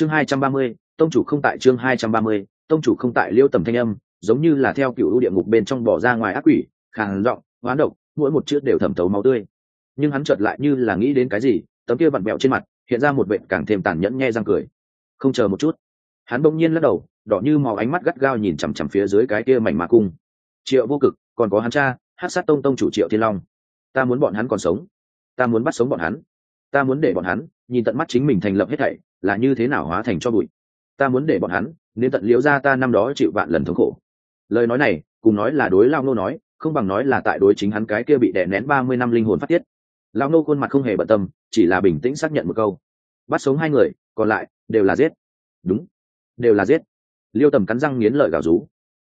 chương hai trăm ba mươi, tông chủ không tại chương hai trăm ba mươi, tông chủ không tại liêu tầm thanh âm, giống như là theo cựu địa ngục bên trong bỏ ra ngoài ác quỷ, khàn giọng, hoán độc, mỗi một chữ đều thẩm thấu máu tươi. Nhưng hắn chợt lại như là nghĩ đến cái gì, tấm kia vặn vẹo trên mặt, hiện ra một vẻ càng thêm tàn nhẫn nhe răng cười. Không chờ một chút, hắn bỗng nhiên lắc đầu, đỏ như màu ánh mắt gắt gao nhìn chằm chằm phía dưới cái kia mảnh mạc cung. Triệu vô cực, còn có hắn cha, hát sát tông tông chủ triệu thiên long. Ta muốn bọn hắn còn sống. Ta muốn bắt sống bọn hắn. Ta muốn để bọn hắn nhìn tận mắt chính mình thành lập hết thảy là như thế nào hóa thành cho bụi? Ta muốn để bọn hắn nên tận liễu ra ta năm đó chịu vạn lần thống khổ. Lời nói này, cùng nói là đối lao nô nói, không bằng nói là tại đối chính hắn cái kia bị đè nén ba mươi năm linh hồn phát tiết. Lao nô khuôn mặt không hề bận tâm, chỉ là bình tĩnh xác nhận một câu. Bắt sống hai người, còn lại đều là giết. Đúng, đều là giết. Liêu tầm cắn răng nghiến lợi gào rú.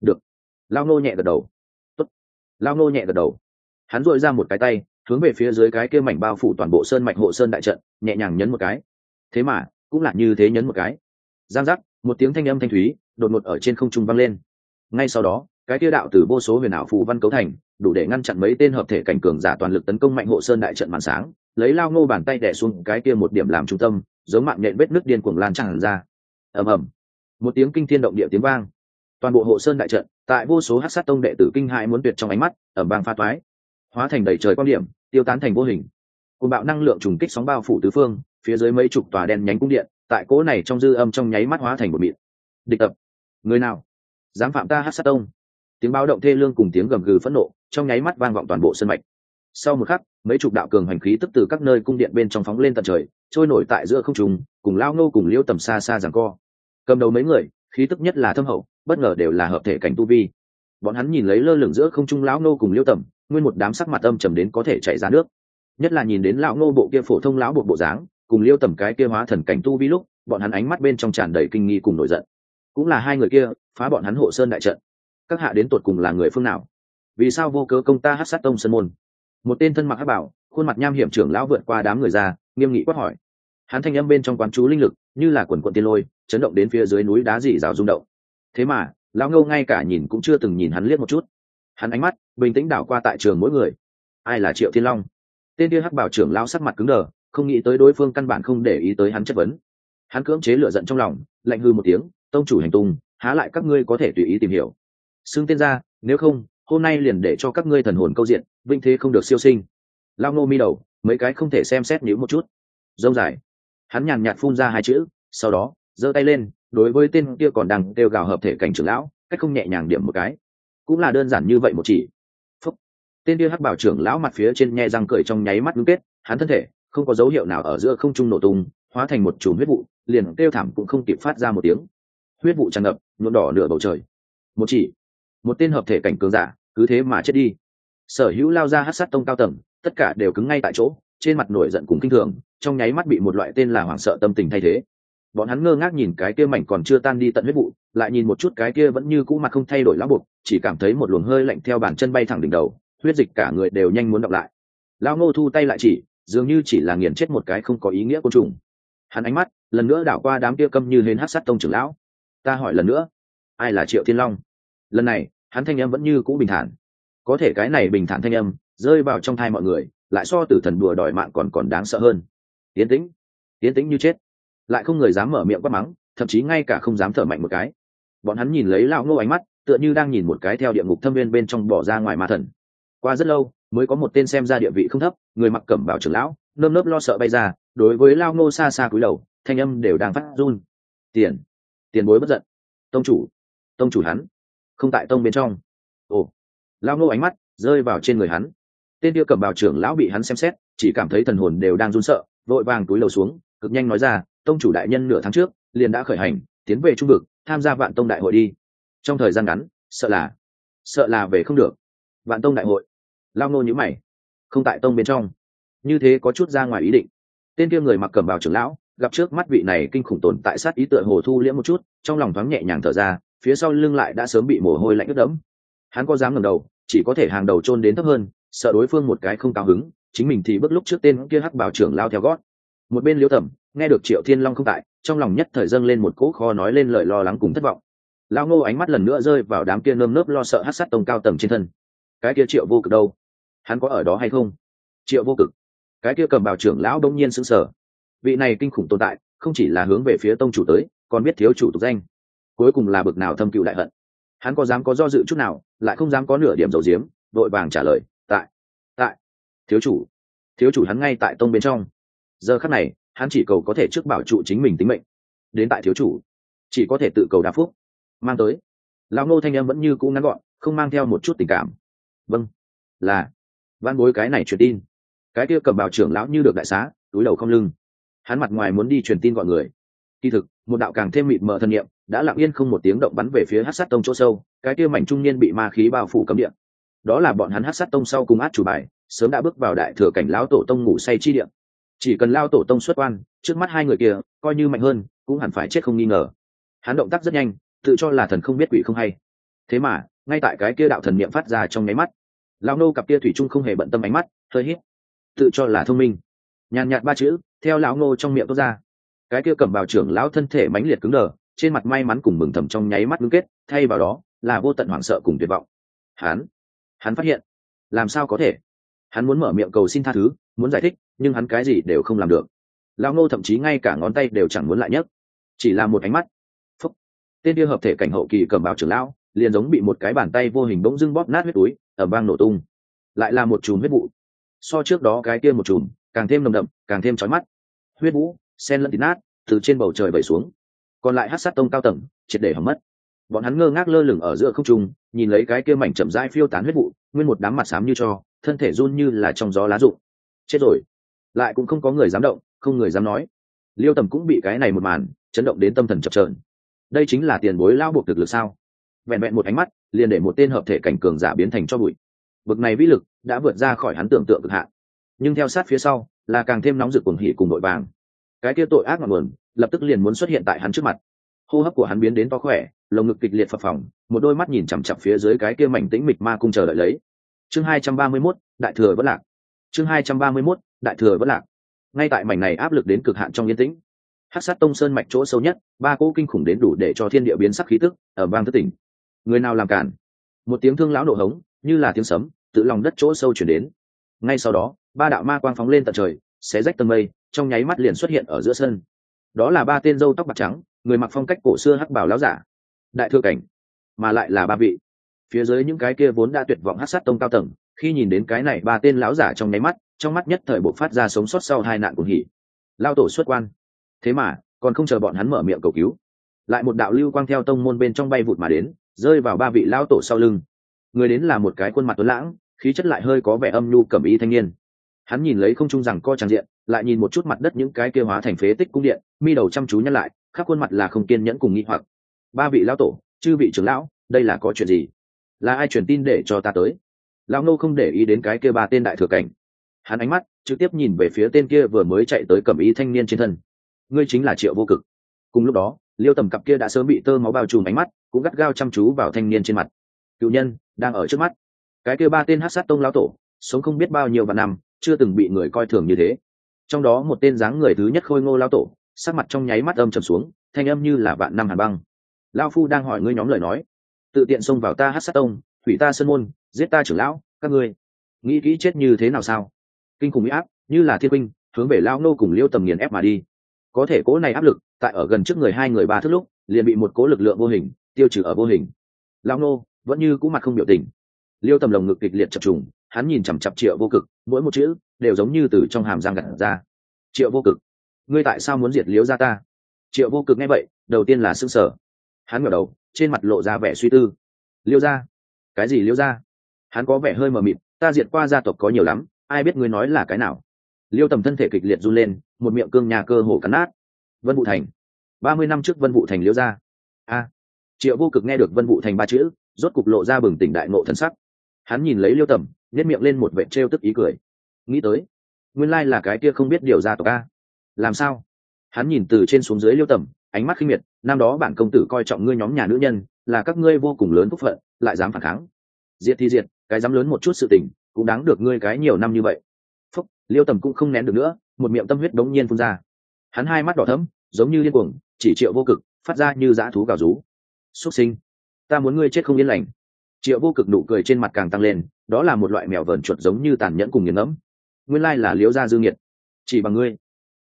Được. Lao nô nhẹ gật đầu. Tốt. lao nô nhẹ gật đầu. Hắn dội ra một cái tay, hướng về phía dưới cái kia mảnh bao phủ toàn bộ sơn mạch hộ sơn đại trận, nhẹ nhàng nhấn một cái. Thế mà cũng là như thế nhấn một cái. Giang giác, một tiếng thanh âm thanh thúy, đột ngột ở trên không trung vang lên. Ngay sau đó, cái kia đạo từ vô số huyền ảo phù văn cấu thành, đủ để ngăn chặn mấy tên hợp thể cảnh cường giả toàn lực tấn công mạnh hộ sơn đại trận màn sáng, lấy lao ngô bàn tay đẻ xuống cái kia một điểm làm trung tâm, giống mạng nhện vết nước điên cuồng lan tràn ra. Ầm ầm. Một tiếng kinh thiên động địa tiếng vang. Toàn bộ hộ sơn đại trận, tại vô số hát sát tông đệ tử kinh hại muốn tuyệt trong ánh mắt ẩm vang pha toái. Hóa thành đầy trời quan điểm, tiêu tán thành vô hình. Cùng bạo năng lượng trùng kích sóng bao phủ tứ phương phía dưới mấy chục tòa đen nhánh cung điện, tại cỗ này trong dư âm trong nháy mắt hóa thành một mịn địch tập. Người nào? Dám phạm ta hát sát tông. Tiếng báo động thê lương cùng tiếng gầm gừ phẫn nộ, trong nháy mắt vang vọng toàn bộ sân mạch. Sau một khắc, mấy chục đạo cường hành khí tức từ các nơi cung điện bên trong phóng lên tận trời, trôi nổi tại giữa không trùng cùng lao ngô cùng liêu tầm xa xa rằng co. Cầm đầu mấy người, khí tức nhất là thâm hậu, bất ngờ đều là hợp thể cảnh tu vi. Bọn hắn nhìn lấy lơ lửng giữa không trung lão ngô cùng liêu tầm, nguyên một đám sắc mặt âm trầm đến có thể chảy ra nước. Nhất là nhìn đến lão ngô bộ kia phổ thông lão bộ bộ dáng cùng liêu tầm cái kia hóa thần cảnh tu vi lúc, bọn hắn ánh mắt bên trong tràn đầy kinh nghi cùng nổi giận. Cũng là hai người kia, phá bọn hắn hộ sơn đại trận. Các hạ đến tột cùng là người phương nào? Vì sao vô cớ công ta hát sát tông sơn môn? Một tên thân mặc hát bảo, khuôn mặt nham hiểm trưởng lão vượt qua đám người ra, nghiêm nghị quát hỏi. Hắn thanh âm bên trong quán chú linh lực, như là quần quận tiên lôi, chấn động đến phía dưới núi đá dì rào rung động. Thế mà, lão ngâu ngay cả nhìn cũng chưa từng nhìn hắn liếc một chút. Hắn ánh mắt bình tĩnh đảo qua tại trường mỗi người. Ai là triệu thiên long? Tên kia hắc bảo trưởng lão sắc mặt cứng đờ không nghĩ tới đối phương căn bản không để ý tới hắn chất vấn. Hắn cưỡng chế lửa giận trong lòng, lạnh hư một tiếng, tông chủ hành tung, há lại các ngươi có thể tùy ý tìm hiểu? Xưng tên ra, nếu không, hôm nay liền để cho các ngươi thần hồn câu diện, vinh thế không được siêu sinh. Lao nô mi đầu, mấy cái không thể xem xét nhíu một chút. Dông dài. Hắn nhàn nhạt phun ra hai chữ, sau đó, giơ tay lên, đối với tên kia còn đang kêu gào hợp thể cảnh trưởng lão, cách không nhẹ nhàng điểm một cái. Cũng là đơn giản như vậy một chỉ. Phúc. tên kia hắc bảo trưởng lão mặt phía trên nhe răng cười trong nháy mắt ngưng kết, hắn thân thể không có dấu hiệu nào ở giữa không trung nổ tung, hóa thành một chùm huyết vụ, liền kêu thảm cũng không kịp phát ra một tiếng. Huyết vụ tràn ngập, nhuộm đỏ nửa bầu trời. Một chỉ, một tên hợp thể cảnh cường giả, cứ thế mà chết đi. Sở hữu lao ra hát sát tông cao tầng, tất cả đều cứng ngay tại chỗ, trên mặt nổi giận cùng kinh thường, trong nháy mắt bị một loại tên là hoảng sợ tâm tình thay thế. Bọn hắn ngơ ngác nhìn cái kia mảnh còn chưa tan đi tận huyết vụ, lại nhìn một chút cái kia vẫn như cũ mặt không thay đổi lão bục chỉ cảm thấy một luồng hơi lạnh theo bàn chân bay thẳng đỉnh đầu, huyết dịch cả người đều nhanh muốn đọc lại. Lão ngô thu tay lại chỉ dường như chỉ là nghiền chết một cái không có ý nghĩa côn trùng. Hắn ánh mắt, lần nữa đảo qua đám kia câm như hên hát sát tông trưởng lão. Ta hỏi lần nữa, ai là triệu thiên long? Lần này, hắn thanh âm vẫn như cũ bình thản. Có thể cái này bình thản thanh âm, rơi vào trong thai mọi người, lại so tử thần đùa đòi mạng còn còn đáng sợ hơn. Tiến tĩnh tiến tĩnh như chết. Lại không người dám mở miệng quát mắng, thậm chí ngay cả không dám thở mạnh một cái. Bọn hắn nhìn lấy lão ngô ánh mắt, tựa như đang nhìn một cái theo địa ngục thâm viên bên trong bỏ ra ngoài ma thần. Qua rất lâu mới có một tên xem ra địa vị không thấp, người mặc cẩm bảo trưởng lão, nơm nớp lo sợ bay ra, đối với lao ngô xa xa cúi đầu, thanh âm đều đang phát run. Tiền tiền bối bất giận. Tông chủ tông chủ hắn, không tại tông bên trong. Ồ, lao ngô ánh mắt rơi vào trên người hắn. Tên kia cẩm bảo trưởng lão bị hắn xem xét, chỉ cảm thấy thần hồn đều đang run sợ, vội vàng túi lầu xuống, cực nhanh nói ra, tông chủ đại nhân nửa tháng trước, liền đã khởi hành, tiến về trung vực, tham gia vạn tông đại hội đi. Trong thời gian ngắn, sợ là sợ là về không được. Vạn tông đại hội lao nô nhữ mày. Không tại tông bên trong. Như thế có chút ra ngoài ý định. Tên kia người mặc cầm bào trưởng lão, gặp trước mắt vị này kinh khủng tồn tại sát ý tựa hồ thu liễm một chút, trong lòng thoáng nhẹ nhàng thở ra, phía sau lưng lại đã sớm bị mồ hôi lạnh ướt đẫm. Hắn có dám ngẩng đầu, chỉ có thể hàng đầu chôn đến thấp hơn, sợ đối phương một cái không cao hứng, chính mình thì bước lúc trước tên kia hắc bảo trưởng lao theo gót. Một bên liễu thẩm, nghe được triệu thiên long không tại, trong lòng nhất thời dâng lên một cỗ kho nói lên lời lo lắng cùng thất vọng. Lao ngô ánh mắt lần nữa rơi vào đám kia nơm nớp lo sợ hát sát tông cao tầng trên thân. Cái kia triệu vô cực đâu? Hắn có ở đó hay không? Triệu vô cực. Cái kia cầm bảo trưởng lão đông nhiên sững sờ. Vị này kinh khủng tồn tại, không chỉ là hướng về phía tông chủ tới, còn biết thiếu chủ tục danh. Cuối cùng là bực nào thâm cựu đại hận. Hắn có dám có do dự chút nào, lại không dám có nửa điểm dầu diếm, vội vàng trả lời, tại tại, thiếu chủ. Thiếu chủ hắn ngay tại tông bên trong. Giờ khắc này, hắn chỉ cầu có thể trước bảo trụ chính mình tính mệnh. Đến tại thiếu chủ, chỉ có thể tự cầu đa phúc. Mang tới. Lão nô thanh em vẫn như cũ ngắn gọn, không mang theo một chút tình cảm. Vâng là văn bối cái này truyền tin. Cái kia cầm bào trưởng lão như được đại xá, túi đầu không lưng. Hắn mặt ngoài muốn đi truyền tin gọi người. Kỳ thực, một đạo càng thêm mịt mờ thân nhiệm, đã lặng yên không một tiếng động bắn về phía hát sát tông chỗ sâu, cái kia mảnh trung niên bị ma khí bao phủ cấm điện đó là bọn hắn hát sát tông sau cùng át chủ bài, sớm đã bước vào đại thừa cảnh lão tổ tông ngủ say chi điện chỉ cần lao tổ tông xuất quan, trước mắt hai người kia, coi như mạnh hơn, cũng hẳn phải chết không nghi ngờ. Hắn động tác rất nhanh, tự cho là thần không biết quỷ không hay. Thế mà, ngay tại cái kia đạo thần niệm phát ra trong nháy mắt lao nô cặp kia thủy Trung không hề bận tâm ánh mắt, hơi hít. Tự cho là thông minh. Nhàn nhạt ba chữ, theo lão ngô trong miệng tốt ra. Cái kia cầm bào trưởng lão thân thể mãnh liệt cứng đờ, trên mặt may mắn cùng mừng thầm trong nháy mắt ngưng kết, thay vào đó là vô tận hoảng sợ cùng tuyệt vọng. Hắn hắn phát hiện, làm sao có thể? Hắn muốn mở miệng cầu xin tha thứ, muốn giải thích, nhưng hắn cái gì đều không làm được. Lão ngô thậm chí ngay cả ngón tay đều chẳng muốn lại nhấc. Chỉ là một ánh mắt. Phúc. Tên kia hợp thể cảnh hậu kỳ cầm bào trưởng lão liền giống bị một cái bàn tay vô hình bỗng dưng bóp nát huyết túi ở bang nổ tung. Lại là một chùm huyết vụ. So trước đó cái kia một chùm, càng thêm nồng đậm, càng thêm chói mắt. Huyết vũ, sen lẫn thịt nát, từ trên bầu trời vẩy xuống. Còn lại hát sát tông cao tầng, triệt để hỏng mất. Bọn hắn ngơ ngác lơ lửng ở giữa không trung, nhìn lấy cái kia mảnh chậm rãi phiêu tán huyết vụ, nguyên một đám mặt xám như cho, thân thể run như là trong gió lá rụng. Chết rồi. Lại cũng không có người dám động, không người dám nói. Liêu tầm cũng bị cái này một màn chấn động đến tâm thần chập trờn đây chính là tiền bối lao buộc thực lực sao? Vẹn vẹn một ánh mắt liền để một tên hợp thể cảnh cường giả biến thành cho bụi. Bực này vĩ lực đã vượt ra khỏi hắn tưởng tượng cực hạn. Nhưng theo sát phía sau là càng thêm nóng rực cuồng hỉ cùng nội vàng. Cái kia tội ác ngọn nguồn lập tức liền muốn xuất hiện tại hắn trước mặt. Hô hấp của hắn biến đến to khỏe lồng ngực kịch liệt phập phồng một đôi mắt nhìn chằm chặp phía dưới cái kia mảnh tĩnh mịch ma cung chờ đợi lấy. Chương hai trăm ba mươi 231, đại thừa vẫn lạc. Chương hai trăm ba mươi 231, đại thừa vẫn lạc. Ngay tại mảnh này áp lực đến cực hạn trong yên tĩnh hát sát tông sơn mạch chỗ sâu nhất ba cỗ kinh khủng đến đủ để cho thiên địa biến sắc khí tức ở bang thất tỉnh người nào làm cản? Một tiếng thương lão nổ hống, như là tiếng sấm tự lòng đất chỗ sâu chuyển đến. Ngay sau đó, ba đạo ma quang phóng lên tận trời, xé rách tầng mây, trong nháy mắt liền xuất hiện ở giữa sân. Đó là ba tên dâu tóc bạc trắng, người mặc phong cách cổ xưa hắc bảo láo giả. Đại thừa cảnh, mà lại là ba vị. Phía dưới những cái kia vốn đã tuyệt vọng hát sát tông cao tầng, khi nhìn đến cái này ba tên lão giả trong nháy mắt, trong mắt nhất thời bộ phát ra sống sót sau hai nạn cùng hỉ. Lao tổ xuất quan. Thế mà, còn không chờ bọn hắn mở miệng cầu cứu, lại một đạo lưu quang theo tông môn bên trong bay vụt mà đến rơi vào ba vị lao tổ sau lưng. Người đến là một cái khuôn mặt tuấn lãng, khí chất lại hơi có vẻ âm nhu cẩm ý thanh niên. Hắn nhìn lấy không trung rằng co tràng diện, lại nhìn một chút mặt đất những cái kia hóa thành phế tích cung điện, mi đầu chăm chú nhăn lại, khắp khuôn mặt là không kiên nhẫn cùng nghi hoặc. Ba vị lão tổ, chư vị trưởng lão, đây là có chuyện gì? Là ai truyền tin để cho ta tới? Lão nô không để ý đến cái kia ba tên đại thừa cảnh. Hắn ánh mắt trực tiếp nhìn về phía tên kia vừa mới chạy tới cầm ý thanh niên trên thân. Ngươi chính là triệu vô cực. Cùng lúc đó, liêu tầm cặp kia đã sớm bị tơ máu bao trùm ánh mắt cũng gắt gao chăm chú vào thanh niên trên mặt. Cựu nhân, đang ở trước mắt. Cái kia ba tên hát sát tông lão tổ, sống không biết bao nhiêu vạn năm, chưa từng bị người coi thường như thế. Trong đó một tên dáng người thứ nhất khôi ngô lão tổ, sắc mặt trong nháy mắt âm trầm xuống, thanh âm như là vạn năm hàn băng. Lao phu đang hỏi ngươi nhóm lời nói. Tự tiện xông vào ta hát sát tông, hủy ta sân môn, giết ta trưởng lão, các ngươi. Nghĩ kỹ chết như thế nào sao? Kinh khủng bị áp, như là thiên binh, hướng về lao nô cùng liêu tầm nghiền ép mà đi. Có thể cố này áp lực, tại ở gần trước người hai người ba thước lúc, liền bị một cố lực lượng vô hình tiêu trừ ở vô hình. Lão nô, vẫn như cũ mặt không biểu tình. Liêu tầm lồng ngực kịch liệt chập trùng, hắn nhìn chằm chặp triệu vô cực, mỗi một chữ đều giống như từ trong hàm răng gặt ra. Triệu vô cực, ngươi tại sao muốn diệt liếu ra ta? Triệu vô cực nghe vậy, đầu tiên là s ư n g sở hắn ngẩng đầu, trên mặt lộ ra vẻ suy tư. Liêu ra cái gì liêu ra hắn có vẻ hơi mờ mịt, ta diệt qua gia tộc có nhiều lắm, ai biết ngươi nói là cái nào? Liêu tầm thân thể kịch liệt run lên, một miệng cương nhà cơ hồ cắn nát. Vân vụ thành. Ba mươi năm trước vân vụ thành liêu ra a triệu vô cực nghe được vân vụ thành ba chữ, rốt cục lộ ra bừng tỉnh đại ngộ thần sắc. Hắn nhìn lấy liêu tầm nhét miệng lên một vệ trêu tức ý cười. Nghĩ tới, nguyên lai là cái kia không biết điều ra tộc a. Làm sao? Hắn nhìn từ trên xuống dưới liêu tầm, ánh mắt khinh miệt, năm đó bản công tử coi trọng ngươi nhóm nhà nữ nhân, là các ngươi vô cùng lớn phúc phận, lại dám phản kháng. Diệt thì diệt, cái dám lớn một chút sự tình, cũng đáng được ngươi cái nhiều năm như vậy. Phúc, liêu tầm cũng không nén được nữa, một miệng tâm huyết đống nhiên phun ra. Hắn hai mắt đỏ thấm giống như liên cuồng, chỉ triệu vô cực, phát ra như dã thú gào rú xuất sinh. Ta muốn ngươi chết không yên lành. Triệu vô cực nụ cười trên mặt càng tăng lên, đó là một loại mèo vờn chuột giống như tàn nhẫn cùng nghiền ngẫm. Nguyên lai là liễu gia dương nhiệt chỉ bằng ngươi.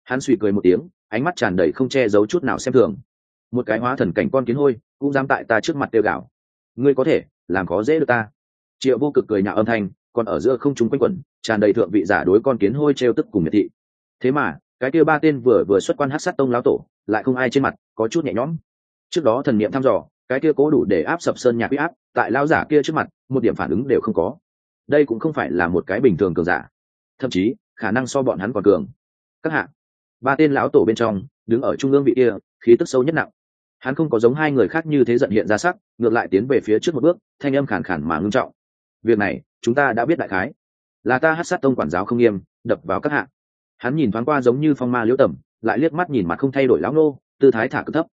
Hắn suy cười một tiếng, ánh mắt tràn đầy không che giấu chút nào xem thường. Một cái hóa thần cảnh con kiến hôi, cũng dám tại ta trước mặt tiêu gạo. Ngươi có thể, làm khó dễ được ta. Triệu vô cực cười nhạo âm thanh, còn ở giữa không chúng quanh quẩn, tràn đầy thượng vị giả đối con kiến hôi trêu tức cùng miệt thị. Thế mà, cái kia ba tên vừa vừa xuất quan hát sát tông lão tổ, lại không ai trên mặt, có chút nhẹ nhõm. Trước đó thần niệm thăm dò cái kia cố đủ để áp sập sơn nhạc huy áp, tại lão giả kia trước mặt, một điểm phản ứng đều không có. Đây cũng không phải là một cái bình thường cường giả. Thậm chí, khả năng so bọn hắn còn cường. Các hạ, ba tên lão tổ bên trong, đứng ở trung ương vị kia, khí tức sâu nhất nặng. Hắn không có giống hai người khác như thế giận hiện ra sắc, ngược lại tiến về phía trước một bước, thanh âm khản khản mà ngưng trọng. Việc này, chúng ta đã biết đại khái. Là ta hát sát tông quản giáo không nghiêm, đập vào các hạ. Hắn nhìn thoáng qua giống như phong ma liễu tầm lại liếc mắt nhìn mặt không thay đổi lão nô, tư thái thả cực thấp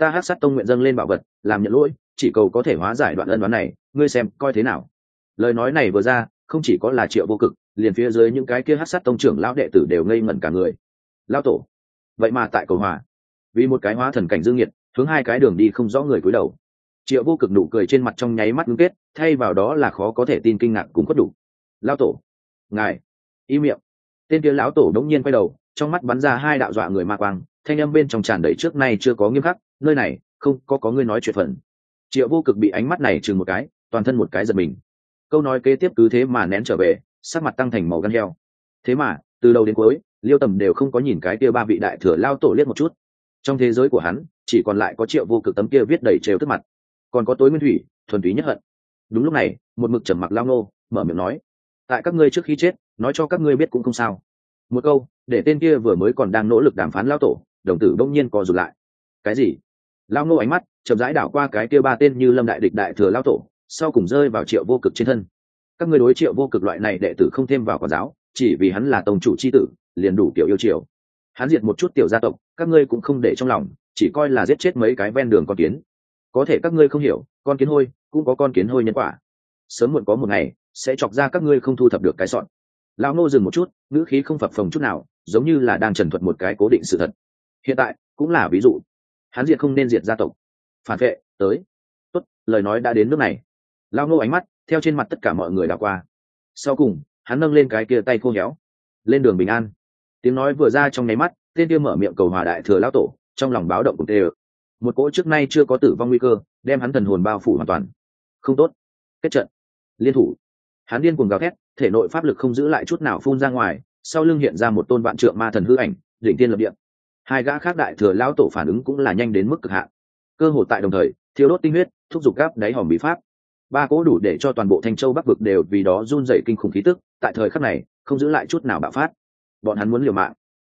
ta hát sát tông nguyện dâng lên bảo vật, làm nhận lỗi, chỉ cầu có thể hóa giải đoạn ân đoán này, ngươi xem, coi thế nào? Lời nói này vừa ra, không chỉ có là triệu vô cực, liền phía dưới những cái kia hát sát tông trưởng lão đệ tử đều ngây ngẩn cả người. Lao tổ, vậy mà tại cầu hòa. Vì một cái hóa thần cảnh dương nhiệt, hướng hai cái đường đi không rõ người cúi đầu. Triệu vô cực nụ cười trên mặt trong nháy mắt ngưng kết, thay vào đó là khó có thể tin kinh ngạc cũng khuất đủ. Lao tổ, ngài y miệng. Tên kia lão tổ đống nhiên quay đầu, trong mắt bắn ra hai đạo dọa người ma quang thanh âm bên trong tràn đầy trước nay chưa có nghiêm khắc, nơi này, không có có ngươi nói chuyện phần. Triệu vô cực bị ánh mắt này chừng một cái, toàn thân một cái giật mình. Câu nói kế tiếp cứ thế mà nén trở về, sắc mặt tăng thành màu gan heo. Thế mà, từ đầu đến cuối, liêu tầm đều không có nhìn cái kia ba vị đại thừa lao tổ liếc một chút. Trong thế giới của hắn, chỉ còn lại có triệu vô cực tấm kia viết đầy trêu tức mặt. Còn có tối nguyên thủy, thuần túy nhất hận. Đúng lúc này, một mực trầm mặc lao nô mở miệng nói, tại các ngươi trước khi chết, nói cho các ngươi biết cũng không sao. Một câu, để tên kia vừa mới còn đang nỗ lực đàm phán lao tổ đồng tử đông nhiên co rụt lại. Cái gì? Lao nô ánh mắt chậm rãi đảo qua cái kia ba tên như lâm đại địch đại thừa lao tổ, sau cùng rơi vào triệu vô cực trên thân. Các ngươi đối triệu vô cực loại này đệ tử không thêm vào quả giáo, chỉ vì hắn là tông chủ c h i tử, liền đủ kiểu yêu triều hắn diệt một chút tiểu gia tộc, các ngươi cũng không để trong lòng, chỉ coi là giết chết mấy cái ven đường con kiến. Có thể các ngươi không hiểu, con kiến hôi cũng có con kiến hôi nhân quả. Sớm muộn có một ngày, sẽ chọc ra các ngươi không thu thập được cái sọn. Lão nô dừng một chút, ngữ khí không phập phồng chút nào, giống như là đang trần thuật một cái cố định sự thật hiện tại, cũng là ví dụ. Hắn diệt không nên diệt gia tộc. Phản vệ, tới. Tốt, lời nói đã đến nước này. Lao nô ánh mắt, theo trên mặt tất cả mọi người đã qua. Sau cùng, hắn nâng lên cái kia tay khô héo. Lên đường bình an. Tiếng nói vừa ra trong nháy mắt, tên kia mở miệng cầu hòa đại thừa lão tổ, trong lòng báo động cùng tê ự một cỗ trước nay chưa có tử vong nguy cơ, đem hắn thần hồn bao phủ hoàn toàn. Không tốt. Kết trận. Liên thủ. Hắn điên cuồng gào thét, thể nội pháp lực không giữ lại chút nào phun ra ngoài, sau lưng hiện ra một tôn vạn trượng ma thần hư ảnh, đỉnh tiên lập điện hai gã khác đại thừa lão tổ phản ứng cũng là nhanh đến mức cực hạn. Cơ hội tại đồng thời thiếu đốt tinh huyết, thúc giục gáp đáy hòm bí pháp. Ba cỗ đủ để cho toàn bộ thanh châu bắc vực đều vì đó run rẩy kinh khủng khí tức, tại thời khắc này, không giữ lại chút nào bạo phát. Bọn hắn muốn liều mạng.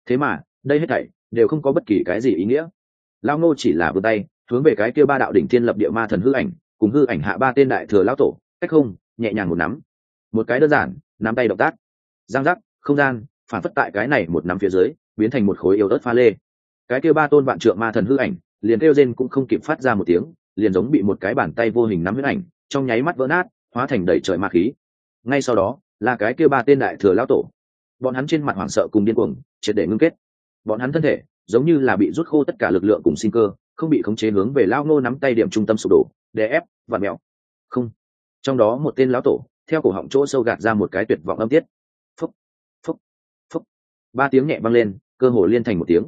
Thế mà, đây hết thảy đều không có bất kỳ cái gì ý nghĩa. Lao nô chỉ là vươn tay, hướng về cái kia ba đạo đỉnh thiên lập địa ma thần hư ảnh, cùng hư ảnh hạ ba tên đại thừa lão tổ, cách không, nhẹ nhàng một nắm. Một cái đơn giản, nắm tay động tác. Giang giác, không gian, phản phất tại cái này một nắm phía dưới biến thành một khối yếu ớt pha lê. Cái kia ba tôn vạn trượng ma thần hư ảnh, liền kêu rên cũng không kịp phát ra một tiếng, liền giống bị một cái bàn tay vô hình nắm huyết ảnh, trong nháy mắt vỡ nát, hóa thành đầy trời ma khí. Ngay sau đó, là cái kia ba tên đại thừa lão tổ. Bọn hắn trên mặt hoảng sợ cùng điên cuồng, triệt để ngưng kết. Bọn hắn thân thể, giống như là bị rút khô tất cả lực lượng cùng sinh cơ, không bị khống chế hướng về lao ngô nắm tay điểm trung tâm sụp đổ, đè ép và mẹo. không. Trong đó một tên lão tổ, theo cổ họng chỗ sâu gạt ra một cái tuyệt vọng âm tiết ba tiếng nhẹ vang lên, cơ hồ liên thành một tiếng.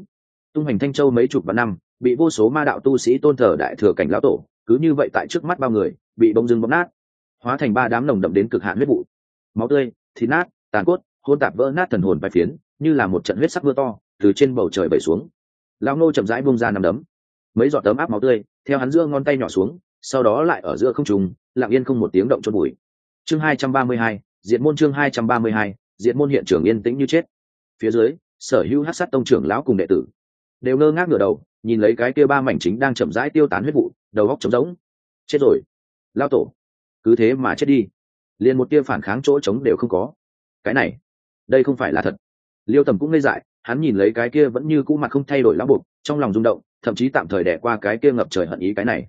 Tung hành thanh châu mấy chục vạn năm, bị vô số ma đạo tu sĩ tôn thờ đại thừa cảnh lão tổ, cứ như vậy tại trước mắt bao người, bị bông dưng bóng nát. Hóa thành ba đám nồng đậm đến cực hạn huyết vụ. Máu tươi, thịt nát, tàn cốt, hôn tạp vỡ nát thần hồn bài phiến, như là một trận huyết sắc mưa to, từ trên bầu trời bẩy xuống. Lão nô chậm rãi bông ra nằm đấm. Mấy giọt tấm áp máu tươi, theo hắn giữa ngón tay nhỏ xuống, sau đó lại ở giữa không trùng lặng yên không một tiếng động chôn bụi. Chương hai trăm ba mươi hai diện môn chương hai trăm ba mươi hai diện môn hiện trường yên tĩnh như chết phía dưới, sở hữu hát sát tông trưởng lão cùng đệ tử đều ngơ ngác ngửa đầu, nhìn lấy cái kia ba mảnh chính đang chậm rãi tiêu tán huyết vụ, đầu góc trống rỗng. Chết rồi, lao tổ, cứ thế mà chết đi. Liền một tia phản kháng chỗ trống đều không có. Cái này, đây không phải là thật. Liêu tầm cũng ngây dại, hắn nhìn lấy cái kia vẫn như cũ mặt không thay đổi lão buộc trong lòng rung động, thậm chí tạm thời đẻ qua cái kia ngập trời hận ý cái này.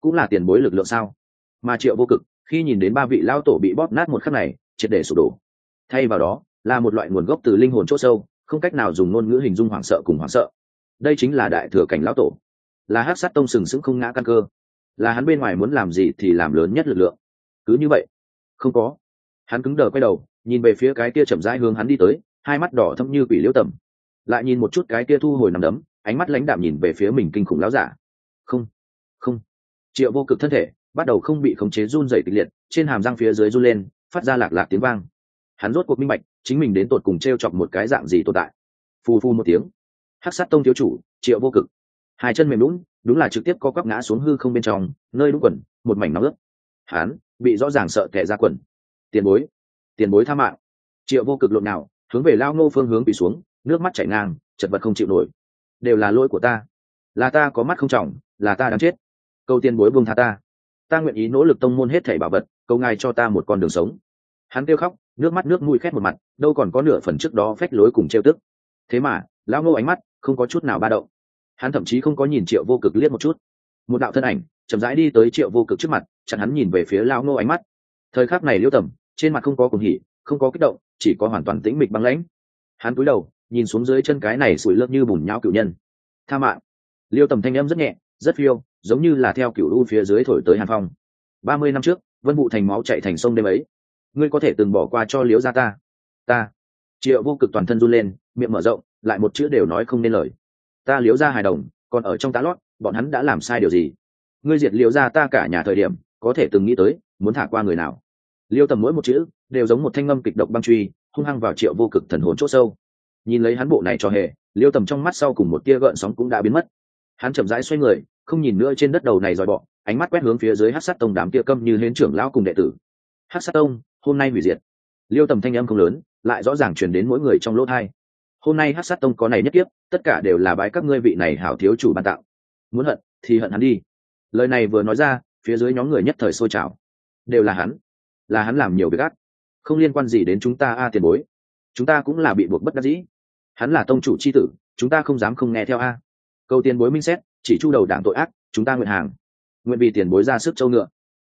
Cũng là tiền bối lực lượng sao? Mà triệu vô cực, khi nhìn đến ba vị lao tổ bị bóp nát một khắc này, triệt để sụp đổ. Thay vào đó là một loại nguồn gốc từ linh hồn c h ỗ sâu, không cách nào dùng ngôn ngữ hình dung hoảng sợ cùng hoảng sợ. Đây chính là đại thừa cảnh lão tổ. Là hát sát tông sừng sững không ngã căn cơ. Là hắn bên ngoài muốn làm gì thì làm lớn nhất lực lượng. Cứ như vậy. Không có. Hắn cứng đờ quay đầu, nhìn về phía cái kia chậm rãi hướng hắn đi tới, hai mắt đỏ thâm như quỷ liễu tầm. Lại nhìn một chút cái kia thu hồi nằm đấm, ánh mắt lãnh đạm nhìn về phía mình kinh khủng láo giả. Không. Không. Triệu vô cực thân thể bắt đầu không bị khống chế run dày kịch liệt, trên hàm răng phía dưới run lên, phát ra lạc lạc tiếng vang hắn rốt cuộc minh bạch, chính mình đến tột cùng t r e o chọc một cái dạng gì tồn tại. Phù phu một tiếng, hắc sát tông thiếu chủ, triệu vô cực. Hai chân mềm lún đúng là trực tiếp co quắp ngã xuống hư không bên trong, nơi đúng quần, một mảnh nóng ướt. Hắn bị rõ ràng sợ kẻ ra quần. Tiền bối tiền bối tha mạng. Triệu vô cực lộn nào hướng về lao ngô phương hướng bị xuống, nước mắt chảy ngang, chật vật không chịu nổi. Đều là lỗi của ta. Là ta có mắt không trọng, là ta đáng chết. Câu tiền bối buông tha ta. Ta nguyện ý nỗ lực tông môn hết thảy bảo vật câu ngài cho ta một con đường sống. Hắn kêu khóc nước mắt nước mũi khét một mặt, đâu còn có nửa phần trước đó phách lối cùng trêu tức. Thế mà, lão ngô ánh mắt không có chút nào ba động. Hắn thậm chí không có nhìn triệu vô cực liếc một chút. Một đạo thân ảnh chậm rãi đi tới triệu vô cực trước mặt, chặn hắn nhìn về phía lão ngô ánh mắt. Thời khắc này liêu tầm, trên mặt không có cùng hỉ, không có kích động, chỉ có hoàn toàn tĩnh mịch băng lãnh. Hắn cúi đầu, nhìn xuống dưới chân cái này sủi lớp như bùn nhão cựu nhân. Tha mạng. Liêu tầm thanh âm rất nhẹ, rất phiêu, giống như là theo cựu u phía dưới thổi tới hàn phong. Ba mươi năm trước, vân vụ thành máu chạy thành sông đêm ấy ngươi có thể từng bỏ qua cho liễu gia ta. Ta. Triệu vô cực toàn thân run lên, miệng mở rộng, lại một chữ đều nói không nên lời. Ta liễu gia hài đồng, còn ở trong tá lót, bọn hắn đã làm sai điều gì? Ngươi diệt liễu gia ta cả nhà thời điểm, có thể từng nghĩ tới, muốn thả qua người nào? Liêu tầm mỗi một chữ, đều giống một thanh ngâm kịch độc băng truy, hung hăng vào triệu vô cực thần hồn c h ỗ sâu. Nhìn lấy hắn bộ này cho hề, liêu tầm trong mắt sau cùng một tia gợn sóng cũng đã biến mất. Hắn chậm rãi xoay người, không nhìn nữa trên đất đầu này dòi bọ, ánh mắt quét hướng phía dưới hát sát tông đám kia câm như hến trưởng lão cùng đệ tử. Hát sát tông hôm nay hủy diệt. Liêu tầm thanh âm không lớn, lại rõ ràng chuyển đến mỗi người trong lỗ thai. Hôm nay hát sát tông có này nhất kiếp, tất cả đều là bái các ngươi vị này hảo thiếu chủ ban tạo muốn hận, thì hận hắn đi. Lời này vừa nói ra, phía dưới nhóm người nhất thời sôi trào. Đều là hắn. Là hắn làm nhiều việc ác. Không liên quan gì đến chúng ta a tiền bối. Chúng ta cũng là bị buộc bất đắc dĩ. Hắn là tông chủ c h i tử, chúng ta không dám không nghe theo a. Câu tiền bối minh xét, chỉ chu đầu đảng tội ác, chúng ta nguyện hàng. Nguyện vì tiền bối ra sức châu ngựa.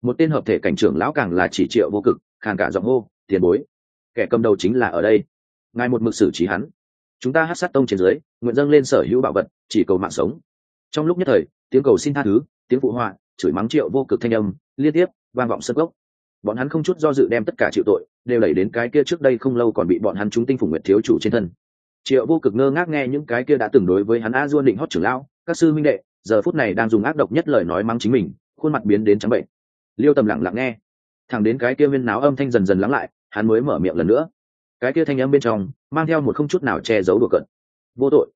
Một tên hợp thể cảnh trưởng lão càng là chỉ triệu vô cực khàn cả giọng hô, tiền bối, kẻ cầm đầu chính là ở đây. Ngài một mực xử trí hắn. Chúng ta hát sát tông trên dưới, nguyện dâng lên sở hữu bảo vật, chỉ cầu mạng sống. Trong lúc nhất thời, tiếng cầu xin tha thứ, tiếng phụ họa, chửi mắng triệu vô cực thanh âm, liên tiếp, vang vọng sân gốc bọn hắn không chút do dự đem tất cả chịu tội, đều đẩy đến cái kia trước đây không lâu còn bị bọn hắn chúng tinh phủng nguyệt thiếu chủ trên thân. Triệu vô cực ngơ ngác nghe những cái kia đã từng đối với hắn a duôn định hót trưởng lão, các sư minh đệ, giờ phút này đang dùng ác độc nhất lời nói mắng chính mình, khuôn mặt biến đến trắng bệnh. Liêu tầm lặng lặng nghe thẳng đến cái kia viên náo âm thanh dần dần lắng lại, hắn mới mở miệng lần nữa. Cái kia thanh âm bên trong, mang theo một không chút nào che giấu đùa cận vô tội.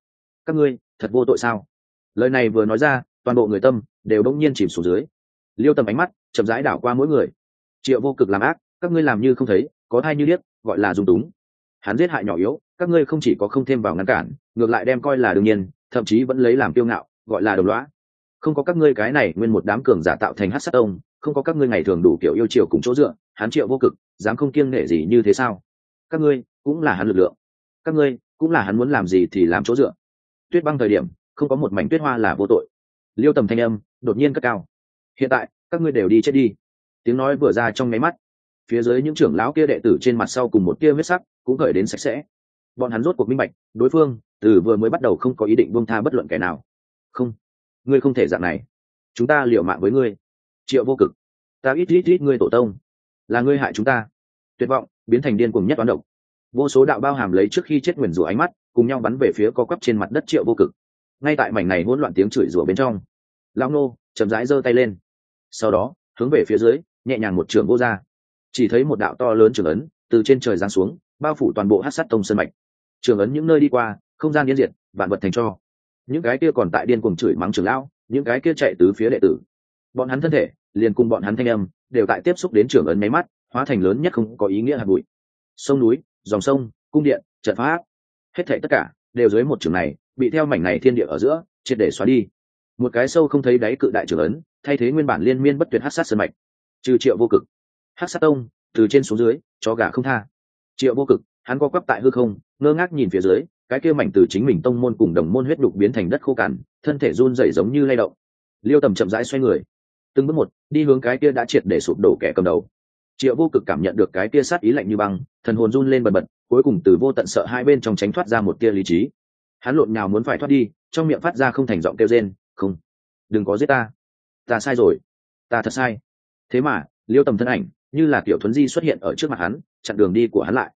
Các ngươi, thật vô tội sao? Lời này vừa nói ra, toàn bộ người tâm đều đông nhiên chìm xuống dưới. Liêu tầm ánh mắt chậm rãi đảo qua mỗi người. Triệu vô cực làm ác, các ngươi làm như không thấy, có thai như điếc, gọi là dùng túng. Hắn giết hại nhỏ yếu, các ngươi không chỉ có không thêm vào ngăn cản, ngược lại đem coi là đương nhiên, thậm chí vẫn lấy làm kiêu ngạo, gọi là đồng loã không có các ngươi cái này nguyên một đám cường giả tạo thành hát sát ông không có các ngươi ngày thường đủ kiểu yêu chiều cùng chỗ dựa, hắn triệu vô cực, dám không kiêng nể gì như thế sao? Các ngươi cũng là hắn lực lượng. Các ngươi cũng là hắn muốn làm gì thì làm chỗ dựa. Tuyết băng thời điểm, không có một mảnh tuyết hoa là vô tội. Liêu tầm thanh âm đột nhiên cất cao. Hiện tại, các ngươi đều đi chết đi. Tiếng nói vừa ra trong nháy mắt, phía dưới những trưởng lão kia đệ tử trên mặt sau cùng một kia huyết sắc cũng gợi đến sạch sẽ. Bọn hắn rốt cuộc minh bạch, đối phương từ vừa mới bắt đầu không có ý định buông tha bất luận kẻ nào. Không, ngươi không thể dạng này. Chúng ta liệu mạng với ngươi triệu vô cực. Ta ít ít ít ngươi tổ tông. Là ngươi hại chúng ta. Tuyệt vọng, biến thành điên cùng nhất toán độc. Vô số đạo bao hàm lấy trước khi chết nguyền rủa ánh mắt, cùng nhau bắn về phía co quắp trên mặt đất triệu vô cực. Ngay tại mảnh này hỗn loạn tiếng chửi rủa bên trong lao nô chậm rãi giơ tay lên. Sau đó, hướng về phía dưới, nhẹ nhàng một trường vô ra. Chỉ thấy một đạo to lớn trường ấn từ trên trời giáng xuống, bao phủ toàn bộ hát sát tông sân mạch. Trường ấn những nơi đi qua, không gian yên diệt, vạn vật thành cho. Những cái kia còn tại điên cuồng chửi mắng trường lão, những cái kia chạy tứ phía đệ tử bọn hắn thân thể, liền cùng bọn hắn thanh âm, đều tại tiếp xúc đến trưởng ấn máy mắt, hóa thành lớn nhất không có ý nghĩa hạt bụi. Sông núi, dòng sông, cung điện, trận pháp, hết thảy tất cả đều dưới một trường này, bị theo mảnh này thiên địa ở giữa, triệt để xóa đi. Một cái sâu không thấy đáy cự đại trường ấn, thay thế nguyên bản liên miên bất tuyệt hát sát sân mạch. Trừ triệu vô cực hát sát tông, từ trên xuống dưới cho gà không tha. Triệu vô cực, hắn co quắp tại hư không, ngơ ngác nhìn phía dưới, cái kia mảnh từ chính mình tông môn cùng đồng môn huyết đục biến thành đất khô cằn, thân thể run rẩy giống như lay động. Liêu tầm chậm rãi xoay người từng bước một, đi hướng cái kia đã triệt để sụp đổ kẻ cầm đầu. Triệu vô cực cảm nhận được cái kia sát ý lạnh như băng, thần hồn run lên bần bật, cuối cùng từ vô tận sợ hai bên trong tránh thoát ra một tia lý trí. Hắn lộn nhào muốn phải thoát đi, trong miệng phát ra không thành giọng kêu rên, không, đừng có giết ta. Ta sai rồi. Ta thật sai. Thế mà, liêu tầm thân ảnh, như là tiểu thuấn di xuất hiện ở trước mặt hắn, chặn đường đi của hắn lại.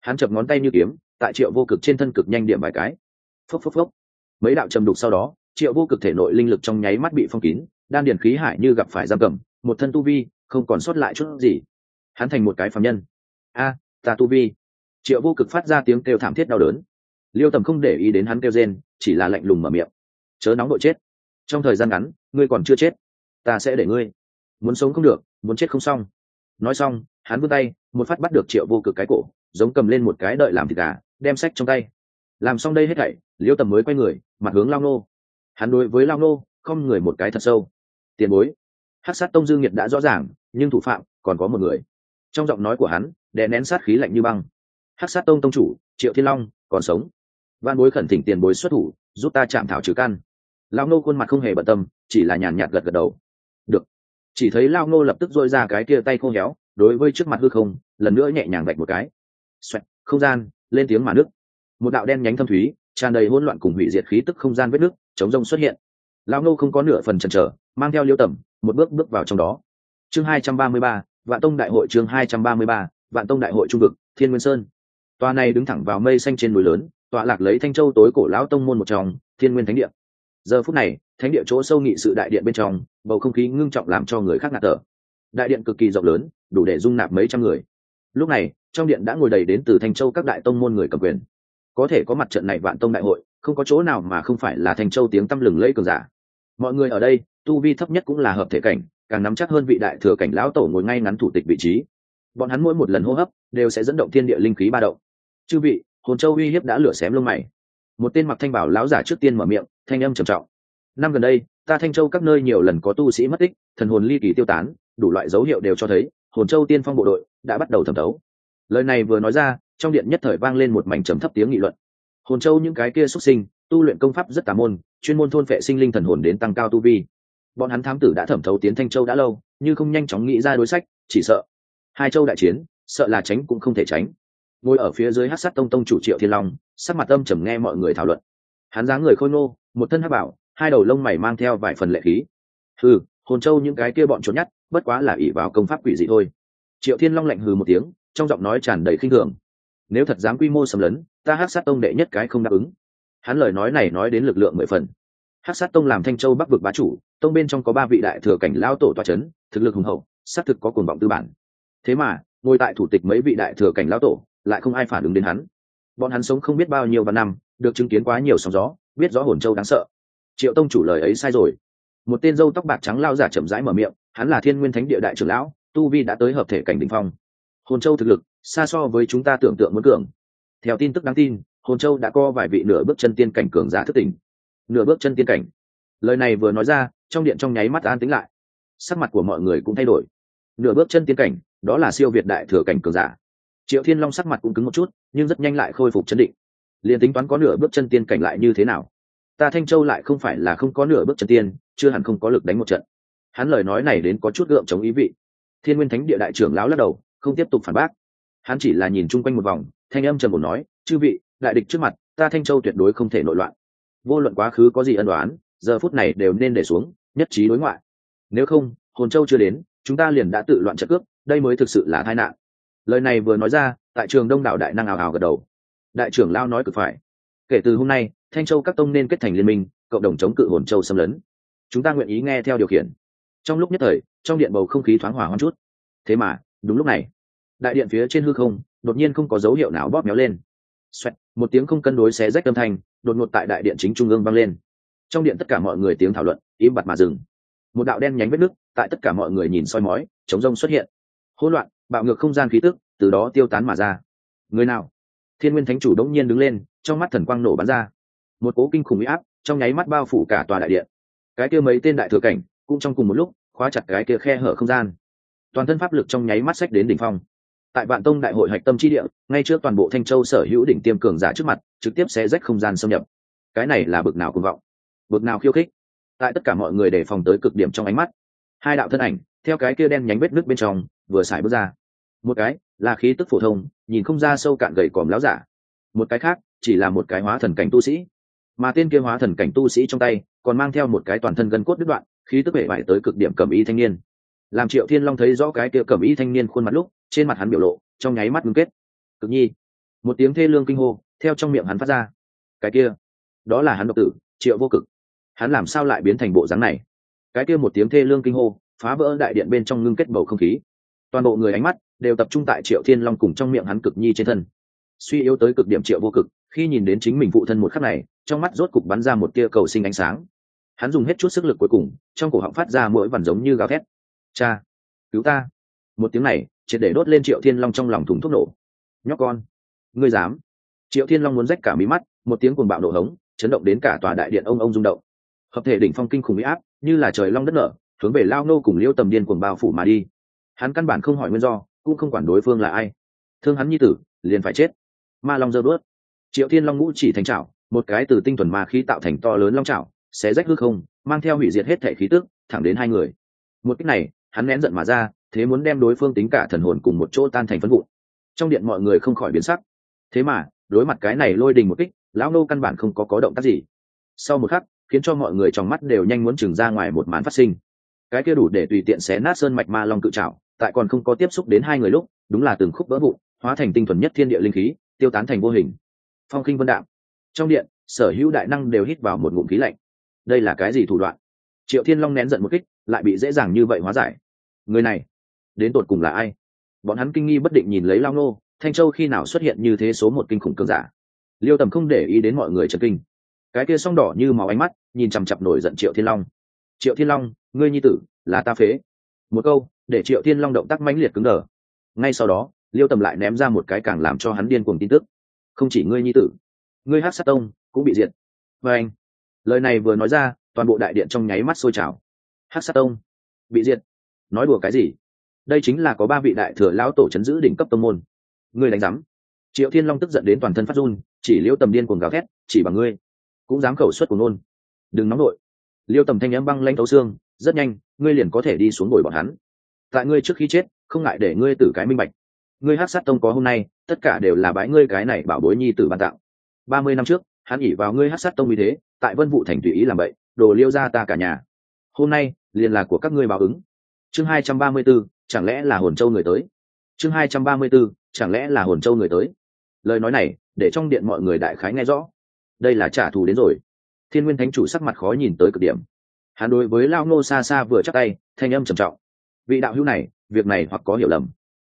Hắn chập ngón tay như kiếm, tại triệu vô cực trên thân cực nhanh điểm vài cái. Phốc phốc phốc. Mấy đạo trầm đục sau đó, triệu vô cực thể nội linh lực trong nháy mắt bị phong kín đan điền khí hải như gặp phải giam cầm, một thân tu vi, không còn sót lại chút gì. Hắn thành một cái phạm nhân. A, ta tu vi. Triệu vô cực phát ra tiếng kêu thảm thiết đau đớn. Liêu tầm không để ý đến hắn kêu rên, chỉ là lạnh lùng mở miệng. Chớ nóng đội chết. Trong thời gian ngắn, ngươi còn chưa chết. Ta sẽ để ngươi. Muốn sống không được, muốn chết không xong. Nói xong, hắn vươn tay, một phát bắt được triệu vô cực cái cổ, giống cầm lên một cái đợi làm thịt gà, đem sách trong tay. Làm xong đây hết thảy, liêu tầm mới quay người, mặt hướng lao nô. Hắn đối với lao nô, không người một cái thật sâu tiền bối. Hát sát tông dương nhiệt đã rõ ràng nhưng thủ phạm còn có một người. Trong giọng nói của hắn đè nén sát khí lạnh như băng. Hát sát tông tông chủ triệu thiên long còn sống. Văn bối khẩn thỉnh tiền bối xuất thủ giúp ta chạm thảo trừ căn. Lao nô khuôn mặt không hề bận tâm chỉ là nhàn nhạt gật gật đầu. Được. Chỉ thấy lao nô lập tức dôi ra cái kia tay khô héo đối với trước mặt hư không lần nữa nhẹ nhàng gạch một cái. Xoẹt, không gian lên tiếng mà nước một đạo đen nhánh thâm thúy tràn đầy hỗn loạn cùng hủy diệt khí tức không gian vết nước chống rông xuất hiện. Lão nô không có nửa phần chần trở mang theo liêu tẩm một bước bước vào trong đó. Chương hai trăm ba mươi ba, vạn tông đại hội chương hai trăm ba mươi ba, vạn tông đại hội trung vực, thiên nguyên sơn. Tòa này đứng thẳng vào mây xanh trên núi lớn, tọa lạc lấy thanh châu tối cổ lão tông môn một trong, thiên nguyên thánh địa. Giờ phút này, thánh địa chỗ sâu nghị sự đại điện bên trong, bầu không khí ngưng trọng làm cho người khác ngạt thở. Đại điện cực kỳ rộng lớn, đủ để dung nạp mấy trăm người. Lúc này, trong điện đã ngồi đầy đến từ thanh châu các đại tông môn người cầm quyền. Có thể có mặt trận này vạn tông đại hội, không có chỗ nào mà không phải là thanh châu tiếng tăm lừng lẫy cường giả mọi người ở đây, tu vi thấp nhất cũng là hợp thể cảnh, càng nắm chắc hơn vị đại thừa cảnh lão tổ ngồi ngay ngắn thủ tịch vị trí. Bọn hắn mỗi một lần hô hấp, đều sẽ dẫn động thiên địa linh khí ba động. Chư vị, hồn châu uy hiếp đã lửa xém lông mày. Một tên mặc thanh bảo lão giả trước tiên mở miệng, thanh âm trầm trọng. Năm gần đây, ta thanh châu các nơi nhiều lần có tu sĩ mất tích, thần hồn ly kỳ tiêu tán, đủ loại dấu hiệu đều cho thấy, hồn châu tiên phong bộ đội đã bắt đầu thẩm thấu. Lời này vừa nói ra, trong điện nhất thời vang lên một mảnh trầm thấp tiếng nghị luận hồn châu những cái kia xuất sinh, tu luyện công pháp rất tà môn, chuyên môn thôn phệ sinh linh thần hồn đến tăng cao tu vi. Bọn hắn thám tử đã thẩm thấu tiến thanh châu đã lâu nhưng không nhanh chóng nghĩ ra đối sách, chỉ sợ hai châu đại chiến, sợ là tránh cũng không thể tránh. Ngồi ở phía dưới hát sát tông tông chủ triệu thiên long, sắc mặt âm trầm nghe mọi người thảo luận. Hắn dáng người khôi ngô, một thân hát bảo, hai đầu lông mày mang theo vài phần lệ khí. Hừ, hồn châu những cái kia bọn trốn nhất bất quá là ỷ vào công pháp quỷ dị thôi. Triệu thiên long lạnh hừ một tiếng, trong giọng nói tràn đầy khinh thường. Nếu thật dám quy mô xâm lấn ta hát sát tông đệ nhất cái không đáp ứng. Hắn lời nói này nói đến lực lượng mười phần. Hát sát tông làm thanh châu bắc vực bá chủ, tông bên trong có ba vị đại thừa cảnh lao tổ toa c h ấ n thực lực hùng hậu xác thực có cuồng vọng tư bản. Thế mà, ngồi tại thủ tịch mấy vị đại thừa cảnh lao tổ, lại không ai phản ứng đến hắn. Bọn hắn sống không biết bao nhiêu vạn năm, được chứng kiến quá nhiều sóng gió, biết rõ hồn châu đáng sợ. Triệu tông chủ lời ấy sai rồi. Một tên dâu tóc bạc trắng lao giả chậm rãi mở miệng, hắn là thiên nguyên thánh địa đại trưởng lão, tu vi đã tới hợp thể cảnh đình phong. Hồn châu thực lực, xa so với chúng ta tưởng tượng muốn cường theo tin tức đáng tin hồn châu đã có vài vị nửa bước chân tiên cảnh cường giả thất tỉnh, nửa bước chân tiên cảnh. Lời này vừa nói ra trong điện trong nháy mắt an tính lại. Sắc mặt của mọi người cũng thay đổi. Nửa bước chân tiên cảnh đó là siêu việt đại thừa cảnh cường giả. Triệu thiên long sắc mặt cũng cứng một chút nhưng rất nhanh lại khôi phục chấn định. Liền tính toán có nửa bước chân tiên cảnh lại như thế nào? Ta thanh châu lại không phải là không có nửa bước chân tiên chưa hẳn không có lực đánh một trận. Hắn lời nói này đến có chút gượng chống ý vị. Thiên nguyên thánh địa đại trưởng lão lắc đầu không tiếp tục phản bác. Hắn chỉ là nhìn chung quanh một vòng thanh âm trầm một nói, chư vị, đại địch trước mặt, ta thanh châu tuyệt đối không thể nội loạn. Vô luận quá khứ có gì ân đoán giờ phút này đều nên để xuống, nhất trí đối ngoại. Nếu không, hồn châu chưa đến, chúng ta liền đã tự loạn trận cướp, đây mới thực sự là tai nạn. Lời này vừa nói ra, tại trường đông đảo đại năng ảo ảo gật đầu. Đại trưởng lao nói cực phải. Kể từ hôm nay, thanh châu các tông nên kết thành liên minh, cộng đồng chống cự hồn châu xâm lấn. Chúng ta nguyện ý nghe theo điều khiển. Trong lúc nhất thời, trong điện bầu không khí thoáng hỏa hoang chút. Thế mà, đúng lúc này, đại điện phía trên hư không đột nhiên không có dấu hiệu nào bóp méo lên. Xoẹt, một tiếng không cân đối xé rách âm thanh đột ngột tại đại điện chính trung ương vang lên. Trong điện tất cả mọi người tiếng thảo luận im bặt mà dừng. Một đạo đen nhánh vết nứt tại tất cả mọi người nhìn soi mói chống rông xuất hiện. Hỗn loạn bạo ngược không gian khí tức từ đó tiêu tán mà ra. Người nào? Thiên nguyên thánh chủ đống nhiên đứng lên trong mắt thần quang nổ bắn ra. Một cố kinh khủng uy áp trong nháy mắt bao phủ cả tòa đại điện. Cái kia mấy tên đại thừa cảnh cũng trong cùng một lúc khóa chặt cái kia khe hở không gian. Toàn thân pháp lực trong nháy mắt sách đến đỉnh phong tại vạn tông đại hội hạch tâm chi địa, ngay trước toàn bộ thanh châu sở hữu đỉnh tiêm cường giả trước mặt, trực tiếp sẽ rách không gian xâm nhập. Cái này là bực nào cuồng vọng, bực nào khiêu khích. Tại tất cả mọi người đề phòng tới cực điểm trong ánh mắt, hai đạo thân ảnh, theo cái kia đen nhánh vết nước bên trong, vừa xài bước ra. Một cái là khí tức phổ thông, nhìn không ra sâu cạn gầy còm láo giả. Một cái khác chỉ là một cái hóa thần cảnh tu sĩ. Mà tên kia hóa thần cảnh tu sĩ trong tay, còn mang theo một cái toàn thân gân cốt đứt đoạn, khí tức bể bại tới cực điểm cầm y thanh niên. Làm triệu thiên long thấy rõ cái kia cầm y thanh niên khuôn mặt lúc trên mặt hắn biểu lộ, trong nháy mắt ngưng kết. Cực nhi. Một tiếng thê lương kinh hô, theo trong miệng hắn phát ra. Cái kia, đó là hắn độc tử, triệu vô cực. Hắn làm sao lại biến thành bộ dáng này? Cái kia một tiếng thê lương kinh hô, phá vỡ đại điện bên trong ngưng kết bầu không khí. Toàn bộ người ánh mắt đều tập trung tại triệu thiên long cùng trong miệng hắn cực nhi trên thân. Suy yếu tới cực điểm triệu vô cực, khi nhìn đến chính mình phụ thân một khắc này, trong mắt rốt cục bắn ra một tia cầu sinh ánh sáng. Hắn dùng hết chút sức lực cuối cùng, trong cổ họng phát ra mỗi vằn giống như gào thét. Cha, cứu ta! Một tiếng này triệt để đốt lên triệu thiên long trong lòng thùng thuốc nổ. Nhóc con, ngươi dám? Triệu thiên long muốn rách cả mí mắt, một tiếng cuồng bạo nổ hống, chấn động đến cả tòa đại điện ông ông rung động. Hợp thể đỉnh phong kinh khủng bị áp, như là trời long đất nở, hướng về lao nô cùng liêu tầm điên cuồng bao phủ mà đi. Hắn căn bản không hỏi nguyên do, cũng không quản đối phương là ai. Thương hắn nhi tử, liền phải chết. Ma long dơ bớt triệu thiên long ngũ chỉ thành trảo, một cái từ tinh thuần ma khí tạo thành to lớn long trảo, xé rách hư không, mang theo hủy diệt hết thể khí tức, thẳng đến hai người. Một cách này, hắn nén giận mà ra thế muốn đem đối phương tính cả thần hồn cùng một chỗ tan thành phân vụ trong điện mọi người không khỏi biến sắc. Thế mà, đối mặt cái này lôi đình một kích, lão nô căn bản không có có động tác gì. Sau một khắc, khiến cho mọi người trong mắt đều nhanh muốn chừng ra ngoài một màn phát sinh. Cái kia đủ để tùy tiện xé nát sơn mạch ma long cự trào tại còn không có tiếp xúc đến hai người lúc, đúng là từng khúc vỡ vụn, hóa thành tinh thuần nhất thiên địa linh khí, tiêu tán thành vô hình. Phong kinh vân đạm trong điện, sở hữu đại năng đều hít vào một ngụm khí lạnh. Đây là cái gì thủ đoạn? Triệu thiên long nén giận một kích, lại bị dễ dàng như vậy hóa giải. Người này đến tột cùng là ai? Bọn hắn kinh nghi bất định nhìn lấy lao nô thanh châu khi nào xuất hiện như thế số một kinh khủng cường giả? Liêu tầm không để ý đến mọi người trần kinh. Cái kia song đỏ như máu ánh mắt, nhìn chằm chặp nổi giận triệu thiên long. Triệu thiên long, ngươi nhi tử, là ta phế. Một câu, để triệu thiên long động tác mãnh liệt cứng đờ. Ngay sau đó, liêu tầm lại ném ra một cái càng làm cho hắn điên cuồng tin tức. Không chỉ ngươi nhi tử, ngươi hát sát tông cũng bị diệt. Và anh, lời này vừa nói ra, toàn bộ đại điện trong nháy mắt sôi trào. Hát sát tông bị diệt? Nói đùa cái gì? Đây chính là có ba vị đại thừa lão tổ chấn giữ đỉnh cấp tông môn. Ngươi đánh giám. Triệu thiên long tức giận đến toàn thân phát run, chỉ liêu tầm điên cuồng gào thét, chỉ bằng ngươi. Cũng dám khẩu suất của nôn đừng nóng nổi! liêu tầm thanh n m băng lanh tấu xương, rất nhanh, ngươi liền có thể đi xuống bồi bọn hắn. Tại ngươi trước khi chết, không ngại để ngươi tử cái minh bạch. Ngươi hát sát tông có hôm nay, tất cả đều là bãi ngươi cái này bảo bối nhi tử ban tạo ba mươi năm trước, hắn ỉ vào ngươi hát sát tông như thế, tại vân vụ thành tùy ý làm vậy đồ liêu ra ta cả nhà. Hôm nay, liền là của các ngươi báo ứng. Chương hai trăm ba mươi b ố chẳng lẽ là hồn châu người tới? Chương hai trăm ba mươi b ố chẳng lẽ là hồn châu người tới? Lời nói này, để trong điện mọi người đại khái nghe rõ. Đây là trả thù đến rồi. Thiên nguyên thánh chủ sắc mặt khó nhìn tới cực điểm. Hắn đối với lao ngô xa xa vừa chắc tay, thanh âm trầm trọng. Vị đạo hữu này, việc này hoặc có hiểu lầm.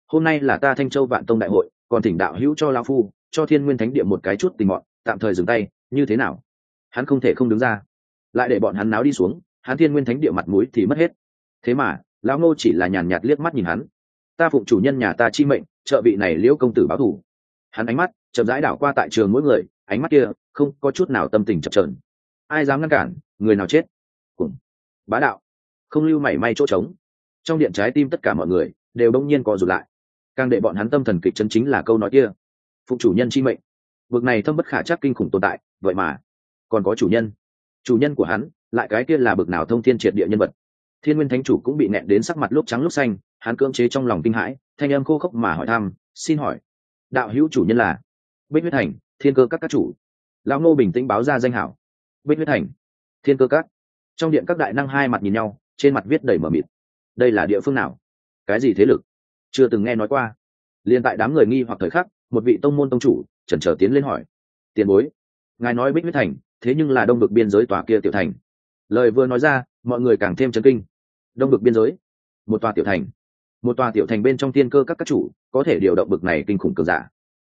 Hôm nay là ta thanh châu vạn tông đại hội, còn thỉnh đạo hữu cho lao phu, cho thiên nguyên thánh địa một cái chút tình mọn, tạm thời dừng tay, như thế nào? Hắn không thể không đứng ra. Lại để bọn hắn náo đi xuống, hắn thiên nguyên thánh địa mặt mũi thì mất hết. Thế mà lão ngô chỉ là nhàn nhạt liếc mắt nhìn hắn. Ta phụng chủ nhân nhà ta chi mệnh, trợ vị này liễu công tử báo thủ. Hắn ánh mắt chậm rãi đảo qua tại trường mỗi người, ánh mắt kia không có chút nào tâm tình chập trờn ai dám ngăn cản, người nào chết? Cùng. Bá đạo. Không lưu mảy may chỗ trống. Trong điện trái tim tất cả mọi người đều đông nhiên co rụt lại. Càng để bọn hắn tâm thần kịch chân chính là câu nói kia. Phụ chủ nhân chi mệnh. Vực này thâm bất khả chắc kinh khủng tồn tại, vậy mà còn có chủ nhân. Chủ nhân của hắn, lại cái kia là bực nào thông thiên triệt địa nhân vật thiên nguyên thánh chủ cũng bị nẹn đến sắc mặt lúc trắng lúc xanh, hắn cưỡng chế trong lòng kinh hãi, thanh âm khô khốc mà hỏi thăm, xin hỏi, đạo hữu chủ nhân là? Bích huyết thành, thiên cơ các các chủ. Lão ngô bình tĩnh báo ra danh hảo. Bích huyết thành, thiên cơ các. Trong điện các đại năng hai mặt nhìn nhau, trên mặt viết đầy mờ mịt. Đây là địa phương nào? Cái gì thế lực? Chưa từng nghe nói qua. Liền tại đám người nghi hoặc thời khắc, một vị tông môn tông chủ chần chờ tiến lên hỏi, tiền bối, ngài nói bích huyết thành, thế nhưng là đông vực biên giới tòa kia tiểu thành. Lời vừa nói ra, mọi người càng thêm chấn kinh đông vực biên giới. Một tòa tiểu thành. Một tòa tiểu thành bên trong tiên cơ các các chủ có thể điều động bực này kinh khủng cường giả.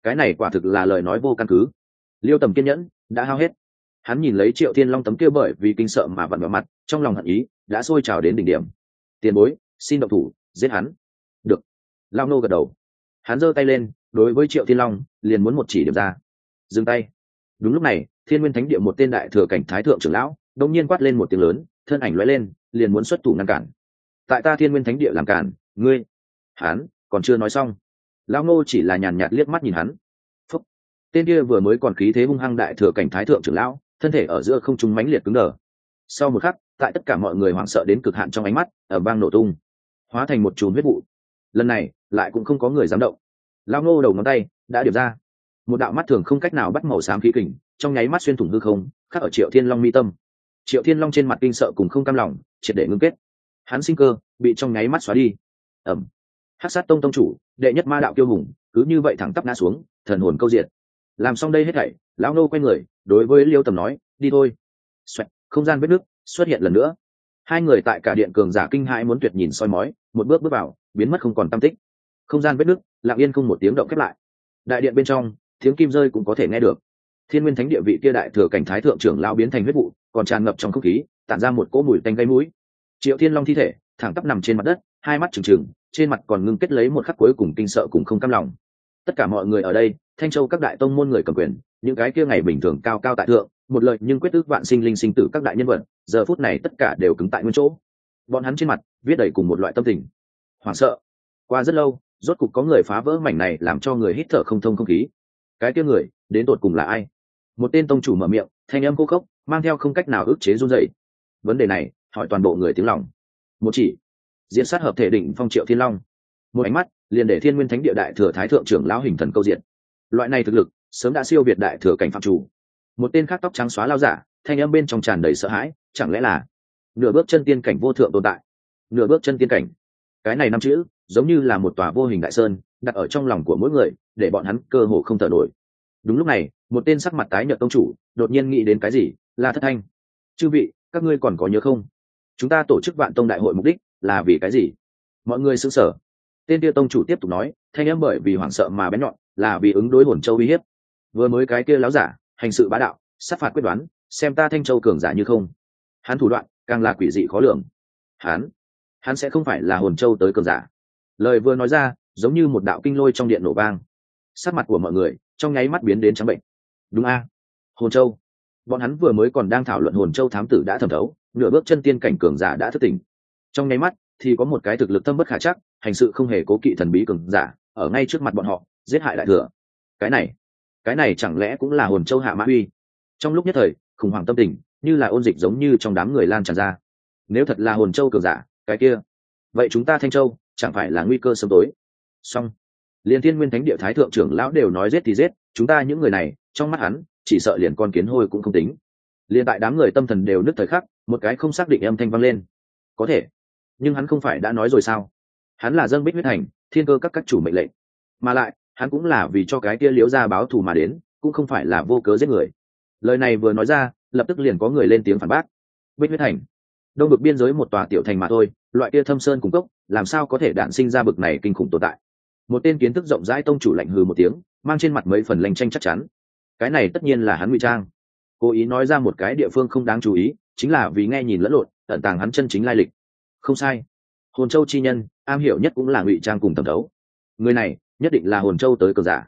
Cái này quả thực là lời nói vô căn cứ. Liêu tầm kiên nhẫn, đã hao hết. Hắn nhìn lấy triệu thiên long tấm kia bởi vì kinh sợ mà vặn vào mặt, trong lòng hận ý, đã sôi trào đến đỉnh điểm. Tiền bối, xin động thủ, giết hắn. Được. Lao nô gật đầu. Hắn giơ tay lên, đối với triệu thiên long, liền muốn một chỉ điểm ra. Dừng tay. Đúng lúc này, thiên nguyên thánh địa một tên đại thừa cảnh thái thượng trưởng lão đông nhiên quát lên một tiếng lớn, thân ảnh lóe lên liền muốn xuất thủ ngăn cản. Tại ta thiên nguyên thánh địa làm cản, ngươi, hắn, còn chưa nói xong. Lão ngô chỉ là nhàn nhạt liếc mắt nhìn hắn. Phúc. Tên kia vừa mới còn khí thế hung hăng đại thừa cảnh thái thượng trưởng lão, thân thể ở giữa không trung mãnh liệt cứng đờ. Sau một khắc, tại tất cả mọi người hoảng sợ đến cực hạn trong ánh mắt ở bang nổ tung, hóa thành một chùm huyết vụ. Lần này, lại cũng không có người dám động. Lão ngô đầu ngón tay đã điệp ra. Một đạo mắt thường không cách nào bắt màu xám khí kình, trong nháy mắt xuyên thủng hư không, khắc ở triệu thiên long mi tâm. Triệu thiên long trên mặt kinh sợ cùng không cam lòng triệt để ngưng kết. Hắn sinh cơ bị trong nháy mắt xóa đi. Ẩm hát sát tông tông chủ đệ nhất ma đạo kiêu hùng cứ như vậy thẳng tắp ngã xuống thần hồn câu diệt. Làm xong đây hết thảy lão nô quay người đối với liêu tầm nói đi thôi. Xoẹt, không gian vết nước xuất hiện lần nữa. Hai người tại cả điện cường giả kinh hãi muốn tuyệt nhìn soi mói một bước bước vào biến mất không còn tâm tích. Không gian vết nước lặng yên không một tiếng động khép lại. Đại điện bên trong tiếng kim rơi cũng có thể nghe được. Thiên nguyên thánh địa vị kia đại thừa cảnh thái thượng trưởng lão biến thành huyết vụ còn tràn ngập trong không khí tản ra một cỗ mùi tanh gây mũi. Triệu thiên long thi thể, thẳng tắp nằm trên mặt đất, hai mắt trừng trừng, trên mặt còn ngưng kết lấy một khắc cuối cùng kinh sợ cùng không cam lòng. Tất cả mọi người ở đây, thanh châu các đại tông môn người cầm quyền, những cái kia ngày bình thường cao cao tại thượng, một lợi nhưng quyết ước vạn sinh linh sinh tử các đại nhân vật, giờ phút này tất cả đều cứng tại nguyên chỗ. Bọn hắn trên mặt, viết đầy cùng một loại tâm tình. Hoảng sợ. Qua rất lâu, rốt cục có người phá vỡ mảnh này làm cho người hít thở không thông không khí. Cái kia người, đến tột cùng là ai? Một tên tông chủ mở miệng, thanh âm cô khốc, mang theo không cách nào ức chế run dậy vấn đề này, hỏi toàn bộ người tiếng lòng. Một chỉ. Diễn sát hợp thể đỉnh phong triệu thiên long. Một ánh mắt, liền để thiên nguyên thánh địa đại thừa thái thượng trưởng lão hình thần câu diện. Loại này thực lực, sớm đã siêu việt đại thừa cảnh phạm chủ. Một tên khác tóc trắng xóa lao giả, thanh âm bên trong tràn đầy sợ hãi, chẳng lẽ là nửa bước chân tiên cảnh vô thượng tồn tại? Nửa bước chân tiên cảnh. Cái này năm chữ, giống như là một tòa vô hình đại sơn, đặt ở trong lòng của mỗi người, để bọn hắn cơ hồ không thở nổi. Đúng lúc này, một tên sắc mặt tái nhợt tông chủ, đột nhiên nghĩ đến cái gì, là thất thanh. Chư vị các ngươi còn có nhớ không? Chúng ta tổ chức vạn tông đại hội mục đích là vì cái gì? Mọi người xứng sở tên kia tông chủ tiếp tục nói, thanh em bởi vì hoảng sợ mà bén nhọn, là vì ứng đối hồn châu uy hiếp. Vừa mới cái kia láo giả, hành sự bá đạo, sát phạt quyết đoán, xem ta thanh châu cường giả như không. Hắn thủ đoạn, càng là quỷ dị khó lường. Hắn hắn sẽ không phải là hồn châu tới cường giả. Lời vừa nói ra, giống như một đạo kinh lôi trong điện nổ vang. Sắc mặt của mọi người, trong nháy mắt biến đến trắng bệnh. Đúng a. Hồn châu bọn hắn vừa mới còn đang thảo luận hồn châu thám tử đã thẩm thấu, nửa bước chân tiên cảnh cường giả đã thất tình trong nháy mắt, thì có một cái thực lực tâm bất khả chắc, hành sự không hề cố kỵ thần bí cường giả, ở ngay trước mặt bọn họ, giết hại đại thừa. Cái này cái này chẳng lẽ cũng là hồn châu hạ mã uy? Trong lúc nhất thời, khủng hoảng tâm tình, như là ôn dịch giống như trong đám người lan tràn ra. Nếu thật là hồn châu cường giả, cái kia, vậy chúng ta thanh châu, chẳng phải là nguy cơ sớm tối. Song liền thiên nguyên thánh địa thái thượng trưởng lão đều nói giết thì giết, chúng ta những người này, trong mắt hắn chỉ sợ liền con kiến hôi cũng không tính. Liền tại đám người tâm thần đều nứt thời khắc, một cái không xác định âm thanh vang lên. Có thể. Nhưng hắn không phải đã nói rồi sao? Hắn là dân bích huyết thành, thiên cơ các các chủ mệnh lệnh. Mà lại, hắn cũng là vì cho cái kia liễu ra báo thù mà đến, cũng không phải là vô cớ giết người. Lời này vừa nói ra, lập tức liền có người lên tiếng phản bác. Bích huyết thành. Đông bực biên giới một tòa tiểu thành mà thôi, loại kia thâm sơn cung cấp làm sao có thể đạn sinh ra bực này kinh khủng tồn tại? Một tên kiến thức rộng rãi tông chủ lạnh hừ một tiếng, mang trên mặt mấy phần lanh tranh chắc chắn cái này tất nhiên là hắn ngụy trang. Cố ý nói ra một cái địa phương không đáng chú ý, chính là vì nghe nhìn lẫn lộn, tận tàng hắn chân chính lai lịch. Không sai. Hồn châu chi nhân, am hiểu nhất cũng là ngụy trang cùng tầm đấu người này, nhất định là hồn châu tới cờ giả.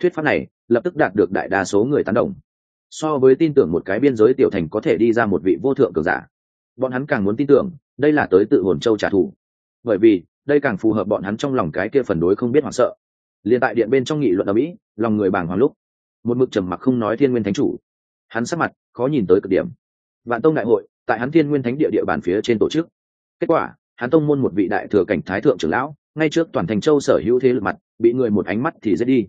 Thuyết pháp này, lập tức đạt được đại đa số người tán đồng. So với tin tưởng một cái biên giới tiểu thành có thể đi ra một vị vô thượng cường giả, bọn hắn càng muốn tin tưởng, đây là tới tự hồn châu trả thù. Bởi vì, đây càng phù hợp bọn hắn trong lòng cái kia phần đối không biết hoảng sợ. Liền tại điện bên trong nghị luận ở mỹ, lòng người bàng hoàng lúc một mực trầm mặc không nói thiên nguyên thánh chủ. Hắn sắc mặt khó nhìn tới cực điểm. Vạn tông đại hội, tại hắn thiên nguyên thánh địa địa bàn phía trên tổ chức. Kết quả, hắn tông môn một vị đại thừa cảnh thái thượng trưởng lão, ngay trước toàn thành châu sở hữu thế lực mặt, bị người một ánh mắt thì dễ đi.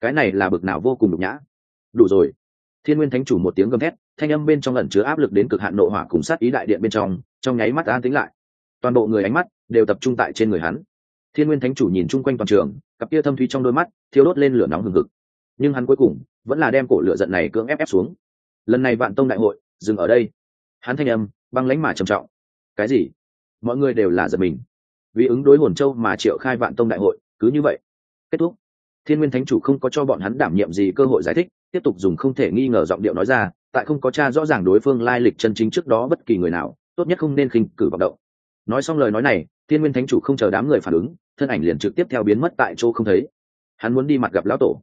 Cái này là bực nào vô cùng nhục nhã. Đủ rồi. Thiên nguyên thánh chủ một tiếng gầm thét, thanh âm bên trong lần chứa áp lực đến cực hạn nộ hỏa cùng sát ý đại điện bên trong trong nháy mắt an tính lại. Toàn bộ người ánh mắt đều tập trung tại trên người hắn. Thiên nguyên thánh chủ nhìn chung quanh toàn trường, cặp kia thâm thuy trong đôi mắt thiêu đốt lên lửa nóng hừng hực. Nhưng hắn cuối cùng vẫn là đem cổ lửa giận này cưỡng ép ép xuống. Lần này vạn tông đại hội, dừng ở đây. Hắn thanh âm, băng lãnh mà trầm trọng. Cái gì? Mọi người đều là giật mình. Vì ứng đối hồn châu mà triệu khai vạn tông đại hội, cứ như vậy. Kết thúc. Thiên nguyên thánh chủ không có cho bọn hắn đảm nhiệm gì cơ hội giải thích, tiếp tục dùng không thể nghi ngờ giọng điệu nói ra, tại không có cha rõ ràng đối phương lai lịch chân chính trước đó bất kỳ người nào, tốt nhất không nên khinh cử vọng động. Nói xong lời nói này, thiên nguyên thánh chủ không chờ đám người phản ứng, thân ảnh liền trực tiếp theo biến mất tại chỗ không thấy. Hắn muốn đi mặt gặp lão tổ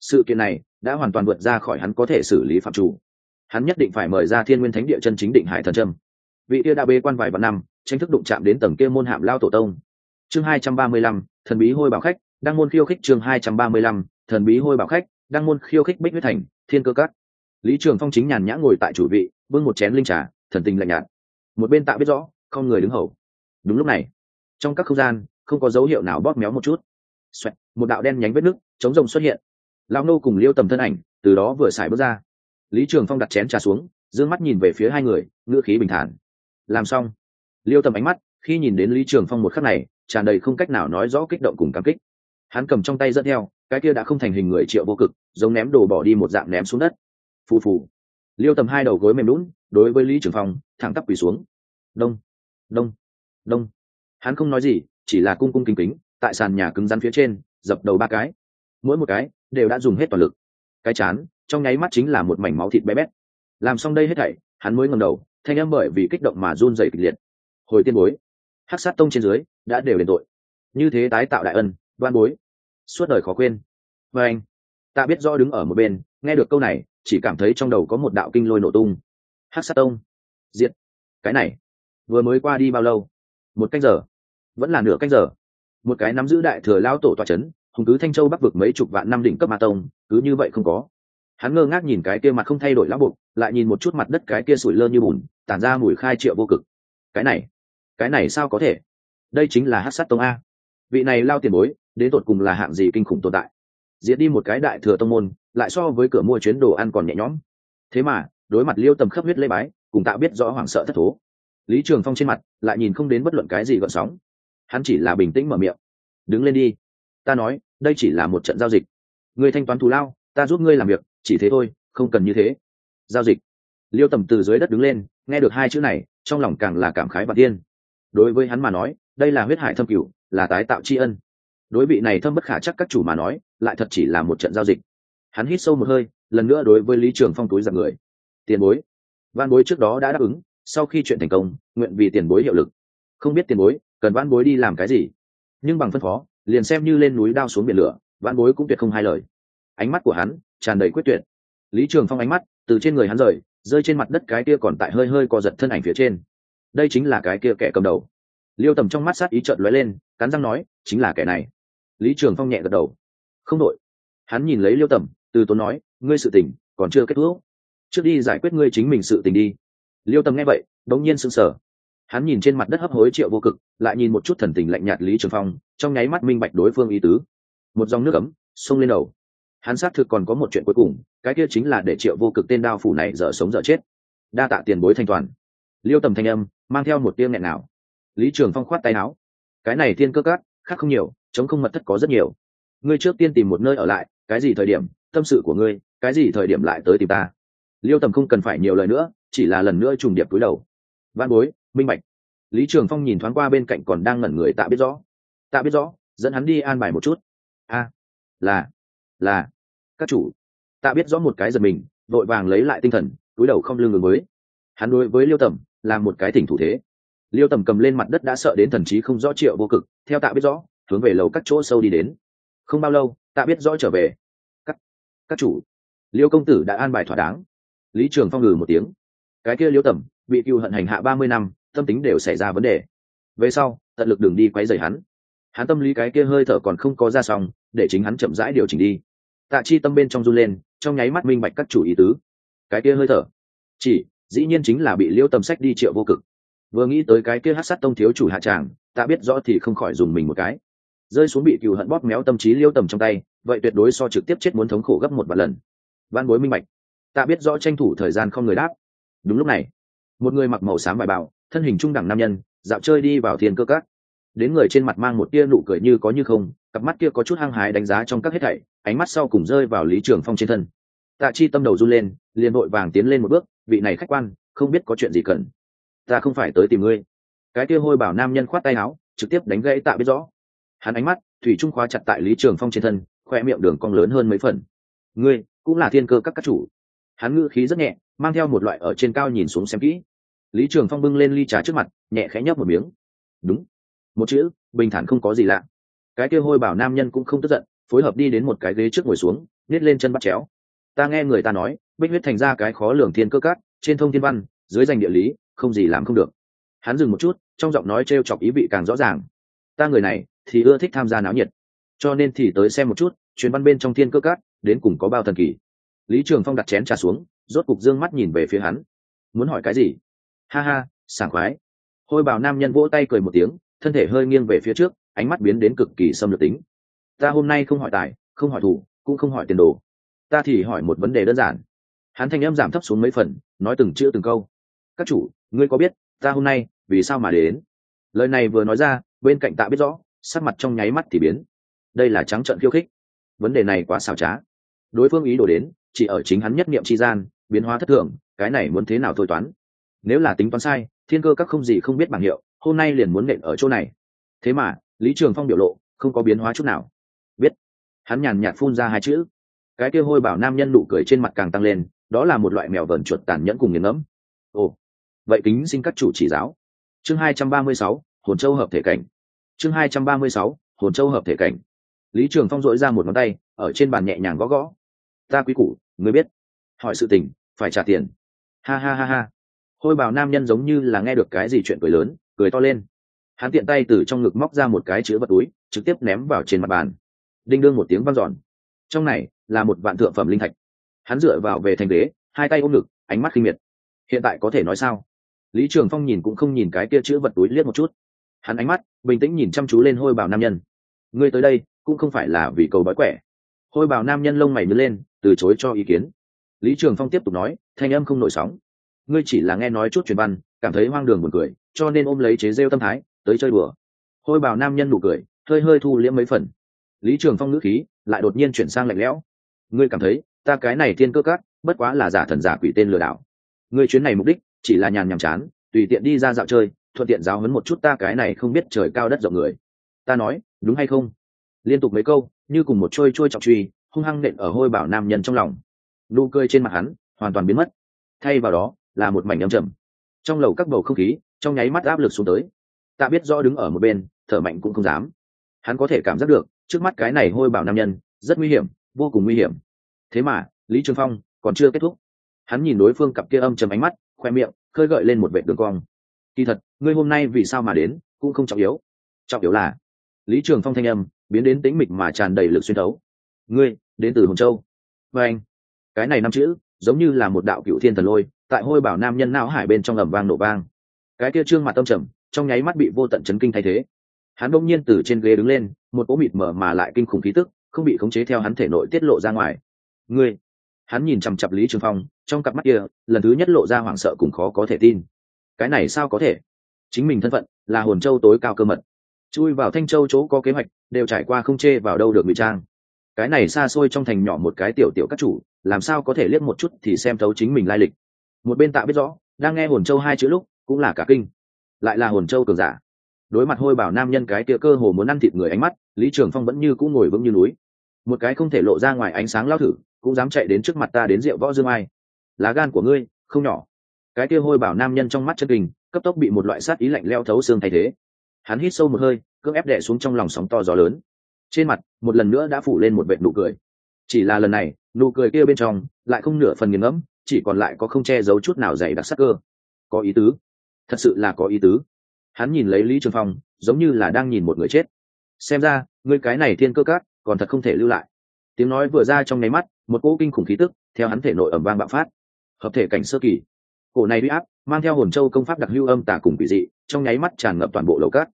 sự kiện này đã hoàn toàn vượt ra khỏi hắn có thể xử lý phạm chủ. Hắn nhất định phải mời ra thiên nguyên thánh địa chân chính định hải thần trâm. Vị kia đã bê quan vài vạn năm tranh thức đụng chạm đến tầng kia môn hạm lao tổ tông. Chương hai trăm ba mươi lăm thần bí hôi bảo khách đăng môn khiêu khích chương hai trăm ba mươi lăm thần bí hôi bảo khách đăng môn khiêu khích bích huyết thành thiên cơ cắt lý trường phong chính nhàn nhã ngồi tại chủ vị bưng một chén linh trà thần tình lạnh nhạt. Một bên tạ biết rõ không người đứng hầu. Đúng lúc này trong các không gian không có dấu hiệu nào bóp méo một chút. Xoẹt, một đạo đen nhánh vết nước chống rồng xuất hiện. Lão nô cùng liêu tầm thân ảnh từ đó vừa xài bước ra. Lý trường phong đặt chén trà xuống d ư ơ n g mắt nhìn về phía hai người, ngữ khí bình thản. Làm xong. Liêu tầm ánh mắt, khi nhìn đến lý trường phong một khắc này, tràn đầy không cách nào nói rõ kích động cùng cảm kích. Hắn cầm trong tay dẫn theo, cái kia đã không thành hình người triệu vô cực, giống ném đồ bỏ đi một dạng ném xuống đất. Phù phù. Liêu tầm hai đầu gối mềm lún, đối với lý trường phong, thẳng tắp quỳ xuống. Đông. Đông. Đông. Hắn không nói gì, chỉ là cung cung kính kính, tại sàn nhà cứng rắn phía trên, dập đầu ba cái. Mỗi một cái đều đã dùng hết toàn lực. Cái chán, trong nháy mắt chính là một mảnh máu thịt bé bét. Làm xong đây hết thảy, hắn mới ngầm đầu, thanh âm bởi vì kích động mà run dày kịch liệt. Hồi tiên bối, hắc sát tông trên dưới đã đều đền tội. Như thế tái tạo đại ân, đoan bối, suốt đời khó quên. Và anh, ta biết rõ đứng ở một bên, nghe được câu này, chỉ cảm thấy trong đầu có một đạo kinh lôi nổ tung. Hắc sát tông, diệt. Cái này, vừa mới qua đi bao lâu? Một canh giờ. Vẫn là nửa canh giờ. Một cái nắm giữ đại thừa lao tổ tòa c h ấ n hùng cứ thanh châu bắc vực mấy chục vạn năm đỉnh cấp ma tông, cứ như vậy không có. Hắn ngơ ngác nhìn cái kia mặt không thay đổi lão bục lại nhìn một chút mặt đất cái kia sủi lơ như bùn, tản ra mùi khai triệu vô cực. Cái này cái này sao có thể? Đây chính là hát sát tông a. Vị này lao tiền bối, đến tột cùng là hạng gì kinh khủng tồn tại? Diễn đi một cái đại thừa tông môn, lại so với cửa mua chuyến đồ ăn còn nhẹ nhõm. Thế mà, đối mặt liêu tầm khắp huyết lê bái, cùng tạo biết rõ hoảng sợ thất thố. Lý trường phong trên mặt, lại nhìn không đến bất luận cái gì gợn sóng. Hắn chỉ là bình tĩnh mở miệng. Đứng lên đi ta nói, đây chỉ là một trận giao dịch. Người thanh toán thù lao, ta giúp ngươi làm việc, chỉ thế thôi, không cần như thế. Giao dịch. Liêu tầm từ dưới đất đứng lên, nghe được hai chữ này, trong lòng càng là cảm khái và tiên đối với hắn mà nói, đây là huyết hải thâm cửu, là tái tạo tri ân. Đối vị này thâm bất khả chắc các chủ mà nói, lại thật chỉ là một trận giao dịch. Hắn hít sâu một hơi, lần nữa đối với lý trường phong túi giặc người. Tiền bối. Văn bối trước đó đã đáp ứng, sau khi chuyện thành công, nguyện vì tiền bối hiệu lực. Không biết tiền bối, cần văn bối đi làm cái gì? Nhưng bằng phân phó liền xem như lên núi đao xuống biển lửa văn bối cũng tuyệt không hai lời. Ánh mắt của hắn tràn đầy quyết tuyệt. Lý trường phong ánh mắt từ trên người hắn rời, rơi trên mặt đất cái kia còn tại hơi hơi co giật thân ảnh phía trên. Đây chính là cái kia kẻ cầm đầu. Liêu tầm trong mắt sát ý trợn lóe lên, cắn răng nói, chính là kẻ này. Lý trường phong nhẹ gật đầu. Không đội hắn nhìn lấy liêu tầm, từ tốn nói, ngươi sự tình còn chưa kết thúc. Trước đi giải quyết ngươi chính mình sự tình đi. Liêu tầm nghe vậy, đống nhiên sững sờ hắn nhìn trên mặt đất hấp hối triệu vô cực, lại nhìn một chút thần tình lạnh nhạt lý trường phong, trong nháy mắt minh bạch đối phương ý tứ. Một dòng nước ấm xông lên đầu. Hắn xác thực còn có một chuyện cuối cùng, cái kia chính là để triệu vô cực tên đao phủ này dở sống dở chết. Đa tạ tiền bối thanh toàn. Liêu tầm thanh âm, mang theo một tiếng nghẹn nào lý trường phong khoát tay áo. Cái này tiên cơ cát khác không nhiều, chống không mật thất có rất nhiều. Ngươi trước tiên tìm một nơi ở lại, cái gì thời điểm, tâm sự của ngươi, cái gì thời điểm lại tới tìm ta. Liêu tầm không cần phải nhiều lời nữa, chỉ là lần nữa trùng điệp cúi đầu. Văn bối minh bạch. Lý trường phong nhìn thoáng qua bên cạnh còn đang ngẩn người tạ biết rõ. Tạ biết rõ, dẫn hắn đi an bài một chút. A, là là, các chủ. Tạ biết rõ một cái giật mình, vội vàng lấy lại tinh thần, túi đầu không lương ngừng mới. hắn đối với liêu tầm, là một cái thỉnh thủ thế. Liêu tầm cầm lên mặt đất đã sợ đến thần trí không rõ triệu vô cực, theo tạ biết rõ, hướng về lầu các chỗ sâu đi đến. Không bao lâu, tạ biết rõ trở về. Các các chủ. Liêu công tử đã an bài thỏa đáng. Lý trường phong ngừ một tiếng. Cái kia liêu tầm, bị cựu hận hành hạ ba mươi năm tâm tính đều xảy ra vấn đề. Về sau, tận lực đường đi quấy rầy hắn. Hắn tâm lý cái kia hơi thở còn không có ra xong, để chính hắn chậm rãi điều chỉnh đi. Tạ chi tâm bên trong run lên, trong nháy mắt minh bạch các chủ ý tứ. Cái kia hơi thở. Chỉ, dĩ nhiên chính là bị liêu tầm sách đi triệu vô cực. Vừa nghĩ tới cái kia hát sát tông thiếu chủ hạ tràng tạ biết rõ thì không khỏi dùng mình một cái. Rơi xuống bị cựu hận bóp méo tâm trí liêu tầm trong tay, vậy tuyệt đối so trực tiếp chết muốn thống khổ gấp một vài lần. Văn bối minh bạch. Tạ biết rõ tranh thủ thời gian không người đáp. Đúng lúc này, một người mặc màu xám vải bảo thân hình trung đẳng nam nhân, dạo chơi đi vào thiên cơ các. Đến người trên mặt mang một tia nụ cười như có như không, cặp mắt kia có chút hăng hái đánh giá trong các hết thảy, ánh mắt sau cùng rơi vào lý trường phong trên thân. Tạ chi tâm đầu run lên, liền vội vàng tiến lên một bước, vị này khách quan, không biết có chuyện gì cần. Ta không phải tới tìm ngươi. Cái kia hôi bảo nam nhân khoát tay áo, trực tiếp đánh gãy tạ biết rõ. Hắn ánh mắt, thủy trung khóa chặt tại lý trường phong trên thân, khoe miệng đường cong lớn hơn mấy phần. Ngươi cũng là thiên cơ các các chủ. Hắn ngữ khí rất nhẹ, mang theo một loại ở trên cao nhìn xuống xem kỹ lý trường phong bưng lên ly trà trước mặt, nhẹ khẽ nhấp một miếng. Đúng. Một chữ, bình thản không có gì lạ. Cái kia hôi bảo nam nhân cũng không tức giận, phối hợp đi đến một cái ghế trước ngồi xuống, nhét lên chân bắt chéo. Ta nghe người ta nói, bích huyết thành ra cái khó lường thiên cơ cát, trên thông thiên văn, dưới danh địa lý, không gì làm không được. Hắn dừng một chút, trong giọng nói t r e o chọc ý vị càng rõ ràng. Ta người này, thì ưa thích tham gia náo nhiệt, cho nên thì tới xem một chút, chuyến văn bên trong thiên cơ cát, đến cùng có bao thần kỳ. Lý trường phong đặt chén trà xuống, rốt cục d ư ơ n g mắt nhìn về phía hắn. Muốn hỏi cái gì? Ha ha, sảng khoái. Hôi bào nam nhân vỗ tay cười một tiếng, thân thể hơi nghiêng về phía trước, ánh mắt biến đến cực kỳ xâm lược tính. Ta hôm nay không hỏi tài, không hỏi thủ, cũng không hỏi tiền đồ. Ta thì hỏi một vấn đề đơn giản. Hắn thanh âm giảm thấp xuống mấy phần, nói từng chữ từng câu. Các chủ, ngươi có biết, ta hôm nay, vì sao mà đến? Lời này vừa nói ra, bên cạnh tạ biết rõ, sắc mặt trong nháy mắt thì biến. Đây là trắng trận khiêu khích. Vấn đề này quá xảo trá. Đối phương ý đồ đến, chỉ ở chính hắn nhất niệm tri gian, biến hóa thất thường, cái này muốn thế nào thôi toán? Nếu là tính toán sai, thiên cơ các không gì không biết bảng hiệu, hôm nay liền muốn nện ở chỗ này. Thế mà, lý trường phong biểu lộ, không có biến hóa chút nào. Biết. Hắn nhàn nhạt phun ra hai chữ. Cái kia hôi bảo nam nhân nụ cười trên mặt càng tăng lên, đó là một loại mèo vờn chuột tàn nhẫn cùng nghiền ngẫm. Ồ, vậy kính xin các chủ chỉ giáo. Chương hai trăm ba mươi sáu, hồn châu hợp thể cảnh. Chương hai trăm ba mươi sáu, hồn châu hợp thể cảnh. Lý trường phong dội ra một ngón tay, ở trên bàn nhẹ nhàng gõ gõ. Ta quý củ, người biết. Hỏi sự tình, phải trả tiền. Ha ha ha ha hôi bào nam nhân giống như là nghe được cái gì chuyện cười lớn, cười to lên. Hắn tiện tay từ trong ngực móc ra một cái chứa vật túi, trực tiếp ném vào trên mặt bàn. Đinh đương một tiếng vang dọn. Trong này là một vạn thượng phẩm linh thạch. Hắn dựa vào về thành ghế, hai tay ôm ngực, ánh mắt khinh miệt. Hiện tại có thể nói sao? Lý trường phong nhìn cũng không nhìn cái kia chữ vật túi liếc một chút. Hắn ánh mắt bình tĩnh nhìn chăm chú lên hôi bào nam nhân. Ngươi tới đây, cũng không phải là vì cầu bói quẻ. Hôi bào nam nhân lông mày nhớ lên, từ chối cho ý kiến. Lý trường phong tiếp tục nói, thanh âm không nổi sóng ngươi chỉ là nghe nói chút truyền văn, cảm thấy hoang đường buồn cười, cho nên ôm lấy chế rêu tâm thái, tới chơi đùa. Hôi bảo nam nhân nụ cười, hơi hơi thu liễm mấy phần. Lý trường phong ngữ khí lại đột nhiên chuyển sang lạnh lẽo. Ngươi cảm thấy, ta cái này thiên cơ cát, bất quá là giả thần giả quỷ tên lừa đảo. Ngươi chuyến này mục đích, chỉ là nhàn nhàm chán, tùy tiện đi ra dạo chơi, thuận tiện giáo huấn một chút ta cái này không biết trời cao đất rộng người. Ta nói, đúng hay không? Liên tục mấy câu, như cùng một trôi trôi trọng truy, hung hăng nện ở hôi bảo nam nhân trong lòng. Nụ cười trên mặt hắn hoàn toàn biến mất. Thay vào đó là một mảnh âm trầm. Trong lầu các bầu không khí, trong nháy mắt áp lực xuống tới. Ta biết rõ đứng ở một bên, thở mạnh cũng không dám. Hắn có thể cảm giác được, trước mắt cái này hôi bảo nam nhân, rất nguy hiểm, vô cùng nguy hiểm. Thế mà, lý trường phong còn chưa kết thúc. Hắn nhìn đối phương cặp kia âm trầm ánh mắt, khoe miệng, khơi gợi lên một vệ đường cong. Kỳ thật, ngươi hôm nay vì sao mà đến, cũng không trọng yếu. Trọng yếu là, lý trường phong thanh âm biến đến tính mịch mà tràn đầy lực xuyên thấu. Ngươi, đến từ hồng châu. Và anh, cái này năm chữ giống như là một đạo cựu thiên thần lôi, tại hôi bảo nam nhân não hải bên trong ẩm vang nổ vang. Cái kia trương mặt tâm trầm, trong nháy mắt bị vô tận chấn kinh thay thế. Hắn bỗng nhiên từ trên ghế đứng lên, một cỗ mịt mở mà lại kinh khủng khí tức, không bị khống chế theo hắn thể nội tiết lộ ra ngoài. Ngươi! Hắn nhìn chằm chặp lý trường phong, trong cặp mắt kia, lần thứ nhất lộ ra hoảng sợ cùng khó có thể tin. Cái này sao có thể? Chính mình thân phận, là hồn châu tối cao cơ mật. Chui vào thanh châu chỗ có kế hoạch, đều trải qua không chê vào đâu được ngụy trang cái này xa xôi trong thành nhỏ một cái tiểu tiểu các chủ, làm sao có thể liếc một chút thì xem thấu chính mình lai lịch. Một bên tạ biết rõ, đang nghe hồn châu hai chữ lúc, cũng là cả kinh. Lại là hồn châu cường giả. Đối mặt hôi bảo nam nhân cái tia cơ hồ muốn ăn thịt người ánh mắt, lý trường phong vẫn như cũng ngồi vững như núi. Một cái không thể lộ ra ngoài ánh sáng lao thử, cũng dám chạy đến trước mặt ta đến rượu võ dương ai. Lá gan của ngươi, không nhỏ. Cái tia hôi bảo nam nhân trong mắt chân kinh, cấp tốc bị một loại sát ý lạnh leo thấu xương thay thế. Hắn hít sâu một hơi, cưỡng ép đẻ xuống trong lòng sóng to gió lớn trên mặt, một lần nữa đã phủ lên một vệt nụ cười. Chỉ là lần này, nụ cười kia bên trong lại không nửa phần nghiền ngẫm, chỉ còn lại có không che giấu chút nào dày đặc sắc cơ. Có ý tứ. Thật sự là có ý tứ. Hắn nhìn lấy lý trường phong, giống như là đang nhìn một người chết. Xem ra, ngươi cái này thiên cơ cát còn thật không thể lưu lại. Tiếng nói vừa ra trong nháy mắt, một cỗ kinh khủng khí tức, theo hắn thể nội ẩm vang bạo phát. Hợp thể cảnh sơ kỳ. Cổ này bị áp, mang theo hồn châu công pháp đặc lưu âm tả cùng quỷ dị, trong nháy mắt tràn ngập toàn bộ lầu cát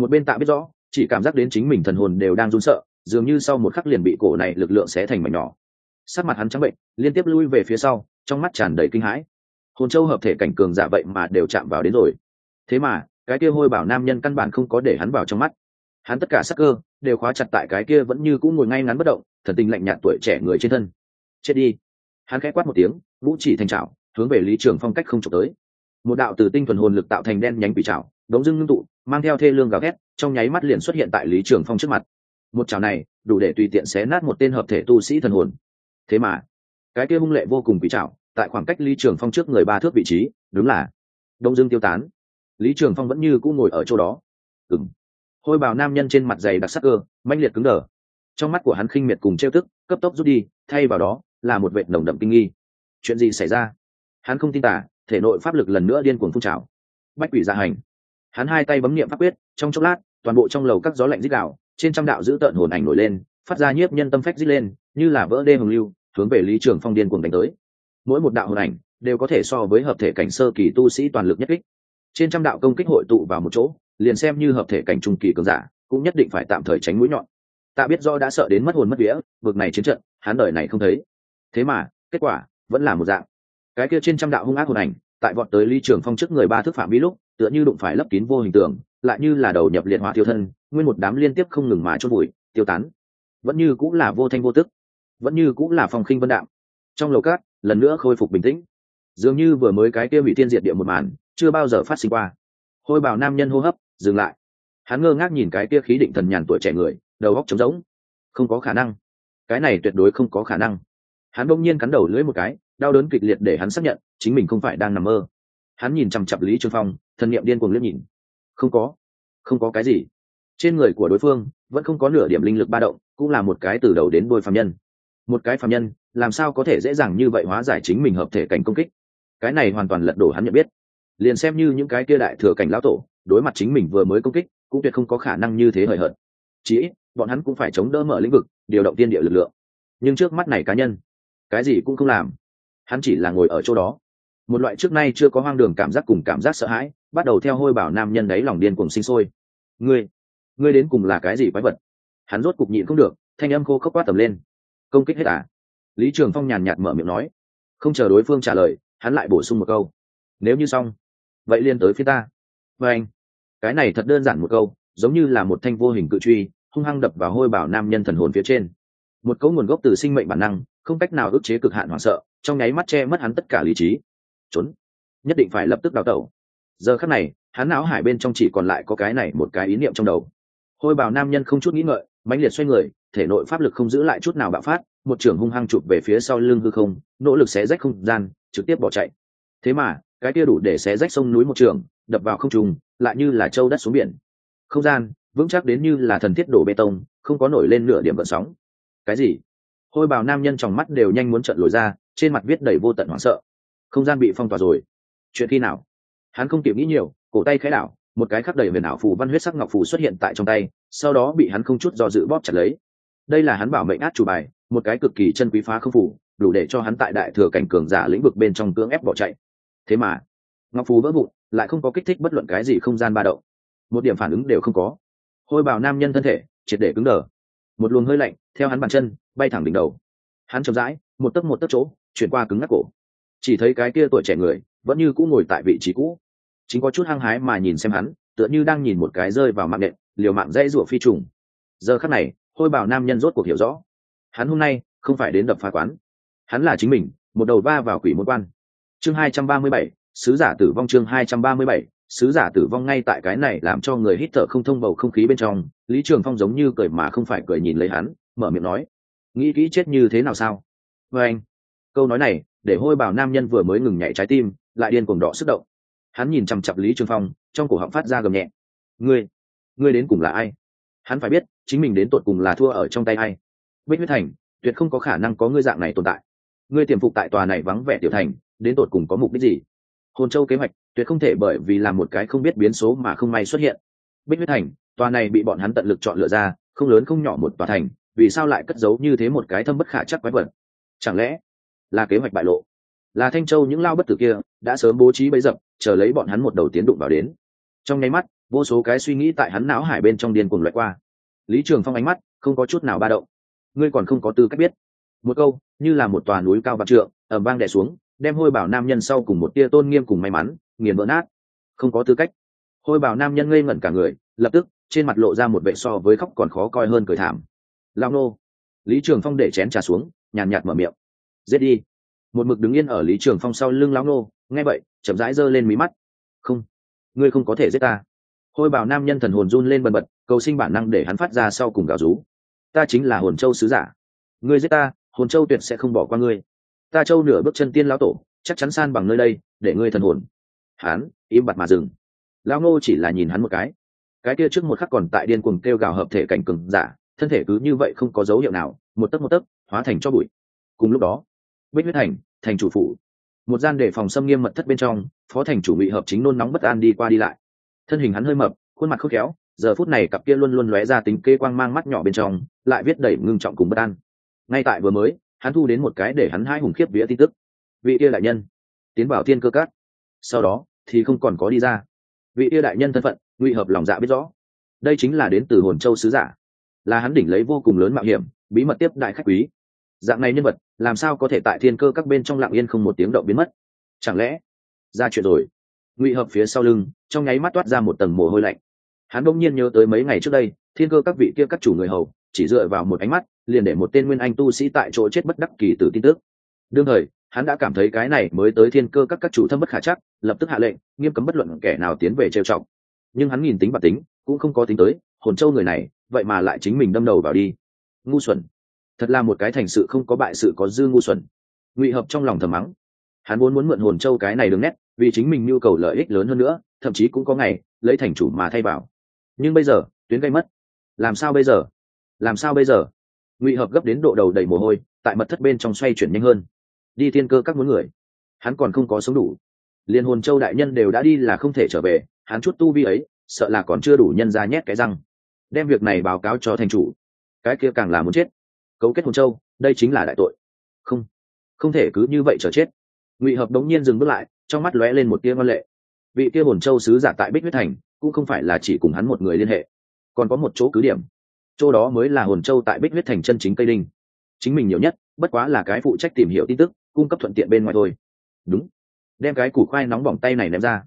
một bên tạ biết rõ chỉ cảm giác đến chính mình thần hồn đều đang run sợ, dường như sau một khắc liền bị cổ này lực lượng xé thành mảnh nhỏ. Sắc mặt hắn trắng bệnh, liên tiếp lui về phía sau, trong mắt tràn đầy kinh hãi. Hồn châu hợp thể cảnh cường giả vậy mà đều chạm vào đến rồi. Thế mà, cái kia hôi bảo nam nhân căn bản không có để hắn vào trong mắt. Hắn tất cả sắc cơ đều khóa chặt tại cái kia vẫn như cũng ngồi ngay ngắn bất động, thần tình lạnh nhạt tuổi trẻ người trên thân. Chết đi. Hắn khẽ quát một tiếng, vũ chỉ thành trào hướng về lý trường phong cách không trục tới. Một đạo từ tinh thuần hồn lực tạo thành đen nhánh quỷ trào đống dưng ngưng tụ, mang theo thê lương gào ghét trong nháy mắt liền xuất hiện tại lý trường phong trước mặt. Một chảo này, đủ để tùy tiện xé nát một tên hợp thể tu sĩ thần hồn. Thế mà, cái kia hung lệ vô cùng quý chảo, tại khoảng cách lý trường phong trước người ba thước vị trí, đúng là đông dương tiêu tán. Lý trường phong vẫn như cũng ngồi ở chỗ đó. Ừng hôi bào nam nhân trên mặt dày đặc sắc cơ manh liệt cứng đờ. Trong mắt của hắn khinh miệt cùng trêu tức, cấp tốc rút đi, thay vào đó là một vệ nồng đậm kinh nghi. Chuyện gì xảy ra? Hắn không tin tả thể nội pháp lực lần nữa điên cuồng phun trào. Bách quỷ gia hành hắn hai tay bấm niệm pháp quyết, trong chốc lát, toàn bộ trong lầu các gió lạnh dít đạo trên trăm đạo giữ tợn hồn ảnh nổi lên, phát ra nhiếp nhân tâm phách dít lên, như là vỡ đê hồng lưu, hướng về lý trường phong điên cuồng đánh tới. Mỗi một đạo hồn ảnh đều có thể so với hợp thể cảnh sơ kỳ tu sĩ toàn lực nhất kích. Trên trăm đạo công kích hội tụ vào một chỗ, liền xem như hợp thể cảnh trung kỳ cường giả, cũng nhất định phải tạm thời tránh mũi nhọn. Tạ biết do đã sợ đến mất hồn mất vía vực này chiến trận, hắn đời này không thấy. Thế mà, kết quả vẫn là một dạng. Cái kia trên trăm đạo hung ác hồn ảnh, tại vọt tới lý trường phong trước người ba thước phạm vi lúc tựa như đụng phải lấp kín vô hình tượng lại như là đầu nhập liệt hỏa tiêu thân, nguyên một đám liên tiếp không ngừng mà chốt bụi tiêu tán. Vẫn như cũng là vô thanh vô tức, vẫn như cũng là phong khinh vân đạm. Trong lầu cát lần nữa khôi phục bình tĩnh. Dường như vừa mới cái kia bị thiên diệt địa một màn, chưa bao giờ phát sinh qua. Hôi bảo nam nhân hô hấp, dừng lại. Hắn ngơ ngác nhìn cái kia khí định thần nhàn tuổi trẻ người, đầu góc trống rỗng. Không có khả năng. Cái này tuyệt đối không có khả năng. Hắn bỗng nhiên cắn đầu lưỡi một cái, đau đớn kịch liệt để hắn xác nhận, chính mình không phải đang nằm mơ. Hắn nhìn chằm chặp lý trương phong thần niệm điên cuồng liếc nhìn. Không có. Không có cái gì. Trên người của đối phương vẫn không có nửa điểm linh lực ba động, cũng là một cái từ đầu đến đôi phạm nhân. Một cái phạm nhân, làm sao có thể dễ dàng như vậy hóa giải chính mình hợp thể cảnh công kích? Cái này hoàn toàn lật đổ hắn nhận biết. Liền xem như những cái kia đại thừa cảnh lão tổ, đối mặt chính mình vừa mới công kích, cũng tuyệt không có khả năng như thế hời hợt. Chí ít, bọn hắn cũng phải chống đỡ mở lĩnh vực, điều động tiên địa lực lượng. Nhưng trước mắt này cá nhân, cái gì cũng không làm. Hắn chỉ là ngồi ở chỗ đó. Một loại trước nay chưa có hoang đường cảm giác cùng cảm giác sợ hãi bắt đầu theo hôi bảo nam nhân đấy lòng điên cuồng sinh sôi. Ngươi ngươi đến cùng là cái gì quái vật? Hắn rốt cục nhịn không được, thanh âm khô khốc quát tầm lên. Công kích hết à? Lý trường phong nhàn nhạt mở miệng nói. Không chờ đối phương trả lời, hắn lại bổ sung một câu. Nếu như xong, vậy liên tới phía ta. Và anh, cái này thật đơn giản một câu, giống như là một thanh vô hình cự truy, hung hăng đập vào hôi bảo nam nhân thần hồn phía trên. Một cấu nguồn gốc từ sinh mệnh bản năng, không cách nào ức chế cực hạn hoảng sợ, trong nháy mắt che mất hắn tất cả lý trí. Trốn. Nhất định phải lập tức đào tẩu giờ khắc này, hắn não hải bên trong chỉ còn lại có cái này một cái ý niệm trong đầu. Hôi bào nam nhân không chút nghĩ ngợi, mãnh liệt xoay người, thể nội pháp lực không giữ lại chút nào bạo phát, một trưởng hung hăng chụp về phía sau lưng hư không, nỗ lực xé rách không gian, trực tiếp bỏ chạy. Thế mà, cái kia đủ để xé rách sông núi một trường, đập vào không trùng lại như là trâu đất xuống biển. Không gian, vững chắc đến như là thần thiết đổ bê tông, không có nổi lên nửa điểm vận sóng. Cái gì? Hôi bào nam nhân trong mắt đều nhanh muốn trận lồi ra, trên mặt viết đầy vô tận hoảng sợ. Không gian bị phong tỏa rồi. Chuyện khi nào? Hắn không kịp nghĩ nhiều, cổ tay khẽ đảo, một cái khắc đầy huyền ảo phù văn huyết sắc ngọc phù xuất hiện tại trong tay, sau đó bị hắn không chút do dự bóp chặt lấy. Đây là hắn bảo mệnh át chủ bài, một cái cực kỳ chân quý phá không phủ đủ để cho hắn tại đại thừa cảnh cường giả lĩnh vực bên trong cưỡng ép bỏ chạy. Thế mà, ngọc phù vỡ vụn, lại không có kích thích bất luận cái gì không gian ba động. Một điểm phản ứng đều không có. Hôi bào nam nhân thân thể, triệt để cứng đờ. Một luồng hơi lạnh, theo hắn bàn chân, bay thẳng đỉnh đầu. Hắn chậm rãi, một tấc một tấc chỗ, chuyển qua cứng ngắc cổ. Chỉ thấy cái kia tuổi trẻ người vẫn như cũ ngồi tại vị trí cũ. Chính có chút hăng hái mà nhìn xem hắn, tựa như đang nhìn một cái rơi vào mạng nện, liều mạng dãy rủa phi trùng. Giờ khắc này, hôi bảo nam nhân rốt cuộc hiểu rõ. Hắn hôm nay không phải đến đập phá quán. Hắn là chính mình, một đầu va vào quỷ môn quan. Chương hai trăm ba mươi bảy, sứ giả tử vong chương hai trăm ba mươi bảy, sứ giả tử vong ngay tại cái này làm cho người hít thở không thông bầu không khí bên trong, lý trường phong giống như cười mà không phải cười nhìn lấy hắn, mở miệng nói, nghĩ kỹ chết như thế nào sao? Vê anh câu nói này, để hôi bảo nam nhân vừa mới ngừng nhảy trái tim lại điên cuồng đỏ sức động. Hắn nhìn chằm chặp lý trường phong, trong cổ họng phát ra gầm nhẹ. Ngươi ngươi đến cùng là ai? Hắn phải biết, chính mình đến tột cùng là thua ở trong tay ai. Bích huyết thành, tuyệt không có khả năng có ngươi dạng này tồn tại. Ngươi tiềm phục tại tòa này vắng vẻ tiểu thành, đến tột cùng có mục đích gì? Hồn châu kế hoạch, tuyệt không thể bởi vì làm một cái không biết biến số mà không may xuất hiện. Bích huyết thành, tòa này bị bọn hắn tận lực chọn lựa ra, không lớn không nhỏ một tòa thành, vì sao lại cất giấu như thế một cái thâm bất khả chắc quái vật? Chẳng lẽ là kế hoạch bại lộ? Là thanh châu những lao bất tử kia, đã sớm bố trí bấy dập, chờ lấy bọn hắn một đầu tiến đụng vào đến. Trong nháy mắt, vô số cái suy nghĩ tại hắn não hải bên trong điên cuồng loại qua. Lý trường phong ánh mắt không có chút nào ba động. Ngươi còn không có tư cách biết. Một câu, như là một tòa núi cao bạc trượng ẩm vang đè xuống, đem hôi bảo nam nhân sau cùng một tia tôn nghiêm cùng may mắn, nghiền vỡ nát. Không có tư cách. Hôi bảo nam nhân ngây ngẩn cả người, lập tức, trên mặt lộ ra một vệ so với khóc còn khó coi hơn cười thảm. Lao nô. Lý trường phong để chén trà xuống, nhàn nhạt mở miệng. Giết đi một mực đứng yên ở lý trường phong sau lưng lão nô, nghe vậy, chậm rãi giơ lên mí mắt. Không, ngươi không có thể giết ta. Hôi bảo nam nhân thần hồn run lên bần bật, cầu sinh bản năng để hắn phát ra sau cùng gào rú. Ta chính là hồn châu sứ giả. Ngươi giết ta, hồn châu tuyệt sẽ không bỏ qua ngươi. Ta châu nửa bước chân tiên lão tổ, chắc chắn san bằng nơi đây, để ngươi thần hồn. Hắn, im bặt mà dừng. Lão ngô chỉ là nhìn hắn một cái. Cái kia trước một khắc còn tại điên cuồng kêu gào hợp thể cảnh cường giả, thân thể cứ như vậy không có dấu hiệu nào, một tấc một tấc, hóa thành cho bụi. Cùng lúc đó bích huyết thành thành chủ phủ. Một gian để phòng xâm nghiêm mật thất bên trong, phó thành chủ bị hợp chính nôn nóng bất an đi qua đi lại. Thân hình hắn hơi mập, khuôn mặt khốc khéo, giờ phút này cặp kia luôn luôn lóe ra tính kê quang mang mắt nhỏ bên trong, lại viết đầy ngưng trọng cùng bất an. Ngay tại vừa mới, hắn thu đến một cái để hắn hai hùng khiếp vía tin tức. Vị kia đại nhân, tiến vào thiên cơ cát sau đó, thì không còn có đi ra. Vị kia đại nhân thân phận, ngụy hợp lòng dạ biết rõ. Đây chính là đến từ hồn châu sứ giả. Là hắn đỉnh lấy vô cùng lớn mạo hiểm, bí mật tiếp đại khách quý. Dạng này nhân vật làm sao có thể tại thiên cơ các bên trong lạng yên không một tiếng động biến mất? Chẳng lẽ, ra chuyện rồi? Ngụy hợp phía sau lưng, trong nháy mắt toát ra một tầng mồ hôi lạnh. Hắn bỗng nhiên nhớ tới mấy ngày trước đây, thiên cơ các vị kia các chủ người hầu, chỉ dựa vào một ánh mắt, liền để một tên nguyên anh tu sĩ tại chỗ chết bất đắc kỳ từ tin tức. Đương thời, hắn đã cảm thấy cái này mới tới thiên cơ các các chủ thâm bất khả chắc, lập tức hạ lệnh, nghiêm cấm bất luận kẻ nào tiến về trêu trọng nhưng hắn nhìn tính bản tính, cũng không có tính tới, hồn châu người này, vậy mà lại chính mình đâm đầu vào đi. Ngu xuẩn thật là một cái thành sự không có bại sự có dư ngu xuẩn. Ngụy hợp trong lòng thầm mắng. Hắn vốn muốn mượn hồn châu cái này đường nét, vì chính mình nhu cầu lợi ích lớn hơn nữa, thậm chí cũng có ngày, lấy thành chủ mà thay vào. Nhưng bây giờ, tuyến gây mất. Làm sao bây giờ? Làm sao bây giờ? Ngụy hợp gấp đến độ đầu đầy mồ hôi, tại mật thất bên trong xoay chuyển nhanh hơn. Đi thiên cơ các muốn người. Hắn còn không có sống đủ. Liên hồn châu đại nhân đều đã đi là không thể trở về, hắn chút tu vi ấy, sợ là còn chưa đủ nhân ra nhét cái răng. Đem việc này báo cáo cho thành chủ. Cái kia càng là muốn chết cấu kết hồn châu, đây chính là đại tội. Không không thể cứ như vậy chờ chết. Ngụy hợp đống nhiên dừng bước lại, trong mắt lóe lên một tia ngoan lệ. Vị kia hồn châu sứ giả tại bích huyết thành, cũng không phải là chỉ cùng hắn một người liên hệ, còn có một chỗ cứ điểm. Chỗ đó mới là hồn châu tại bích huyết thành chân chính cây đinh. Chính mình nhiều nhất, bất quá là cái phụ trách tìm hiểu tin tức, cung cấp thuận tiện bên ngoài thôi. Đúng. Đem cái củ khoai nóng bỏng tay này ném ra.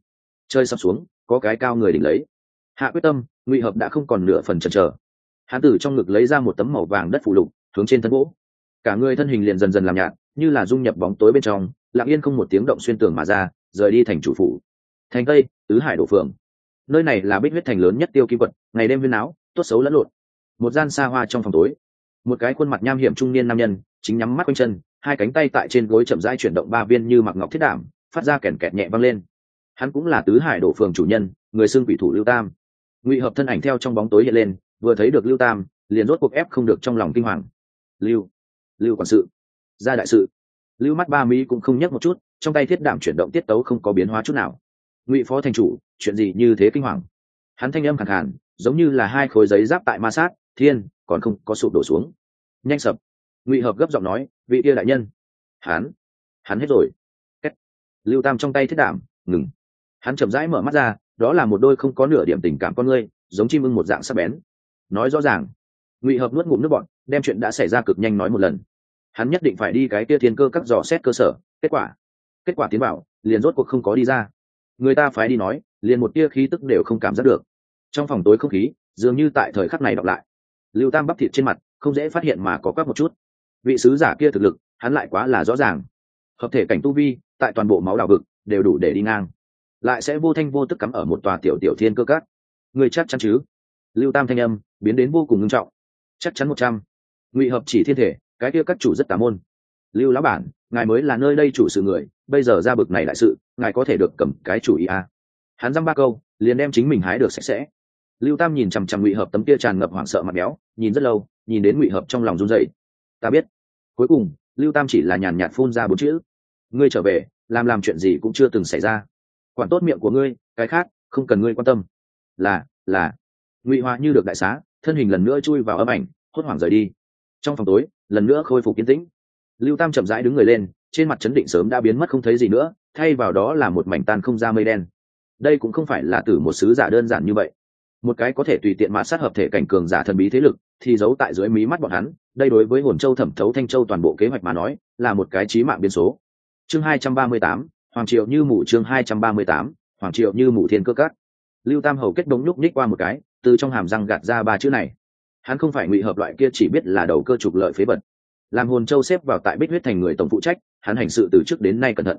Chơi sập xuống, có cái cao người đỉnh lấy. Hạ quyết tâm, ngụy hợp đã không còn nửa phần chần chờ. Hán tử trong ngực lấy ra một tấm màu vàng đất phụ lục hướng trên thân gỗ. Cả người thân hình liền dần dần làm nhạt, như là dung nhập bóng tối bên trong, lặng yên không một tiếng động xuyên tường mà ra, rời đi thành chủ phủ. Thành tây, tứ hải đổ phường nơi này là bích huyết thành lớn nhất tiêu kim quật ngày đêm viên áo, tốt xấu lẫn lộn. Một gian xa hoa trong phòng tối. Một cái khuôn mặt nham hiểm trung niên nam nhân, chính nhắm mắt quanh chân, hai cánh tay tại trên gối chậm rãi chuyển động ba viên như mặc ngọc thiết đảm, phát ra kèn kẹt nhẹ văng lên. Hắn cũng là tứ hải đổ phường chủ nhân, người xưng quỷ thủ lưu tam. Ngụy hợp thân ảnh theo trong bóng tối hiện lên, vừa thấy được lưu tam, liền rốt cuộc ép không được trong lòng kinh hoàng lưu. Lưu quản sự. Ra đại sự. Lưu mắt ba mỹ cũng không nhấc một chút, trong tay thiết đảm chuyển động tiết tấu không có biến hóa chút nào. Ngụy phó thành chủ, chuyện gì như thế kinh hoàng? Hắn thanh âm khẳng hẳn giống như là hai khối giấy giáp tại ma sát, thiên, còn không có sụp đổ xuống. Nhanh sập. Ngụy hợp gấp giọng nói, vị kia đại nhân. Hắn. Hắn hết rồi. Kết. lưu tam trong tay thiết đảm, ngừng. Hắn chậm rãi mở mắt ra, đó là một đôi không có nửa điểm tình cảm con ngươi, giống chim ưng một dạng sắc bén. Nói rõ ràng ngụy hợp nuốt ngụm nước bọn, đem chuyện đã xảy ra cực nhanh nói một lần. Hắn nhất định phải đi cái kia thiên cơ các dò xét cơ sở, kết quả kết quả tiến bảo, liền rốt cuộc không có đi ra. Người ta phải đi nói, liền một tia khí tức đều không cảm giác được. Trong phòng tối không khí, dường như tại thời khắc này đọc lại. Lưu tam bắp thịt trên mặt, không dễ phát hiện mà có quắc một chút. Vị sứ giả kia thực lực, hắn lại quá là rõ ràng. Hợp thể cảnh tu vi, tại toàn bộ máu đào vực, đều đủ để đi ngang. Lại sẽ vô thanh vô tức cắm ở một tòa tiểu tiểu thiên cơ cát người chắc chắn chứ? Lưu tam thanh âm, biến đến vô cùng ngưng trọng chắc chắn một trăm. Ngụy hợp chỉ thiên thể, cái kia các chủ rất tà môn. Lưu lão bản, ngài mới là nơi đây chủ sự người, bây giờ ra bực này đại sự, ngài có thể được cầm cái chủ ý à. hắn dăm ba câu, liền đem chính mình hái được sạch sẽ. Lưu tam nhìn chằm chằm ngụy hợp tấm kia tràn ngập hoảng sợ mặt béo, nhìn rất lâu, nhìn đến ngụy hợp trong lòng run dậy ta biết. Cuối cùng, lưu tam chỉ là nhàn nhạt phun ra bốn chữ. Ngươi trở về, làm làm chuyện gì cũng chưa từng xảy ra. Quản tốt miệng của ngươi, cái khác, không cần ngươi quan tâm. Là là. Ngụy hoa như được đại xá thân hình lần nữa chui vào âm ảnh, hốt hoảng rời đi. Trong phòng tối, lần nữa khôi phục kiến tĩnh. Lưu tam chậm rãi đứng người lên, trên mặt chấn định sớm đã biến mất không thấy gì nữa, thay vào đó là một mảnh tan không ra mây đen. Đây cũng không phải là từ một sứ giả đơn giản như vậy. Một cái có thể tùy tiện mã sát hợp thể cảnh cường giả thần bí thế lực, thì giấu tại dưới mí mắt bọn hắn, đây đối với hồn châu thẩm thấu thanh châu toàn bộ kế hoạch mà nói, là một cái chí mạng biến số. Chương hai trăm ba mươi tám, hoàng triệu như mù chương hai trăm ba mươi tám, hoàng triệu như mù thiên cơ cát lưu tam hầu kết đống nhúc nhích qua một cái từ trong hàm răng gạt ra ba chữ này. Hắn không phải ngụy hợp loại kia chỉ biết là đầu cơ trục lợi phế vật. Làm hồn châu xếp vào tại bích huyết thành người tổng phụ trách, hắn hành sự từ trước đến nay cẩn thận.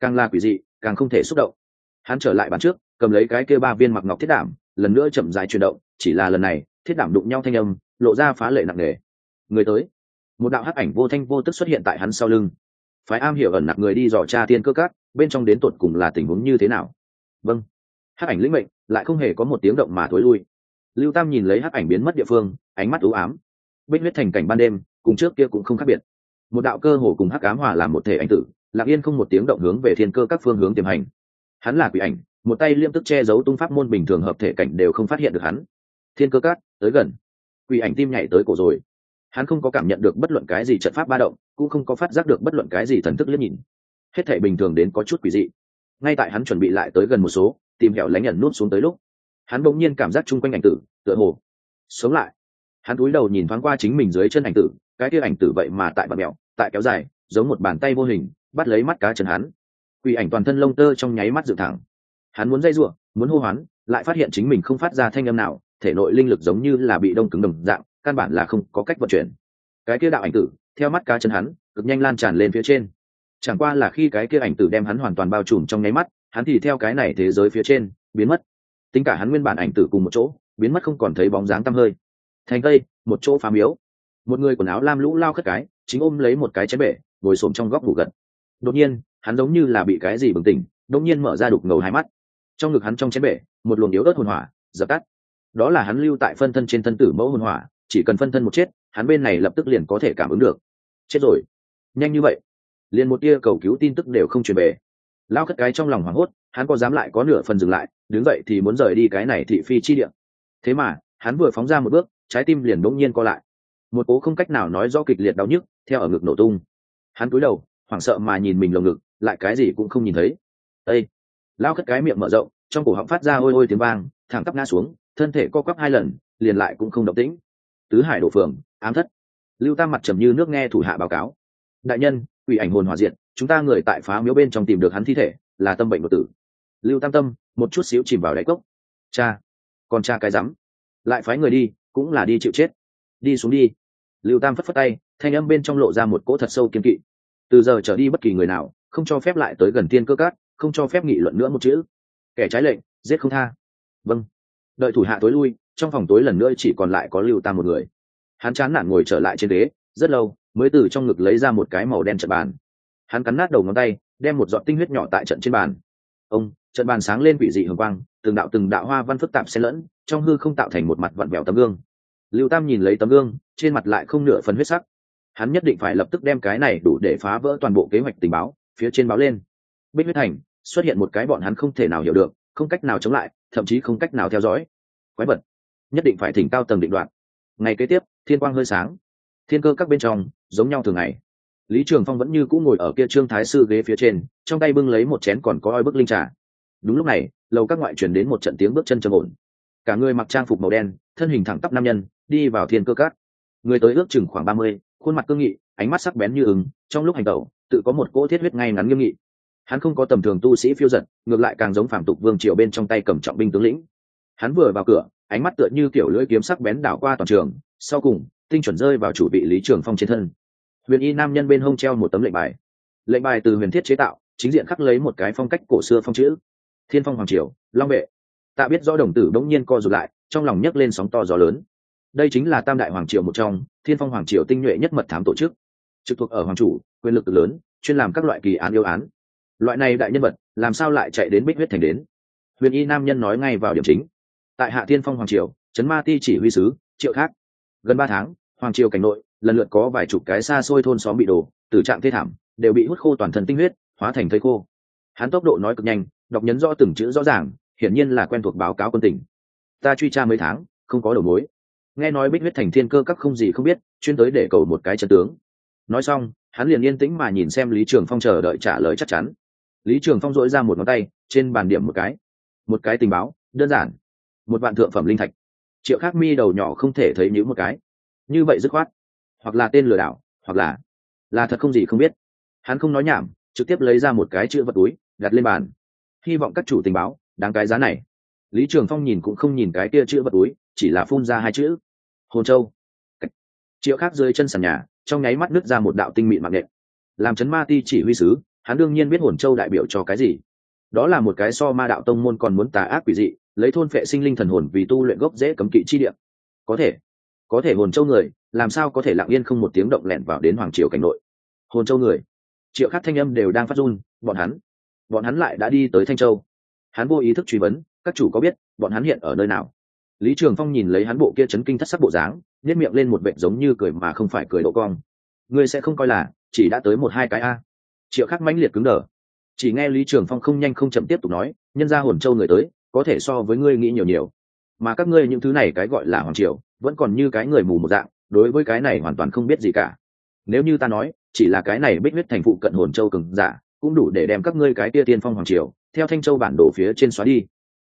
Càng là quỷ dị, càng không thể xúc động. Hắn trở lại bàn trước, cầm lấy cái kia ba viên mặc ngọc thiết đảm, lần nữa chậm dài chuyển động, chỉ là lần này, thiết đảm đụng nhau thanh âm, lộ ra phá lệ nặng nề. Người tới. Một đạo hắc ảnh vô thanh vô tức xuất hiện tại hắn sau lưng. Phái am hiểu ẩn nặc người đi dò tra tiên cơ cát bên trong đến tột cùng là tình huống như thế nào. Vâng. Hắc ảnh lĩnh mệnh, lại không hề có một tiếng động mà thối lui lưu tam nhìn lấy hắc ảnh biến mất địa phương, ánh mắt ưu ám. Bích huyết thành cảnh ban đêm, cùng trước kia cũng không khác biệt. Một đạo cơ hồ cùng hắc ám hòa làm một thể ảnh tử, lặng yên không một tiếng động hướng về thiên cơ các phương hướng tiềm hành. Hắn là quỷ ảnh, một tay liêm tức che giấu tung pháp môn bình thường hợp thể cảnh đều không phát hiện được hắn. Thiên cơ cát tới gần. Quỷ ảnh tim nhảy tới cổ rồi. Hắn không có cảm nhận được bất luận cái gì trận pháp ba động, cũng không có phát giác được bất luận cái gì thần thức liếc nhìn. Hết thể bình thường đến có chút quỷ dị. Ngay tại hắn chuẩn bị lại tới gần một số, tìm hẻo lánh nhận nút xuống tới lúc hắn bỗng nhiên cảm giác chung quanh ảnh tử, tựa hồ sống lại. Hắn cúi đầu nhìn thoáng qua chính mình dưới chân ảnh tử, cái kia ảnh tử vậy mà tại bạt mẹo tại kéo dài, giống một bàn tay vô hình, bắt lấy mắt cá chân hắn. Quỷ ảnh toàn thân lông tơ trong nháy mắt dựng thẳng. Hắn muốn dây giụa muốn hô hoán, lại phát hiện chính mình không phát ra thanh âm nào, thể nội linh lực giống như là bị đông cứng đồng dạng, căn bản là không có cách vận chuyển. Cái kia đạo ảnh tử, theo mắt cá chân hắn, cực nhanh lan tràn lên phía trên. Chẳng qua là khi cái kia ảnh tử đem hắn hoàn toàn bao trùm trong nháy mắt, hắn thì theo cái này thế giới phía trên, biến mất tính cả hắn nguyên bản ảnh tử cùng một chỗ, biến mất không còn thấy bóng dáng tăm hơi. Thành tây, một chỗ phá miếu. Một người quần áo lam lũ lao khất cái, chính ôm lấy một cái chén bể, ngồi xổm trong góc ngủ gật. Đột nhiên, hắn giống như là bị cái gì bừng tỉnh, đột nhiên mở ra đục ngầu hai mắt. Trong ngực hắn trong chén bể, một luồng yếu ớt hồn hỏa, dập tắt. Đó là hắn lưu tại phân thân trên thân tử mẫu hồn hỏa, chỉ cần phân thân một chết, hắn bên này lập tức liền có thể cảm ứng được. Chết rồi. Nhanh như vậy. Liền một tia cầu cứu tin tức đều không truyền về lao khất cái trong lòng hoảng hốt, hắn có dám lại có nửa phần dừng lại, đứng dậy thì muốn rời đi cái này thị phi chi địa. Thế mà, hắn vừa phóng ra một bước, trái tim liền đống nhiên co lại. Một cố không cách nào nói rõ kịch liệt đau nhức, theo ở ngực nổ tung. Hắn cúi đầu, hoảng sợ mà nhìn mình lồng ngực, lại cái gì cũng không nhìn thấy. Ây lao khất cái miệng mở rộng, trong cổ họng phát ra ôi ôi tiếng vang, thẳng tắp ngã xuống, thân thể co quắp hai lần, liền lại cũng không động tĩnh. Tứ hải đổ phường ám thất. Lưu tam mặt trầm như nước nghe thủ hạ báo cáo. Đại nhân, quỷ ảnh hồn hòa diện chúng ta người tại phá miếu bên trong tìm được hắn thi thể, là tâm bệnh đột tử. Lưu tam tâm, một chút xíu chìm vào đáy cốc. Cha còn cha cái rắm. Lại phái người đi, cũng là đi chịu chết. Đi xuống đi. Lưu tam phất phất tay, thanh âm bên trong lộ ra một cỗ thật sâu kiên kỵ. Từ giờ trở đi bất kỳ người nào, không cho phép lại tới gần tiên cơ cát không cho phép nghị luận nữa một chữ. Kẻ trái lệnh, giết không tha. Vâng. Đợi thủ hạ tối lui, trong phòng tối lần nữa chỉ còn lại có lưu tam một người. Hắn chán nản ngồi trở lại trên ghế, rất lâu, mới từ trong ngực lấy ra một cái màu đen trận bàn hắn cắn nát đầu ngón tay, đem một giọt tinh huyết nhỏ tại trận trên bàn. Ông, trận bàn sáng lên quỷ dị hồng quang, từng đạo từng đạo hoa văn phức tạp xen lẫn, trong hư không tạo thành một mặt vặn vẹo tấm gương. Lưu tam nhìn lấy tấm gương, trên mặt lại không nửa phần huyết sắc. Hắn nhất định phải lập tức đem cái này đủ để phá vỡ toàn bộ kế hoạch tình báo, phía trên báo lên. Bích huyết thành, xuất hiện một cái bọn hắn không thể nào hiểu được, không cách nào chống lại, thậm chí không cách nào theo dõi. Quái vật. Nhất định phải thỉnh cao tầng định đoạn ngày kế tiếp, thiên quang hơi sáng. Thiên cơ các bên trong, giống nhau thường ngày lý trường phong vẫn như cũ ngồi ở kia trương thái sư ghế phía trên, trong tay bưng lấy một chén còn có oi bức linh trà. Đúng lúc này, lầu các ngoại chuyển đến một trận tiếng bước chân trầm ổn. Cả người mặc trang phục màu đen, thân hình thẳng tắp nam nhân, đi vào thiên cơ cát người tới ước chừng khoảng ba mươi, khuôn mặt cương nghị, ánh mắt sắc bén như ứng trong lúc hành tẩu, tự có một cỗ thiết huyết ngay ngắn nghiêm nghị. Hắn không có tầm thường tu sĩ phiêu giật, ngược lại càng giống phản tục vương triều bên trong tay cầm trọng binh tướng lĩnh. Hắn vừa vào cửa, ánh mắt tựa như kiểu lưỡi kiếm sắc bén đảo qua toàn trường, sau cùng, tinh chuẩn rơi vào chủ vị lý trường phong trên thân huyền y nam nhân bên hông treo một tấm lệnh bài. Lệnh bài từ huyền thiết chế tạo, chính diện khắc lấy một cái phong cách cổ xưa phong chữ. Thiên phong hoàng triều, long vệ. Tạ biết rõ đồng tử đống nhiên co rụt lại, trong lòng nhấc lên sóng to gió lớn. Đây chính là tam đại hoàng triều một trong, thiên phong hoàng triều tinh nhuệ nhất mật thám tổ chức. Trực thuộc ở hoàng chủ, quyền lực lớn, chuyên làm các loại kỳ án yêu án. Loại này đại nhân vật, làm sao lại chạy đến bích huyết thành đến? Huyền y nam nhân nói ngay vào điểm chính. Tại hạ thiên phong hoàng triều, trấn ma ti chỉ huy sứ, triệu khác. Gần ba tháng, hoàng triều cảnh nội lần lượt có vài chục cái xa xôi thôn xóm bị đổ, tử trạng thê thảm, đều bị hút khô toàn thân tinh huyết, hóa thành thây khô. Hắn tốc độ nói cực nhanh, đọc nhấn rõ từng chữ rõ ràng, hiển nhiên là quen thuộc báo cáo quân tình. ta truy tra mấy tháng, không có đầu mối. Nghe nói bích huyết thành thiên cơ các không gì không biết, chuyên tới để cầu một cái chân tướng. Nói xong, hắn liền yên tĩnh mà nhìn xem lý trường phong chờ đợi trả lời chắc chắn. Lý trường phong dỗi ra một ngón tay, trên bàn điểm một cái. Một cái tình báo, đơn giản. Một vạn thượng phẩm linh thạch. Triệu khắc mi đầu nhỏ không thể thấy nhữ một cái. Như vậy dứt khoát hoặc là tên lừa đảo, hoặc là là thật không gì không biết. Hắn không nói nhảm, trực tiếp lấy ra một cái chữ vật túi, đặt lên bàn. Hy vọng các chủ tình báo đáng cái giá này. Lý trường phong nhìn cũng không nhìn cái kia chữ vật túi, chỉ là phun ra hai chữ. Hồn châu. Triệu khác dưới chân sàn nhà, trong nháy mắt nứt ra một đạo tinh mịn mạng nện. Làm chấn ma ti chỉ huy sứ, hắn đương nhiên biết hồn châu đại biểu cho cái gì. Đó là một cái so ma đạo tông môn còn muốn tà ác quỷ dị, lấy thôn phệ sinh linh thần hồn vì tu luyện gốc dễ cấm kỵ chi địa. Có thể. Có thể hồn châu người làm sao có thể lặng yên không một tiếng động lẹn vào đến hoàng triều cảnh nội? Hồn châu người. Triệu khắc thanh âm đều đang phát run, bọn hắn bọn hắn lại đã đi tới thanh châu. Hắn vô ý thức truy vấn, các chủ có biết, bọn hắn hiện ở nơi nào? Lý trường phong nhìn lấy hắn bộ kia chấn kinh thất sắc bộ dáng nhét miệng lên một vệ giống như cười mà không phải cười độ cong. Ngươi sẽ không coi là, chỉ đã tới một hai cái a. Triệu khắc mãnh liệt cứng đờ. Chỉ nghe lý trường phong không nhanh không chậm tiếp tục nói, nhân ra hồn châu người tới, có thể so với ngươi nghĩ nhiều nhiều. Mà các ngươi những thứ này cái gọi là hoàng triều, vẫn còn như cái người mù một dạng đối với cái này hoàn toàn không biết gì cả. Nếu như ta nói, chỉ là cái này bích huyết thành phụ cận hồn châu cường giả, cũng đủ để đem các ngươi cái tia tiên phong hoàng triều, theo thanh châu bản đồ phía trên xóa đi.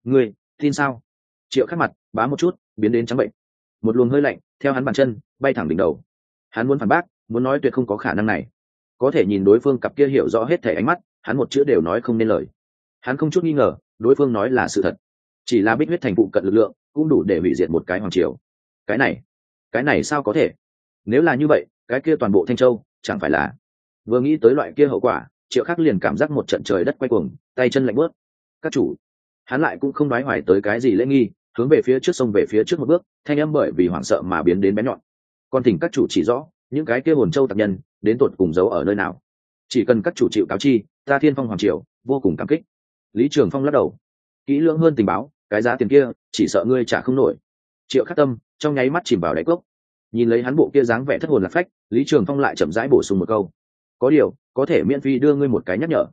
Ngươi, tin sao? Triệu khắc mặt, bá một chút, biến đến trắng bệnh. Một luồng hơi lạnh, theo hắn bàn chân, bay thẳng đỉnh đầu. Hắn muốn phản bác, muốn nói tuyệt không có khả năng này. Có thể nhìn đối phương cặp kia hiểu rõ hết thể ánh mắt, hắn một chữ đều nói không nên lời. Hắn không chút nghi ngờ, đối phương nói là sự thật. Chỉ là bích huyết thành phụ cận lực lượng, cũng đủ để hủy diệt một cái hoàng triều. Cái này cái này sao có thể? Nếu là như vậy, cái kia toàn bộ thanh châu chẳng phải là vừa nghĩ tới loại kia hậu quả, triệu khắc liền cảm giác một trận trời đất quay cuồng, tay chân lạnh bớt các chủ, hắn lại cũng không nói hoài tới cái gì lễ nghi, hướng về phía trước sông về phía trước một bước, thanh âm bởi vì hoảng sợ mà biến đến bé nhọn. Còn thỉnh các chủ chỉ rõ, những cái kia hồn châu tạp nhân, đến tột cùng giấu ở nơi nào? Chỉ cần các chủ chịu cáo chi, ta thiên phong hoàng triều, vô cùng cảm kích. Lý trường phong lắc đầu. Kỹ lưỡng hơn tình báo, cái giá tiền kia, chỉ sợ ngươi trả không nổi triệu khắc tâm trong nháy mắt chìm vào đáy cốc. Nhìn lấy hắn bộ kia dáng vẻ thất hồn lạc phách, lý trường phong lại chậm rãi bổ sung một câu. Có điều, có thể miễn phí đưa ngươi một cái nhắc nhở.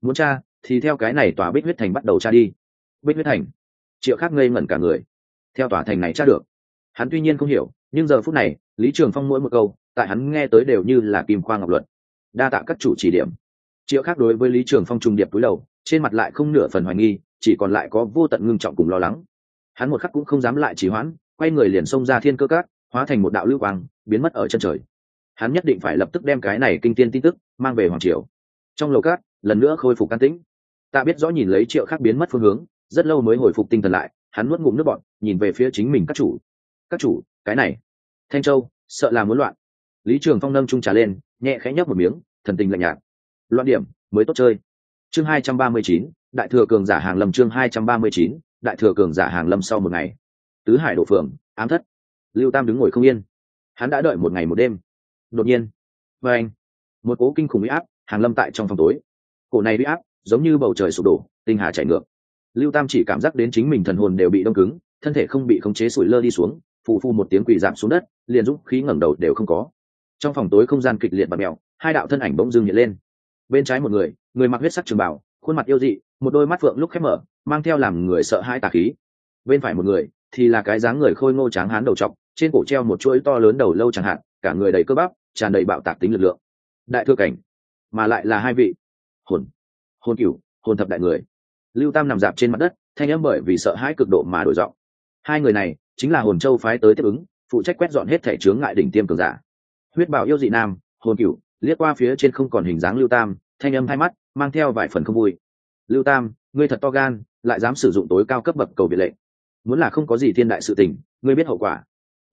Muốn cha thì theo cái này tòa bích huyết thành bắt đầu cha đi. Bích huyết thành. Triệu khắc ngây ngẩn cả người. Theo tòa thành này cha được. Hắn tuy nhiên không hiểu, nhưng giờ phút này, lý trường phong mỗi một câu, tại hắn nghe tới đều như là kim khoa ngọc luật. Đa tạ các chủ chỉ điểm. Triệu khác đối với lý trường phong trùng điệp túi đầu, trên mặt lại không nửa phần hoài nghi, chỉ còn lại có vô tận ngưng trọng cùng lo lắng hắn một khắc cũng không dám lại trì hoãn, quay người liền xông ra thiên cơ cát hóa thành một đạo lưu quang, biến mất ở chân trời. Hắn nhất định phải lập tức đem cái này kinh tiên tin tức mang về hoàng triều. Trong lầu cát lần nữa khôi phục can tĩnh. Ta biết rõ nhìn lấy triệu khác biến mất phương hướng, rất lâu mới hồi phục tinh thần lại, hắn nuốt ngụm nước bọn nhìn về phía chính mình các chủ. Các chủ, cái này. Thanh châu, sợ là muốn loạn. Lý trường phong nâng trung trà lên, nhẹ khẽ nhấp một miếng, thần tình lạnh nhạt. Loạn điểm, mới tốt chơi. Chương hai trăm ba mươi chín, đại thừa cường giả hàng lầm chương hai trăm ba mươi chín đại thừa cường giả hàng lâm sau một ngày. Tứ hải đổ phường, ám thất. Lưu tam đứng ngồi không yên. Hắn đã đợi một ngày một đêm. Đột nhiên và anh, một cố kinh khủng huy áp hàng lâm tại trong phòng tối. Cổ này huy áp giống như bầu trời sụp đổ, tinh hà chảy ngược. Lưu tam chỉ cảm giác đến chính mình thần hồn đều bị đông cứng, thân thể không bị khống chế sủi lơ đi xuống, phù phu một tiếng quỳ giảm xuống đất, liền dũng khí ngẩng đầu đều không có. Trong phòng tối không gian kịch liệt và mèo hai đạo thân ảnh bỗng dưng hiện lên. Bên trái một người người mặc huyết sắc trường bảo khuôn mặt yêu dị, một đôi mắt phượng lúc khép mở mang theo làm người sợ hai tà khí. Bên phải một người, thì là cái dáng người khôi ngô tráng hán đầu trọc, trên cổ treo một chuỗi to lớn đầu lâu chẳng hạn, cả người đầy cơ bắp, tràn đầy bạo tạc tính lực lượng. Đại thừa cảnh, mà lại là hai vị. Hồn hồn cửu, hồn thập đại người. Lưu tam nằm dạp trên mặt đất, thanh âm bởi vì sợ hãi cực độ mà đổi giọng. Hai người này, chính là hồn châu phái tới tiếp ứng, phụ trách quét dọn hết thể chướng ngại đỉnh tiêm cường giả. Huyết bảo yêu dị nam, hồn cửu, liếc qua phía trên không còn hình dáng lưu tam, thanh âm hai mắt, mang theo vài phần không vui. Lưu tam, ngươi thật to gan lại dám sử dụng tối cao cấp bậc cầu biệt lệnh. Muốn là không có gì thiên đại sự tình, ngươi biết hậu quả.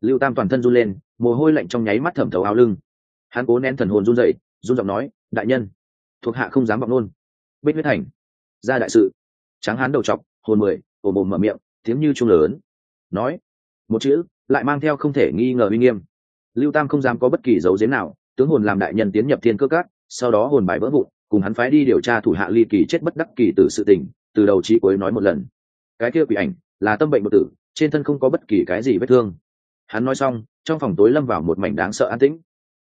Lưu tam toàn thân run lên, mồ hôi lạnh trong nháy mắt thẩm thấu áo lưng. Hắn cố nén thần hồn run dậy run giọng nói, đại nhân, thuộc hạ không dám vọng nôn bích huyết thành, ra đại sự. Tráng hán đầu chọc, hồn mười, ồm ồm mở miệng, tiếng như trung lớn. Nói, một chữ, lại mang theo không thể nghi ngờ uy nghiêm. Lưu tam không dám có bất kỳ dấu giếm nào, tướng hồn làm đại nhân tiến nhập thiên cơ cát sau đó hồn bài vỡ vụn, cùng hắn phái đi điều tra thủ hạ ly kỳ chết bất đắc kỳ tử sự tình từ đầu chí cuối nói một lần. Cái kia quỷ ảnh là tâm bệnh một tử, trên thân không có bất kỳ cái gì vết thương. Hắn nói xong, trong phòng tối lâm vào một mảnh đáng sợ an tĩnh.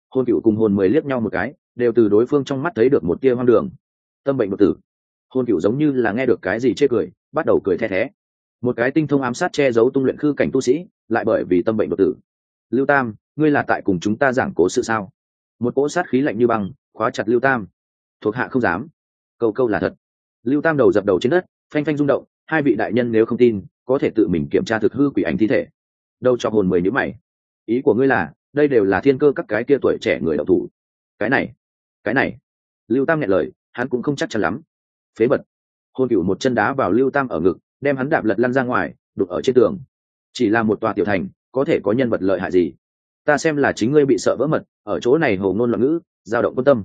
Hôn cựu cùng hồn mười liếc nhau một cái, đều từ đối phương trong mắt thấy được một tia hoang đường. Tâm bệnh một tử. Hôn cựu giống như là nghe được cái gì chê cười, bắt đầu cười the thé. Một cái tinh thông ám sát che giấu tung luyện khư cảnh tu sĩ, lại bởi vì tâm bệnh đột tử. Lưu tam, ngươi là tại cùng chúng ta giảng cố sự sao? Một cỗ sát khí lạnh như băng, khóa chặt lưu tam. Thuộc hạ không dám. Câu câu là thật lưu tam đầu dập đầu trên đất, phanh phanh rung động, hai vị đại nhân nếu không tin, có thể tự mình kiểm tra thực hư quỷ ảnh thi thể. Đâu cho hồn mười nhữ mày. Ý của ngươi là, đây đều là thiên cơ các cái kia tuổi trẻ người đậu thủ. Cái này cái này. Lưu tam nghe lời, hắn cũng không chắc chắn lắm. Phế bật hôn cựu một chân đá vào lưu tam ở ngực, đem hắn đạp lật lăn ra ngoài đục ở trên tường. Chỉ là một tòa tiểu thành, có thể có nhân vật lợi hại gì? Ta xem là chính ngươi bị sợ vỡ mật, ở chỗ này hồ ngôn loạn ngữ dao động quan tâm.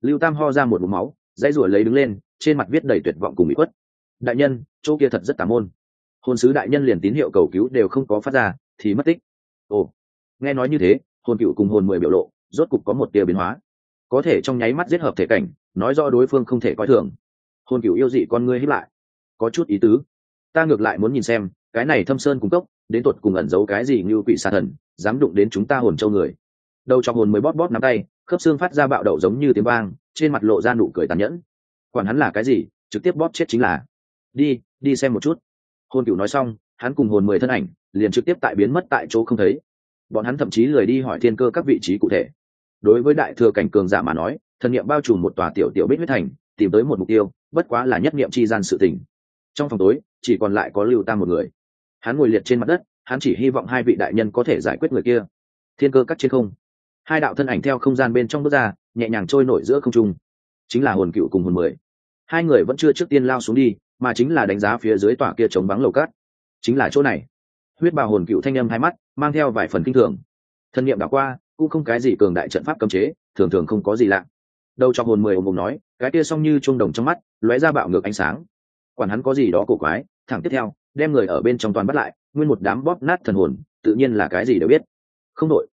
Lưu tam ho ra một mũ máu, dãy ruổi lấy đứng lên trên mặt viết đầy tuyệt vọng cùng bị khuất. Đại nhân, chỗ kia thật rất tà môn. Hồn sứ đại nhân liền tín hiệu cầu cứu đều không có phát ra, thì mất tích. Ồ, nghe nói như thế, hồn cựu cùng hồn mười biểu lộ, rốt cục có một tia biến hóa. Có thể trong nháy mắt giết hợp thể cảnh, nói do đối phương không thể coi thường. Hồn cựu yêu dị con ngươi hiếp lại. Có chút ý tứ. Ta ngược lại muốn nhìn xem, cái này thâm sơn cung cấp đến tuột cùng ẩn giấu cái gì như quỷ xà thần, dám đụng đến chúng ta hồn châu người. Đầu cho hồn mới bóp bóp nắm tay, khớp xương phát ra bạo đậu giống như tiếng vang, trên mặt lộ ra nụ cười tàn nhẫn quản hắn là cái gì, trực tiếp bóp chết chính là. Đi đi xem một chút. Hồn cựu nói xong, hắn cùng hồn mười thân ảnh, liền trực tiếp tại biến mất tại chỗ không thấy. Bọn hắn thậm chí lười đi hỏi thiên cơ các vị trí cụ thể. Đối với đại thừa cảnh cường giả mà nói, thần nghiệm bao trùm một tòa tiểu tiểu bích huyết thành, tìm tới một mục tiêu, bất quá là nhất nghiệm chi gian sự tình. Trong phòng tối, chỉ còn lại có lưu tam một người. Hắn ngồi liệt trên mặt đất, hắn chỉ hy vọng hai vị đại nhân có thể giải quyết người kia. Thiên cơ cắt trên không. Hai đạo thân ảnh theo không gian bên trong bước ra, nhẹ nhàng trôi nổi giữa không trung chính là hồn cựu cùng hồn mười. Hai người vẫn chưa trước tiên lao xuống đi, mà chính là đánh giá phía dưới tòa kia chống vắng lầu cát. Chính là chỗ này. Huyết bào hồn cựu thanh âm hai mắt, mang theo vài phần kinh thường. Thân nhiệm đảo qua, cũng không cái gì cường đại trận pháp cấm chế, thường thường không có gì lạ. Đâu cho hồn mười ồm ồm nói, cái kia xong như chuông đồng trong mắt, lóe ra bạo ngược ánh sáng. Quản hắn có gì đó cổ quái, thẳng tiếp theo, đem người ở bên trong toàn bắt lại, nguyên một đám bóp nát thần hồn, tự nhiên là cái gì đều biết. Không đội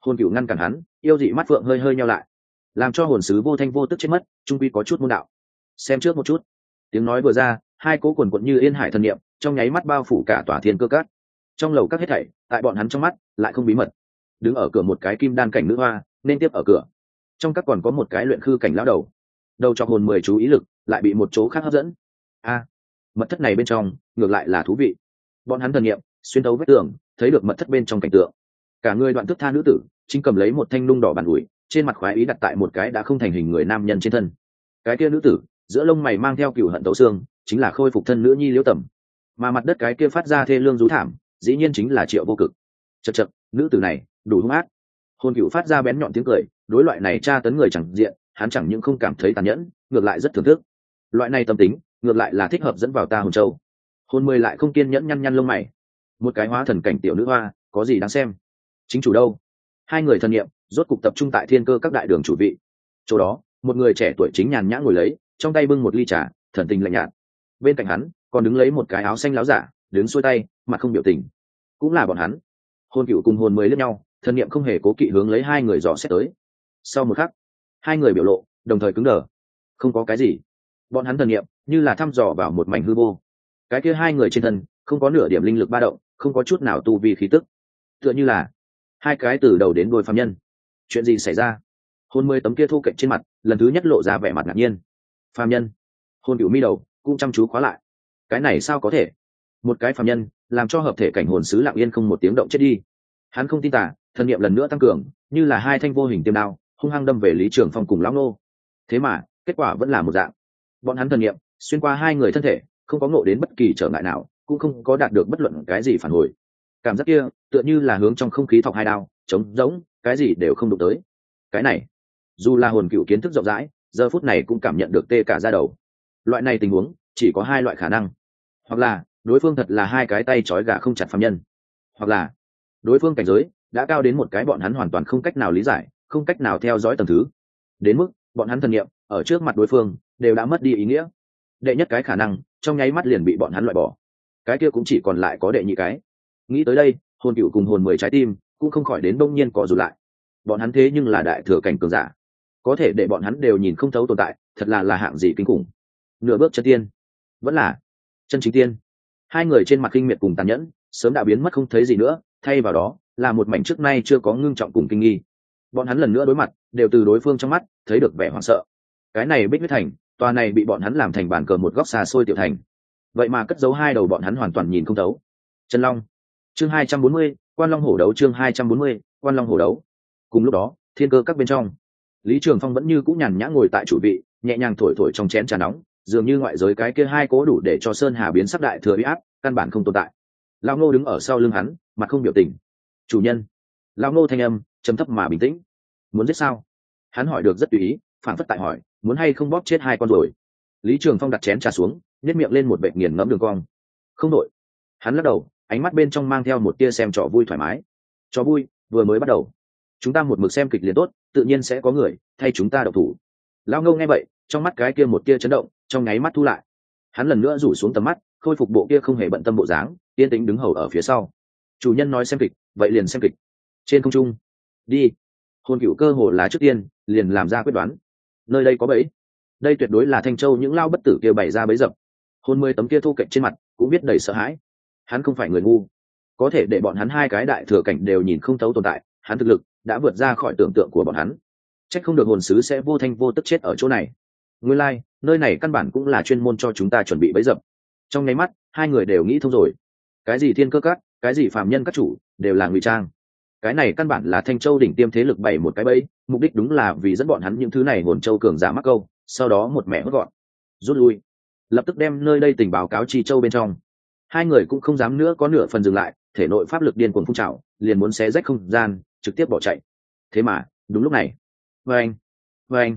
hồn cựu ngăn cản hắn, yêu dị mắt phượng hơi hơi nhau lại làm cho hồn sứ vô thanh vô tức chết mất, trung quy có chút môn đạo. Xem trước một chút. Tiếng nói vừa ra, hai cố quần quận như yên hải thần niệm, trong nháy mắt bao phủ cả tòa thiên cơ cát trong lầu các hết thảy, tại bọn hắn trong mắt, lại không bí mật. Đứng ở cửa một cái kim đan cảnh nữ hoa, nên tiếp ở cửa. Trong các còn có một cái luyện khư cảnh lão đầu. Đầu cho hồn mười chú ý lực, lại bị một chỗ khác hấp dẫn. A, mật thất này bên trong, ngược lại là thú vị. Bọn hắn thần nghiệm xuyên tấu vết tường, thấy được mật thất bên trong cảnh tượng. Cả người đoạn thức tha nữ tử, chính cầm lấy một thanh nung đỏ bàn ủi trên mặt khoái ý đặt tại một cái đã không thành hình người nam nhân trên thân. Cái kia nữ tử, giữa lông mày mang theo cựu hận tấu xương, chính là khôi phục thân nữ nhi liễu tầm mà mặt đất cái kia phát ra thê lương rú thảm, dĩ nhiên chính là triệu vô cực. Chật chật nữ tử này, đủ hung ác. Hôn cựu phát ra bén nhọn tiếng cười, đối loại này tra tấn người chẳng diện, hắn chẳng những không cảm thấy tàn nhẫn, ngược lại rất thưởng thức. Loại này tâm tính, ngược lại là thích hợp dẫn vào ta hồn châu. Hôn mười lại không kiên nhẫn nhăn nhăn lông mày. Một cái hóa thần cảnh tiểu nữ hoa, có gì đáng xem? Chính chủ đâu? Hai người thân nhiệm rốt cục tập trung tại thiên cơ các đại đường chủ vị. Chỗ đó, một người trẻ tuổi chính nhàn nhã ngồi lấy, trong tay bưng một ly trà, thần tình lạnh nhạt. Bên cạnh hắn, còn đứng lấy một cái áo xanh láo giả, đứng xuôi tay, mặt không biểu tình. Cũng là bọn hắn. Hôn cựu cùng hồn mới lẫn nhau, thần niệm không hề cố kỵ hướng lấy hai người dò xét tới. Sau một khắc, hai người biểu lộ, đồng thời cứng đờ. Không có cái gì. Bọn hắn thần niệm, như là thăm dò vào một mảnh hư vô. Cái kia hai người trên thân, không có nửa điểm linh lực ba động, không có chút nào tu vi khí tức. Tựa như là hai cái từ đầu đến đôi phạm nhân chuyện gì xảy ra? Hôn mười tấm kia thu cạnh trên mặt, lần thứ nhất lộ ra vẻ mặt ngạc nhiên. Phạm nhân. Hôn cựu mi đầu, cũng chăm chú khóa lại. Cái này sao có thể? Một cái phạm nhân, làm cho hợp thể cảnh hồn sứ lặng yên không một tiếng động chết đi. Hắn không tin tả thân nhiệm lần nữa tăng cường, như là hai thanh vô hình tiêm đao, hung hăng đâm về lý trường phong cùng lão nô. Thế mà, kết quả vẫn là một dạng. Bọn hắn thần nghiệm xuyên qua hai người thân thể, không có ngộ đến bất kỳ trở ngại nào, cũng không có đạt được bất luận cái gì phản hồi. Cảm giác kia, tựa như là hướng trong không khí thọc hai đao, trống rỗng cái gì đều không đụng tới. Cái này, dù là hồn cựu kiến thức rộng rãi, giờ phút này cũng cảm nhận được tê cả ra đầu. Loại này tình huống, chỉ có hai loại khả năng. Hoặc là, đối phương thật là hai cái tay trói gà không chặt phạm nhân. Hoặc là, đối phương cảnh giới đã cao đến một cái bọn hắn hoàn toàn không cách nào lý giải, không cách nào theo dõi tầm thứ. Đến mức, bọn hắn thần nghiệm ở trước mặt đối phương, đều đã mất đi ý nghĩa. Đệ nhất cái khả năng, trong nháy mắt liền bị bọn hắn loại bỏ. Cái kia cũng chỉ còn lại có đệ nhị cái. Nghĩ tới đây, hồn cựu cùng hồn mười trái tim cũng không khỏi đến đông nhiên cọ rụt lại. Bọn hắn thế nhưng là đại thừa cảnh cường giả. Có thể để bọn hắn đều nhìn không thấu tồn tại, thật là là hạng gì kinh khủng. Nửa bước chân tiên. Vẫn là chân chính tiên. Hai người trên mặt kinh miệt cùng tàn nhẫn, sớm đã biến mất không thấy gì nữa, thay vào đó, là một mảnh trước nay chưa có ngưng trọng cùng kinh nghi. Bọn hắn lần nữa đối mặt, đều từ đối phương trong mắt, thấy được vẻ hoảng sợ. Cái này bích huyết thành, tòa này bị bọn hắn làm thành bàn cờ một góc xa xôi tiểu thành. Vậy mà cất giấu hai đầu bọn hắn hoàn toàn nhìn không thấu. Trần long, chương hai trăm bốn mươi quan long hổ đấu chương hai trăm bốn mươi, quan long hổ đấu. Cùng lúc đó, thiên cơ các bên trong, lý trường phong vẫn như cũng nhàn nhã ngồi tại chủ vị, nhẹ nhàng thổi thổi trong chén trà nóng, dường như ngoại giới cái kia hai cố đủ để cho sơn hà biến sắc đại thừa bị áp, căn bản không tồn tại. Lao ngô đứng ở sau lưng hắn, mặt không biểu tình. Chủ nhân. Lao ngô thanh âm chấm thấp mà bình tĩnh. Muốn giết sao? Hắn hỏi được rất tùy ý, phản phất tại hỏi, muốn hay không bóp chết hai con rồi lý trường phong đặt chén trà xuống nhét miệng lên một vệ nghiền ngẫm đường cong. Không đội. Hắn lắc đầu ánh mắt bên trong mang theo một tia xem trò vui thoải mái. Trò vui, vừa mới bắt đầu. Chúng ta một mực xem kịch liền tốt, tự nhiên sẽ có người thay chúng ta độc thủ. Lao ngâu nghe vậy, trong mắt cái kia một tia chấn động, trong nháy mắt thu lại. Hắn lần nữa rủ xuống tầm mắt, khôi phục bộ kia không hề bận tâm bộ dáng, yên tĩnh đứng hầu ở phía sau. Chủ nhân nói xem kịch, vậy liền xem kịch. Trên không trung, đi. Hồn cựu cơ hồ là trước tiên, liền làm ra quyết đoán. Nơi đây có bẫy. Đây tuyệt đối là thanh châu những lao bất tử kia bày ra bẫy dập. Hôn mười tấm kia thu cạnh trên mặt, cũng biết đầy sợ hãi hắn không phải người ngu. Có thể để bọn hắn hai cái đại thừa cảnh đều nhìn không thấu tồn tại hắn thực lực đã vượt ra khỏi tưởng tượng của bọn hắn. C h ắ c không được hồn sứ sẽ vô thanh vô tức chết ở chỗ này. Nguyên lai、like, nơi này căn bản cũng là chuyên môn cho chúng ta chuẩn bị bấy dập. Trong nháy mắt hai người đều nghĩ thông rồi. Cái gì thiên cơ cát cái gì phạm nhân các chủ đều là ngụy trang. Cái này căn bản là thanh châu đỉnh tiêm thế lực bày một cái bẫy mục đích đúng là vì dẫn bọn hắn những thứ này hồn châu cường giả mắc câu sau đó một mẹ hốt gọn. Rút lui. Lập tức đem nơi đây tình báo cáo chi châu bên trong hai người cũng không dám nữa có nửa phần dừng lại, thể nội pháp lực điên cuồng phun trào, liền muốn xé rách không gian, trực tiếp bỏ chạy. Thế mà, đúng lúc này. Vê anh vê anh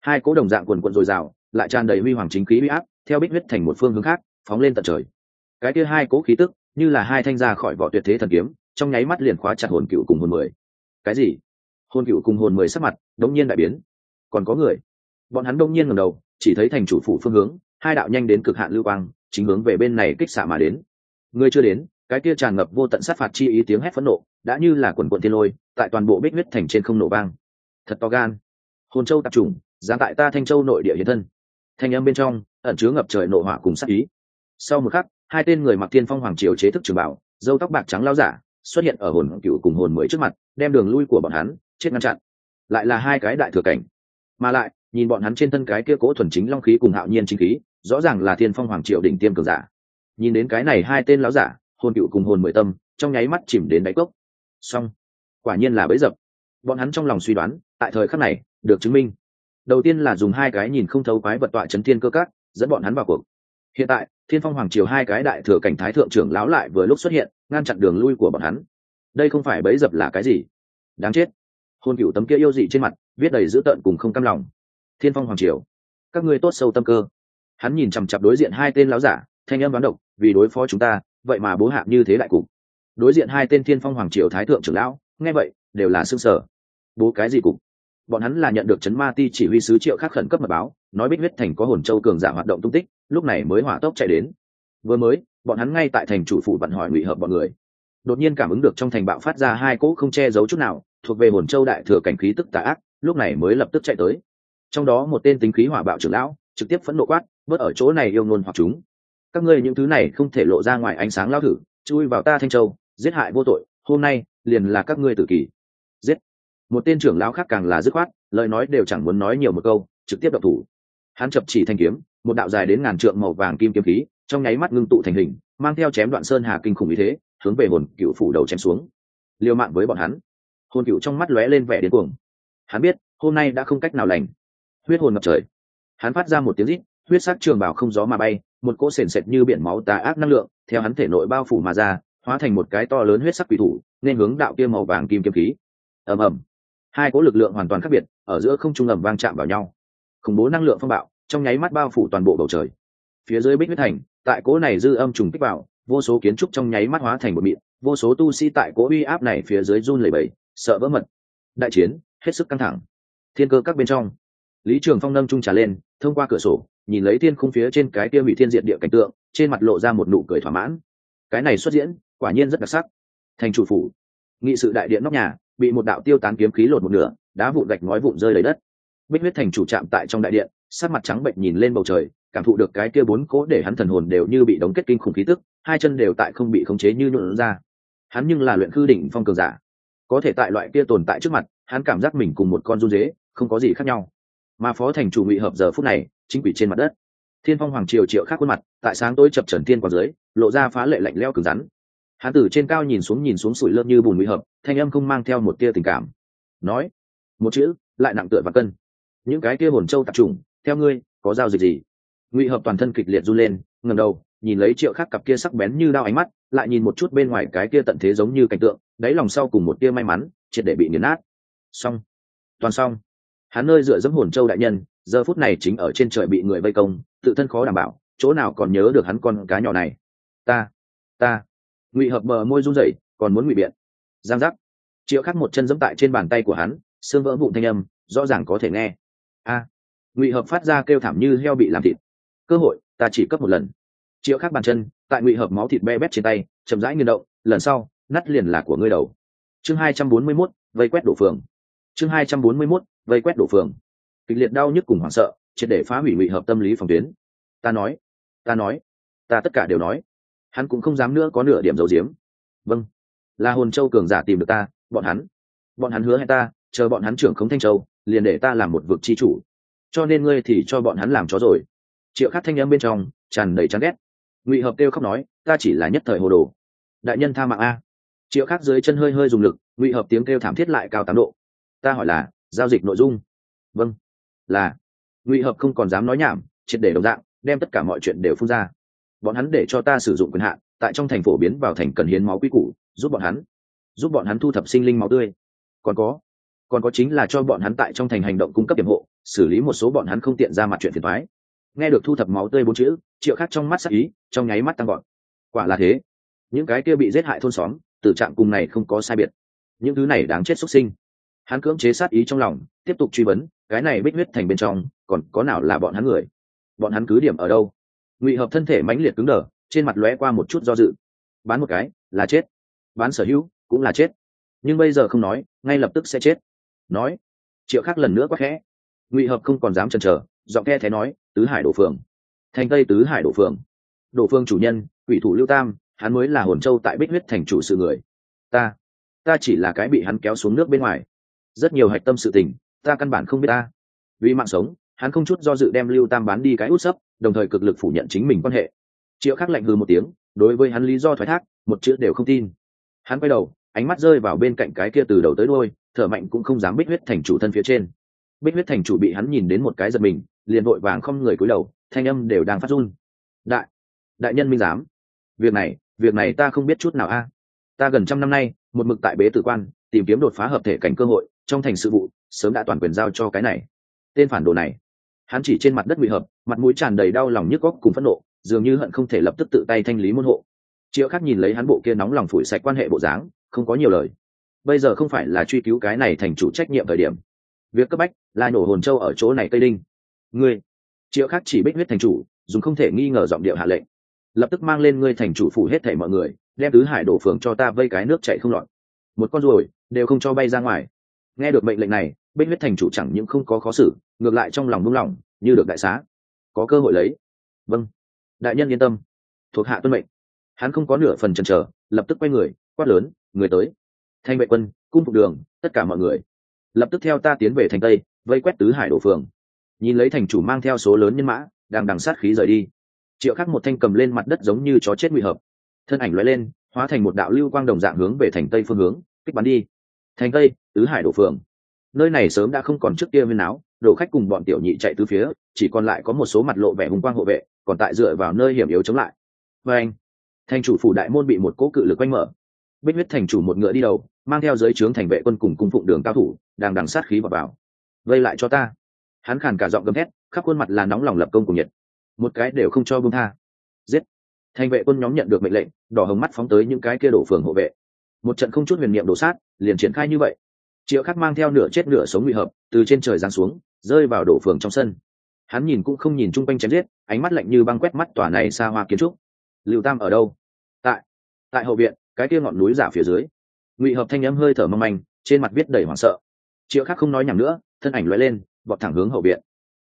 hai cỗ đồng dạng quần quận dồi dào, lại tràn đầy huy hoàng chính khí huy áp, theo bích huyết thành một phương hướng khác, phóng lên tận trời. Cái kia hai cỗ khí tức, như là hai thanh ra khỏi vỏ tuyệt thế thần kiếm, trong nháy mắt liền khóa chặt hồn cựu cùng hồn mười. Cái gì? Hồn cựu cùng hồn mười sắc mặt, đống nhiên đại biến. Còn có người. Bọn hắn đông nhiên ngầm đầu, chỉ thấy thành chủ phủ phương hướng, hai đạo nhanh đến cực hạn lưu quang chính hướng về bên này kích xạ mà đến. Người chưa đến, cái kia tràn ngập vô tận sát phạt chi ý tiếng hét phẫn nộ, đã như là quần quận thiên lôi, tại toàn bộ bích huyết thành trên không nổ vang. Thật to gan. Hồn châu tạp trùng giáng tại ta thanh châu nội địa hiện thân. Thanh âm bên trong, ẩn chứa ngập trời nộ hỏa cùng sát ý. Sau một khắc, hai tên người mặc thiên phong hoàng triều chế thức trường bảo dâu tóc bạc trắng lao giả, xuất hiện ở hồn cựu cùng hồn mới trước mặt, đem đường lui của bọn hắn, chết ngăn chặn. Lại là hai cái đại thừa cảnh. Mà lại, nhìn bọn hắn trên thân cái kia cố thuần chính long khí cùng hạo nhiên chính khí rõ ràng là thiên phong hoàng triều đỉnh tiêm cường giả. Nhìn đến cái này hai tên lão giả, hồn cựu cùng hồn mười tâm, trong nháy mắt chìm đến đáy cốc. Xong, quả nhiên là bấy dập. Bọn hắn trong lòng suy đoán, tại thời khắc này, được chứng minh. Đầu tiên là dùng hai cái nhìn không thấu quái vật tọa chấn thiên cơ cát dẫn bọn hắn vào cuộc. Hiện tại, thiên phong hoàng triều hai cái đại thừa cảnh thái thượng trưởng lão lại vừa lúc xuất hiện, ngăn chặn đường lui của bọn hắn. Đây không phải bấy dập là cái gì? Đáng chết. Hôn cựu tấm kia yêu dị trên mặt, viết đầy dữ tợn cùng không cam lòng. Thiên phong hoàng triều, các ngươi tốt sâu tâm cơ hắn nhìn chằm chặp đối diện hai tên láo giả, thanh âm đoán độc, vì đối phó chúng ta, vậy mà bố hạ như thế đại cục. Đối diện hai tên thiên phong hoàng triều thái thượng trưởng lão, nghe vậy, đều là xương sở bố cái gì cục? Bọn hắn là nhận được chấn ma ti chỉ huy sứ triệu khắc khẩn cấp mật báo, nói bích huyết thành có hồn châu cường giả hoạt động tung tích, lúc này mới hỏa tốc chạy đến. Vừa mới, bọn hắn ngay tại thành chủ phủ vận hỏi ngụy hợp bọn người. Đột nhiên cảm ứng được trong thành bạo phát ra hai cỗ không che giấu chút nào, thuộc về hồn châu đại thừa cảnh khí tức tà ác, lúc này mới lập tức chạy tới. Trong đó một tên tính khí hỏa bạo trưởng lão, trực tiếp phẫn nộ quát bớt ở chỗ này yêu ngôn hoặc chúng. Các ngươi những thứ này không thể lộ ra ngoài ánh sáng lao thử, chui vào ta thanh châu, giết hại vô tội, hôm nay liền là các ngươi tử kỳ. Giết. Một tên trưởng lão khác càng là dứt khoát, lời nói đều chẳng muốn nói nhiều một câu, trực tiếp đập thủ. Hắn chập chỉ thanh kiếm, một đạo dài đến ngàn trượng màu vàng kim kiếm khí, trong nháy mắt ngưng tụ thành hình, mang theo chém đoạn sơn hà kinh khủng ý thế, hướng về hồn cựu phủ đầu chém xuống. Liều mạng với bọn hắn. Hồn cựu trong mắt lóe lên vẻ điên cuồng. Hắn biết, hôm nay đã không cách nào lành. Huyết hồn ngập trời. Hắn phát ra một tiếng rít huyết sắc trường bảo không gió mà bay, một cỗ sền sệt như biển máu tà ác năng lượng, theo hắn thể nội bao phủ mà ra, hóa thành một cái to lớn huyết sắc quỷ thủ, nên hướng đạo kia màu vàng kim kiếm khí. Ầm ầm. Hai cỗ lực lượng hoàn toàn khác biệt, ở giữa không trung ầm vang chạm vào nhau. Khủng bố năng lượng phong bạo, trong nháy mắt bao phủ toàn bộ bầu trời. Phía dưới bích huyết thành, tại cỗ này dư âm trùng kích vào, vô số kiến trúc trong nháy mắt hóa thành một mịn, vô số tu sĩ tại cỗ uy áp này phía dưới run lẩy bẩy, sợ vỡ mật. Đại chiến, hết sức căng thẳng. Thiên cơ các bên trong. Lý trường phong nâng trung trả lên, thông qua cửa sổ nhìn lấy thiên khung phía trên cái kia bị thiên diện địa cảnh tượng, trên mặt lộ ra một nụ cười thỏa mãn. Cái này xuất diễn, quả nhiên rất đặc sắc. Thành chủ phủ, nghị sự đại điện nóc nhà, bị một đạo tiêu tán kiếm khí lột một nửa, đá vụn gạch ngói vụn rơi lấy đất. Bích huyết thành chủ chạm tại trong đại điện, sắc mặt trắng bệnh nhìn lên bầu trời, cảm thụ được cái kia bốn cố để hắn thần hồn đều như bị đóng kết kinh khủng khí tức, hai chân đều tại không bị khống chế như nhuộn ra. Hắn nhưng là luyện khư đỉnh phong cường giả. Có thể tại loại kia tồn tại trước mặt, hắn cảm giác mình cùng một con run dế không có gì khác nhau. Mà phó thành chủ ngụy hợp giờ phút này chính quỷ trên mặt đất. Thiên phong hoàng triều triệu khác khuôn mặt, tại sáng tối chập trần thiên qua dưới, lộ ra phá lệ lạnh leo cứng rắn. Hắn từ trên cao nhìn xuống nhìn xuống sủi lơ như bùn ngụy hợp, thanh âm không mang theo một tia tình cảm. Nói, một chữ, lại nặng tựa và cân. Những cái kia hồn châu tập trung theo ngươi, có giao dịch gì? Ngụy hợp toàn thân kịch liệt run lên ngầm đầu, nhìn lấy triệu khác cặp kia sắc bén như đao ánh mắt, lại nhìn một chút bên ngoài cái kia tận thế giống như cảnh tượng, đáy lòng sau cùng một tia may mắn, triệt để bị nghiền nát. Xong. Toàn xong. Hắn nơi dựa dẫm hồn châu đại nhân giờ phút này chính ở trên trời bị người vây công tự thân khó đảm bảo chỗ nào còn nhớ được hắn con cá nhỏ này. Ta ta. Ngụy hợp bờ môi run rẩy còn muốn ngụy biện. Giang giác. Triệu khắc một chân giẫm tại trên bàn tay của hắn xương vỡ vụn thanh âm rõ ràng có thể nghe. A. Ngụy hợp phát ra kêu thảm như heo bị làm thịt. Cơ hội ta chỉ cấp một lần. Triệu khắc bàn chân tại ngụy hợp máu thịt be bét trên tay chậm rãi nghiền động lần sau nắt liền là của ngươi đầu. Chương hai trăm bốn mươi 241, vây quét đổ phường. Chương hai trăm bốn mươi 241, vây quét đổ phường kịch liệt đau nhức cùng hoảng sợ, triệt để phá hủy ngụy hợp tâm lý phòng tuyến. Ta nói ta nói, ta tất cả đều nói. Hắn cũng không dám nữa có nửa điểm dầu diếm. Vâng là hồn châu cường giả tìm được ta, bọn hắn. Bọn hắn hứa hẹn ta, chờ bọn hắn trưởng khống thanh châu, liền để ta làm một vực chi chủ. Cho nên ngươi thì cho bọn hắn làm chó rồi. Triệu khát thanh âm bên trong, tràn đầy chán ghét. Ngụy hợp kêu khóc nói, ta chỉ là nhất thời hồ đồ. Đại nhân tha mạng a. Triệu khắc dưới chân hơi hơi dùng lực, ngụy hợp tiếng kêu thảm thiết lại cao tám độ. Ta hỏi là, giao dịch nội dung? Vâng là, ngụy hợp không còn dám nói nhảm, triệt để đồng dạng, đem tất cả mọi chuyện đều phun ra. Bọn hắn để cho ta sử dụng quyền hạn, tại trong thành phổ biến vào thành cần hiến máu quy củ, giúp bọn hắn, giúp bọn hắn thu thập sinh linh máu tươi. Còn có còn có chính là cho bọn hắn tại trong thành hành động cung cấp điểm hộ, xử lý một số bọn hắn không tiện ra mặt chuyện phiền thoái nghe được thu thập máu tươi bốn chữ, triệu khác trong mắt sắc ý, trong nháy mắt tăng gọn quả là thế. Những cái kia bị giết hại thôn xóm, tử trạng cùng này không có sai biệt. Những thứ này đáng chết xuất sinh. Hắn cưỡng chế sát ý trong lòng, tiếp tục truy vấn cái này bích huyết thành bên trong, còn có nào là bọn hắn người? Bọn hắn cứ điểm ở đâu? Ngụy hợp thân thể mãnh liệt cứng đờ, trên mặt lóe qua một chút do dự. Bán một cái, là chết. Bán sở hữu, cũng là chết. Nhưng bây giờ không nói, ngay lập tức sẽ chết. Nói. Triệu khác lần nữa quá khẽ. Ngụy hợp không còn dám chần chờ, giọng khe thế nói, tứ hải đổ phường thành tây tứ hải đổ phường đổ phương chủ nhân, quỷ thủ lưu tam, hắn mới là hồn châu tại bích huyết thành chủ sự người. Ta ta chỉ là cái bị hắn kéo xuống nước bên ngoài. Rất nhiều hạch tâm sự tình ta căn bản không biết ta. Vì mạng sống, hắn không chút do dự đem lưu tam bán đi cái út sấp, đồng thời cực lực phủ nhận chính mình quan hệ. Triệu khắc lạnh hư một tiếng, đối với hắn lý do thoái thác, một chữ đều không tin. Hắn quay đầu, ánh mắt rơi vào bên cạnh cái kia từ đầu tới đôi thở mạnh cũng không dám bích huyết thành chủ thân phía trên. Bích huyết thành chủ bị hắn nhìn đến một cái giật mình, liền vội vàng không người cúi đầu, thanh âm đều đang phát run. Đại đại nhân minh giám. Việc này việc này ta không biết chút nào a. Ta gần trăm năm nay, một mực tại bế tử quan, tìm kiếm đột phá hợp thể cảnh cơ hội trong thành sự vụ, sớm đã toàn quyền giao cho cái này. Tên phản đồ này, hắn chỉ trên mặt đất ngụy hợp, mặt mũi tràn đầy đau lòng nhức góc cùng phẫn nộ, dường như hận không thể lập tức tự tay thanh lý môn hộ. Triệu khắc nhìn lấy hắn bộ kia nóng lòng phủi sạch quan hệ bộ dáng, không có nhiều lời. Bây giờ không phải là truy cứu cái này thành chủ trách nhiệm thời điểm. Việc cấp bách là nổ hồn châu ở chỗ này cây đinh. Ngươi, triệu khắc chỉ bích huyết thành chủ, dùng không thể nghi ngờ giọng điệu hạ lệnh. Lập tức mang lên ngươi thành chủ phủ hết thảy mọi người, đem tứ hải đổ phường cho ta vây cái nước chạy không lọt. Một con ruồi đều không cho bay ra ngoài nghe được mệnh lệnh này bên huyết thành chủ chẳng những không có khó xử, ngược lại trong lòng buông lỏng, như được đại xá. Có cơ hội lấy? Vâng. Đại nhân yên tâm. Thuộc hạ tuân mệnh. Hắn không có nửa phần chần chờ, lập tức quay người, quát lớn, người tới. Thanh vệ quân, cung phục đường, tất cả mọi người. Lập tức theo ta tiến về thành tây, vây quét tứ hải đổ phường. Nhìn lấy thành chủ mang theo số lớn nhân mã, đang đằng sát khí rời đi. Triệu khắc một thanh cầm lên mặt đất giống như chó chết nguy hợp. Thân ảnh lóe lên, hóa thành một đạo lưu quang đồng dạng hướng về thành tây phương hướng, kích bắn đi thành tây, tứ hải đổ phường. Nơi này sớm đã không còn trước kia viên áo đổ khách cùng bọn tiểu nhị chạy từ phía, chỉ còn lại có một số mặt lộ vẻ hùng quang hộ vệ, còn tại dựa vào nơi hiểm yếu chống lại. Và anh, thành chủ phủ đại môn bị một cỗ cự lực quanh mở. Bích huyết thành chủ một ngựa đi đầu, mang theo giới trướng thành vệ quân cùng cung phụng đường cao thủ, đang đằng sát khí vào vào. Vây lại cho ta. Hắn khàn cả giọng gầm thét, khắp khuôn mặt là nóng lòng lập công cùng nhiệt. Một cái đều không cho bông tha. Giết. Thành vệ quân nhóm nhận được mệnh lệnh, đỏ hồng mắt phóng tới những cái kia đổ phường hộ vệ một trận không chút huyền niệm đổ sát, liền triển khai như vậy. Triệu khắc mang theo nửa chết nửa sống nguy hợp, từ trên trời giáng xuống, rơi vào đổ phường trong sân. Hắn nhìn cũng không nhìn chung quanh chém giết, ánh mắt lạnh như băng quét mắt tòa này xa hoa kiến trúc. Lưu tam ở đâu? Tại tại hậu viện, cái kia ngọn núi giả phía dưới. Ngụy hợp thanh âm hơi thở mâm anh trên mặt viết đầy hoảng sợ. Triệu khắc không nói nhầm nữa, thân ảnh lóe lên, vọt thẳng hướng hậu viện.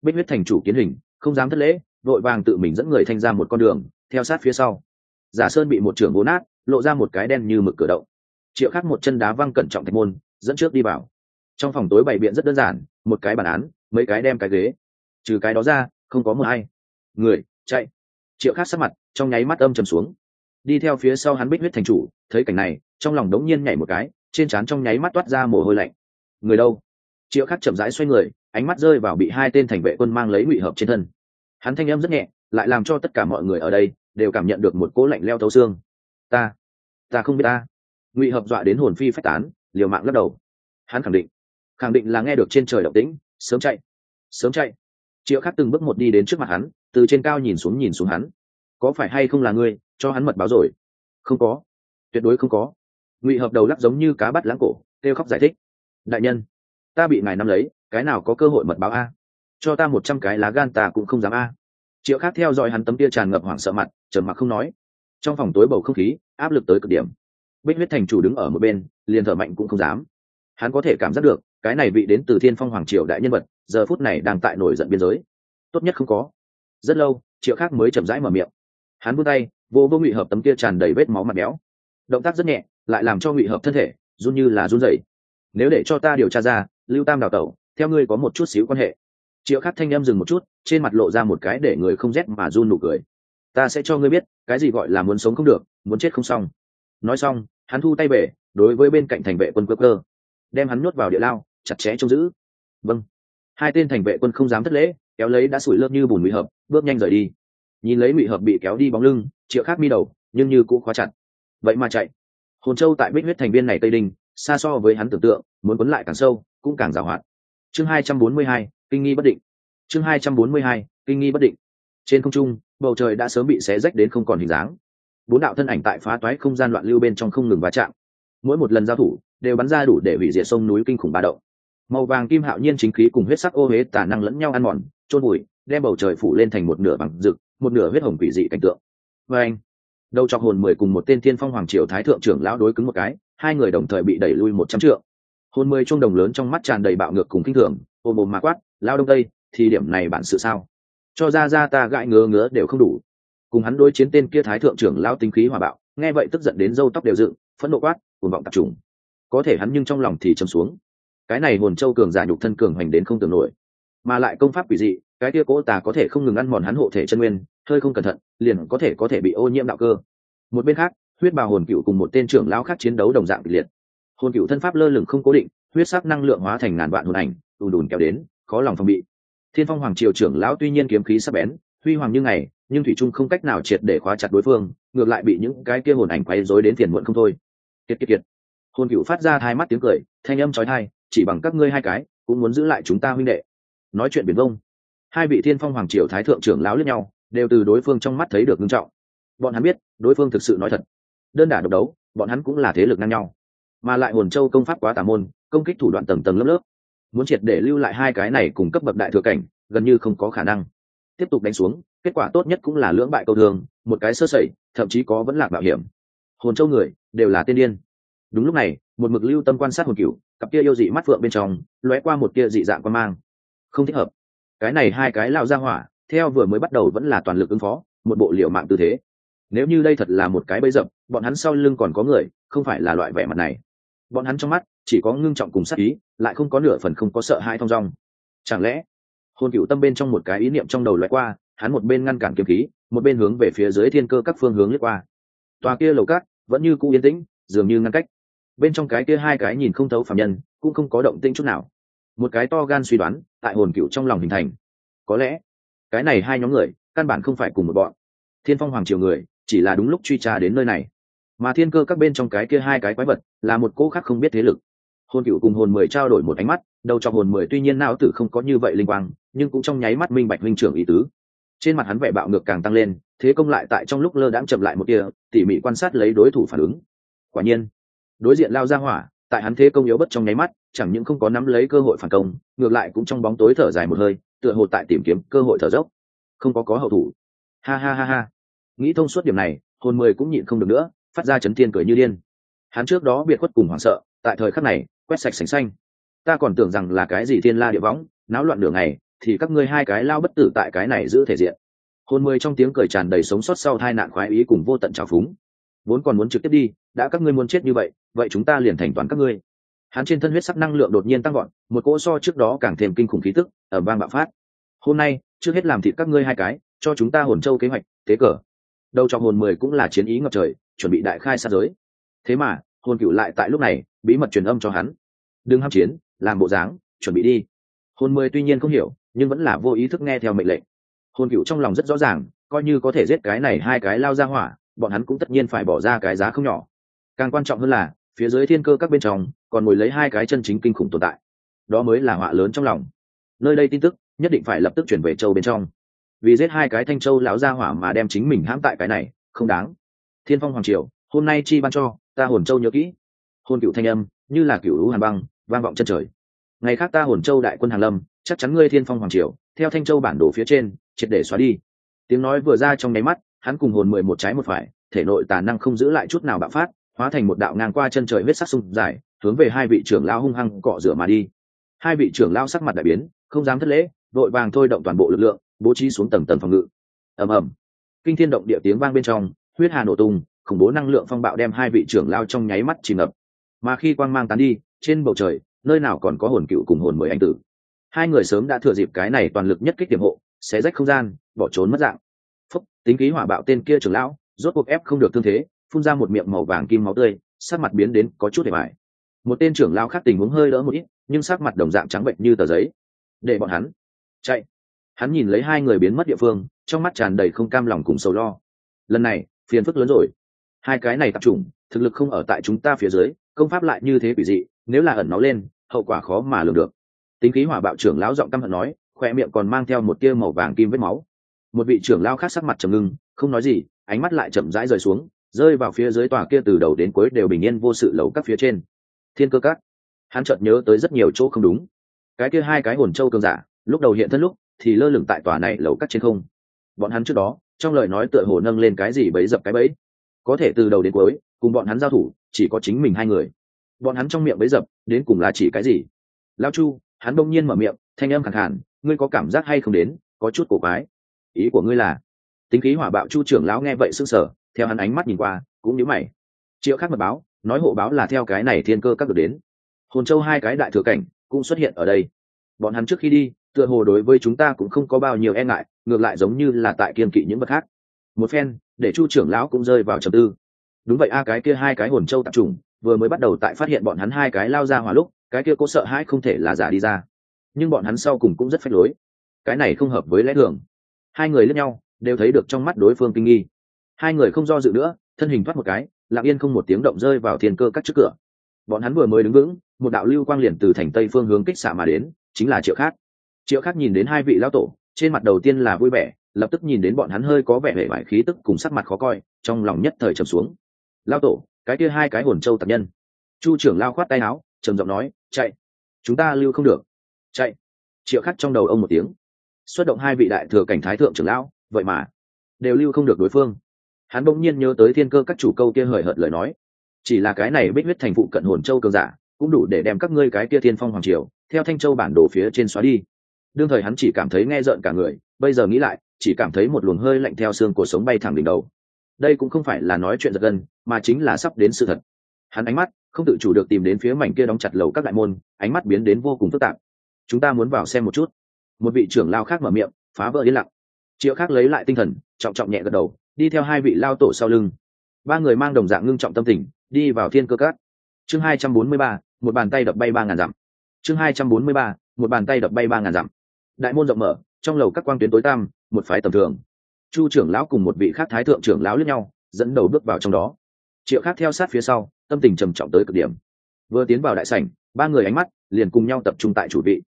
Bích huyết thành chủ kiến hình, không dám thất lễ vội vàng tự mình dẫn người thanh ra một con đường, theo sát phía sau. Giả sơn bị một trưởng bố nát, lộ ra một cái đen như mực cửa động triệu khắc một chân đá văng cẩn trọng thạch môn, dẫn trước đi vào. Trong phòng tối bày biện rất đơn giản, một cái bản án, mấy cái đem cái ghế. Trừ cái đó ra, không có một ai. Người, chạy. Triệu khắc sắc mặt, trong nháy mắt âm trầm xuống. Đi theo phía sau hắn bích huyết thành chủ, thấy cảnh này, trong lòng đống nhiên nhảy một cái, trên trán trong nháy mắt toát ra mồ hôi lạnh. Người đâu? Triệu khắc chậm rãi xoay người, ánh mắt rơi vào bị hai tên thành vệ quân mang lấy ngụy hợp trên thân. Hắn thanh âm rất nhẹ, lại làm cho tất cả mọi người ở đây đều cảm nhận được một cỗ lạnh leo thấu xương. Ta ta không biết ta ngụy hợp dọa đến hồn phi phách tán, liều mạng lắc đầu. Hắn khẳng định khẳng định là nghe được trên trời động tĩnh, sớm chạy sớm chạy. Triệu khắc từng bước một đi đến trước mặt hắn, từ trên cao nhìn xuống nhìn xuống hắn. Có phải hay không là ngươi, cho hắn mật báo rồi? Không có. Tuyệt đối không có. Ngụy hợp đầu lắc giống như cá bắt lãng cổ, kêu khóc giải thích. Đại nhân, ta bị ngài nắm lấy, cái nào có cơ hội mật báo a? Cho ta một trăm cái lá gan ta cũng không dám a. Triệu khác theo dõi hắn tấm tia tràn ngập hoảng sợ mặt, trầm mặc không nói. Trong phòng tối bầu không khí, áp lực tới cực điểm bích huyết thành chủ đứng ở một bên, liền thở mạnh cũng không dám. Hắn có thể cảm giác được, cái này vị đến từ thiên phong hoàng triều đại nhân vật, giờ phút này đang tại nổi giận biên giới. Tốt nhất không có. Rất lâu, triệu khác mới chậm rãi mở miệng. Hắn vươn tay, vô vô ngụy hợp tấm kia tràn đầy vết máu mặt béo. Động tác rất nhẹ, lại làm cho ngụy hợp thân thể, run như là run rẩy. Nếu để cho ta điều tra ra, lưu tam đào tẩu, theo ngươi có một chút xíu quan hệ. Triệu khắc thanh em dừng một chút, trên mặt lộ ra một cái để người không rét mà run nụ cười. Ta sẽ cho ngươi biết, cái gì gọi là muốn sống không được, muốn chết không xong. Nói xong hắn thu tay về đối với bên cạnh thành vệ quân cơ cơ đem hắn nhốt vào địa lao chặt chẽ trông giữ. Vâng. Hai tên thành vệ quân không dám thất lễ kéo lấy đã sủi lớp như bùn ngụy hợp bước nhanh rời đi. Nhìn lấy ngụy hợp bị kéo đi bóng lưng triệu khác mi đầu nhưng như cũng khóa chặt. Vậy mà chạy. Hồn châu tại bích huyết thành viên này tây Đình, xa so với hắn tưởng tượng muốn quấn lại càng sâu cũng càng giảo hoạt chương hai trăm bốn mươi hai kinh nghi bất định. Chương hai trăm bốn mươi hai kinh nghi bất định. Trên không trung bầu trời đã sớm bị xé rách đến không còn hình dáng bốn đạo thân ảnh tại phá toái không gian loạn lưu bên trong không ngừng va chạm. Mỗi một lần giao thủ, đều bắn ra đủ để hủy diệt sông núi kinh khủng ba động. Màu vàng kim hạo nhiên chính khí cùng huyết sắc ô huế tả năng lẫn nhau ăn mòn trôn bụi đem bầu trời phủ lên thành một nửa bằng rực, một nửa huyết hồng quỷ dị cảnh tượng. Và anh, đầu chọc hồn mười cùng một tên thiên phong hoàng triều thái thượng trưởng lão đối cứng một cái, hai người đồng thời bị đẩy lui một trăm trượng. Hồn mười chuông đồng lớn trong mắt tràn đầy bạo ngược cùng kinh thường ôm ôm mà quát, lao đông tây, thì điểm này bản sự sao? Cho ra ra ta gãi ngứa ngứa đều không đủ cùng hắn đối chiến tên kia thái thượng trưởng lao tinh khí hòa bạo, nghe vậy tức giận đến râu tóc đều dựng, phẫn nộ quát, cuồng vọng tập trung có thể hắn nhưng trong lòng thì châm xuống. Cái này hồn châu cường giả nhục thân cường hoành đến không tưởng nổi. Mà lại công pháp quỷ dị, cái kia cố tà có thể không ngừng ăn mòn hắn hộ thể chân nguyên, hơi không cẩn thận, liền có thể có thể bị ô nhiễm đạo cơ. Một bên khác, huyết bào hồn cựu cùng một tên trưởng lão khác chiến đấu đồng dạng kịch liệt. Hồn cựu thân pháp lơ lửng không cố định, huyết sắc năng lượng hóa thành ngàn vạn hồn ảnh, đùn đùn kéo đến, khó lòng phòng bị. Thiên phong hoàng triều trưởng lão tuy nhiên kiếm khí sắp bén, huy hoàng như ngày nhưng thủy trung không cách nào triệt để khóa chặt đối phương, ngược lại bị những cái kia hồn ảnh quay rối đến tiền muộn không thôi. Kiệt kiệt kiệt. Hồn cựu phát ra hai mắt tiếng cười, thanh âm trói thai chỉ bằng các ngươi hai cái, cũng muốn giữ lại chúng ta huynh đệ. Nói chuyện biển vông. Hai vị thiên phong hoàng triều thái thượng trưởng lão lẫn nhau, đều từ đối phương trong mắt thấy được ngưng trọng. Bọn hắn biết, đối phương thực sự nói thật. Đơn đả độc đấu, bọn hắn cũng là thế lực ngang nhau. Mà lại hồn châu công pháp quá tà môn, công kích thủ đoạn tầng tầng lớp lớp. Muốn triệt để lưu lại hai cái này cùng cấp bậc đại thừa cảnh, gần như không có khả năng. Tiếp tục đánh xuống kết quả tốt nhất cũng là lưỡng bại câu thường một cái sơ sẩy, thậm chí có vẫn lạc bảo hiểm. Hồn châu người, đều là tiên điên. Đúng lúc này, một mực lưu tâm quan sát hồn cửu, cặp kia yêu dị mắt phượng bên trong, lóe qua một kia dị dạng quan mang. Không thích hợp. Cái này hai cái lao ra hỏa, theo vừa mới bắt đầu vẫn là toàn lực ứng phó, một bộ liệu mạng tư thế. Nếu như đây thật là một cái bẫy dập, bọn hắn sau lưng còn có người, không phải là loại vẻ mặt này. Bọn hắn trong mắt, chỉ có ngưng trọng cùng sát ý, lại không có nửa phần không có sợ hãi thong dong. Chẳng lẽ, hồn cựu tâm bên trong một cái ý niệm trong đầu loại qua hắn một bên ngăn cản kiếm khí, một bên hướng về phía dưới thiên cơ các phương hướng lướt qua. Tòa kia lầu cát vẫn như cũ yên tĩnh, dường như ngăn cách. Bên trong cái kia hai cái nhìn không thấu phạm nhân, cũng không có động tĩnh chút nào. Một cái to gan suy đoán, tại hồn cựu trong lòng hình thành. Có lẽ, cái này hai nhóm người, căn bản không phải cùng một bọn. Thiên phong hoàng triều người, chỉ là đúng lúc truy tra đến nơi này. Mà thiên cơ các bên trong cái kia hai cái quái vật, là một cô khác không biết thế lực. Hồn cựu cùng hồn mười trao đổi một ánh mắt, đầu cho hồn mười tuy nhiên não tử không có như vậy linh quang, nhưng cũng trong nháy mắt minh bạch huynh trưởng ý tứ trên mặt hắn vẻ bạo ngược càng tăng lên, thế công lại tại trong lúc lơ đãng chậm lại một kia tỉ mỉ quan sát lấy đối thủ phản ứng. Quả nhiên, đối diện lao ra hỏa, tại hắn thế công yếu bất trong nháy mắt, chẳng những không có nắm lấy cơ hội phản công, ngược lại cũng trong bóng tối thở dài một hơi, tựa hồ tại tìm kiếm cơ hội thở dốc. Không có có hậu thủ. Ha ha ha ha. Nghĩ thông suốt điểm này, hồn mười cũng nhịn không được nữa, phát ra chấn thiên cười như điên. Hắn trước đó biệt khuất cùng hoảng sợ, tại thời khắc này, quét sạch sành xanh. Ta còn tưởng rằng là cái gì thiên la địa võng, náo loạn đường này thì các ngươi hai cái lao bất tử tại cái này giữ thể diện. Hồn mười trong tiếng cười tràn đầy sống sót sau hai nạn khoái ý cùng vô tận trào phúng. Vốn còn muốn trực tiếp đi, đã các ngươi muốn chết như vậy vậy chúng ta liền thành toán các ngươi. Hắn trên thân huyết sắc năng lượng đột nhiên tăng gọn một cỗ so trước đó càng thêm kinh khủng khí tức ở bang bạo phát. Hôm nay, trước hết làm thịt các ngươi hai cái, cho chúng ta hồn châu kế hoạch, thế cờ. Đầu trong hồn mười cũng là chiến ý ngập trời, chuẩn bị đại khai sát giới. Thế mà, hồn cựu lại tại lúc này, bí mật truyền âm cho hắn. Đừng ham chiến, làm bộ dáng, chuẩn bị đi. Hồn mười tuy nhiên không hiểu nhưng vẫn là vô ý thức nghe theo mệnh lệnh. Hồn cựu trong lòng rất rõ ràng, coi như có thể giết cái này hai cái lao ra hỏa, bọn hắn cũng tất nhiên phải bỏ ra cái giá không nhỏ. Càng quan trọng hơn là, phía dưới thiên cơ các bên trong, còn ngồi lấy hai cái chân chính kinh khủng tồn tại. Đó mới là họa lớn trong lòng. Nơi đây tin tức, nhất định phải lập tức chuyển về châu bên trong. Vì giết hai cái thanh châu lão gia hỏa mà đem chính mình hãm tại cái này, không đáng. Thiên phong hoàng triều, hôm nay chi ban cho, ta hồn châu nhớ kỹ. Hồn cựu thanh âm, như là cựu hữu hàn băng, vang vọng chân trời. Ngày khác ta hồn châu đại quân hàn lâm chắc chắn ngươi thiên phong hoàng triều, theo thanh châu bản đồ phía trên, triệt để xóa đi. Tiếng nói vừa ra trong nháy mắt, hắn cùng hồn mười một trái một phải, thể nội tà năng không giữ lại chút nào bạo phát, hóa thành một đạo ngang qua chân trời huyết sắc sung dài, hướng về hai vị trưởng lao hung hăng cọ rửa mà đi. Hai vị trưởng lao sắc mặt đại biến, không dám thất lễ vội vàng thôi động toàn bộ lực lượng, bố trí xuống tầng tầng phòng ngự. Ầm ầm. Kinh thiên động địa tiếng vang bên trong, huyết hà nổ tung, khủng bố năng lượng phong bạo đem hai vị trưởng lao trong nháy mắt chìm ngập. Mà khi quang mang tán đi, trên bầu trời, nơi nào còn có hồn cựu cùng hồn mười anh tử? Hai người sớm đã thừa dịp cái này toàn lực nhất kích tiềm hộ, xé rách không gian, bỏ trốn mất dạng. Phúc, tính khí hỏa bạo tên kia trưởng lão, rốt cuộc ép không được thương thế, phun ra một miệng màu vàng kim máu tươi, sắc mặt biến đến có chút để mải một tên trưởng lão khác tình huống hơi đỡ một ít, nhưng sắc mặt đồng dạng trắng bệnh như tờ giấy. Để bọn hắn chạy. Hắn nhìn lấy hai người biến mất địa phương, trong mắt tràn đầy không cam lòng cùng sầu lo. Lần này, phiền phức lớn rồi. Hai cái này tập trung, thực lực không ở tại chúng ta phía dưới, công pháp lại như thế quỷ dị, nếu là ẩn nó lên, hậu quả khó mà lường được tính khí hỏa bạo trưởng lão giọng căm hận nói khoe miệng còn mang theo một tia màu vàng kim vết máu. Một vị trưởng lao khác sắc mặt trầm ngưng, không nói gì, ánh mắt lại chậm rãi rời xuống, rơi vào phía dưới tòa kia từ đầu đến cuối đều bình yên vô sự lầu các phía trên. Thiên cơ các. Hắn chợt nhớ tới rất nhiều chỗ không đúng. Cái kia hai cái hồn châu cường giả, lúc đầu hiện thân lúc, thì lơ lửng tại tòa này lầu các trên không. Bọn hắn trước đó, trong lời nói tựa hồ nâng lên cái gì bấy dập cái bấy. có thể từ đầu đến cuối, cùng bọn hắn giao thủ, chỉ có chính mình hai người. Bọn hắn trong miệng bấy dập, đến cùng là chỉ cái gì? Lao chu hắn đông nhiên mở miệng, thanh âm khẳng hẳn ngươi có cảm giác hay không đến? Có chút cổ quái. Ý của ngươi là? Tính khí hỏa bạo chu trưởng lão nghe vậy sưng sở theo hắn ánh mắt nhìn qua, cũng nhớ mày. Triệu khác mật báo, nói hộ báo là theo cái này thiên cơ các được đến. Hồn châu hai cái đại thừa cảnh cũng xuất hiện ở đây. Bọn hắn trước khi đi, tựa hồ đối với chúng ta cũng không có bao nhiêu e ngại, ngược lại giống như là tại kiên kỵ những vật khác. Một phen, để chu trưởng lão cũng rơi vào trầm tư. Đúng vậy a, cái kia hai cái hồn châu tạp trùng vừa mới bắt đầu tại phát hiện bọn hắn hai cái lao ra hỏa lúc cái kia có sợ hãi không thể là giả đi ra. Nhưng bọn hắn sau cùng cũng rất phách lối. Cái này không hợp với lẽ thường. Hai người lẫn nhau, đều thấy được trong mắt đối phương kinh nghi. Hai người không do dự nữa, thân hình thoát một cái, lặng yên không một tiếng động rơi vào thiên cơ các trước cửa. Bọn hắn vừa mới đứng vững, một đạo lưu quang liền từ thành tây phương hướng kích xạ mà đến, chính là triệu khác. Triệu khác nhìn đến hai vị lão tổ, trên mặt đầu tiên là vui vẻ, lập tức nhìn đến bọn hắn hơi có vẻ vẻ vải khí tức cùng sắc mặt khó coi, trong lòng nhất thời trầm xuống. Lao tổ, cái kia hai cái hồn châu tập nhân. Chu trưởng lao khoát tay áo trầm giọng nói, chạy, chúng ta lưu không được. Chạy. Triệu khắc trong đầu ông một tiếng. Xuất động hai vị đại thừa cảnh thái thượng trưởng lão, vậy mà, đều lưu không được đối phương. Hắn bỗng nhiên nhớ tới thiên cơ các chủ câu kia hời hợt lời nói. Chỉ là cái này bích huyết thành phụ cận hồn châu cường giả, cũng đủ để đem các ngươi cái kia thiên phong hoàng triều, theo thanh châu bản đồ phía trên xóa đi. Đương thời hắn chỉ cảm thấy nghe rợn cả người, bây giờ nghĩ lại, chỉ cảm thấy một luồng hơi lạnh theo xương cuộc sống bay thẳng đỉnh đầu. Đây cũng không phải là nói chuyện giật gân, mà chính là sắp đến sự thật. Hắn ánh mắt không tự chủ được tìm đến phía mảnh kia đóng chặt lầu các đại môn, ánh mắt biến đến vô cùng phức tạp. Chúng ta muốn vào xem một chút. Một vị trưởng lao khác mở miệng, phá vỡ yên lặng. Triệu khác lấy lại tinh thần, trọng trọng nhẹ gật đầu, đi theo hai vị lao tổ sau lưng. Ba người mang đồng dạng ngưng trọng tâm tình, đi vào thiên cơ cát chương hai trăm bốn mươi ba, một bàn tay đập bay ba ngàn dặm. Chương hai trăm bốn mươi ba, một bàn tay đập bay ba ngàn dặm. Đại môn rộng mở, trong lầu các quang tuyến tối tam một phái tầm thường. Chu trưởng lão cùng một vị khác thái thượng trưởng lão lẫn nhau, dẫn đầu bước vào trong đó. Triệu khác theo sát phía sau tâm tình trầm trọng tới cực điểm. Vừa tiến vào đại sảnh, ba người ánh mắt liền cùng nhau tập trung tại chủ vị.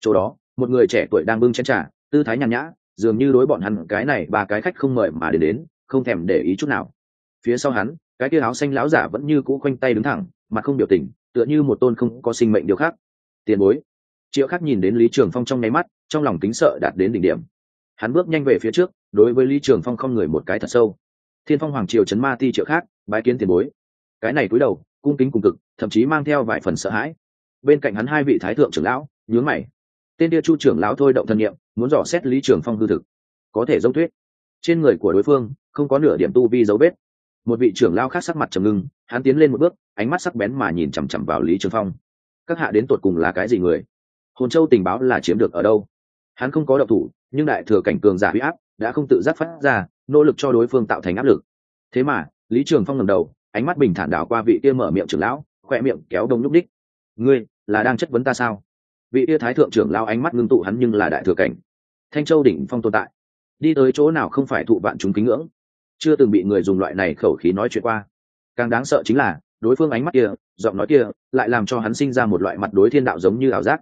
Chỗ đó, một người trẻ tuổi đang bưng chén trà, tư thái nhàn nhã, dường như đối bọn hắn cái này ba cái khách không mời mà đến đến, không thèm để ý chút nào. Phía sau hắn, cái kia áo xanh lão giả vẫn như cũ khoanh tay đứng thẳng, mặt không biểu tình, tựa như một tôn không có sinh mệnh điều khác. Tiền bối. Triệu khắc nhìn đến lý trường phong trong nháy mắt, trong lòng kính sợ đạt đến đỉnh điểm. Hắn bước nhanh về phía trước, đối với lý trường phong không người một cái thật sâu. Thiên phong hoàng triều chấn ma ti triệu khác bái kiến tiền bối cái này cúi đầu, cung kính cùng cực, thậm chí mang theo vài phần sợ hãi. Bên cạnh hắn hai vị thái thượng trưởng lão, nhướng mày. Tên kia chu trưởng lão thôi động thân nhiệm, muốn dò xét lý trường phong hư thực. Có thể dấu thuyết. Trên người của đối phương, không có nửa điểm tu vi dấu vết. Một vị trưởng lao khác sắc mặt trầm ngưng, hắn tiến lên một bước, ánh mắt sắc bén mà nhìn chằm chằm vào lý trường phong. Các hạ đến tột cùng là cái gì người? Hồn châu tình báo là chiếm được ở đâu? Hắn không có độc thủ, nhưng đại thừa cảnh cường giả huy áp đã không tự giác phát ra, nỗ lực cho đối phương tạo thành áp lực. Thế mà, lý trường phong ngầm đầu ánh mắt bình thản đảo qua vị kia mở miệng trưởng lão, khoe miệng kéo đông nhúc đích. Ngươi là đang chất vấn ta sao? Vị kia thái thượng trưởng lão ánh mắt ngưng tụ hắn nhưng là đại thừa cảnh. Thanh châu đỉnh phong tồn tại. Đi tới chỗ nào không phải thụ vạn chúng kính ngưỡng. Chưa từng bị người dùng loại này khẩu khí nói chuyện qua. Càng đáng sợ chính là, đối phương ánh mắt kia, giọng nói kia, lại làm cho hắn sinh ra một loại mặt đối thiên đạo giống như ảo giác.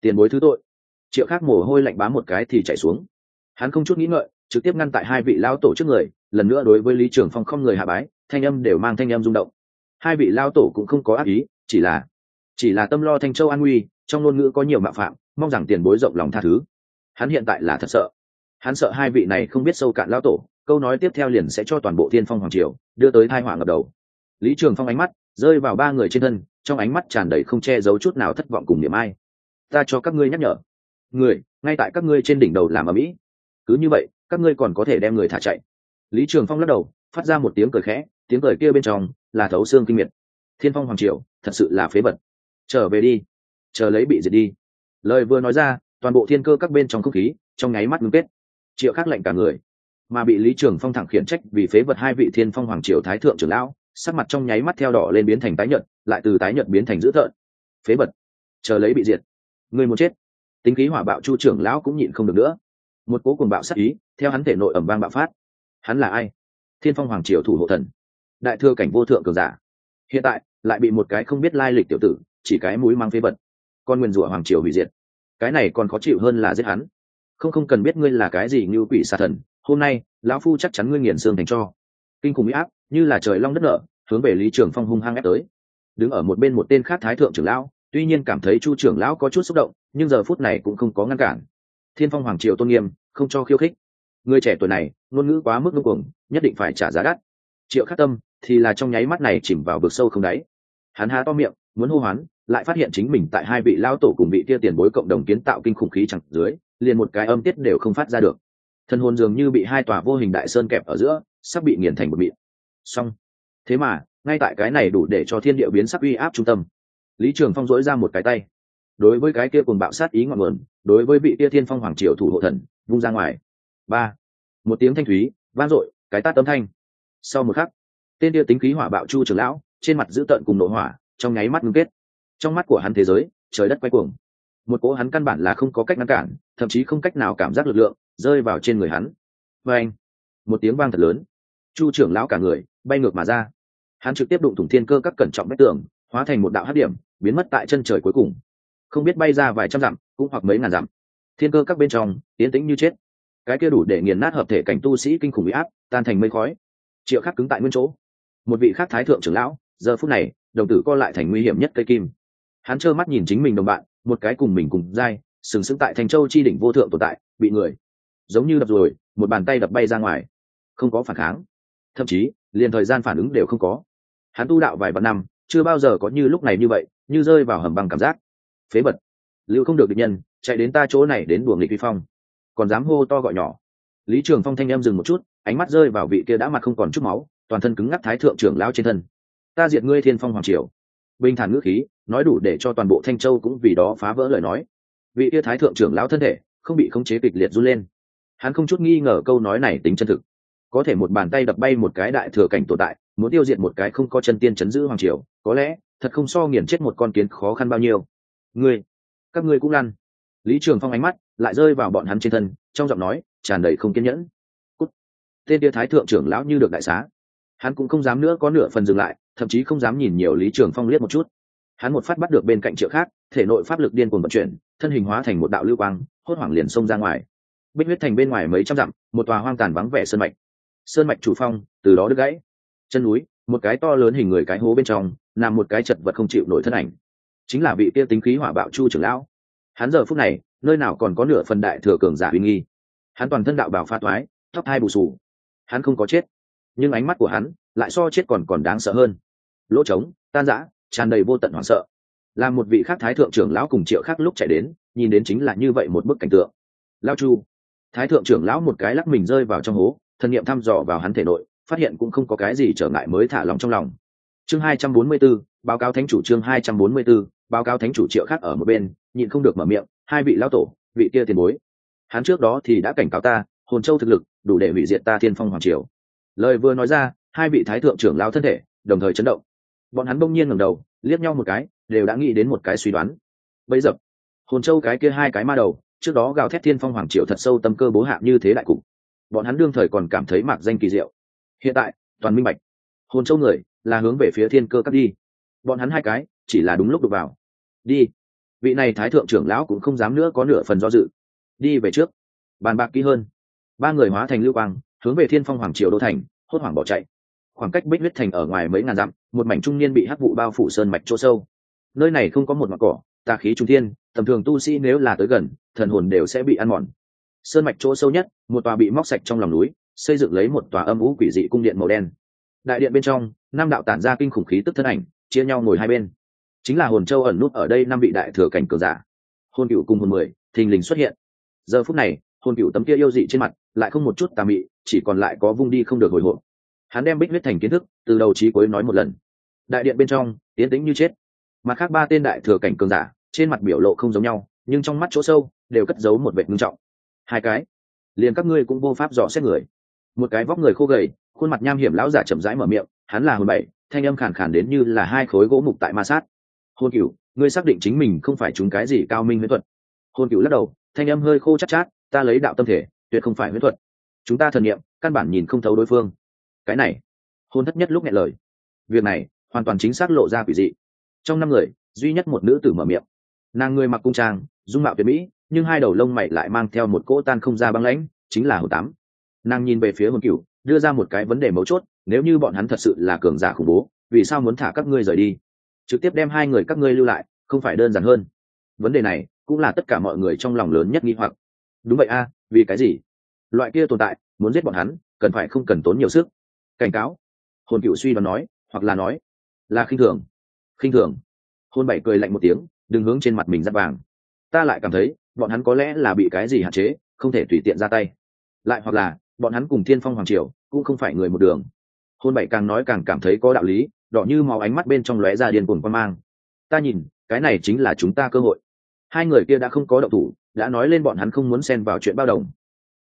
Tiền bối thứ tội. Triệu khác mồ hôi lạnh bám một cái thì chạy xuống. Hắn không chút nghĩ ngợi, trực tiếp ngăn tại hai vị lao tổ trước người lần nữa đối với lý trường phong không người hạ bái, thanh âm đều mang thanh âm rung động. Hai vị lao tổ cũng không có ác ý, chỉ là chỉ là tâm lo thanh châu an nguy, trong ngôn ngữ có nhiều mạo phạm, mong rằng tiền bối rộng lòng tha thứ. Hắn hiện tại là thật sợ. Hắn sợ hai vị này không biết sâu cạn lao tổ, câu nói tiếp theo liền sẽ cho toàn bộ thiên phong hoàng triều đưa tới thai họa ngập đầu. Lý trường phong ánh mắt rơi vào ba người trên thân, trong ánh mắt tràn đầy không che giấu chút nào thất vọng cùng niềm ai. Ta cho các ngươi nhắc nhở. Người, ngay tại các ngươi trên đỉnh đầu làm ở mỹ cứ như vậy, các ngươi còn có thể đem người thả chạy lý trường phong lắc đầu, phát ra một tiếng cười khẽ, tiếng cười kia bên trong là thấu xương kinh miệt. Thiên phong hoàng triều, thật sự là phế vật. Trở về đi, chờ lấy bị diệt đi. Lời vừa nói ra, toàn bộ thiên cơ các bên trong không khí, trong nháy mắt ngưng kết. Triệu khắc lệnh cả người, mà bị lý trường phong thẳng khiển trách vì phế vật hai vị thiên phong hoàng triều thái thượng trưởng lão, sắc mặt trong nháy mắt theo đỏ lên biến thành tái nhợt, lại từ tái nhợt biến thành dữ thợn phế vật, chờ lấy bị diệt. Người muốn chết. Tính khí hỏa bạo chu trưởng lão cũng nhịn không được nữa. Một cố cùng bạo sắc ý, theo hắn thể nội ẩm vang bạo phát hắn là ai? Thiên phong hoàng triều thủ hộ thần. Đại thừa cảnh vô thượng cường giả. Hiện tại, lại bị một cái không biết lai lịch tiểu tử, chỉ cái mũi mang phế vật. Con nguyên rủa hoàng triều hủy diệt. Cái này còn khó chịu hơn là giết hắn. Không không cần biết ngươi là cái gì như quỷ xà thần, hôm nay, lão phu chắc chắn ngươi nghiền xương thành cho. Kinh khủng mỹ áp, như là trời long đất nở, hướng về lý trường phong hung hăng ép tới. Đứng ở một bên một tên khác thái thượng trưởng lão, tuy nhiên cảm thấy chu trưởng lão có chút xúc động, nhưng giờ phút này cũng không có ngăn cản. Thiên phong hoàng triều tôn nghiêm, không cho khiêu khích người trẻ tuổi này, ngôn ngữ quá mức ngưng cuồng, nhất định phải trả giá đắt. Triệu khắc tâm thì là trong nháy mắt này chìm vào vực sâu không đáy. Hắn há to miệng, muốn hô hoán, lại phát hiện chính mình tại hai vị lao tổ cùng vị tia tiền bối cộng đồng kiến tạo kinh khủng khí chẳng dưới, liền một cái âm tiết đều không phát ra được. Thân hồn dường như bị hai tòa vô hình đại sơn kẹp ở giữa, sắp bị nghiền thành một mịn. Xong. Thế mà, ngay tại cái này đủ để cho thiên địa biến sắc uy áp trung tâm. Lý trường phong dỗi ra một cái tay. Đối với cái kia cùng bạo sát ý ngọn nguồn, đối với vị tia thiên phong hoàng triều thủ hộ thần, vung ra ngoài ba. Một tiếng thanh thúy, vang dội, cái tát âm thanh. Sau một khắc, tên kia tính khí hỏa bạo chu trưởng lão, trên mặt dữ tợn cùng nội hỏa, trong nháy mắt ngưng kết. Trong mắt của hắn thế giới, trời đất quay cuồng. Một cỗ hắn căn bản là không có cách ngăn cản, thậm chí không cách nào cảm giác lực lượng, rơi vào trên người hắn. Và anh, một tiếng vang thật lớn. Chu trưởng lão cả người, bay ngược mà ra. Hắn trực tiếp đụng thủng thiên cơ các cẩn trọng vách tường, hóa thành một đạo hát điểm, biến mất tại chân trời cuối cùng. Không biết bay ra vài trăm dặm, cũng hoặc mấy ngàn dặm. Thiên cơ các bên trong tiến tĩnh như chết cái kia đủ để nghiền nát hợp thể cảnh tu sĩ kinh khủng bị áp, tan thành mây khói. Triệu khắc cứng tại nguyên chỗ. Một vị khác thái thượng trưởng lão, giờ phút này, đồng tử co lại thành nguy hiểm nhất cây kim. Hắn trơ mắt nhìn chính mình đồng bạn, một cái cùng mình cùng dai, sừng sững tại thành châu chi đỉnh vô thượng tồn tại, bị người giống như đập rồi, một bàn tay đập bay ra ngoài. Không có phản kháng. Thậm chí, liền thời gian phản ứng đều không có. Hắn tu đạo vài vạn năm, chưa bao giờ có như lúc này như vậy, như rơi vào hầm băng cảm giác. Phế bật lưu không được định nhân, chạy đến ta chỗ này đến đùa nghịch vi phong còn dám hô to gọi nhỏ. Lý trường phong thanh em dừng một chút, ánh mắt rơi vào vị kia đã mặt không còn chút máu, toàn thân cứng ngắc thái thượng trưởng lao trên thân. Ta diệt ngươi thiên phong hoàng triều. Bình thản ngữ khí, nói đủ để cho toàn bộ thanh châu cũng vì đó phá vỡ lời nói. Vị kia thái thượng trưởng lão thân thể, không bị khống chế kịch liệt run lên. Hắn không chút nghi ngờ câu nói này tính chân thực. Có thể một bàn tay đập bay một cái đại thừa cảnh tồn tại, muốn tiêu diệt một cái không có chân tiên chấn giữ hoàng triều, có lẽ, thật không so nghiền chết một con kiến khó khăn bao nhiêu. Ngươi, các ngươi cũng lăn. Lý trường phong ánh mắt lại rơi vào bọn hắn trên thân, trong giọng nói tràn đầy không kiên nhẫn. Cút. tên tia thái thượng trưởng lão như được đại xá. Hắn cũng không dám nữa có nửa phần dừng lại, thậm chí không dám nhìn nhiều lý trường phong liếc một chút. Hắn một phát bắt được bên cạnh triệu khác, thể nội pháp lực điên cuồng vận chuyển, thân hình hóa thành một đạo lưu quang, hốt hoảng liền xông ra ngoài. Bích huyết thành bên ngoài mấy trăm dặm, một tòa hoang tàn vắng vẻ sơn mạch. Sơn mạch chủ phong, từ đó đứt gãy. Chân núi, một cái to lớn hình người cái hố bên trong, nằm một cái chật vật không chịu nổi thân ảnh. Chính là vị kia tính khí hỏa bạo chu trưởng lão. Hắn giờ phút này nơi nào còn có nửa phần đại thừa cường giả uy nghi. Hắn toàn thân đạo bào pha toái tóc hai bù sù hắn không có chết nhưng ánh mắt của hắn lại so chết còn còn đáng sợ hơn. Lỗ trống tan rã tràn đầy vô tận hoảng sợ. Làm một vị khác thái thượng trưởng lão cùng triệu khác lúc chạy đến nhìn đến chính là như vậy một bức cảnh tượng. Lao chu. Thái thượng trưởng lão một cái lắc mình rơi vào trong hố thần nghiệm thăm dò vào hắn thể nội phát hiện cũng không có cái gì trở ngại mới thả lòng trong lòng. Chương hai trăm bốn mươi 244, báo cáo thánh chủ chương hai trăm bốn mươi 244, báo cáo thánh chủ triệu khác ở một bên nhịn không được mở miệng hai vị lão tổ, vị kia tiền bối. Hắn trước đó thì đã cảnh cáo ta, hồn châu thực lực, đủ để hủy diệt ta thiên phong hoàng triều. Lời vừa nói ra, hai vị thái thượng trưởng lao thân thể, đồng thời chấn động. Bọn hắn bỗng nhiên ngẩng đầu, liếc nhau một cái, đều đã nghĩ đến một cái suy đoán. Bấy dập hồn châu cái kia hai cái ma đầu, trước đó gào thét thiên phong hoàng triều thật sâu tâm cơ bố hạ như thế đại cục. Bọn hắn đương thời còn cảm thấy mạc danh kỳ diệu. Hiện tại, toàn minh bạch. Hồn châu người, là hướng về phía thiên cơ cắt đi. Bọn hắn hai cái, chỉ là đúng lúc đục vào. Đi vị này thái thượng trưởng lão cũng không dám nữa có nửa phần do dự. Đi về trước. Bàn bạc kỹ hơn. Ba người hóa thành lưu quang, hướng về thiên phong hoàng triều đô thành, hốt hoảng bỏ chạy. Khoảng cách bích huyết thành ở ngoài mấy ngàn dặm, một mảnh trung niên bị hắc vụ bao phủ sơn mạch chỗ sâu. Nơi này không có một mặt cỏ, tà khí trung thiên, tầm thường tu sĩ nếu là tới gần, thần hồn đều sẽ bị ăn mòn. Sơn mạch chỗ sâu nhất, một tòa bị móc sạch trong lòng núi, xây dựng lấy một tòa âm ú quỷ dị cung điện màu đen. Đại điện bên trong, năm đạo tản ra kinh khủng khí tức thân ảnh, chia nhau ngồi hai bên chính là hồn châu ẩn nút ở đây năm vị đại thừa cảnh cường giả. Hồn cựu cùng hồn mười, thình lình xuất hiện. Giờ phút này, hồn cựu tấm kia yêu dị trên mặt lại không một chút tà mị, chỉ còn lại có vung đi không được hồi hộp. Hắn đem bích huyết thành kiến thức từ đầu trí cuối nói một lần. Đại điện bên trong tiến tĩnh như chết. Mặt khác ba tên đại thừa cảnh cường giả, trên mặt biểu lộ không giống nhau, nhưng trong mắt chỗ sâu đều cất giấu một vệ ngưng trọng. Hai cái, liền các ngươi cũng vô pháp dò xét người. Một cái vóc người khô gầy, khuôn mặt nham hiểm lão giả chậm rãi mở miệng, hắn là hồn bảy, thanh âm khàn khàn đến như là hai khối gỗ mục tại ma sát hôn cửu ngươi xác định chính mình không phải chúng cái gì cao minh huyễn thuật. Hôn cửu lắc đầu thanh âm hơi khô chắc chát, chát ta lấy đạo tâm thể tuyệt không phải huyễn thuật. Chúng ta thần nghiệm căn bản nhìn không thấu đối phương. Cái này hôn thất nhất lúc nghe lời. Việc này hoàn toàn chính xác lộ ra quỷ dị. Trong năm người duy nhất một nữ tử mở miệng. Nàng người mặc cung trang dung mạo tuyệt mỹ nhưng hai đầu lông mày lại mang theo một cỗ tan không ra băng lãnh chính là hồ tám. Nàng nhìn về phía hồn cửu đưa ra một cái vấn đề mấu chốt nếu như bọn hắn thật sự là cường giả khủng bố vì sao muốn thả các ngươi rời đi? Trực tiếp đem hai người các ngươi lưu lại, không phải đơn giản hơn. Vấn đề này cũng là tất cả mọi người trong lòng lớn nhất nghi hoặc. Đúng vậy a, vì cái gì? Loại kia tồn tại, muốn giết bọn hắn, cần phải không cần tốn nhiều sức. Cảnh cáo. Hồn cựu suy đoán nói, hoặc là nói, là khinh thường. Khinh thường. Hôn bảy cười lạnh một tiếng đừng hướng trên mặt mình giáp vàng. Ta lại cảm thấy, bọn hắn có lẽ là bị cái gì hạn chế, không thể tùy tiện ra tay. Lại hoặc là, bọn hắn cùng thiên phong hoàng triều cũng không phải người một đường. Hôn bảy càng nói càng cảm thấy có đạo lý đỏ như màu ánh mắt bên trong lóe ra điên cuồng quan mang. Ta nhìn, cái này chính là chúng ta cơ hội. Hai người kia đã không có động thủ, đã nói lên bọn hắn không muốn xen vào chuyện bao đồng.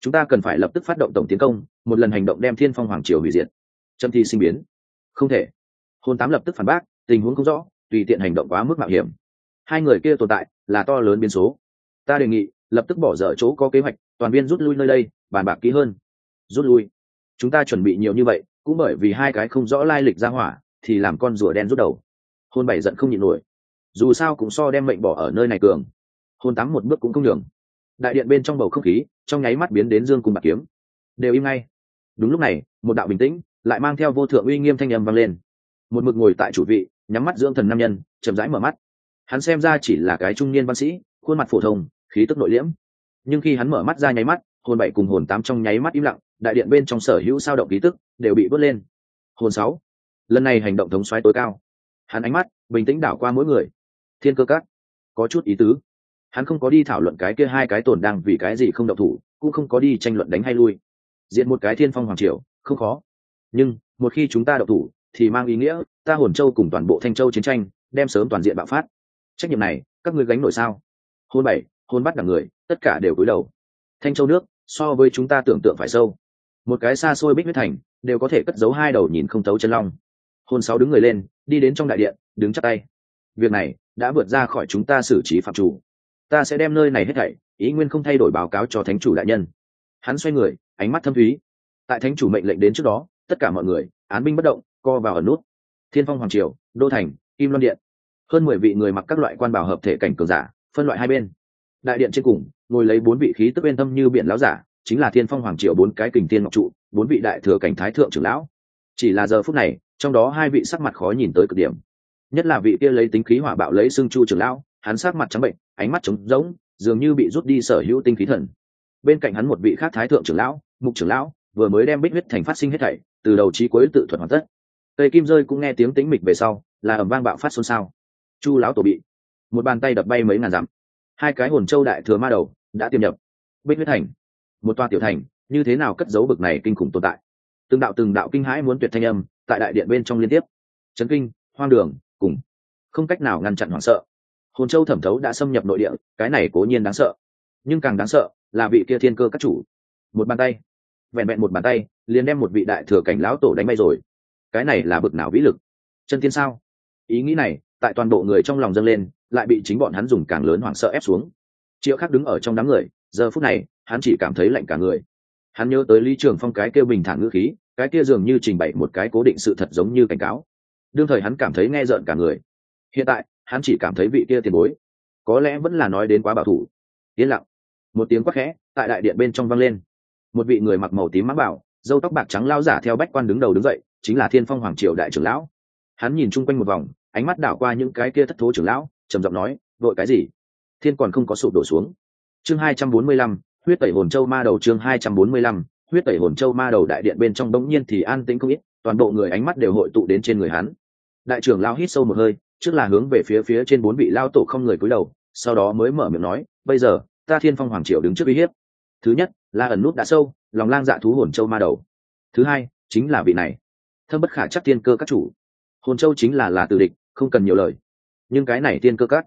Chúng ta cần phải lập tức phát động tổng tiến công, một lần hành động đem thiên phong hoàng triều hủy diệt. Trâm thi sinh biến. Không thể. Hôn tám lập tức phản bác, tình huống không rõ, tùy tiện hành động quá mức mạo hiểm. Hai người kia tồn tại, là to lớn biến số. Ta đề nghị, lập tức bỏ dở chỗ có kế hoạch, toàn viên rút lui nơi đây, bàn bạc kỹ hơn. Rút lui. Chúng ta chuẩn bị nhiều như vậy, cũng bởi vì hai cái không rõ lai lịch ra hỏa thì làm con rùa đen rút đầu. Hôn bảy giận không nhịn nổi. Dù sao cũng so đem mệnh bỏ ở nơi này cường. Hôn tám một bước cũng không đường đại điện bên trong bầu không khí, trong nháy mắt biến đến dương cùng bạc kiếm. Đều im ngay. Đúng lúc này, một đạo bình tĩnh, lại mang theo vô thượng uy nghiêm thanh âm vang lên. Một mực ngồi tại chủ vị, nhắm mắt dưỡng thần nam nhân, chậm rãi mở mắt. Hắn xem ra chỉ là cái trung niên văn sĩ, khuôn mặt phổ thông, khí tức nội liễm. Nhưng khi hắn mở mắt ra nháy mắt, hồn bảy cùng hồn tám trong nháy mắt im lặng, đại điện bên trong sở hữu sao động khí tức đều bị vớt lên. Hồn sáu lần này hành động thống xoáy tối cao. Hắn ánh mắt bình tĩnh đảo qua mỗi người. Thiên cơ cắt, có chút ý tứ. Hắn không có đi thảo luận cái kia hai cái tổn đang vì cái gì không độc thủ cũng không có đi tranh luận đánh hay lui. Diện một cái thiên phong hoàng triều không khó. Nhưng một khi chúng ta độc thủ thì mang ý nghĩa ta hồn châu cùng toàn bộ thanh châu chiến tranh đem sớm toàn diện bạo phát. Trách nhiệm này các ngươi gánh nổi sao? Hôn bảy hôn bắt cả người tất cả đều cúi đầu. Thanh châu nước so với chúng ta tưởng tượng phải sâu. Một cái xa xôi bích huyết thành đều có thể cất giấu hai đầu nhìn không tấu chân long hôn sáu đứng người lên, đi đến trong đại điện, đứng chắc tay. Việc này đã vượt ra khỏi chúng ta xử trí phạm chủ. Ta sẽ đem nơi này hết thảy, ý nguyên không thay đổi báo cáo cho thánh chủ đại nhân. Hắn xoay người, ánh mắt thâm thúy. Tại thánh chủ mệnh lệnh đến trước đó, tất cả mọi người, án binh bất động, co vào ở nút. Thiên phong hoàng triều, đô thành, kim loan điện. Hơn mười vị người mặc các loại quan bảo hợp thể cảnh cường giả, phân loại hai bên. Đại điện trên cùng, ngồi lấy bốn vị khí tức yên tâm như biển lão giả, chính là thiên phong hoàng triều bốn cái kình tiên ngọc trụ, bốn vị đại thừa cảnh thái thượng trưởng lão. Chỉ là giờ phút này trong đó hai vị sắc mặt khó nhìn tới cực điểm. Nhất là vị kia lấy tính khí hỏa bạo lấy xương chu trưởng lão, hắn sắc mặt trắng bệnh, ánh mắt trống rỗng, dường như bị rút đi sở hữu tinh khí thần. Bên cạnh hắn một vị khác thái thượng trưởng lão, mục trưởng lão, vừa mới đem bích huyết thành phát sinh hết thảy, từ đầu chí cuối tự thuật hoàn tất. Cây kim rơi cũng nghe tiếng tĩnh mịch về sau, là ẩm vang bạo phát xôn xao. Chu lão tổ bị, một bàn tay đập bay mấy ngàn dặm. Hai cái hồn châu đại thừa ma đầu, đã tiêm nhập. Bích huyết thành, một toa tiểu thành, như thế nào cất giấu bực này kinh khủng tồn tại? Từng đạo từng đạo kinh hãi muốn tuyệt thanh âm tại đại điện bên trong liên tiếp. Chấn kinh, hoang đường, cùng không cách nào ngăn chặn hoảng sợ. Hồn châu thẩm thấu đã xâm nhập nội địa, cái này cố nhiên đáng sợ. Nhưng càng đáng sợ là vị kia thiên cơ các chủ. Một bàn tay, vẹn vẹn một bàn tay, liền đem một vị đại thừa cảnh lão tổ đánh bay rồi. Cái này là bực nào vĩ lực. Chân tiên sao? Ý nghĩ này, tại toàn bộ người trong lòng dâng lên, lại bị chính bọn hắn dùng càng lớn hoảng sợ ép xuống. Triệu khắc đứng ở trong đám người, giờ phút này, hắn chỉ cảm thấy lạnh cả người. Hắn nhớ tới lý trường phong cái kêu bình thản ngữ khí cái kia dường như trình bày một cái cố định sự thật giống như cảnh cáo. Đương thời hắn cảm thấy nghe rợn cả người. Hiện tại, hắn chỉ cảm thấy vị kia tiền bối. Có lẽ vẫn là nói đến quá bảo thủ. Yên lặng. Một tiếng quát khẽ, tại đại điện bên trong vang lên. Một vị người mặc màu tím mã bảo dâu tóc bạc trắng lao giả theo bách quan đứng đầu đứng dậy, chính là thiên phong hoàng triều đại trưởng lão. Hắn nhìn chung quanh một vòng, ánh mắt đảo qua những cái kia thất thố trưởng lão, trầm giọng nói vội cái gì? Thiên còn không có sụp đổ xuống. Chương hai trăm bốn mươi lăm, huyết tẩy hồn châu ma đầu chương hai trăm bốn mươi lăm huyết tẩy hồn châu ma đầu đại điện bên trong bỗng nhiên thì an tĩnh không ít, toàn bộ người ánh mắt đều hội tụ đến trên người hắn. Đại trưởng lao hít sâu một hơi, trước là hướng về phía phía trên bốn vị lao tổ không người cúi đầu, sau đó mới mở miệng nói, bây giờ, ta thiên phong hoàng triều đứng trước uy hiếp. Thứ nhất, là ẩn nút đã sâu, lòng lang dạ thú hồn châu ma đầu. Thứ hai, chính là vị này. Thâm bất khả chắc tiên cơ các chủ. Hồn châu chính là là từ địch, không cần nhiều lời. Nhưng cái này tiên cơ cắt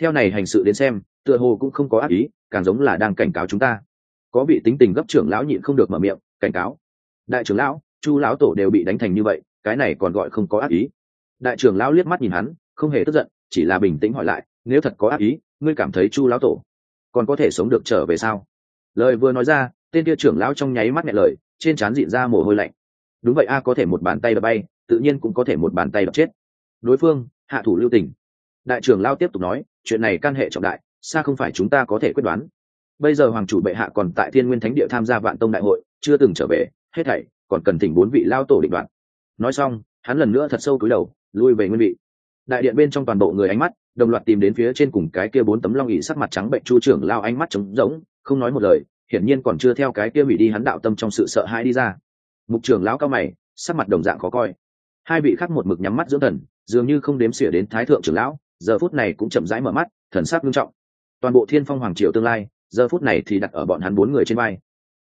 theo này hành sự đến xem, tựa hồ cũng không có ác ý, càng giống là đang cảnh cáo chúng ta có vị tính tình gấp trưởng lão nhịn không được mở miệng, cảnh cáo. Đại trưởng lão, chu lão tổ đều bị đánh thành như vậy, cái này còn gọi không có ác ý. Đại trưởng lão liếc mắt nhìn hắn, không hề tức giận, chỉ là bình tĩnh hỏi lại, nếu thật có ác ý, ngươi cảm thấy chu lão tổ còn có thể sống được trở về sao? Lời vừa nói ra, tên kia trưởng lão trong nháy mắt nhẹ lời, trên trán dịn ra mồ hôi lạnh. Đúng vậy a, có thể một bàn tay đập bay, tự nhiên cũng có thể một bàn tay đập chết. Đối phương, hạ thủ lưu tình. Đại trưởng lão tiếp tục nói, chuyện này can hệ trọng đại, xa không phải chúng ta có thể quyết đoán bây giờ hoàng chủ bệ hạ còn tại thiên nguyên thánh địa tham gia vạn tông đại hội, chưa từng trở về, hết thảy còn cần thỉnh bốn vị lao tổ định đoạn nói xong, hắn lần nữa thật sâu cúi đầu, lui về nguyên vị. Đại điện bên trong toàn bộ người ánh mắt, đồng loạt tìm đến phía trên cùng cái kia bốn tấm long ỉ sắc mặt trắng bệnh chu trưởng lao ánh mắt trống rỗng, không nói một lời, hiển nhiên còn chưa theo cái kia hủy đi hắn đạo tâm trong sự sợ hãi đi ra. Mục trưởng lão cao mày, sắc mặt đồng dạng khó coi. Hai vị khác một mực nhắm mắt dưỡng thần, dường như không đếm xỉa đến thái thượng trưởng lão, giờ phút này cũng chậm rãi mở mắt, thần sắc nghiêm trọng. Toàn bộ thiên phong hoàng triều tương lai giờ phút này thì đặt ở bọn hắn bốn người trên vai.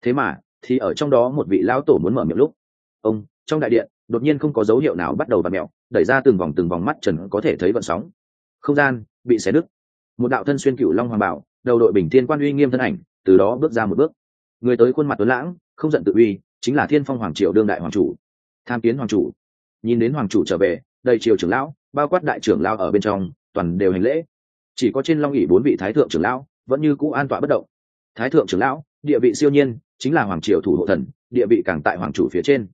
Thế mà, thì ở trong đó một vị lão tổ muốn mở miệng lúc, ông, trong đại điện, đột nhiên không có dấu hiệu nào bắt đầu và mẹo đẩy ra từng vòng từng vòng mắt trần có thể thấy vận sóng. Không gian bị xé đứt. Một đạo thân xuyên cựu long hoàng bảo, đầu đội bình thiên quan uy nghiêm thân ảnh, từ đó bước ra một bước. Người tới khuôn mặt tuấn lãng, không giận tự uy, chính là thiên phong hoàng triều đương đại hoàng chủ. Tham kiến hoàng chủ. Nhìn đến hoàng chủ trở về, đầy triều trưởng lão, bao quát đại trưởng lão ở bên trong, toàn đều hành lễ. Chỉ có trên long ỉ bốn vị thái thượng trưởng lão vẫn như cũ an tọa bất động. Thái thượng trưởng lão, địa vị siêu nhiên, chính là hoàng triều thủ hộ thần, địa vị càng tại hoàng chủ phía trên.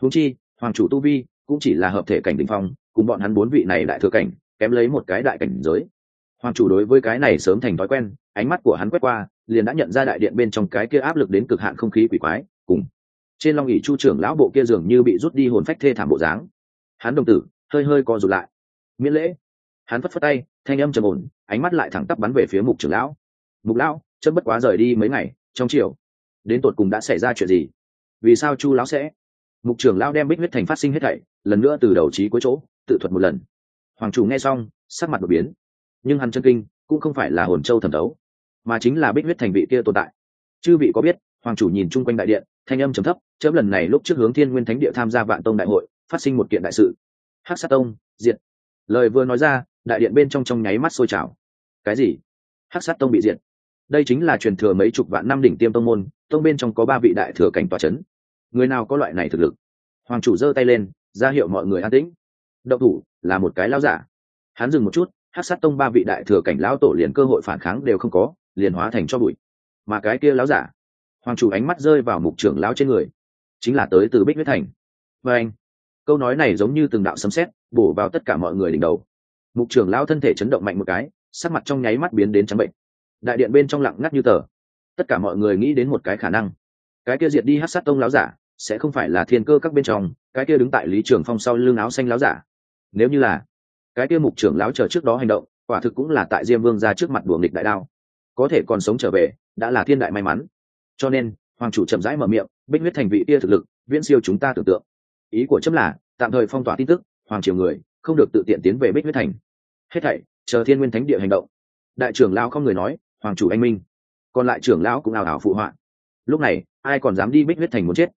Húng chi, hoàng chủ tu vi cũng chỉ là hợp thể cảnh đỉnh phong, cùng bọn hắn bốn vị này đại thừa cảnh, kém lấy một cái đại cảnh giới. Hoàng chủ đối với cái này sớm thành thói quen, ánh mắt của hắn quét qua, liền đã nhận ra đại điện bên trong cái kia áp lực đến cực hạn không khí quỷ quái, cùng trên long ỉ chu trưởng lão bộ kia dường như bị rút đi hồn phách thê thảm bộ dáng. Hắn đồng tử hơi hơi co rụt lại. Miễn lễ. Hắn phất phất tay, thanh âm trầm ổn, ánh mắt lại thẳng tắp bắn về phía mục trưởng lão mục lão chân bất quá rời đi mấy ngày, trong chiều đến tột cùng đã xảy ra chuyện gì? Vì sao chu lão sẽ? Mục trưởng lão đem bích huyết thành phát sinh hết thảy, lần nữa từ đầu trí cuối chỗ, tự thuật một lần. Hoàng chủ nghe xong, sắc mặt đột biến. Nhưng hắn chân kinh, cũng không phải là hồn châu thẩm đấu mà chính là bích huyết thành vị kia tồn tại. Chư vị có biết, hoàng chủ nhìn chung quanh đại điện, thanh âm trầm thấp chớp lần này lúc trước hướng thiên nguyên thánh địa tham gia vạn tông đại hội, phát sinh một kiện đại sự. Hắc sát tông, diệt. Lời vừa nói ra, đại điện bên trong trong nháy mắt sôi trào. Cái gì? Hắc sát tông bị diệt đây chính là truyền thừa mấy chục vạn năm đỉnh tiêm tông môn, tông bên trong có ba vị đại thừa cảnh tòa c h ấ n người nào có loại này thực lực? Hoàng chủ giơ tay lên, ra hiệu mọi người an tĩnh. Động thủ, là một cái lao giả. Hắn dừng một chút, hát sát tông ba vị đại thừa cảnh lão tổ liền cơ hội phản kháng đều không có, liền hóa thành cho bụi. Mà cái kia lão giả, hoàng chủ ánh mắt rơi vào mục trưởng lão trên người. Chính là tới từ bích huyết thành. Và anh, câu nói này giống như từng đạo sấm sét, bổ vào tất cả mọi người đỉnh đầu. Mục trưởng lão thân thể chấn động mạnh một cái, sắc mặt trong nháy mắt biến đến trắng bệnh đại điện bên trong lặng ngắt như tờ. Tất cả mọi người nghĩ đến một cái khả năng. Cái kia diệt đi hát sát tông láo giả sẽ không phải là thiên cơ các bên trong, cái kia đứng tại lý trường phong sau lưng áo xanh láo giả. Nếu như là, cái kia mục trưởng láo chờ trước đó hành động, quả thực cũng là tại diêm vương ra trước mặt đùa nghịch đại đao. Có thể còn sống trở về, đã là thiên đại may mắn. Cho nên, hoàng chủ chậm rãi mở miệng, bích huyết thành vị kia thực lực, viễn siêu chúng ta tưởng tượng. Ý của chấm là, tạm thời phong tỏa tin tức, hoàng triều người, không được tự tiện tiến về bích huyết thành. Hết thảy, chờ thiên nguyên thánh địa hành động. Đại trưởng lao không người nói hoàng chủ anh minh. Còn lại trưởng lão cũng ảo ảo phụ họa. Lúc này, ai còn dám đi bích huyết thành muốn chết?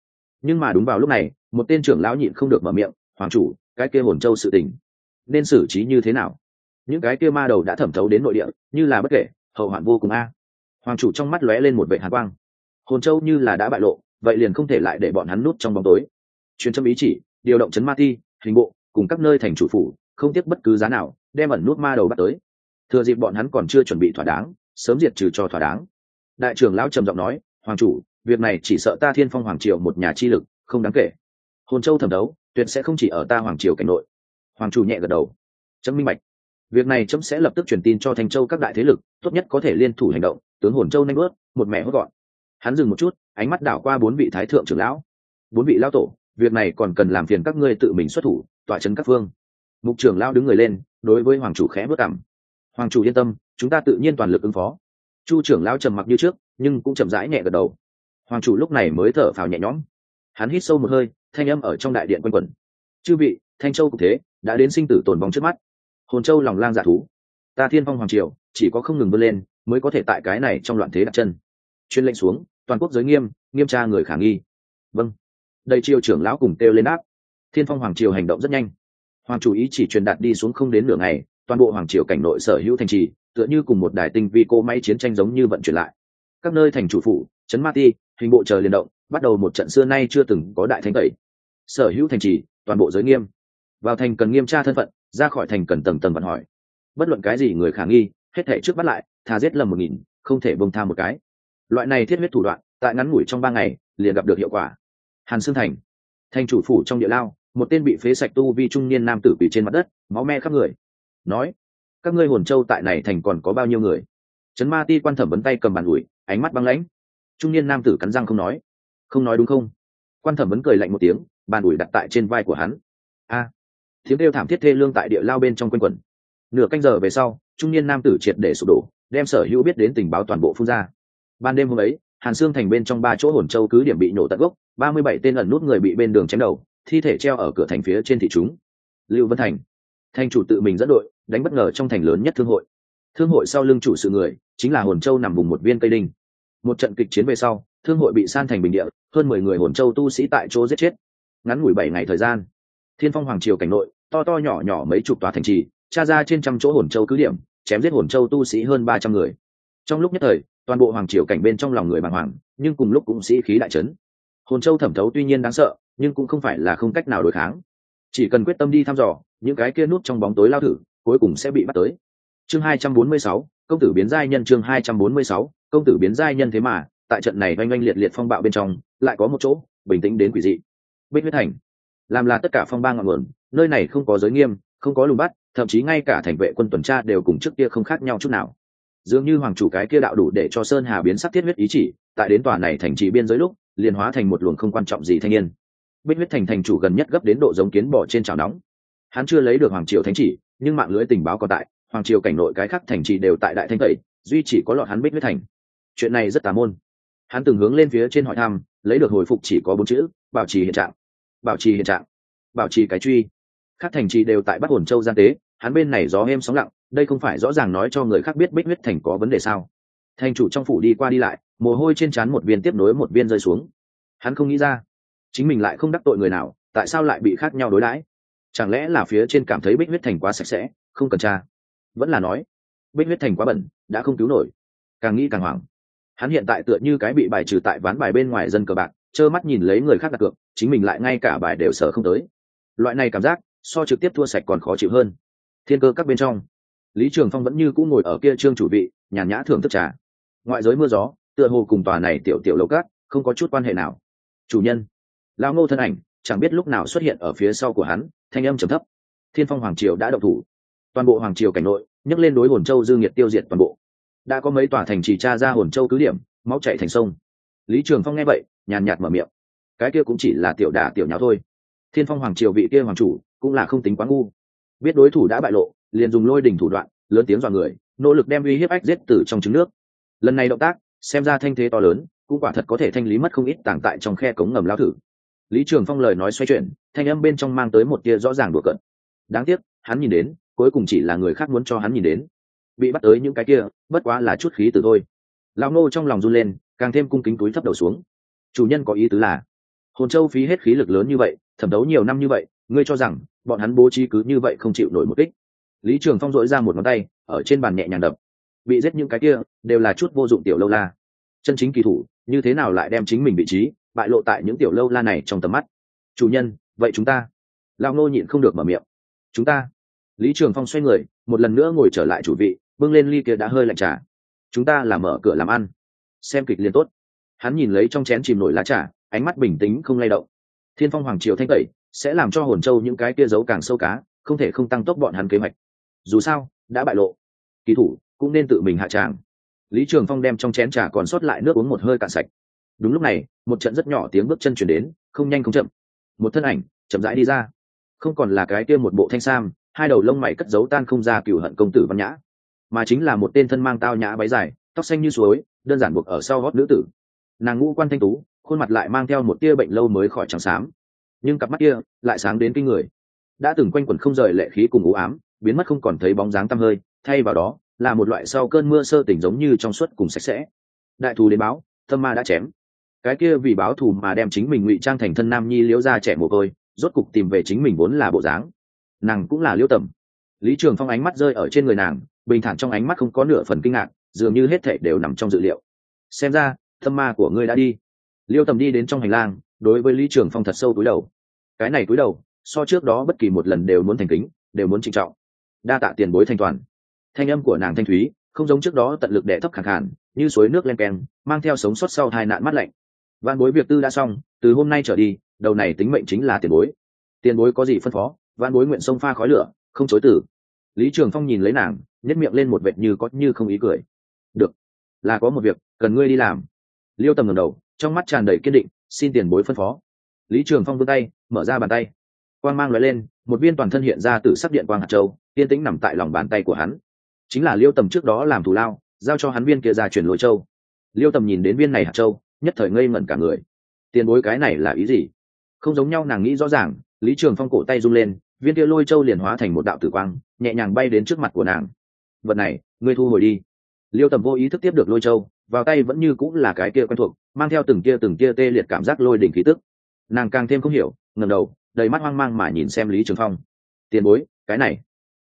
Nhưng mà đúng vào lúc này, một tên trưởng lão nhịn không được mở miệng, hoàng chủ, cái kia hồn châu sự tình, nên xử trí như thế nào? Những cái kia ma đầu đã thẩm thấu đến nội địa, như là bất kể, hậu hoạn vô cùng a. Hoàng chủ trong mắt lóe lên một vệ hàn quang. Hồn châu như là đã bại lộ, vậy liền không thể lại để bọn hắn nút trong bóng tối. Truyền châm ý chỉ, điều động chấn ma ti, hình bộ, cùng các nơi thành chủ phủ, không tiếc bất cứ giá nào, đem ẩn nút ma đầu bắt tới. Thừa dịp bọn hắn còn chưa chuẩn bị thỏa đáng sớm diệt trừ cho thỏa đáng. Đại trưởng lão trầm giọng nói, hoàng chủ, việc này chỉ sợ ta thiên phong hoàng triều một nhà chi lực, không đáng kể. Hồn châu thẩm đấu, tuyệt sẽ không chỉ ở ta hoàng triều cảnh nội. Hoàng chủ nhẹ gật đầu. Chấm minh bạch. Việc này chấm sẽ lập tức truyền tin cho thành châu các đại thế lực, tốt nhất có thể liên thủ hành động. Tướng hồn châu nanh bớt một mẹ hốt gọn. Hắn dừng một chút, ánh mắt đảo qua bốn vị thái thượng trưởng lão. Bốn vị lão tổ, việc này còn cần làm phiền các ngươi tự mình xuất thủ, tỏa chân các phương. Mục trưởng lão đứng người lên, đối với hoàng chủ khẽ bước cằm. hoàng chủ yên tâm chúng ta tự nhiên toàn lực ứng phó. Chu trưởng lão trầm mặc như trước, nhưng cũng chậm rãi nhẹ gật đầu. Hoàng chủ lúc này mới thở phào nhẹ nhõm. Hắn hít sâu một hơi, thanh âm ở trong đại điện quanh quẩn. Chư vị, thanh châu cũng thế, đã đến sinh tử tồn vong trước mắt. Hồn châu lòng lang giả thú. Ta thiên phong hoàng triều, chỉ có không ngừng vươn lên, mới có thể tại cái này trong loạn thế đặt chân. Chuyên lệnh xuống, toàn quốc giới nghiêm nghiêm tra người khả nghi. Vâng. Đây triều trưởng lão cùng kêu lên áp thiên phong hoàng triều hành động rất nhanh. Hoàng chủ ý chỉ truyền đạt đi xuống không đến nửa ngày, toàn bộ hoàng triều cảnh nội sở hữu thành trì tựa như cùng một đài tinh vi cô máy chiến tranh giống như vận chuyển lại. Các nơi thành chủ phủ, trấn ma ti, hình bộ chờ liên động, bắt đầu một trận xưa nay chưa từng có đại thanh tẩy. Sở hữu thành trì, toàn bộ giới nghiêm. Vào thành cần nghiêm tra thân phận, ra khỏi thành cần tầng tầng vận hỏi. Bất luận cái gì người khả nghi, hết thể trước bắt lại thà giết lầm một nghìn, không thể bông tha một cái. Loại này thiết huyết thủ đoạn, tại ngắn ngủi trong ba ngày, liền gặp được hiệu quả. Hàn xương thành. Thành chủ phủ trong địa lao, một tên bị phế sạch tu vi trung niên nam tử bị trên mặt đất, máu me khắp người. Nói các ngươi hồn châu tại này thành còn có bao nhiêu người? Trấn ma ti quan thẩm vấn tay cầm bàn ủi, ánh mắt băng lãnh. Trung niên nam tử cắn răng không nói. Không nói đúng không? Quan thẩm vấn cười lạnh một tiếng, bàn ủi đặt tại trên vai của hắn. A! Tiếng kêu thảm thiết thê lương tại địa lao bên trong quanh quẩn. Nửa canh giờ về sau, trung niên nam tử triệt để sụp đổ, đem sở hữu biết đến tình báo toàn bộ phun ra. Ban đêm hôm ấy, hàn xương thành bên trong ba chỗ hồn châu cứ điểm bị nổ tận gốc, ba mươi bảy tên ẩn nút người bị bên đường chém đầu, thi thể treo ở cửa thành phía trên thị chúng lưu vân thành. Thành chủ tự mình dẫn đội đánh bất ngờ trong thành lớn nhất thương hội. Thương hội sau lưng chủ sự người chính là hồn châu nằm vùng một viên cây đinh. Một trận kịch chiến về sau, thương hội bị san thành bình địa, hơn mười người hồn châu tu sĩ tại chỗ giết chết. Ngắn ngủi bảy ngày thời gian, thiên phong hoàng triều cảnh nội, to to nhỏ nhỏ mấy chục tòa thành trì, tra ra trên trăm chỗ hồn châu cứ điểm, chém giết hồn châu tu sĩ hơn ba trăm người. Trong lúc nhất thời, toàn bộ hoàng triều cảnh bên trong lòng người bàng hoàng, nhưng cùng lúc cũng sĩ khí đại trấn hồn châu thẩm thấu tuy nhiên đáng sợ, nhưng cũng không phải là không cách nào đối kháng. Chỉ cần quyết tâm đi thăm dò, những cái kia nút trong bóng tối lao thử cuối cùng sẽ bị bắt tới. Chương hai trăm bốn mươi sáu, công tử biến giai nhân chương hai trăm bốn mươi sáu, công tử biến giai nhân thế mà, tại trận này oanh oanh liệt liệt phong bạo bên trong, lại có một chỗ bình tĩnh đến quỷ dị. Bích huyết thành, làm là tất cả phong ba ngọn nguồn, nơi này không có giới nghiêm, không có lùng bắt, thậm chí ngay cả thành vệ quân tuần tra đều cùng trước kia không khác nhau chút nào. Dường như hoàng chủ cái kia đạo đủ để cho sơn hà biến sắc thiết huyết ý chỉ, tại đến tòa này thành trì biên giới lúc, liền hóa thành một luồng không quan trọng gì thanh niên. Bích huyết thành thành chủ gần nhất gấp đến độ giống kiến bỏ trên chảo nóng. Hắn chưa lấy được hoàng triều thánh chỉ nhưng mạng lưới tình báo còn tại, hoàng triều cảnh nội cái khác thành trì đều tại đại thanh tẩy, duy chỉ có lọt hắn bích huyết thành. Chuyện này rất tà môn. Hắn từng hướng lên phía trên hỏi thăm, lấy được hồi phục chỉ có bốn chữ, bảo trì hiện trạng. Bảo trì hiện trạng. Bảo trì cái truy. Các thành trì đều tại bắc hồn châu gian tế, hắn bên này gió êm sóng lặng, đây không phải rõ ràng nói cho người khác biết bích huyết thành có vấn đề sao. Thành chủ trong phủ đi qua đi lại, mồ hôi trên trán một viên tiếp nối một viên rơi xuống. Hắn không nghĩ ra, chính mình lại không đắc tội người nào, tại sao lại bị khác nhau đối đãi? Chẳng lẽ là phía trên cảm thấy bích huyết thành quá sạch sẽ, không cần tra? Vẫn là nói, bích huyết thành quá bẩn, đã không cứu nổi. Càng nghĩ càng hoảng. Hắn hiện tại tựa như cái bị bài trừ tại ván bài bên ngoài dân cờ bạc, trơ mắt nhìn lấy người khác đặt cược, chính mình lại ngay cả bài đều sở không tới. Loại này cảm giác, so trực tiếp thua sạch còn khó chịu hơn. Thiên cơ các bên trong, lý trường phong vẫn như cũng ngồi ở kia trương chủ vị, nhàn nhã thưởng thức trà. Ngoại giới mưa gió, tựa hồ cùng tòa này tiểu tiểu lầu cát không có chút quan hệ nào. Chủ nhân lao ngô thân ảnh, chẳng biết lúc nào xuất hiện ở phía sau của hắn thanh âm trầm thấp. Thiên phong hoàng triều đã động thủ. Toàn bộ hoàng triều cảnh nội, nhấc lên đối hồn châu dương nhiệt tiêu diệt toàn bộ. Đã có mấy tòa thành trì tra ra hồn châu cứ điểm, máu chạy thành sông. Lý trường phong nghe vậy, nhàn nhạt mở miệng. Cái kia cũng chỉ là tiểu đả tiểu nháo thôi. Thiên phong hoàng triều vị kia hoàng chủ, cũng là không tính quá ngu. Biết đối thủ đã bại lộ, liền dùng lôi đình thủ đoạn, lớn tiếng dọa người, nỗ lực đem uy hiếp ách giết tử trong trứng nước. Lần này động tác, xem ra thanh thế to lớn, cũng quả thật có thể thanh lý mất không ít tàng tại trong khe cống ngầm lao thử lý trường phong lời nói xoay chuyển, thanh âm bên trong mang tới một tia rõ ràng đùa cận đáng tiếc, hắn nhìn đến, cuối cùng chỉ là người khác muốn cho hắn nhìn đến. Bị bắt tới những cái kia, bất quá là chút khí từ thôi. Lão ngô trong lòng run lên, càng thêm cung kính túi thấp đầu xuống. Chủ nhân có ý tứ là, hồn châu phí hết khí lực lớn như vậy, thẩm đấu nhiều năm như vậy, ngươi cho rằng, bọn hắn bố trí cứ như vậy không chịu nổi một kích. Lý trường phong dội ra một ngón tay, ở trên bàn nhẹ nhàng đập. Bị giết những cái kia, đều là chút vô dụng tiểu lâu la. Chân chính kỳ thủ, như thế nào lại đem chính mình vị trí bại lộ tại những tiểu lâu la này trong tầm mắt. Chủ nhân, vậy chúng ta? Lao ngô nhịn không được mở miệng. Chúng ta? Lý trường phong xoay người, một lần nữa ngồi trở lại chủ vị, bưng lên ly kia đã hơi lạnh trà. Chúng ta là mở cửa làm ăn. Xem kịch liên tốt. Hắn nhìn lấy trong chén chìm nổi lá trà, ánh mắt bình tĩnh không lay động. Thiên phong hoàng triều thanh tẩy sẽ làm cho hồn châu những cái kia giấu càng sâu cá, không thể không tăng tốc bọn hắn kế hoạch. Dù sao, đã bại lộ. Kỳ thủ cũng nên tự mình hạ tràng. Lý trường phong đem trong chén trà còn sót lại nước uống một hơi cạn sạch đúng lúc này, một trận rất nhỏ tiếng bước chân chuyển đến, không nhanh không chậm. Một thân ảnh, chậm rãi đi ra. Không còn là cái kia một bộ thanh sam, hai đầu lông mày cất giấu tan không ra cửu hận công tử văn nhã. Mà chính là một tên thân mang tao nhã váy dài, tóc xanh như suối, đơn giản buộc ở sau gót nữ tử. Nàng ngũ quan thanh tú, khuôn mặt lại mang theo một tia bệnh lâu mới khỏi trắng xám. Nhưng cặp mắt kia lại sáng đến kinh người. Đã từng quanh quẩn không rời lệ khí cùng u ám, biến mất không còn thấy bóng dáng tăm hơi, thay vào đó là một loại sau cơn mưa sơ tỉnh giống như trong suốt cùng sạch sẽ. Đại thù đến báo, tâm ma đã chém cái kia vì báo thù mà đem chính mình ngụy trang thành thân nam nhi liễu ra trẻ mồ côi, rốt cục tìm về chính mình vốn là bộ dáng. Nàng cũng là liễu tầm lý trường phong ánh mắt rơi ở trên người nàng, bình thản trong ánh mắt không có nửa phần kinh ngạc, dường như hết thảy đều nằm trong dự liệu. Xem ra, tâm ma của ngươi đã đi. Liêu tầm đi đến trong hành lang, đối với lý trường phong thật sâu túi đầu. Cái này túi đầu, so trước đó bất kỳ một lần đều muốn thành kính, đều muốn trịnh trọng. Đa tạ tiền bối thanh toàn. Thanh âm của nàng thanh thúy, không giống trước đó tận lực đẻ thấp khẳng hạn như suối nước len keng, mang theo sống sót sau hai nạn mắt lạnh văn bối việc tư đã xong, từ hôm nay trở đi, đầu này tính mệnh chính là tiền bối. Tiền bối có gì phân phó? Văn bối nguyện sông pha khói lửa, không chối tử lý trường phong nhìn lấy nàng nhét miệng lên một vệt như có như không ý cười. Được, là có một việc, cần ngươi đi làm. Liêu tầm ngầm đầu, trong mắt tràn đầy kiên định, xin tiền bối phân phó. Lý trường phong vươn tay, mở ra bàn tay. Quang mang loại lên, một viên toàn thân hiện ra từ sắc điện quang hạt châu tiên tĩnh nằm tại lòng bàn tay của hắn. Chính là liêu tầm trước đó làm thù lao, giao cho hắn viên kia ra chuyển lôi châu. Liêu tầm nhìn đến viên này hạt châu nhất thời ngây ngẩn cả người. Tiền bối cái này là ý gì? Không giống nhau nàng nghĩ rõ ràng, lý trường phong cổ tay rung lên, viên kia lôi châu liền hóa thành một đạo tử quang, nhẹ nhàng bay đến trước mặt của nàng. Vật này, ngươi thu hồi đi. Liêu tầm vô ý thức tiếp được lôi châu, vào tay vẫn như cũng là cái kia quen thuộc, mang theo từng kia từng kia tê liệt cảm giác lôi đỉnh khí tức. Nàng càng thêm không hiểu ngầm đầu, đầy mắt hoang mang mà nhìn xem lý trường phong. Tiền bối, cái này.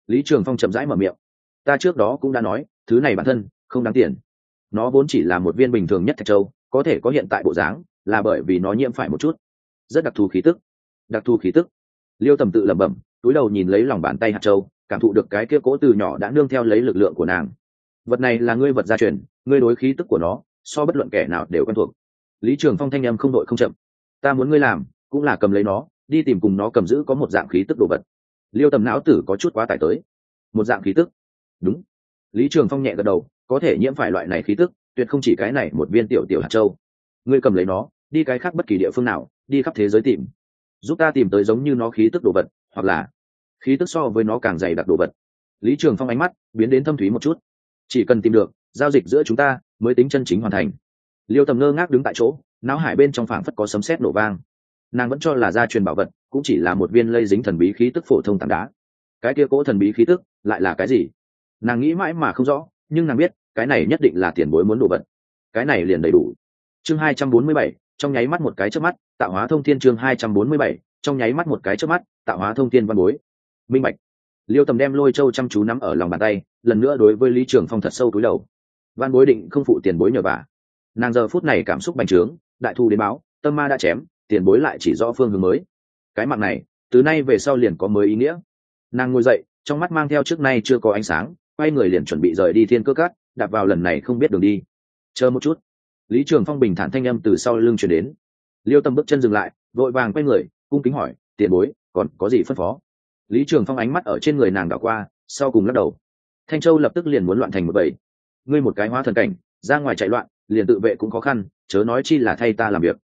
Lý trường phong chậm rãi mở miệng. Ta trước đó cũng đã nói, thứ này bản thân không đáng tiền. Nó vốn chỉ là một viên bình thường nhất thạch châu có thể có hiện tại bộ dáng là bởi vì nó nhiễm phải một chút. Rất đặc thù khí tức. Đặc thù khí tức. Liêu tầm tự lẩm bẩm, túi đầu nhìn lấy lòng bàn tay hạt châu, cảm thụ được cái kia cố từ nhỏ đã nương theo lấy lực lượng của nàng. Vật này là ngươi vật gia truyền, ngươi đối khí tức của nó, so bất luận kẻ nào đều quen thuộc. Lý trường phong thanh â m không đội không chậm. Ta muốn ngươi làm, cũng là cầm lấy nó, đi tìm cùng nó cầm giữ có một dạng khí tức đồ vật. Liêu tầm não tử có chút quá tải tới. Một dạng khí tức. Đúng. Lý trường phong nhẹ gật đầu, có thể nhiễm phải loại này khí tức tuyệt không chỉ cái này một viên tiểu tiểu hạt châu. Ngươi cầm lấy nó, đi cái khác bất kỳ địa phương nào, đi khắp thế giới tìm. Giúp ta tìm tới giống như nó khí tức đồ vật, hoặc là khí tức so với nó càng dày đặc đồ vật. Lý trường phong ánh mắt biến đến thâm thúy một chút. Chỉ cần tìm được, giao dịch giữa chúng ta mới tính chân chính hoàn thành. Liêu tầm ngơ ngác đứng tại chỗ, não hải bên trong phảng phất có sấm sét nổ vang. Nàng vẫn cho là gia truyền bảo vật cũng chỉ là một viên lây dính thần bí khí tức phổ thông tảng đá. Cái kia cỗ thần bí khí tức lại là cái gì? Nàng nghĩ mãi mà không rõ, nhưng nàng biết cái này nhất định là tiền bối muốn đồ vật. Cái này liền đầy đủ. Chương hai trăm bốn mươi bảy, trong nháy mắt một cái trước mắt, tạo hóa thông thiên chương hai trăm bốn mươi bảy, trong nháy mắt một cái trước mắt, tạo hóa thông thiên văn bối. Minh bạch. Liêu tầm đem lôi châu chăm chú nắm ở lòng bàn tay, lần nữa đối với lý trường phong thật sâu túi đầu. Văn bối định không phụ tiền bối nhờ vả. Nàng giờ phút này cảm xúc bành trướng, đại thu đến báo, tâm ma đã chém, tiền bối lại chỉ rõ phương hướng mới. Cái mặt này, từ nay về sau liền có mới ý nghĩa. Nàng ngồi dậy, trong mắt mang theo trước nay chưa có ánh sáng, quay người liền chuẩn bị rời đi thiên cơ cát đạp vào lần này không biết đường đi. Chờ một chút. Lý trường phong bình thản thanh âm từ sau lưng chuyển đến. Liêu tâm bước chân dừng lại, vội vàng quay người, cung kính hỏi, tiền bối, còn có gì phân phó? Lý trường phong ánh mắt ở trên người nàng đảo qua, sau cùng lắc đầu. Thanh châu lập tức liền muốn loạn thành một bầy. Ngươi một cái hóa thần cảnh, ra ngoài chạy loạn, liền tự vệ cũng khó khăn, chớ nói chi là thay ta làm việc.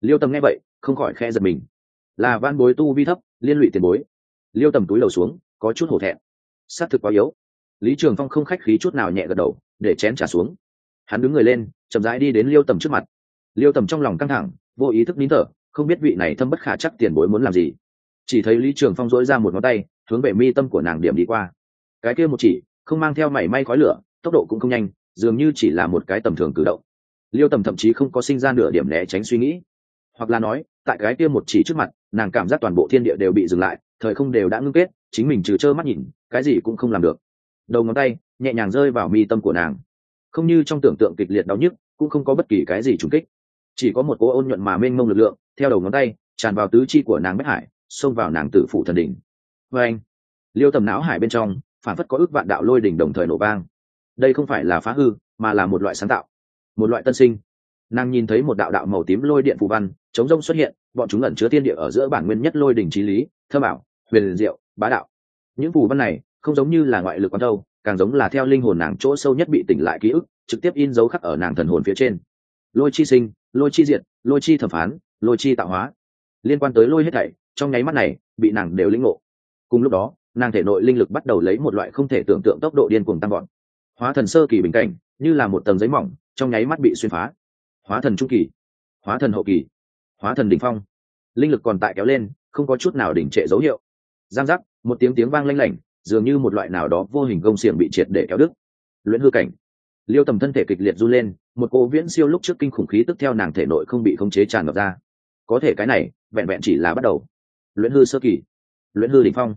Liêu tâm nghe vậy, không khỏi khe giật mình. Là van bối tu vi thấp, liên lụy tiền bối. Liêu tầm túi đầu xuống, có chút hổ thẹn. S á t thực quá yếu. Lý trường phong không khách khí chút nào nhẹ gật đầu để chén trả xuống. Hắn đứng người lên, chậm rãi đi đến liêu tầm trước mặt. Liêu tầm trong lòng căng thẳng, vô ý thức nín thở, không biết vị này thâm bất khả chắc tiền bối muốn làm gì. Chỉ thấy lý trường phong dỗi ra một ngón tay, hướng về mi tâm của nàng điểm đi qua. Cái kia một chỉ, không mang theo mảy may khói lửa, tốc độ cũng không nhanh, dường như chỉ là một cái tầm thường cử động. Liêu tầm thậm chí không có sinh ra nửa điểm né tránh suy nghĩ. Hoặc là nói, tại cái kia một chỉ trước mặt, nàng cảm giác toàn bộ thiên địa đều bị dừng lại, thời không đều đã ngưng kết, chính mình trừ trơ mắt nhìn, cái gì cũng không làm được đầu ngón tay, nhẹ nhàng rơi vào mi tâm của nàng. Không như trong tưởng tượng kịch liệt đau nhức, cũng không có bất kỳ cái gì trùng kích. Chỉ có một cỗ ôn nhuận mà mênh mông lực lượng, theo đầu ngón tay, tràn vào tứ chi của nàng bất hải, xông vào nàng tử phủ thần đỉnh. Vê anh, liêu tầm não hải bên trong, phản phất có ước vạn đạo lôi đỉnh đồng thời nổ vang. Đây không phải là phá hư, mà là một loại sáng tạo, một loại tân sinh. Nàng nhìn thấy một đạo đạo màu tím lôi điện phù văn, chống rông xuất hiện, bọn chúng ẩn chứa tiên địa ở giữa bản nguyên nhất lôi đỉnh trí lý, thơ bảo, huyền diệu, bá đạo. Những phù văn này không giống như là ngoại lực quán đâu, càng giống là theo linh hồn nàng chỗ sâu nhất bị tỉnh lại ký ức, trực tiếp in dấu khắc ở nàng thần hồn phía trên. Lôi chi sinh, lôi chi diệt, lôi chi thẩm phán, lôi chi tạo hóa. Liên quan tới lôi hết thảy, trong nháy mắt này, bị nàng đều lĩnh ngộ. Cùng lúc đó, nàng thể nội linh lực bắt đầu lấy một loại không thể tưởng tượng tốc độ điên cuồng tăng gọn hóa thần sơ kỳ bình cảnh, như là một tầng giấy mỏng, trong nháy mắt bị xuyên phá. Hóa thần trung kỳ, hóa thần hậu kỳ, hóa thần đỉnh phong. Linh lực còn tại kéo lên, không có chút nào đỉnh trệ dấu hiệu. Giang giác, một tiếng tiếng vang lanh lảnh dường như một loại nào đó vô hình công xiềng bị triệt để kéo đứt. Luyện hư cảnh. Liêu tầm thân thể kịch liệt run lên, một cô viễn siêu lúc trước kinh khủng khí tức theo nàng thể nội không bị khống chế tràn ngập ra. Có thể cái này, vẹn vẹn chỉ là bắt đầu. Luyện hư sơ kỳ. Luyện hư đỉnh phong.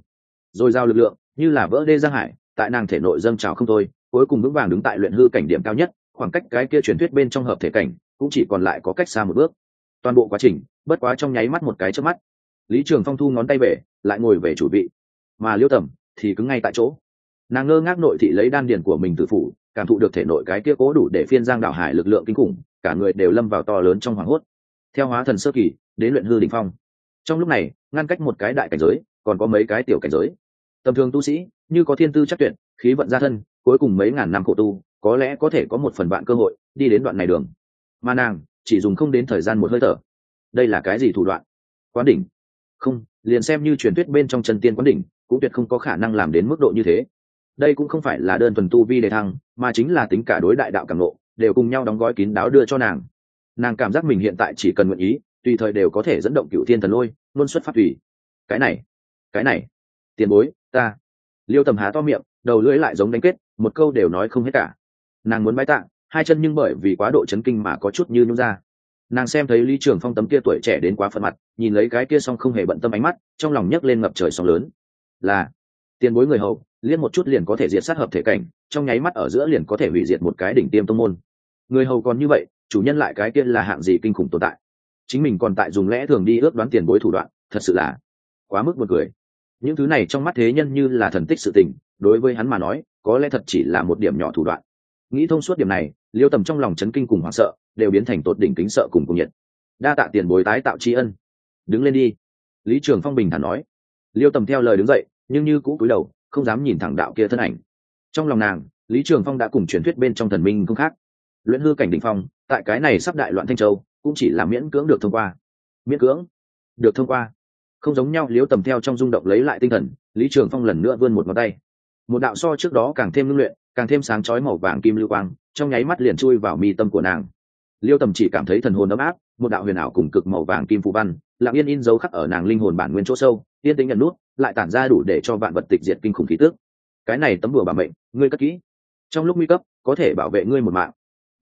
Rồi giao lực lượng, như là vỡ đê giang hải, tại nàng thể nội dâng trào không thôi, cuối cùng vững vàng đứng tại luyện hư cảnh điểm cao nhất, khoảng cách cái kia truyền thuyết bên trong hợp thể cảnh, cũng chỉ còn lại có cách xa một bước. Toàn bộ quá trình, bất quá trong nháy mắt một cái trước mắt. Lý trường phong thu ngón tay về, lại ngồi về chủ vị. Mà liêu tầm thì cứng ngay tại chỗ. Nàng ngơ ngác nội thị lấy đan điền của mình tự phủ, cảm thụ được thể nội cái kia cố đủ để phiên giang đạo hải lực lượng kinh khủng, cả người đều lâm vào to lớn trong hoàng hốt. Theo hóa thần sơ kỳ, đến luyện hư đ ỉ n h phong. Trong lúc này, ngăn cách một cái đại cảnh giới, còn có mấy cái tiểu cảnh giới. Tầm thường tu sĩ, như có thiên tư chắc tuyệt, khí vận gia thân, cuối cùng mấy ngàn năm khổ tu, có lẽ có thể có một phần bạn cơ hội, đi đến đoạn này đường. Mà nàng, chỉ dùng không đến thời gian một hơi thở. Đây là cái gì thủ đoạn? Quán đỉnh. Không, liền xem như truyền thuyết bên trong chân tiên quán đỉnh cũng tuyệt không có khả năng làm đến mức độ như thế. Đây cũng không phải là đơn thuần tu vi đề thăng, mà chính là tính cả đối đại đạo cảm lộ đều cùng nhau đóng gói kín đáo đưa cho nàng. Nàng cảm giác mình hiện tại chỉ cần nguyện ý, tùy thời đều có thể dẫn động cựu thiên thần lôi luôn xuất phát tùy cái này cái này, tiền bối, ta. Liêu tầm há to miệng, đầu lưỡi lại giống đánh kết, một câu đều nói không hết cả. Nàng muốn bái tạ hai chân nhưng bởi vì quá độ chấn kinh mà có chút như nhung ra. Nàng xem thấy lý trường phong tấm kia tuổi trẻ đến quá phận mặt, nhìn lấy cái kia xong không hề bận tâm ánh mắt, trong lòng nhấc lên ngập trời sóng lớn là tiền bối người hầu liên một chút liền có thể diệt sát hợp thể cảnh, trong nháy mắt ở giữa liền có thể hủy diệt một cái đỉnh tiêm tông môn. Người hầu còn như vậy, chủ nhân lại cái kia là hạng gì kinh khủng tồn tại? Chính mình còn tại dùng lẽ thường đi ước đoán tiền bối thủ đoạn, thật sự là quá mức buồn cười. Những thứ này trong mắt thế nhân như là thần tích sự tình, đối với hắn mà nói, có lẽ thật chỉ là một điểm nhỏ thủ đoạn. Nghĩ thông suốt điểm này, liêu tầm trong lòng chấn kinh cùng hoảng sợ, đều biến thành tột đỉnh kính sợ cùng cùng nhiệt. Đa tạ tiền bối tái tạo tri ân. Đứng lên đi. Lý trường phong bình thản nói. Liêu tầm theo lời đứng dậy nhưng như cũ cúi đầu, không dám nhìn thẳng đạo kia thân ảnh. Trong lòng nàng, lý trường phong đã cùng truyền thuyết bên trong thần minh không khác. Luyện hư cảnh đ ỉ n h phong, tại cái này sắp đại loạn thanh châu, cũng chỉ là miễn cưỡng được thông qua. Miễn cưỡng? Được thông qua. Không giống nhau liếu tầm theo trong rung động lấy lại tinh thần, lý trường phong lần nữa vươn một ngón tay. Một đạo so trước đó càng thêm ngưng luyện, càng thêm sáng chói màu vàng kim lưu quang, trong nháy mắt liền chui vào mi tâm của nàng. Liêu tầm chỉ cảm thấy thần hồn ấm áp, một đạo huyền ảo cùng cực màu vàng kim phù văn, lặng yên in dấu khắc ở nàng linh hồn bản nguyên chỗ sâu, yên tĩnh nhận nút lại tản ra đủ để cho vạn vật tịch diệt kinh khủng khí tước cái này tấm đùa bảo mệnh, ngươi cất kỹ. Trong lúc nguy cấp, có thể bảo vệ ngươi một mạng.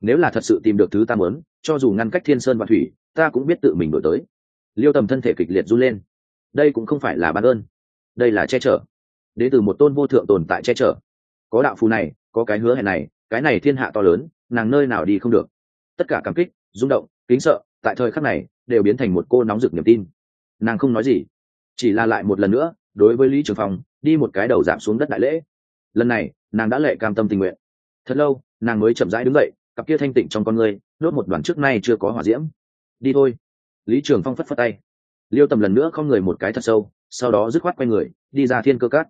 Nếu là thật sự tìm được thứ ta muốn, cho dù ngăn cách thiên sơn và thủy, ta cũng biết tự mình đổi tới. Liêu tầm thân thể kịch liệt run lên. Đây cũng không phải là ban ơn. Đây là che chở. Đến từ một tôn vô thượng tồn tại che chở. Có đạo phù này, có cái hứa hẹn này, cái này thiên hạ to lớn, nàng nơi nào đi không được. Tất cả cảm kích, rung động, kính sợ, tại thời khắc này, đều biến thành một cô nóng rực niềm tin. Nàng không nói gì, chỉ là lại một lần nữa đối với lý trường phong, đi một cái đầu giảm xuống đất đại lễ. Lần này, nàng đã lệ cam tâm tình nguyện. Thật lâu, nàng mới chậm rãi đứng dậy, cặp kia thanh tịnh trong con người đốt một đoàn trước nay chưa có hỏa diễm. Đi thôi. Lý trường phong phất phất tay. Liêu tầm lần nữa không người một cái thật sâu, sau đó dứt khoát quay người, đi ra thiên cơ cát.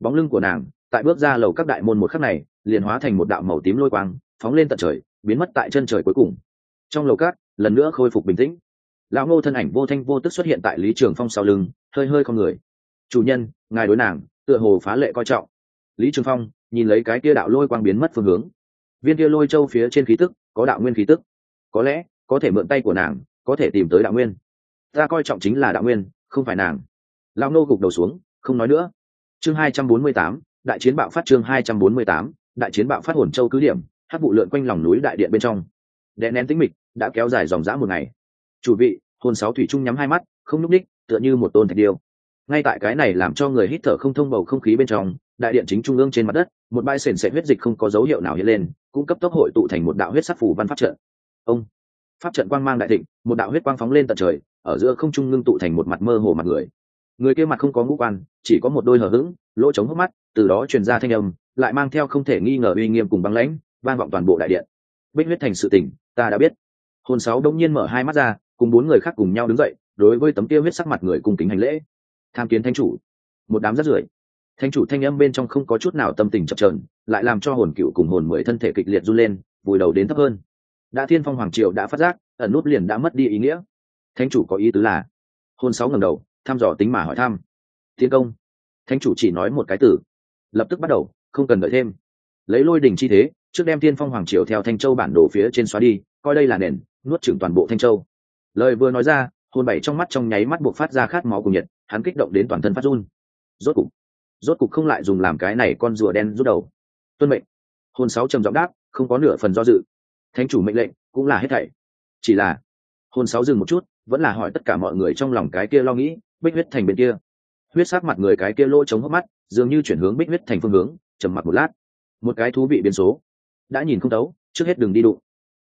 Bóng lưng của nàng, tại bước ra lầu các đại môn một khắc này, liền hóa thành một đạo màu tím lôi quang, phóng lên tận trời, biến mất tại chân trời cuối cùng. Trong lầu cát lần nữa khôi phục bình tĩnh. Lão ngô thân ảnh vô thanh vô tức xuất hiện tại lý trường phong sau lưng, hơi hơi không người chủ nhân, ngài đối nàng, tựa hồ phá lệ coi trọng. Lý trường phong nhìn lấy cái kia đạo lôi quang biến mất phương hướng. Viên kia lôi châu phía trên khí tức, có đạo nguyên khí tức. Có lẽ, có thể mượn tay của nàng, có thể tìm tới đạo nguyên. Ta coi trọng chính là đạo nguyên, không phải nàng. Lão nô gục đầu xuống, không nói nữa. Chương hai trăm bốn mươi tám, đại chiến bạo phát chương hai trăm bốn mươi tám, đại chiến bạo phát hồn châu cứ điểm hát vụ lượn quanh lòng núi đại điện bên trong. Đè nén tĩnh mịch, đã kéo dài dòng dã một ngày. Chủ vị, hồn sáu thủy trung nhắm hai mắt, không n ú c ních tựa như một tôn thạch điêu ngay tại cái này làm cho người hít thở không thông bầu không khí bên trong, đại điện chính trung ương trên mặt đất, một bãi sền sệt huyết dịch không có dấu hiệu nào hiện lên, cũng cấp tốc hội tụ thành một đạo huyết sắc phủ văn pháp trận. Ông! Pháp trận quang mang đại thịnh, một đạo huyết quang phóng lên tận trời, ở giữa không trung ngưng tụ thành một mặt mơ hồ mặt người. Người kia mặt không có ngũ quan, chỉ có một đôi hờ hững, lỗ trống hốc mắt, từ đó truyền ra thanh âm, lại mang theo không thể nghi ngờ uy nghiêm cùng băng lãnh, vang vọng toàn bộ đại điện. Bích huyết thành sự tỉnh ta đã biết. Hồn sáu đông nhiên mở hai mắt ra, cùng bốn người khác cùng nhau đứng dậy, đối với tấm kia huyết sắc mặt người cùng kính hành lễ tham kiến thánh chủ. Một đám rất rưởi. Thánh chủ thanh âm bên trong không có chút nào tâm tình chập trờn lại làm cho hồn cựu cùng hồn mười thân thể kịch liệt run lên, vùi đầu đến thấp hơn. Đã thiên phong hoàng triều đã phát giác, ẩn nút liền đã mất đi ý nghĩa. Thánh chủ có ý tứ là hồn sáu ngầm đầu, thăm dò tính mà hỏi thăm. Thiên công. Thánh chủ chỉ nói một cái từ. Lập tức bắt đầu, không cần đợi thêm. Lấy lôi đình chi thế, trước đem thiên phong hoàng triều theo thanh châu bản đồ phía trên xóa đi, coi đây là nền, nuốt chửng toàn bộ thanh châu. Lời vừa nói ra hồn bảy trong mắt trong nháy mắt buộc phát ra khát máu cùng nhiệt, hắn kích động đến toàn thân phát run. Rốt cục rốt cục không lại dùng làm cái này con rùa đen rút đầu. Tuân mệnh. Hồn sáu trầm giọng đáp, không có nửa phần do dự. Thánh chủ mệnh lệnh, cũng là hết thảy. Chỉ là hồn sáu dừng một chút, vẫn là hỏi tất cả mọi người trong lòng cái kia lo nghĩ, bích huyết thành bên kia. Huyết sát mặt người cái kia lỗ chống hốc mắt, dường như chuyển hướng bích huyết thành phương hướng, trầm mặc một lát. Một cái thú vị biến số. Đã nhìn không tấu trước hết đừng đi đụng.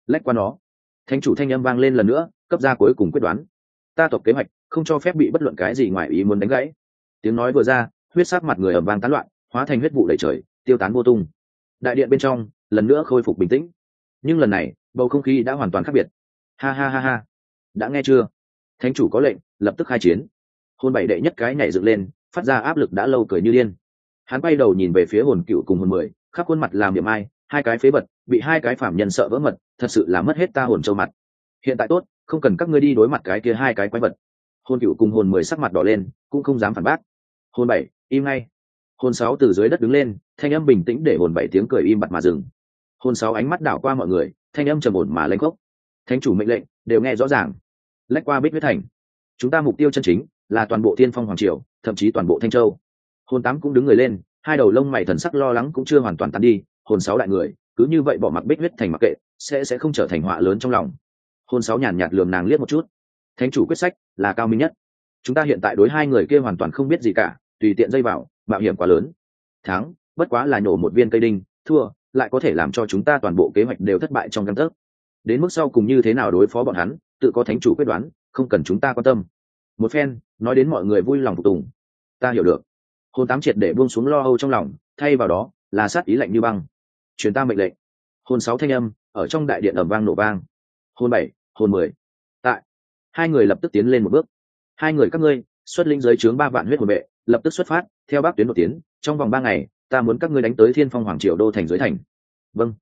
Lách qua nó. Thánh chủ thanh âm vang lên lần nữa, cấp ra cuối cùng quyết đoán ta tộc kế hoạch, không cho phép bị bất luận cái gì ngoài ý muốn đánh gãy. Tiếng nói vừa ra, huyết sát mặt người ẩm vang tán loạn, hóa thành huyết vụ đầy trời, tiêu tán vô tung. Đại điện bên trong, lần nữa khôi phục bình tĩnh. Nhưng lần này, bầu không khí đã hoàn toàn khác biệt. Ha ha ha ha. Đã nghe chưa? Thánh chủ có lệnh, lập tức khai chiến. Hôn bảy đệ nhất cái nhảy dựng lên, phát ra áp lực đã lâu cười như điên. Hắn bay đầu nhìn về phía hồn cựu cùng hồn mười, khắp khuôn mặt làm điểm ai, hai cái phế bật bị hai cái phạm nhân sợ vỡ mật, thật sự là mất hết ta hồn châu mặt. Hiện tại tốt không cần các ngươi đi đối mặt cái kia hai cái quái vật. Hồn cựu cùng hồn mười sắc mặt đỏ lên, cũng không dám phản bác. Hồn bảy, im ngay. Hồn sáu từ dưới đất đứng lên, thanh âm bình tĩnh để hồn bảy tiếng cười im bặt mà dừng. Hồn sáu ánh mắt đảo qua mọi người, thanh âm trầm ổn mà lanh khốc. Thánh chủ mệnh lệnh, đều nghe rõ ràng. Lách qua bích huyết thành. Chúng ta mục tiêu chân chính là toàn bộ tiên phong hoàng triều, thậm chí toàn bộ thanh châu. Hồn tám cũng đứng người lên, hai đầu lông mày thần sắc lo lắng cũng chưa hoàn toàn tan đi. Hồn sáu đại người, cứ như vậy bỏ mặc bích huyết thành mặc kệ, sẽ sẽ không trở thành họa lớn trong lòng. Hôn sáu nhàn nhạt lườm nàng liếc một chút. Thánh chủ quyết sách là cao minh nhất. Chúng ta hiện tại đối hai người kia hoàn toàn không biết gì cả, tùy tiện dây vào, mạo hiểm quá lớn. Thắng, bất quá là nhổ một viên cây đinh, thua, lại có thể làm cho chúng ta toàn bộ kế hoạch đều thất bại trong căn tấc. Đến mức sau cùng như thế nào đối phó bọn hắn, tự có thánh chủ quyết đoán, không cần chúng ta quan tâm. Một phen, nói đến mọi người vui lòng phục tùng. Ta hiểu được. Hôn tám triệt để buông xuống lo âu trong lòng, thay vào đó, là sát ý lạnh như băng. Truyền ta mệnh lệnh. Hôn sáu thanh âm, ở trong đại điện ẩm vang nổ vang. Hôn bảy hồn mười. Tại, hai người lập tức tiến lên một bước. Hai người các ngươi, xuất linh giới chướng ba vạn huyết hồn vệ, lập tức xuất phát, theo bác tuyến một tiến. Trong vòng ba ngày, ta muốn các ngươi đánh tới thiên phong hoàng triều đô thành giới thành. Vâng.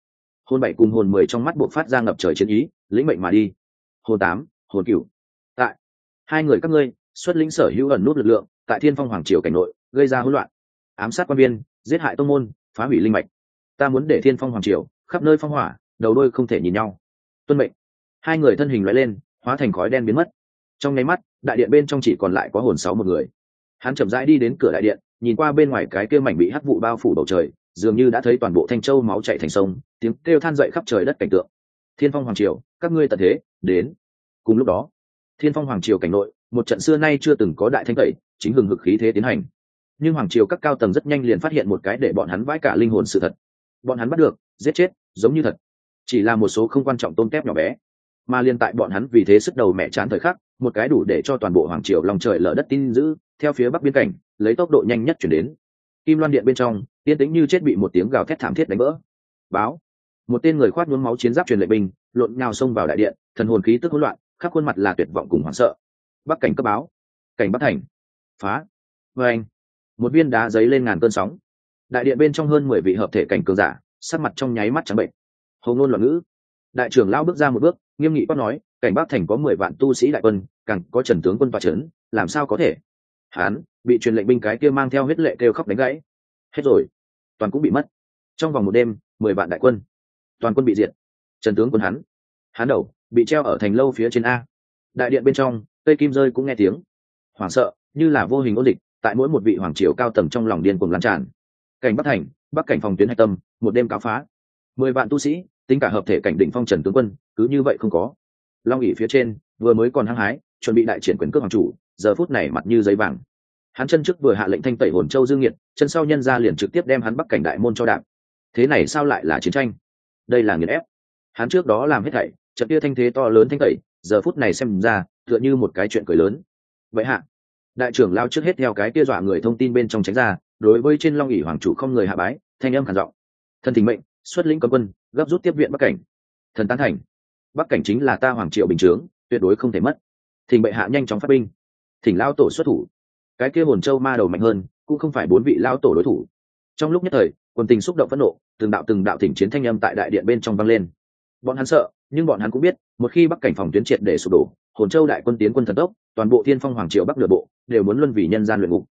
Hồn bảy cùng hồn mười trong mắt bộ phát ra ngập trời chiến ý, lĩnh mệnh mà đi. Hồn tám, hồn cửu. Tại, hai người các ngươi, xuất lĩnh sở hữu ẩn nút lực lượng, tại thiên phong hoàng triều cảnh nội, gây ra hỗn loạn. Ám sát quan viên, giết hại tông môn, phá hủy linh mạch. Ta muốn để thiên phong hoàng triều, khắp nơi phong hỏa, đầu đôi không thể nhìn nhau. Tuân mệnh hai người thân hình loại lên, hóa thành khói đen biến mất. Trong nháy mắt, đại điện bên trong chỉ còn lại có hồn sáu một người. Hắn chậm rãi đi đến cửa đại điện, nhìn qua bên ngoài cái kia mảnh bị hắc vụ bao phủ bầu trời, dường như đã thấy toàn bộ thanh châu máu chạy thành sông, tiếng kêu than dậy khắp trời đất cảnh tượng. Thiên phong hoàng triều, các ngươi tận thế, đến. Cùng lúc đó, thiên phong hoàng triều cảnh nội, một trận xưa nay chưa từng có đại thanh tẩy, chính hừng hực khí thế tiến hành. Nhưng hoàng triều các cao tầng rất nhanh liền phát hiện một cái để bọn hắn vãi cả linh hồn sự thật. Bọn hắn bắt được, giết chết, giống như thật. Chỉ là một số không quan trọng tôn kép nhỏ bé mà liên tại bọn hắn vì thế sức đầu mẹ chán thời khắc, một cái đủ để cho toàn bộ hoàng triều lòng trời lở đất tin giữ, theo phía bắc biên cảnh, lấy tốc độ nhanh nhất chuyển đến. Kim loan điện bên trong tiên tính như chết bị một tiếng gào thét thảm thiết đánh vỡ. Báo. Một tên người khoát nhuốm máu chiến giáp truyền lệ binh, lộn nhào xông vào đại điện, thần hồn khí tức hỗn loạn, khắp khuôn mặt là tuyệt vọng cùng hoảng sợ. Bắc cảnh cấp báo. Cảnh bắc thành. Phá. Vê anh một viên đá giấy lên ngàn cơn sóng. Đại điện bên trong hơn mười vị hợp thể cảnh cường giả, sắc mặt trong nháy mắt trắng bệnh. Hầu ngôn loạn ngữ đại trưởng lao bước ra một bước, nghiêm nghị quát nói, cảnh bắc thành có mười vạn tu sĩ đại quân, càng có trần tướng quân và trấn làm sao có thể? Hán, bị truyền lệnh binh cái kia mang theo huyết lệ kêu khóc đánh gãy. Hết rồi. Toàn cũng bị mất. Trong vòng một đêm, mười vạn đại quân. Toàn quân bị diệt. Trần tướng quân hắn. Hắn đầu, bị treo ở thành lâu phía trên a. Đại điện bên trong, cây kim rơi cũng nghe tiếng. Hoảng sợ, như là vô hình ôn dịch tại mỗi một vị hoàng triều cao tầng trong lòng điên cuồng lan tràn. Cảnh bắc thành, bắc cảnh phòng tuyến hạch tâm, một đêm cáo phá. Mười vạn tu sĩ tính cả hợp thể cảnh đỉnh phong trần tướng quân, cứ như vậy không có. Long ỉ phía trên, vừa mới còn hăng hái, chuẩn bị đại triển quyền cước hoàng chủ, giờ phút này mặt như giấy vàng. Hắn chân trước vừa hạ lệnh thanh tẩy hồn châu dương nhiệt chân sau nhân ra liền trực tiếp đem hắn bắc cảnh đại môn cho đạp. Thế này sao lại là chiến tranh? Đây là nghiền ép. Hắn trước đó làm hết thảy, trận kia thanh thế to lớn thanh tẩy, giờ phút này xem ra, tựa như một cái chuyện cười lớn. Vậy hạ, đại trưởng lao trước hết theo cái kia dọa người thông tin bên trong tránh ra, đối với trên long ỉ hoàng chủ không người hạ bái, thanh âm khản giọng. Thân thỉnh mệnh xuất lĩnh cấm quân, gấp rút tiếp viện bắc cảnh. Thần tán thành. Bắc cảnh chính là ta hoàng triệu bình chướng, tuyệt đối không thể mất. Thỉnh bệ hạ nhanh chóng phát binh. Thỉnh lao tổ xuất thủ. Cái kia hồn châu ma đầu mạnh hơn, cũng không phải bốn vị lao tổ đối thủ. Trong lúc nhất thời, quân tình xúc động phẫn nộ, từng đạo từng đạo thỉnh chiến thanh âm tại đại điện bên trong vang lên. Bọn hắn sợ, nhưng bọn hắn cũng biết, một khi bắc cảnh phòng tuyến triệt để sụp đổ, hồn châu đại quân tiến quân thần tốc, toàn bộ thiên phong hoàng triều bắc nửa bộ đều muốn luân vì nhân gian luyện ngục.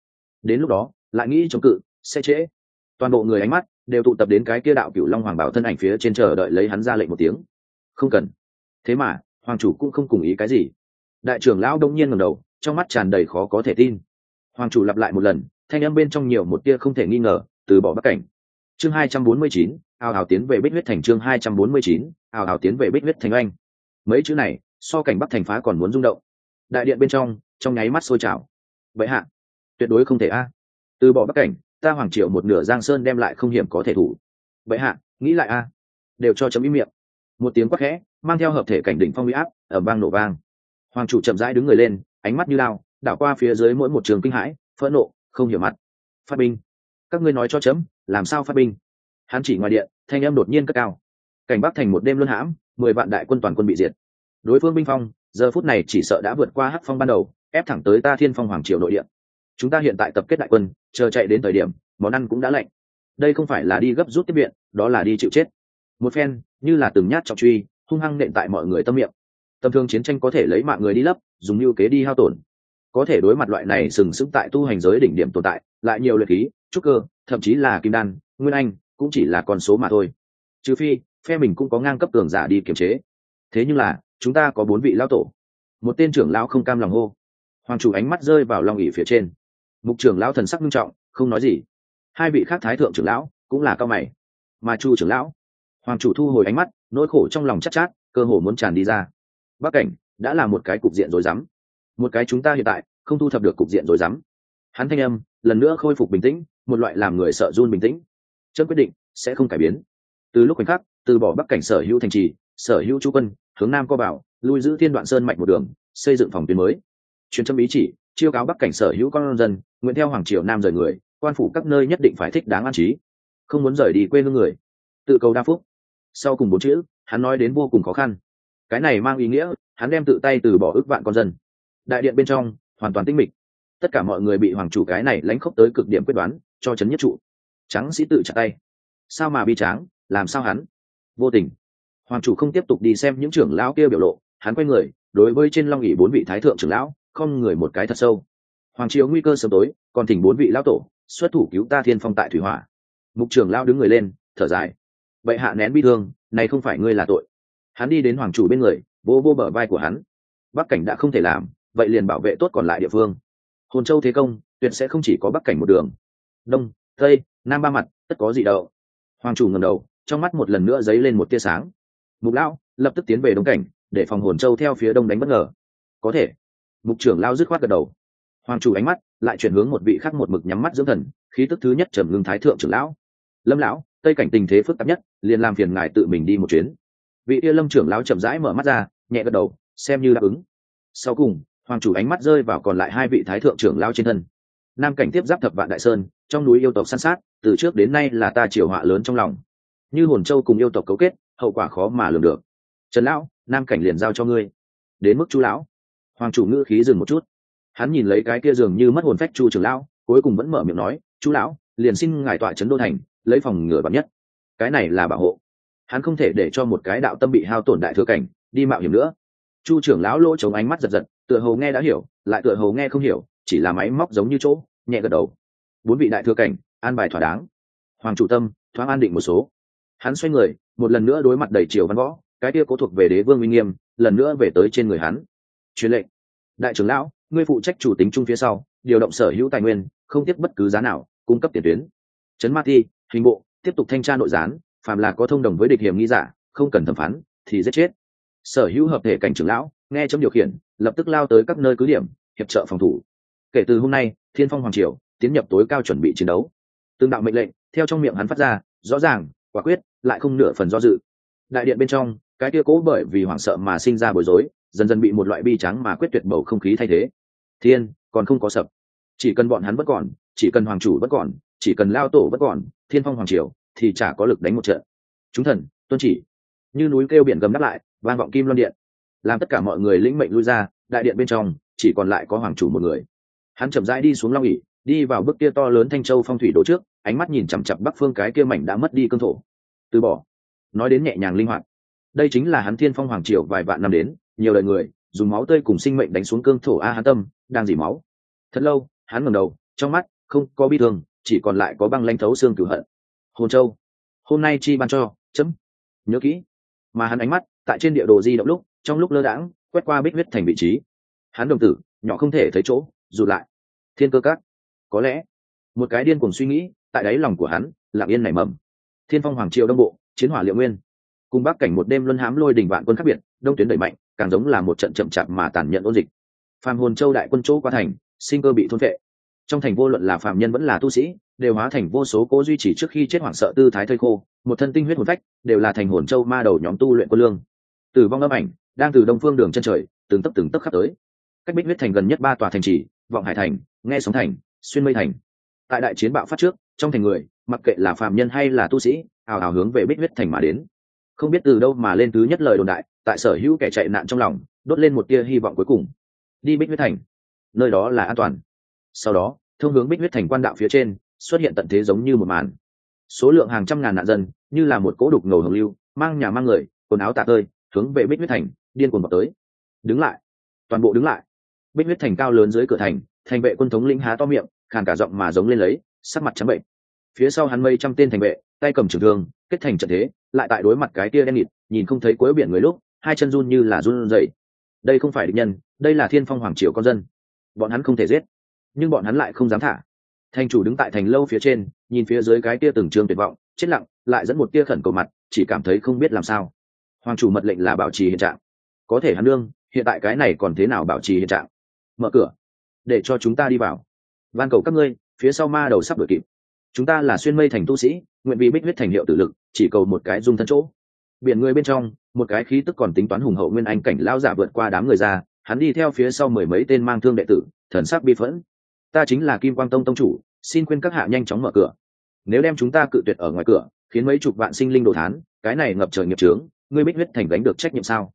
Đến lúc đó, lại nghĩ chống cự, sẽ trễ toàn bộ người ánh mắt đều tụ tập đến cái kia đạo cửu long hoàng bảo thân ảnh phía trên chờ đợi lấy hắn ra lệnh một tiếng. Không cần. Thế mà, hoàng chủ cũng không cùng ý cái gì. Đại trưởng lão đông nhiên ngầm đầu, trong mắt tràn đầy khó có thể tin. Hoàng chủ lặp lại một lần, thanh âm bên trong nhiều một tia không thể nghi ngờ, từ bỏ bắc cảnh. Chương hai trăm bốn mươi chín ào ào tiến về bích huyết thành chương hai trăm bốn mươi chín ào ào tiến về bích huyết thành anh mấy chữ này, so cảnh bắc thành phá còn muốn rung động. Đại điện bên trong trong nháy mắt sôi trào. Vậy hạ, tuyệt đối không thể a. Từ bỏ bắc cảnh ta hoàng triệu một nửa giang sơn đem lại không hiểm có thể thủ. Vậy hạ, nghĩ lại a. Đều cho chấm ý miệng. Một tiếng quát khẽ, mang theo hợp thể cảnh đỉnh phong huy áp ở vang nổ vang. Hoàng chủ chậm rãi đứng người lên, ánh mắt như lao, đảo qua phía dưới mỗi một trường kinh hãi, phẫn nộ, không hiểu mặt. Phát binh. Các ngươi nói cho chấm, làm sao phát binh? Hắn chỉ ngoài điện, thanh em đột nhiên cất cao. Cảnh bắc thành một đêm luân hãm, mười vạn đại quân toàn quân bị diệt. Đối phương binh phong, giờ phút này chỉ sợ đã vượt qua hắc phong ban đầu, ép thẳng tới ta thiên phong hoàng triều nội điện chúng ta hiện tại tập kết đại quân, chờ chạy đến thời điểm, món ăn cũng đã lạnh. Đây không phải là đi gấp rút tiếp viện, đó là đi chịu chết. Một phen, như là từng nhát trọng truy, hung hăng nện tại mọi người tâm miệng. Tầm thương chiến tranh có thể lấy mạng người đi lấp, dùng mưu kế đi hao tổn. Có thể đối mặt loại này sừng sững tại tu hành giới đỉnh điểm tồn tại, lại nhiều luyện khí, trúc cơ, thậm chí là kim đan, nguyên anh, cũng chỉ là con số mà thôi. Trừ phi, phe mình cũng có ngang cấp cường giả đi kiềm chế. Thế nhưng là, chúng ta có bốn vị lão tổ. Một tên trưởng lão không cam lòng hô. Hoàng chủ ánh mắt rơi vào long ỉ phía trên mục trưởng lão thần sắc nghiêm trọng không nói gì. Hai vị khác thái thượng trưởng lão cũng là cao mày. Mà chu trưởng lão hoàng chủ thu hồi ánh mắt nỗi khổ trong lòng chắc chát, chát cơ hồ muốn tràn đi ra. Bắc cảnh đã là một cái cục diện rối rắm. Một cái chúng ta hiện tại không thu thập được cục diện rối rắm. Hắn thanh âm lần nữa khôi phục bình tĩnh một loại làm người sợ run bình tĩnh. Chân quyết định sẽ không cải biến. Từ lúc khoảnh khắc từ bỏ bắc cảnh sở hữu thành trì sở hữu chú quân hướng nam co bảo lui giữ thiên đoạn sơn mạnh một đường xây dựng phòng tuyến mới. Truyền châm ý chỉ chiêu cáo bắc cảnh sở hữu con dân, nguyện theo hoàng triều nam rời người, quan phủ các nơi nhất định phải thích đáng an trí. Không muốn rời đi quê hương người. Tự cầu đa phúc. Sau cùng bốn chữ, hắn nói đến vô cùng khó khăn. Cái này mang ý nghĩa, hắn đem tự tay từ bỏ ước vạn con dân. Đại điện bên trong, hoàn toàn tinh mịch. Tất cả mọi người bị hoàng chủ cái này lánh khóc tới cực điểm quyết đoán, cho chấn nhất trụ. Trắng sĩ tự chặt tay. Sao mà bi tráng, làm sao hắn? Vô tình. Hoàng chủ không tiếp tục đi xem những trưởng lão kia biểu lộ, hắn quay người, đối với trên long ỉ bốn vị thái thượng trưởng lão không người một cái thật sâu. Hoàng triều nguy cơ sớm tối, còn thỉnh bốn vị lão tổ, xuất thủ cứu ta thiên phong tại thủy hỏa. Mục trưởng lão đứng người lên, thở dài. Bệ hạ nén bi thương, này không phải ngươi là tội. Hắn đi đến hoàng chủ bên người vô vô bờ vai của hắn. Bắc cảnh đã không thể làm, vậy liền bảo vệ tốt còn lại địa phương. Hồn châu thế công, tuyệt sẽ không chỉ có bắc cảnh một đường. Đông, tây, nam ba mặt, tất có gì đâu hoàng chủ ngầm đầu, trong mắt một lần nữa dấy lên một tia sáng. Mục lão, lập tức tiến về đông cảnh, để phòng hồn châu theo phía đông đánh bất ngờ. Có thể mục trưởng lao dứt khoát gật đầu. Hoàng chủ ánh mắt lại chuyển hướng một vị khác một mực nhắm mắt dưỡng thần, khí tức thứ nhất trầm ngưng thái thượng trưởng lão. Lâm lão, tây cảnh tình thế phức tạp nhất, liền làm phiền ngài tự mình đi một chuyến. Vị yêu lâm trưởng lão chậm rãi mở mắt ra, nhẹ gật đầu, xem như đáp ứng. Sau cùng, hoàng chủ ánh mắt rơi vào còn lại hai vị thái thượng trưởng lao trên thân. Nam cảnh tiếp giáp thập vạn đại sơn, trong núi yêu tộc săn sát, từ trước đến nay là ta triều họa lớn trong lòng. Như hồn châu cùng yêu tộc cấu kết, hậu quả khó mà lường được. Trần lão, nam cảnh liền giao cho ngươi. Đến mức chú lão hoàng chủ ngữ khí dừng một chút. Hắn nhìn lấy cái kia dường như mất hồn phách chu trưởng lão, cuối cùng vẫn mở miệng nói chú lão, liền xin ngài tọa trấn đô thành, lấy phòng ngừa bắn nhất. Cái này là bảo hộ. Hắn không thể để cho một cái đạo tâm bị hao tổn đại thừa cảnh, đi mạo hiểm nữa. Chu trưởng lão lỗ chống ánh mắt giật giật, tựa hồ nghe đã hiểu, lại tựa hồ nghe không hiểu, chỉ là máy móc giống như chỗ, nhẹ gật đầu. Bốn vị đại thừa cảnh, an bài thỏa đáng. Hoàng chủ tâm, thoáng an định một số. Hắn xoay người, một lần nữa đối mặt đầy triều văn võ, cái kia cố thuộc về đế vương uy nghiêm, lần nữa về tới trên người hắn truyền lệnh. Đại trưởng lão, ngươi phụ trách chủ tính chung phía sau, điều động sở hữu tài nguyên, không tiếp bất cứ giá nào, cung cấp tiền tuyến. Trấn ma ti, hình bộ, tiếp tục thanh tra nội gián, phàm là có thông đồng với địch hiểm nghi giả, không cần thẩm phán, thì giết chết. Sở hữu hợp thể cảnh trưởng lão, nghe chấm điều khiển, lập tức lao tới các nơi cứ điểm, hiệp trợ phòng thủ. Kể từ hôm nay, thiên phong hoàng triều, tiến nhập tối cao chuẩn bị chiến đấu. Tương đạo mệnh lệnh, theo trong miệng hắn phát ra, rõ ràng, quả quyết, lại không nửa phần do dự. Đại điện bên trong, cái kia cố bởi vì hoảng sợ mà sinh ra bối rối dần dần bị một loại bi trắng mà quyết tuyệt bầu không khí thay thế. Thiên, còn không có sập. Chỉ cần bọn hắn vẫn còn, chỉ cần hoàng chủ vẫn còn, chỉ cần lao tổ vẫn còn, thiên phong hoàng triều, thì chả có lực đánh một trận. Chúng thần, tuân chỉ. Như núi kêu biển gầm đáp lại, vang vọng kim loan điện. Làm tất cả mọi người lĩnh mệnh lui ra, đại điện bên trong, chỉ còn lại có hoàng chủ một người. Hắn chậm rãi đi xuống long ỉ đi vào bức kia to lớn thanh châu phong thủy đỗ trước, ánh mắt nhìn chằm chặp bắc phương cái kia mảnh đã mất đi cương thổ. Từ bỏ. Nói đến nhẹ nhàng linh hoạt. Đây chính là hắn thiên phong hoàng triều vài vạn năm đến nhiều đời người, dùng máu tươi cùng sinh mệnh đánh xuống cương thổ a hắn tâm, đang dỉ máu. Thật lâu, hắn ngẩng đầu, trong mắt không có bi thương, chỉ còn lại có băng lanh thấu xương cửu hận. Hồn châu, hôm nay chi ban cho, chấm. Nhớ kỹ. Mà hắn ánh mắt, tại trên địa đồ di động lúc, trong lúc lơ đãng, quét qua bích huyết thành vị trí. Hắn đồng tử, nhỏ không thể thấy chỗ dù lại. Thiên cơ các. Có lẽ, một cái điên cuồng suy nghĩ, tại đáy lòng của hắn, lặng yên nảy mầm. Thiên phong hoàng triều đông bộ, chiến hỏa liệu nguyên. Cùng bắc cảnh một đêm luân hám lôi đỉnh vạn quân khác biệt, đông tuyến đẩy mạnh càng giống là một trận chậm chạp mà tàn nhẫn ôn dịch. Phàm hồn châu đại quân chỗ qua thành, sinh cơ bị thôn vệ trong thành vô luận là phàm nhân vẫn là tu sĩ, đều hóa thành vô số cố duy trì trước khi chết hoảng sợ tư thái thơi khô, một thân tinh huyết hồn phách, đều là thành hồn châu ma đầu nhóm tu luyện quân lương. Tử vong âm ảnh, đang từ đông phương đường chân trời, từng tấp từng tấp khắp tới. Cách bích huyết thành gần nhất ba tòa thành trì, vọng hải thành, nghe sóng thành, xuyên mây thành. Tại đại chiến bạo phát trước, trong thành người, mặc kệ là phàm nhân hay là tu sĩ ào ào hướng về bích huyết thành mà đến không biết từ đâu mà lên thứ nhất lời đồn đại, tại sở hữu kẻ chạy nạn trong lòng, đốt lên một tia hy vọng cuối cùng. Đi bích huyết thành. Nơi đó là an toàn. Sau đó, thông hướng bích huyết thành quan đạo phía trên, xuất hiện tận thế giống như một màn. Số lượng hàng trăm ngàn nạn dân, như là một cỗ đục ngầu hồng lưu, mang nhà mang người, quần áo tạc tơi, hướng về bích huyết thành, điên cuồng vào tới. Đứng lại. Toàn bộ đứng lại. Bích huyết thành cao lớn dưới cửa thành thành vệ quân thống lĩnh há to miệng, khàn cả giọng mà giống lên lấy, sắc mặt trắng bệnh. Phía sau hắn mây trăm tên thành vệ, tay cầm trường thương, kết thành trận thế lại tại đối mặt cái tia đen nghịt, nhìn không thấy cuối biển người lúc, hai chân run như là run dậy đây không phải địch nhân, đây là thiên phong hoàng triều con dân. Bọn hắn không thể giết, nhưng bọn hắn lại không dám thả. Thành chủ đứng tại thành lâu phía trên, nhìn phía dưới cái tia từng trường tuyệt vọng, chết lặng, lại dẫn một tia khẩn cầu mặt, chỉ cảm thấy không biết làm sao. Hoàng chủ mật lệnh là bảo trì hiện trạng. Có thể hắn đương hiện tại cái này còn thế nào bảo trì hiện trạng? Mở cửa, để cho chúng ta đi vào. Van cầu các ngươi, phía sau ma đầu sắp đuổi kịp chúng ta là xuyên mây thành tu sĩ, nguyện vì bích huyết thành hiệu tự lực, chỉ cầu một cái dung thân chỗ. Biển người bên trong, một cái khí tức còn tính toán hùng hậu nguyên anh cảnh lao giả vượt qua đám người ra, hắn đi theo phía sau mười mấy tên mang thương đệ tử, thần sắc bi phẫn. Ta chính là kim quang tông tông chủ, xin khuyên các hạ nhanh chóng mở cửa. Nếu đem chúng ta cự tuyệt ở ngoài cửa, khiến mấy chục vạn sinh linh đồ thán, cái này ngập trời nghiệp trướng ngươi bích huyết thành gánh được trách nhiệm sao?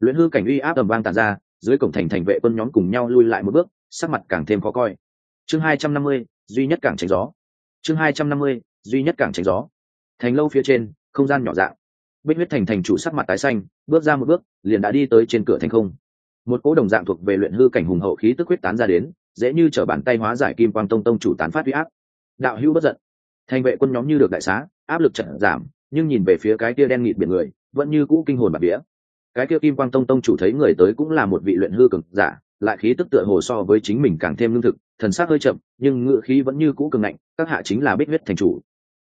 Luyện hư cảnh uy áp tầm vang tàn ra, dưới cổng thành thành vệ quân nhóm cùng nhau lui lại một bước, sắc mặt càng thêm khó coi. Chương hai trăm năm mươi, duy nhất càng tránh gió chương hai trăm năm mươi, duy nhất cảng tránh gió. Thành lâu phía trên, không gian nhỏ dạng bích huyết thành thành chủ sắc mặt tái xanh, bước ra một bước, liền đã đi tới trên cửa thành không. Một cỗ đồng dạng thuộc về luyện hư cảnh hùng hậu khí tức huyết tán ra đến, dễ như t bàn tay hóa giải kim quang tông tông chủ tán phát huy áp. Đạo hữu bất giận. Thành vệ quân nhóm như được đại xá, áp lực trận giảm, nhưng nhìn về phía cái kia đen nghịt biển người, vẫn như cũ kinh hồn bạc vía cái kia kim quang tông tông chủ thấy người tới cũng là một vị luyện hư cực giả, lại khí tức tựa hồ so với chính mình càng thêm lương thực thần sắc hơi chậm, nhưng ngựa khí vẫn như cũ cường ngạnh, các hạ chính là bích huyết thành chủ.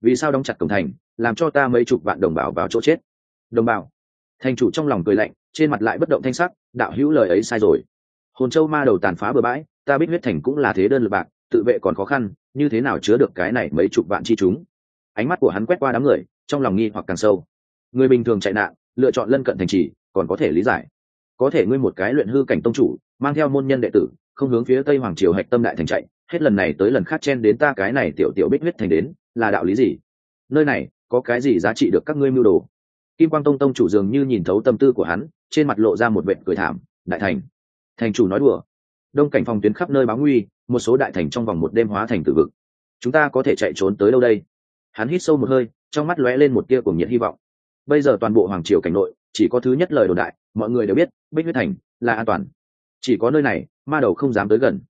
Vì sao đóng chặt cổng thành, làm cho ta mấy chục vạn đồng bào vào chỗ chết? Đồng bào. Thành chủ trong lòng cười lạnh, trên mặt lại bất động thanh sắc, đạo hữu lời ấy sai rồi. Hồn châu ma đầu tàn phá bừa bãi, ta bích huyết thành cũng là thế đơn lập bạc, tự vệ còn khó khăn, như thế nào chứa được cái này mấy chục vạn chi chúng? Ánh mắt của hắn quét qua đám người, trong lòng nghi hoặc càng sâu. Người bình thường chạy nạn, lựa chọn lân cận thành trì, còn có thể lý giải. Có thể ngươi một cái luyện hư cảnh tông chủ, mang theo môn nhân đệ tử không hướng phía tây hoàng triều hạch tâm đại thành chạy, hết lần này tới lần khác chen đến ta cái này tiểu tiểu bích huyết thành đến, là đạo lý gì? Nơi này, có cái gì giá trị được các ngươi mưu đồ? Kim quang tông tông chủ dường như nhìn thấu tâm tư của hắn, trên mặt lộ ra một vệ cười thảm, đại thành. Thành chủ nói đùa. Đông cảnh phòng tuyến khắp nơi báo nguy, một số đại thành trong vòng một đêm hóa thành tử vực. Chúng ta có thể chạy trốn tới đâu đây? Hắn hít sâu một hơi, trong mắt lóe lên một tia cùng nhiệt hy vọng. Bây giờ toàn bộ hoàng triều cảnh nội, chỉ có thứ nhất lời đồn đại, mọi người đều biết, bích huyết thành là an toàn. Chỉ có nơi này ma đầu không dám tới gần.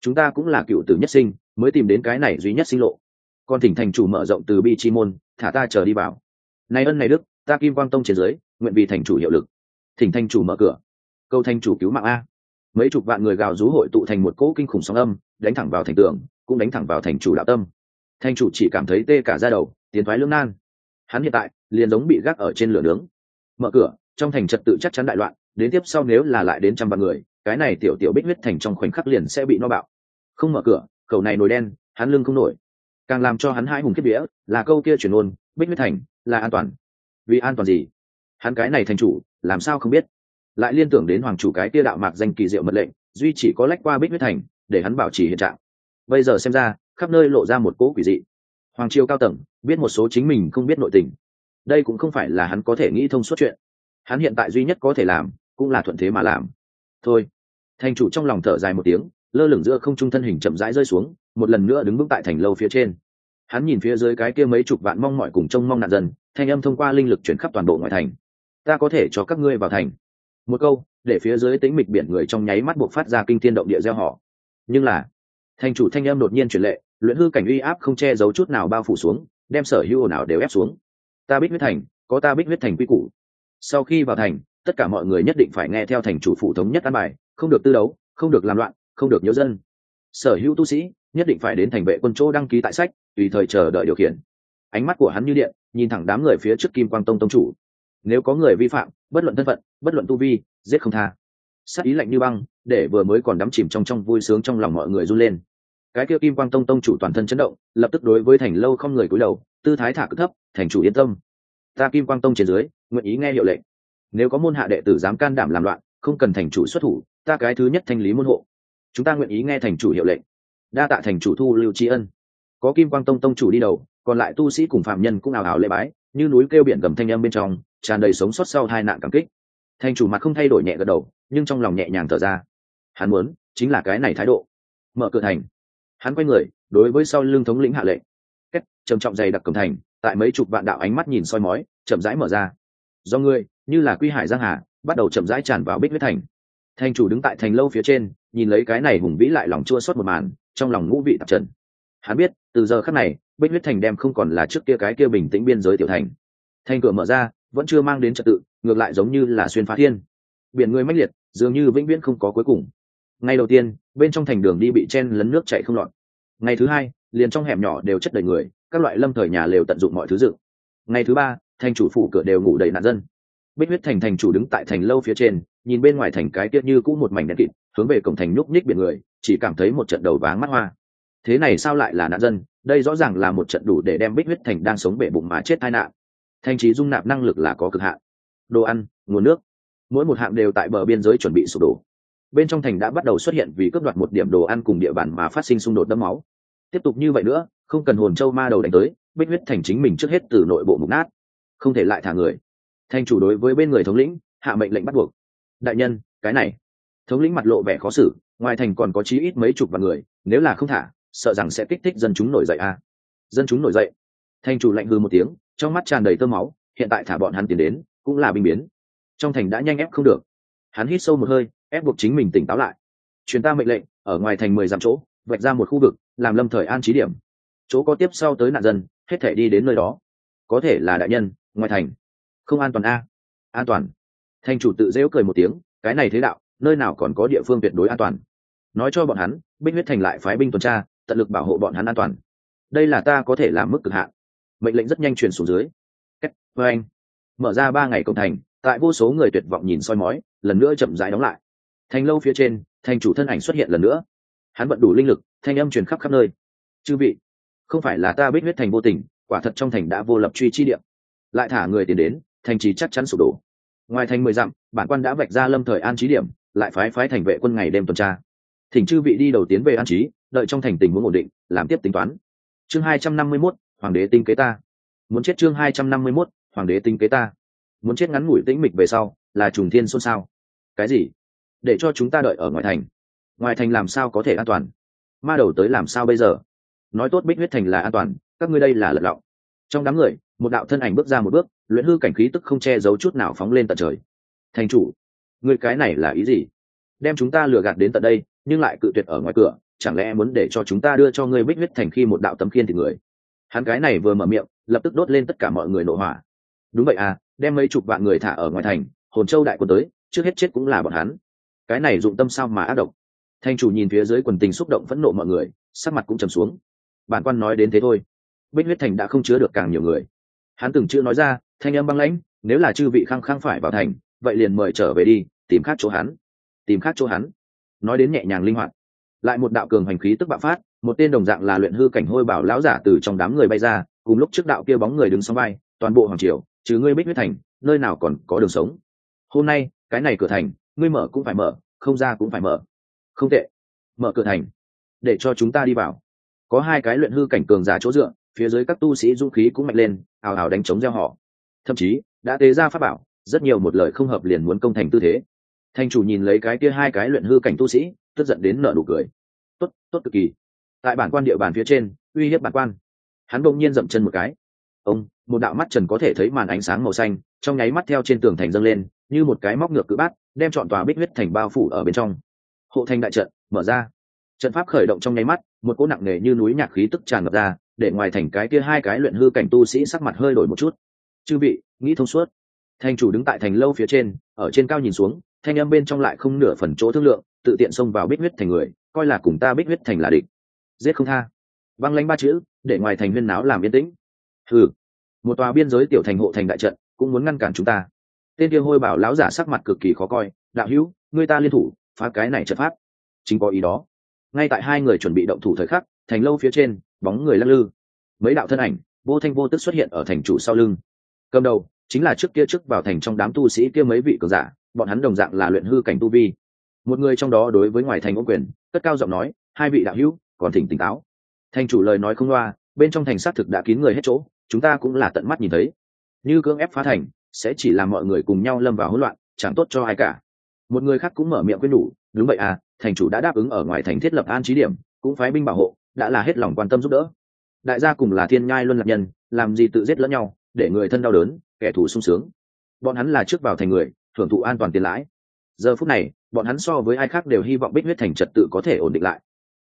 Chúng ta cũng là cựu tử nhất sinh, mới tìm đến cái này duy nhất sinh lộ. Còn thỉnh thành chủ mở rộng từ bi chi môn thả ta chờ đi vào. Này ân này đức, ta kim quang tông trên dưới, nguyện vì thành chủ hiệu lực. Thỉnh thành chủ mở cửa. Câu thành chủ cứu mạng a. Mấy chục vạn người gào rú hội tụ thành một cỗ kinh khủng sóng âm, đánh thẳng vào thành tường, cũng đánh thẳng vào thành chủ đạo tâm. Thành chủ chỉ cảm thấy tê cả ra đầu, tiến thoái lưỡng nan. Hắn hiện tại, liền giống bị gác ở trên lửa nướng. Mở cửa, trong thành trật tự chắc chắn đại loạn, đến tiếp sau nếu là lại đến trăm vạn người cái này tiểu tiểu bích huyết thành trong khoảnh khắc liền sẽ bị no bạo. Không mở cửa, khẩu này nổi đen, hắn lưng không nổi. Càng làm cho hắn hai hùng kết vía là câu kia chuyển ôn bích huyết thành, là an toàn. Vì an toàn gì? Hắn cái này thành chủ, làm sao không biết? Lại liên tưởng đến hoàng chủ cái kia đạo mạc danh kỳ diệu mật lệnh, duy chỉ có lách qua bích huyết thành, để hắn bảo trì hiện trạng. Bây giờ xem ra, khắp nơi lộ ra một cỗ quỷ dị. Hoàng triều cao tầng, biết một số chính mình không biết nội tình. Đây cũng không phải là hắn có thể nghĩ thông suốt chuyện. Hắn hiện tại duy nhất có thể làm, cũng là thuận thế mà làm thôi. Thành chủ trong lòng thở dài một tiếng, lơ lửng giữa không trung thân hình chậm rãi rơi xuống, một lần nữa đứng vững tại thành lâu phía trên. Hắn nhìn phía dưới cái kia mấy chục vạn mong mọi cùng trông mong nạn dân, thanh âm thông qua linh lực chuyển khắp toàn bộ ngoại thành. Ta có thể cho các ngươi vào thành. Một câu, để phía dưới tính mịch biển người trong nháy mắt buộc phát ra kinh thiên động địa gieo họ. Nhưng là, thành chủ thanh âm đột nhiên chuyển lệ, luyện hư cảnh uy áp không che giấu chút nào bao phủ xuống, đem sở hữu ồn ào đều ép xuống. Ta bích huyết thành, có ta bích huyết thành quy củ. Sau khi vào thành tất cả mọi người nhất định phải nghe theo thành chủ phụ thống nhất an bài, không được tư đấu, không được làm loạn, không được nhớ dân. Sở hữu tu sĩ nhất định phải đến thành vệ quân chỗ đăng ký tại sách, tùy thời chờ đợi điều khiển. Ánh mắt của hắn như điện, nhìn thẳng đám người phía trước kim quang tông tông chủ. Nếu có người vi phạm, bất luận thân phận, bất luận tu vi, giết không tha. Sắc ý lạnh như băng, để vừa mới còn đắm chìm trong trong vui sướng trong lòng mọi người run lên. Cái kia kim quang tông tông chủ toàn thân chấn động, lập tức đối với thành lâu không người cúi đầu, tư thái thả cực thấp, thành chủ yên tâm. Ta kim quang tông trên dưới, nguyện ý nghe hiệu lệnh nếu có môn hạ đệ tử dám can đảm làm loạn, không cần thành chủ xuất thủ, ta cái thứ nhất thanh lý môn hộ. Chúng ta nguyện ý nghe thành chủ hiệu lệnh. Đa tạ thành chủ thu lưu tri ân. Có kim quang tông tông chủ đi đầu, còn lại tu sĩ cùng phạm nhân cũng ảo ào lễ bái, như núi kêu biển gầm thanh âm bên trong, tràn đầy sống sót sau hai nạn cảm kích. Thành chủ mặt không thay đổi nhẹ gật đầu, nhưng trong lòng nhẹ nhàng thở ra. Hắn muốn, chính là cái này thái độ. Mở cửa thành. Hắn quay người, đối với sau lưng thống lĩnh hạ lệnh. Cách trầm trọng dày đặc cầm thành, tại mấy chục vạn đạo ánh mắt nhìn soi mói, chậm rãi mở ra. Do ngươi như là quy hải giang hà, bắt đầu chậm rãi tràn vào bích huyết thành. Thành chủ đứng tại thành lâu phía trên, nhìn lấy cái này hùng vĩ lại lòng chua xót một màn, trong lòng ngũ vị tạp trần. Hắn biết, từ giờ khắc này, bích huyết thành đem không còn là trước kia cái kia bình tĩnh biên giới tiểu thành. Thành cửa mở ra, vẫn chưa mang đến trật tự, ngược lại giống như là xuyên phá thiên. Biển người mãnh liệt, dường như vĩnh viễn không có cuối cùng. Ngày đầu tiên, bên trong thành đường đi bị chen lấn nước chạy không lọt. Ngày thứ hai, liền trong hẻm nhỏ đều chất đầy người, các loại lâm thời nhà lều tận dụng mọi thứ dựng ngày thứ ba, thành chủ phủ cửa đều ngủ đầy nạn dân bích huyết thành thành chủ đứng tại thành lâu phía trên, nhìn bên ngoài thành cái tiết như cũ một mảnh đen kịt, hướng về cổng thành nhúc nhích biển người, chỉ cảm thấy một trận đầu váng mắt hoa. Thế này sao lại là nạn dân? Đây rõ ràng là một trận đủ để đem bích huyết thành đang sống bể bụng mà chết tai nạn. Thành trí dung nạp năng lực là có cực hạn. Đồ ăn, nguồn nước. Mỗi một hạng đều tại bờ biên giới chuẩn bị sụp đổ. Bên trong thành đã bắt đầu xuất hiện vì cướp đoạt một điểm đồ ăn cùng địa bàn mà phát sinh xung đột đẫm máu. Tiếp tục như vậy nữa, không cần hồn châu ma đầu đánh tới, bích huyết thành chính mình trước hết từ nội bộ mục nát. Không thể lại thả người thành chủ đối với bên người thống lĩnh, hạ mệnh lệnh bắt buộc. Đại nhân, cái này. Thống lĩnh mặt lộ vẻ khó xử, ngoài thành còn có chí ít mấy chục vạn người, nếu là không thả, sợ rằng sẽ kích thích dân chúng nổi dậy a à. dân chúng nổi dậy. Thành chủ lạnh hư một tiếng, trong mắt tràn đầy tơ máu, hiện tại thả bọn hắn tiến đến, cũng là binh biến. Trong thành đã nhanh ép không được. Hắn hít sâu một hơi, ép buộc chính mình tỉnh táo lại. Chuyến ta mệnh lệnh, ở ngoài thành mười dặm chỗ, vạch ra một khu vực, làm lâm thời an trí điểm. Chỗ có tiếp sau tới nạn dân, hết thể đi đến nơi đó. Có thể là đại nhân, ngoài thành không an toàn a. An toàn. Thành chủ tự dễu cười một tiếng, cái này thế đạo, nơi nào còn có địa phương tuyệt đối an toàn. Nói cho bọn hắn binh huyết thành lại phái binh tuần tra, tận lực bảo hộ bọn hắn an toàn. Đây là ta có thể làm mức cực hạn. Mệnh lệnh rất nhanh truyền xuống dưới. Cách vê anh. Mở ra ba ngày công thành, tại vô số người tuyệt vọng nhìn soi mói, lần nữa chậm rãi đóng lại. Thành lâu phía trên, thành chủ thân ảnh xuất hiện lần nữa. Hắn vận đủ linh lực, thanh âm truyền khắp khắp nơi. Chư vị, không phải là ta bích huyết thành vô tình, quả thật trong thành đã vô lập truy chi điểm lại thả người tiền đến thành trì chắc chắn sụp đổ. Ngoài thành mười dặm bản quan đã vạch ra lâm thời an trí điểm lại phái phái thành vệ quân ngày đêm tuần tra. Thỉnh chư vị đi đầu tiến về an trí đợi trong thành tình huống ổn định làm tiếp tính toán. Chương hai trăm năm mươi 251, hoàng đế tinh kế ta. Muốn chết chương hai trăm năm mươi 251, hoàng đế tinh kế ta. Muốn chết ngắn ngủi tĩnh mịch về sau là trùng thiên xôn xao. Cái gì? Để cho chúng ta đợi ở ngoài thành. Ngoài thành làm sao có thể an toàn? Ma đầu tới làm sao bây giờ? Nói tốt bích huyết thành là an toàn các ngươi đây là lật lọng. Trong đám người một đạo thân ảnh bước ra một bước, luyện hư cảnh khí tức không che giấu chút nào phóng lên tận trời. Thành chủ, người cái này là ý gì? Đem chúng ta lừa gạt đến tận đây, nhưng lại cự tuyệt ở ngoài cửa, chẳng lẽ muốn để cho chúng ta đưa cho ngươi bích huyết thành khi một đạo tấm khiên thì người? Hắn cái này vừa mở miệng, lập tức đốt lên tất cả mọi người nổ hỏa. Đúng vậy à đem mấy chục vạn người thả ở ngoài thành, hồn châu đại quân tới, trước hết chết cũng là bọn hắn. Cái này dụng tâm sao mà ác độc? Thanh chủ nhìn phía dưới quần tình xúc động phẫn nộ mọi người, sắc mặt cũng trầm xuống. Bản quan nói đến thế thôi. Bích huyết thành đã không chứa được càng nhiều người hắn từng chưa nói ra, thanh âm băng lãnh, nếu là chư vị khăng khăng phải vào thành, vậy liền mời trở về đi, tìm khác chỗ hắn. Tìm khác chỗ hắn. Nói đến nhẹ nhàng linh hoạt. Lại một đạo cường hành khí tức bạo phát, một tên đồng dạng là luyện hư cảnh hôi bảo lão giả từ trong đám người bay ra, cùng lúc trước đạo kia bóng người đứng sau bay toàn bộ hoàng triều, trừ ngươi bích huyết thành, nơi nào còn có đường sống. Hôm nay, cái này cửa thành, ngươi mở cũng phải mở, không ra cũng phải mở. Không tệ. Mở cửa thành, để cho chúng ta đi vào. Có hai cái luyện hư cảnh cường giả chỗ dựa phía dưới các tu sĩ dũng khí cũng mạnh lên ào ào đánh chống gieo họ. Thậm chí, đã tế ra pháp bảo, rất nhiều một lời không hợp liền muốn công thành tư thế. Thành chủ nhìn lấy cái kia hai cái luyện hư cảnh tu sĩ, tức giận đến nợ nụ cười. Tốt tốt cực kỳ. Tại bản quan địa bàn phía trên, uy hiếp bản quan. Hắn bỗng nhiên dậm chân một cái. Ông, một đạo mắt trần có thể thấy màn ánh sáng màu xanh, trong nháy mắt theo trên tường thành dâng lên, như một cái móc ngược cự bát, đem chọn tòa bích huyết thành bao phủ ở bên trong. Hộ thành đại trận, mở ra. Trận pháp khởi động trong nháy mắt, một cỗ nặng nề như núi nhạc khí tức tràn ngập ra để ngoài thành cái kia hai cái luyện hư cảnh tu sĩ sắc mặt hơi đổi một chút. Chư vị, nghĩ thông suốt. Thành chủ đứng tại thành lâu phía trên, ở trên cao nhìn xuống, thanh âm bên trong lại không nửa phần chỗ thương lượng, tự tiện xông vào bích huyết thành người, coi là cùng ta bích huyết thành là địch. Giết không tha. Băng lánh ba chữ, để ngoài thành huyên náo làm yên tĩnh. Ừ một tòa biên giới tiểu thành hộ thành đại trận, cũng muốn ngăn cản chúng ta. Tên kia hôi bảo lão giả sắc mặt cực kỳ khó coi, đạo hữu người ta liên thủ, phá cái này trận pháp. Chính có ý đó. Ngay tại hai người chuẩn bị động thủ thời khắc, thành lâu phía trên bóng người lắc lư. Mấy đạo thân ảnh, vô thanh vô tức xuất hiện ở thành chủ sau lưng. Cầm đầu, chính là trước kia trước vào thành trong đám tu sĩ kia mấy vị cường giả, bọn hắn đồng dạng là luyện hư cảnh tu vi. Một người trong đó đối với ngoài thành ô quyền, cất cao giọng nói, hai vị đạo hữu, còn thỉnh tỉnh táo. Thành chủ lời nói không loa, bên trong thành xác thực đã kín người hết chỗ, chúng ta cũng là tận mắt nhìn thấy. Như cưỡng ép phá thành, sẽ chỉ làm mọi người cùng nhau lâm vào hỗn loạn, chẳng tốt cho ai cả. Một người khác cũng mở miệng quên đủ đúng vậy à thành chủ đã đáp ứng ở ngoài thành thiết lập an trí điểm, cũng phái binh bảo hộ đã là hết lòng quan tâm giúp đỡ. Đại gia cùng là thiên nhai luân lạc nhân, làm gì tự giết lẫn nhau, để người thân đau đớn, kẻ thù sung sướng. Bọn hắn là trước vào thành người, thưởng thụ an toàn tiền lãi. Giờ phút này, bọn hắn so với ai khác đều hy vọng bích huyết thành trật tự có thể ổn định lại.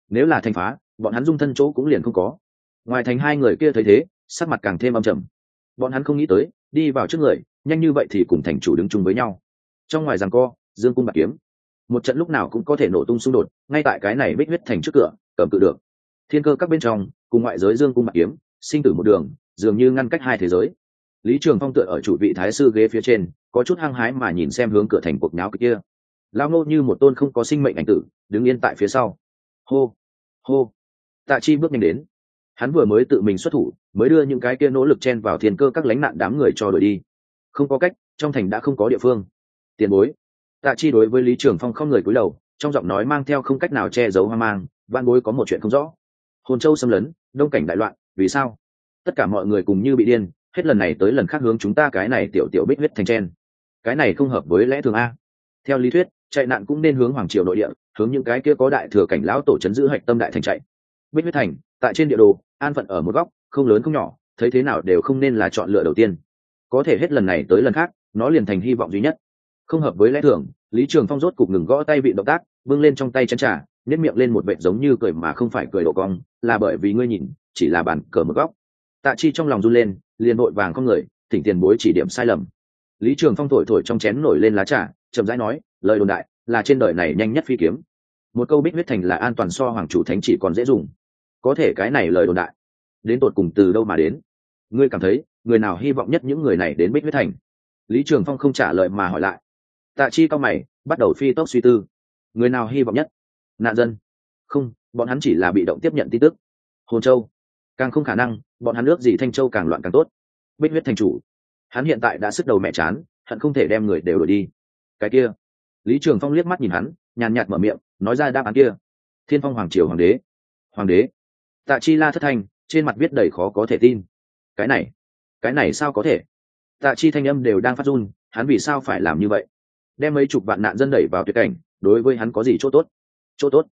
Nếu là thành phá, bọn hắn dung thân chỗ cũng liền không có. Ngoài thành hai người kia thấy thế, sắc mặt càng thêm âm trầm. Bọn hắn không nghĩ tới, đi vào trước người, nhanh như vậy thì cùng thành chủ đứng chung với nhau. Trong ngoài rằng co, dương cung bạc kiếm. Một trận lúc nào cũng có thể nổ tung xung đột, ngay tại cái này bích huyết thành trước cửa, cầm cự được thiên cơ các bên trong, cùng ngoại giới dương cung bạc kiếm, sinh tử một đường, dường như ngăn cách hai thế giới. Lý trường phong tựa ở chủ vị thái sư ghế phía trên, có chút hăng hái mà nhìn xem hướng cửa thành cuộc nháo kia. Lao nô như một tôn không có sinh mệnh ảnh tử, đứng yên tại phía sau. Hô hô. Tạ chi bước nhanh đến. Hắn vừa mới tự mình xuất thủ, mới đưa những cái kia nỗ lực chen vào thiên cơ các lánh nạn đám người cho đổi đi. Không có cách, trong thành đã không có địa phương. Tiền bối. Tạ chi đối với lý trường phong không người cúi đầu, trong giọng nói mang theo không cách nào che giấu hoang mang văn bối có một chuyện không rõ hồn châu xâm lấn, đông cảnh đại loạn, vì sao? Tất cả mọi người cùng như bị điên, hết lần này tới lần khác hướng chúng ta cái này tiểu tiểu bích huyết thành chen. Cái này không hợp với lẽ thường a. Theo lý thuyết, chạy nạn cũng nên hướng hoàng triều nội địa, hướng những cái kia có đại thừa cảnh lão tổ chấn giữ hạch tâm đại thành chạy. Bích huyết thành, tại trên địa đồ, an phận ở một góc, không lớn không nhỏ, thấy thế nào đều không nên là chọn lựa đầu tiên. Có thể hết lần này tới lần khác, nó liền thành hy vọng duy nhất. Không hợp với lẽ thường, lý trường phong rốt cục ngừng gõ tay vị động tác vâng lên trong tay chén trả nhét miệng lên một vệ giống như cười mà không phải cười độ cong, là bởi vì ngươi nhìn, chỉ là bàn cờ một góc. Tạ chi trong lòng run lên, liền vội vàng con người thỉnh tiền bối chỉ điểm sai lầm. Lý trường phong thổi thổi trong chén nổi lên lá trà, chậm rãi nói, lời đồn đại, là trên đời này nhanh nhất phi kiếm. Một câu bích huyết thành là an toàn so hoàng chủ thánh chỉ còn dễ dùng. Có thể cái này lời đồn đại, đến tột cùng từ đâu mà đến? Ngươi cảm thấy, người nào hy vọng nhất những người này đến bích huyết thành? Lý trường phong không trả lời mà hỏi lại. Tạ chi cao mày, bắt đầu phi tốc suy tư. Người nào hy vọng nhất? Nạn dân. Không, bọn hắn chỉ là bị động tiếp nhận tin tức. Hồn châu. Càng không khả năng, bọn hắn nước gì thanh châu càng loạn càng tốt. Bích huyết thành chủ. Hắn hiện tại đã sức đầu mẹ chán, hận không thể đem người đều đổi đi. Cái kia. Lý trường phong liếc mắt nhìn hắn, nhàn nhạt mở miệng, nói ra đáp án kia. Thiên phong hoàng triều hoàng đế. Hoàng đế. Tạ chi la thất thanh, trên mặt viết đầy khó có thể tin. Cái này. Cái này sao có thể? Tạ chi thanh âm đều đang phát run, hắn vì sao phải làm như vậy? Đem mấy chục vạn nạn dân đẩy vào tuyệt cảnh, đối với hắn có gì chỗ tốt? Chỗ tốt.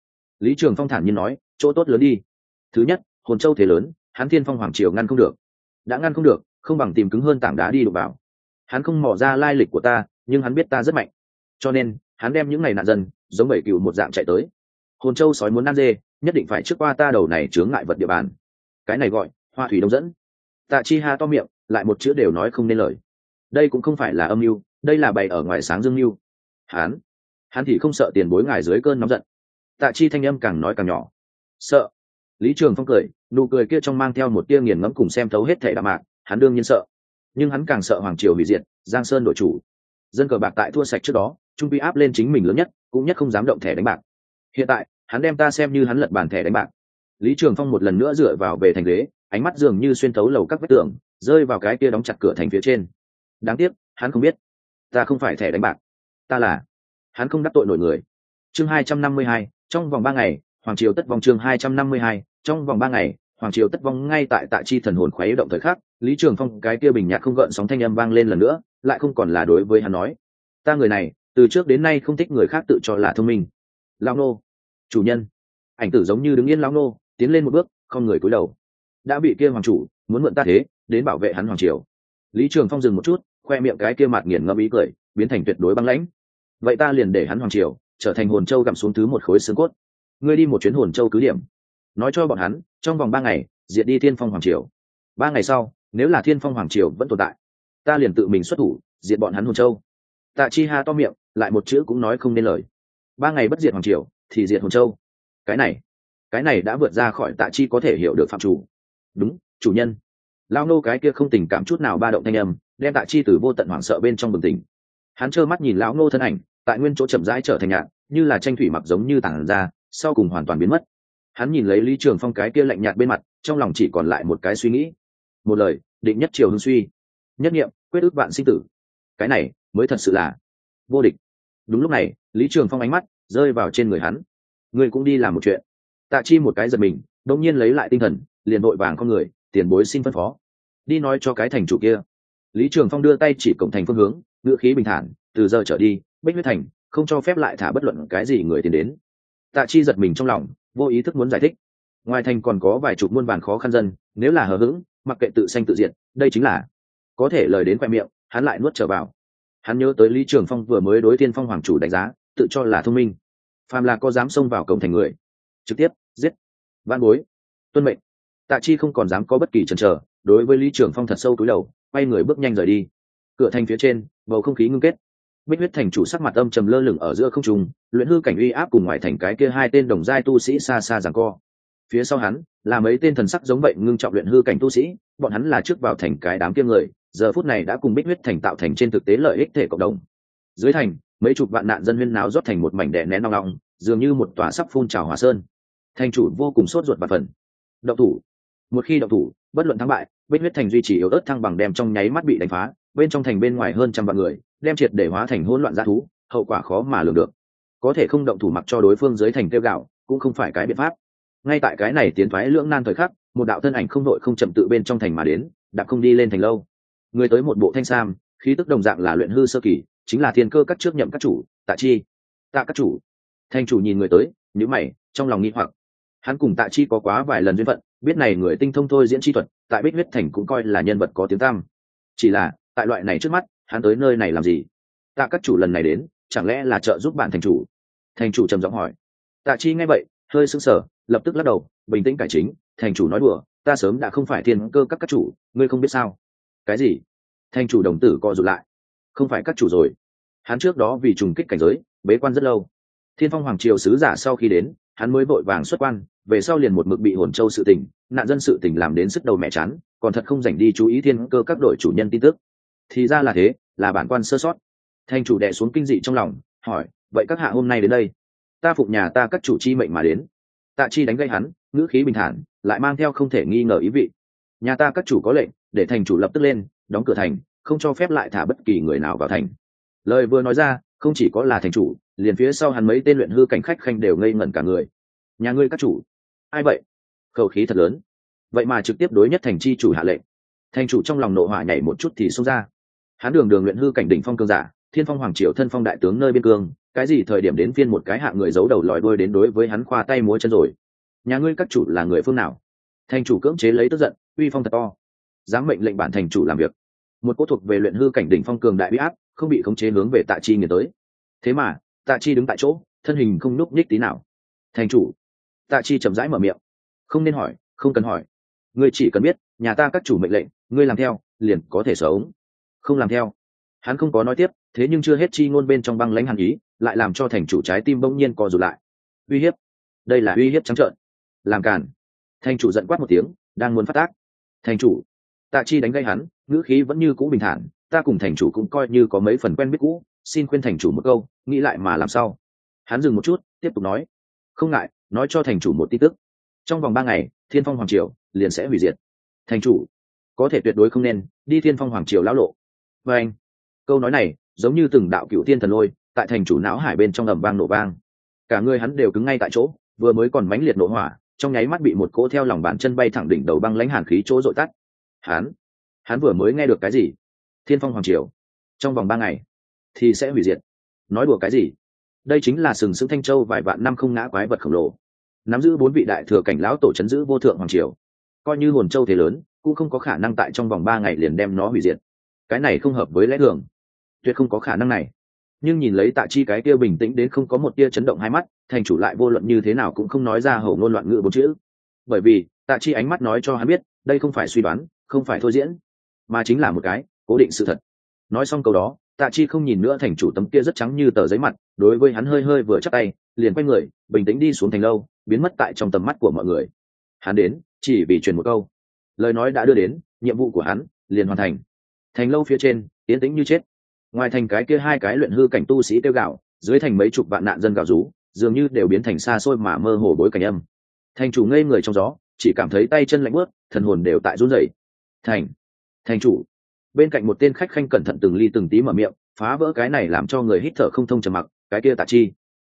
Lý trường phong thản nhiên nói, chỗ tốt lớn đi. Thứ nhất, hồn châu thế lớn hắn thiên phong hoàng triều ngăn không được. Đã ngăn không được, không bằng tìm cứng hơn tảng đá đi đụng vào. Hắn không mò ra lai lịch của ta, nhưng hắn biết ta rất mạnh. Cho nên, hắn đem những ngày nạn dân, giống bảy cựu một dạng chạy tới. Hồn châu sói muốn ăn dê, nhất định phải trước qua ta đầu này chướng ngại vật địa bàn. Cái này gọi hoa thủy đông dẫn. Tạ chi ha to miệng, lại một chữ đều nói không nên lời. Đây cũng không phải là âm mưu, đây là bày ở ngoài sáng dương mưu. Hắn hắn thì không sợ tiền bối ngài dưới cơn nóng giận tạ chi thanh âm càng nói càng nhỏ. Sợ. Lý trường phong cười, nụ cười kia trong mang theo một tia nghiền ngẫm cùng xem thấu hết thể đạm mạc, hắn đương nhiên sợ. Nhưng hắn càng sợ hoàng triều hủy diệt, giang sơn đội chủ. Dân cờ bạc tại thua sạch trước đó, trung quy áp lên chính mình lớn nhất, cũng nhất không dám động thẻ đánh bạc. Hiện tại, hắn đem ta xem như hắn lật bàn thẻ đánh bạc. Lý trường phong một lần nữa dựa vào về thành ghế, ánh mắt dường như xuyên thấu lầu các vách tường, rơi vào cái kia đóng chặt cửa thành phía trên. Đáng tiếc, hắn không biết, ta không phải thẻ đánh bạc. Ta là, hắn không đắc tội nổi người. Chương hai trăm năm mươi hai trong vòng ba ngày, hoàng triều tất vong chương hai trăm năm mươi hai, trong vòng ba ngày, hoàng triều tất vong ngay tại tại chi thần hồn khoái động thời khắc, lý trường phong cái kia bình nhạc không gợn sóng thanh âm vang lên lần nữa, lại không còn là đối với hắn nói. Ta người này, từ trước đến nay không thích người khác tự cho là thông minh. Lao nô, chủ nhân. Ảnh tử giống như đứng yên lao nô, tiến lên một bước, không người cúi đầu. Đã bị kia hoàng chủ, muốn mượn ta thế, đến bảo vệ hắn hoàng triều. Lý trường phong dừng một chút, khoe miệng cái kia mặt nghiền ngẫm ý cười, biến thành tuyệt đối băng lãnh. Vậy ta liền để hắn hoàng triều trở thành hồn châu gặm xuống thứ một khối xương cốt. Ngươi đi một chuyến hồn châu cứ điểm. Nói cho bọn hắn, trong vòng ba ngày, diệt đi thiên phong hoàng triều. Ba ngày sau, nếu là thiên phong hoàng triều vẫn tồn tại, ta liền tự mình xuất thủ, diệt bọn hắn hồn châu. Tạ chi ha to miệng, lại một chữ cũng nói không nên lời. Ba ngày bất diệt hoàng triều, thì diệt hồn châu. Cái này cái này đã vượt ra khỏi tạ chi có thể hiểu được phạm chủ. Đúng, chủ nhân. Lao nô cái kia không tình cảm chút nào ba động thanh âm, đem tạ chi từ vô tận hoảng sợ bên trong bừng tỉnh. Hắn trơ mắt nhìn lão nô thân ảnh tại nguyên chỗ chậm rãi trở thành nhạn như là tranh thủy mặc giống như tảng ra, sau cùng hoàn toàn biến mất. Hắn nhìn lấy lý trường phong cái kia lạnh nhạt bên mặt, trong lòng chỉ còn lại một cái suy nghĩ. Một lời, định nhất triều hưng suy. Nhất nghiệm, quyết ước bạn sinh tử. Cái này, mới thật sự là vô địch. Đúng lúc này, lý trường phong ánh mắt rơi vào trên người hắn. Người cũng đi làm một chuyện. Tạ chi một cái giật mình đông nhiên lấy lại tinh thần, liền vội vàng con người, tiền bối xin phân phó. Đi nói cho cái thành chủ kia. Lý trường phong đưa tay chỉ cổng thành phương hướng, ngữ khí bình thản từ giờ trở đi, bích huyết thành không cho phép lại thả bất luận cái gì người tiến đến. Tạ chi giật mình trong lòng, vô ý thức muốn giải thích. Ngoài thành còn có vài chục muôn vàn khó khăn dân, nếu là hờ hững, mặc kệ tự sanh tự diện đây chính là có thể lời đến khoe miệng, hắn lại nuốt trở vào. Hắn nhớ tới lý trường phong vừa mới đối tiên phong hoàng chủ đánh giá, tự cho là thông minh. Phàm là có dám xông vào cổng thành người, trực tiếp, giết. Văn bối, tuân mệnh. Tạ chi không còn dám có bất kỳ chần chờ, đối với lý trường phong thật sâu túi đầu, quay người bước nhanh rời đi. Cửa thành phía trên, bầu không khí ngưng kết bích huyết thành chủ sắc mặt âm trầm lơ lửng ở giữa không trung, luyện hư cảnh uy áp cùng ngoài thành cái kia hai tên đồng giai tu sĩ xa xa giằng co. Phía sau hắn, là mấy tên thần sắc giống vậy ngưng trọng luyện hư cảnh tu sĩ, bọn hắn là trước vào thành cái đám kia người, giờ phút này đã cùng bích huyết thành tạo thành trên thực tế lợi ích thể cộng đồng. Dưới thành, mấy chục vạn nạn dân huyên náo rót thành một mảnh đè nén nong nong dường như một tòa sắp phun trào hỏa sơn. Thành chủ vô cùng sốt ruột và phần động thủ. Một khi động thủ, bất luận thắng bại, bích huyết thành duy trì yếu ớt thăng bằng đem trong nháy mắt bị đánh phá, bên trong thành bên ngoài hơn trăm vạn người đem triệt để hóa thành hỗn loạn g thú, hậu quả khó mà lường được. Có thể không động thủ mặc cho đối phương dưới thành tiêu gạo, cũng không phải cái biện pháp. Ngay tại cái này tiến thoái lưỡng nan thời khắc, một đạo thân ảnh không đội không chậm tự bên trong thành mà đến, đạp không đi lên thành lâu. Người tới một bộ thanh sam, khí tức đồng dạng là luyện hư sơ kỳ, chính là thiên cơ các trước nhậm các chủ, tạ chi. Tạ các chủ. Thanh chủ nhìn người tới nhữ mày, trong lòng nghi hoặc. Hắn cùng tạ chi có quá vài lần duyên phận, biết này người tinh thông thôi diễn chi thuật, tại bích huyết thành cũng coi là nhân vật có tiếng tăm. Chỉ là tại loại này trước mắt, hắn tới nơi này làm gì? Tạ các chủ lần này đến, chẳng lẽ là trợ giúp bạn thành chủ? Thành chủ trầm giọng hỏi. Tạ chi nghe vậy, hơi sững sờ, lập tức lắc đầu, bình tĩnh cải chính, thành chủ nói đùa, ta sớm đã không phải thiên cơ các các chủ, ngươi không biết sao? Cái gì? Thành chủ đồng tử co rụt lại. Không phải các chủ rồi. Hắn trước đó vì trùng kích cảnh giới, bế quan rất lâu. Thiên phong hoàng triều sứ giả sau khi đến, hắn mới vội vàng xuất quan, về sau liền một mực bị hồn châu sự tình, nạn dân sự tình làm đến sức đầu mẹ chán, còn thật không dành đi chú ý thiên cơ các đội chủ nhân tin tức thì ra là thế, là bản quan sơ sót. Thành chủ đệ xuống kinh dị trong lòng, hỏi, vậy các hạ hôm nay đến đây? Ta phụng nhà ta các chủ chi mệnh mà đến. Tạ chi đánh gây hắn, ngữ khí bình thản, lại mang theo không thể nghi ngờ ý vị. Nhà ta các chủ có lệnh, để thành chủ lập tức lên, đóng cửa thành, không cho phép lại thả bất kỳ người nào vào thành. Lời vừa nói ra, không chỉ có là thành chủ, liền phía sau hắn mấy tên luyện hư cảnh khách khanh đều ngây ngẩn cả người. Nhà ngươi các chủ, ai vậy? Khẩu khí thật lớn. Vậy mà trực tiếp đối nhất thành chi chủ hạ lệnh. Thành chủ trong lòng nộ hỏa nhảy một chút thì xông ra hắn đường đường luyện hư cảnh đỉnh phong cương giả, thiên phong hoàng triều thân phong đại tướng nơi biên cương, cái gì thời điểm đến phiên một cái hạ người giấu đầu lòi đuôi đến đối với hắn khoa tay múa chân rồi. Nhà ngươi các chủ là người phương nào? Thành chủ cưỡng chế lấy tức giận, uy phong thật to. Dám mệnh lệnh bản thành chủ làm việc. Một cô thuộc về luyện hư cảnh đỉnh phong cường đại uy áp, không bị khống chế hướng về tạ chi nghiền tới. Thế mà, tạ chi đứng tại chỗ, thân hình không núp nhích tí nào. Thành chủ. Tạ chi chậm rãi mở miệng. Không nên hỏi, không cần hỏi. Ngươi chỉ cần biết, nhà ta các chủ mệnh lệnh, ngươi làm theo, liền có thể sống không làm theo. Hắn không có nói tiếp, thế nhưng chưa hết chi ngôn bên trong băng lãnh hàn ý, lại làm cho thành chủ trái tim bỗng nhiên co rụt lại. Uy hiếp. Đây là uy hiếp trắng trợn. Làm càn. Thành chủ giận quát một tiếng, đang muốn phát tác. Thành chủ. Tạ chi đánh gây hắn, ngữ khí vẫn như cũ bình thản, ta cùng thành chủ cũng coi như có mấy phần quen biết cũ, xin khuyên thành chủ một câu, nghĩ lại mà làm sao. Hắn dừng một chút, tiếp tục nói. Không ngại, nói cho thành chủ một tin tức. Trong vòng ba ngày, thiên phong hoàng triều liền sẽ hủy diệt. Thành chủ, có thể tuyệt đối không nên, đi thiên phong hoàng triều lão lộ và anh. Câu nói này giống như từng đạo cựu tiên thần lôi tại thành chủ não hải bên trong ầm vang nổ vang. Cả người hắn đều cứng ngay tại chỗ, vừa mới còn mãnh liệt nổ hỏa, trong nháy mắt bị một cỗ theo lòng bàn chân bay thẳng đỉnh đầu băng lãnh hàn khí chỗ dội tắt. Hắn hắn vừa mới nghe được cái gì? Thiên phong hoàng triều. Trong vòng ba ngày thì sẽ hủy diệt. Nói đùa cái gì? Đây chính là sừng sững thanh châu vài vạn năm không ngã quái vật khổng lồ. Nắm giữ bốn vị đại thừa cảnh lão tổ chấn giữ vô thượng hoàng triều. Coi như hồn châu thế lớn, cũng không có khả năng tại trong vòng ba ngày liền đem nó hủy diệt cái này không hợp với lẽ thường. Tuyệt không có khả năng này. Nhưng nhìn lấy tạ chi cái kia bình tĩnh đến không có một tia chấn động hai mắt, thành chủ lại vô luận như thế nào cũng không nói ra hầu ngôn loạn ngữ bốn chữ. Bởi vì, tạ chi ánh mắt nói cho hắn biết, đây không phải suy đoán, không phải thôi diễn, mà chính là một cái cố định sự thật. Nói xong câu đó, tạ chi không nhìn nữa thành chủ tấm kia rất trắng như tờ giấy mặt, đối với hắn hơi hơi vừa chắc tay, liền quay người, bình tĩnh đi xuống thành lâu, biến mất tại trong tầm mắt của mọi người. Hắn đến, chỉ vì truyền một câu. Lời nói đã đưa đến, nhiệm vụ của hắn liền hoàn thành thành lâu phía trên tiến tĩnh như chết. Ngoài thành cái kia hai cái luyện hư cảnh tu sĩ tiêu gạo dưới thành mấy chục vạn nạn dân gạo rú, dường như đều biến thành xa xôi mà mơ hồ bối cảnh âm. Thành chủ ngây người trong gió, chỉ cảm thấy tay chân lạnh bớt thần hồn đều tại run rẩy. Thành thành chủ. Bên cạnh một tên khách khanh cẩn thận từng ly từng tí mở miệng, phá vỡ cái này làm cho người hít thở không thông trầm mặc, cái kia tạ chi.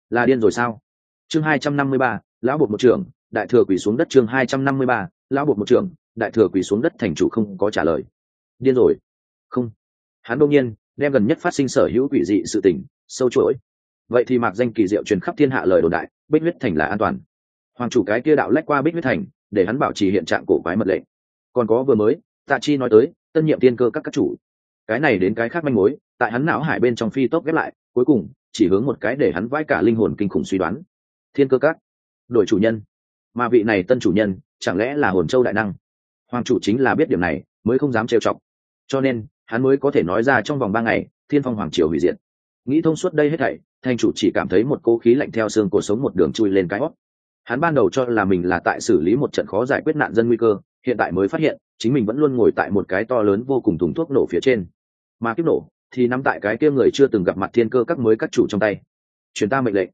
Là điên rồi sao? Chương hai trăm năm mươi ba, lão bột một trưởng, đại thừa quỳ xuống đất chương hai trăm năm mươi ba, lão bột một trưởng, đại thừa quỳ xuống đất thành chủ không có trả lời. Điên rồi hắn đương nhiên đem gần nhất phát sinh sở hữu quỷ dị sự tình sâu chuỗi. Vậy thì mạc danh kỳ diệu truyền khắp thiên hạ lời đồn đại, bích huyết thành là an toàn. Hoàng chủ cái kia đạo lách qua bích huyết thành, để hắn bảo trì hiện trạng cổ quái mật lệnh. Còn có vừa mới, tạ chi nói tới, tân nhiệm tiên cơ các các chủ. Cái này đến cái khác manh mối, tại hắn não hải bên trong phi tốc ghép lại, cuối cùng, chỉ hướng một cái để hắn vãi cả linh hồn kinh khủng suy đoán. Thiên cơ các, đổi chủ nhân. Mà vị này tân chủ nhân, chẳng lẽ là hồn châu đại năng? Hoàng chủ chính là biết điểm này, mới không dám trêu chọc. Cho nên hắn mới có thể nói ra trong vòng ba ngày, thiên phong hoàng triều hủy diệt. Nghĩ thông suốt đây hết thảy thành chủ chỉ cảm thấy một cô khí lạnh theo xương cổ sống một đường chui lên cái hót. Hắn ban đầu cho là mình là tại xử lý một trận khó giải quyết nạn dân nguy cơ, hiện tại mới phát hiện, chính mình vẫn luôn ngồi tại một cái to lớn vô cùng thùng thuốc nổ phía trên. Mà kiếp nổ, thì nắm tại cái kia người chưa từng gặp mặt thiên cơ các mới các chủ trong tay. Truyền ta mệnh lệnh.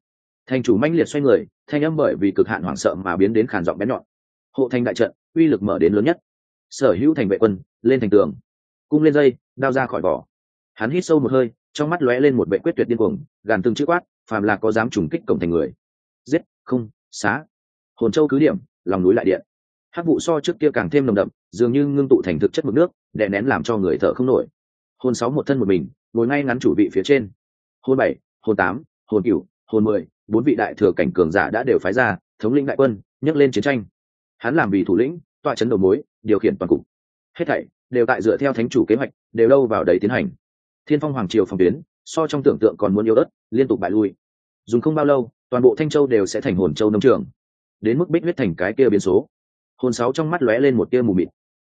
Thành chủ manh liệt xoay người, thanh âm bởi vì cực hạn hoảng sợ mà biến đến khàn giọng bén nhọn. Hộ thành đại trận, uy lực mở đến lớn nhất. Sở hữu thành vệ quân, lên thành tường. Cung lên dây đao ra khỏi vỏ. Hắn hít sâu một hơi, trong mắt lóe lên một vệ quyết tuyệt điên cuồng, gàn từng chữ quát, phàm là có dám trùng kích cổng thành người. Giết, không, xá. Hồn châu cứ điểm, lòng núi lại điện. Hát vụ so trước kia càng thêm nồng đậm, dường như ngưng tụ thành thực chất mực nước, đè nén làm cho người thở không nổi. Hồn sáu một thân một mình, ngồi ngay ngắn chủ vị phía trên. Hồn bảy, hồn tám, hồn cửu, hồn mười, bốn vị đại thừa cảnh cường giả đã đều phái ra, thống lĩnh đại quân, nhấc lên chiến tranh. Hắn làm vì thủ lĩnh, tọa chấn đầu mối, điều khiển toàn cục. Hết thảy đều tại dựa theo thánh chủ kế hoạch đều đâu vào đấy tiến hành. Thiên phong hoàng triều phòng tuyến, so trong tưởng tượng còn muốn yếu ớt, liên tục bại lui. Dùng không bao lâu, toàn bộ thanh châu đều sẽ thành hồn châu nông trường. Đến mức bích huyết thành cái kia biến số. Hồn sáu trong mắt lóe lên một tia mù mịt.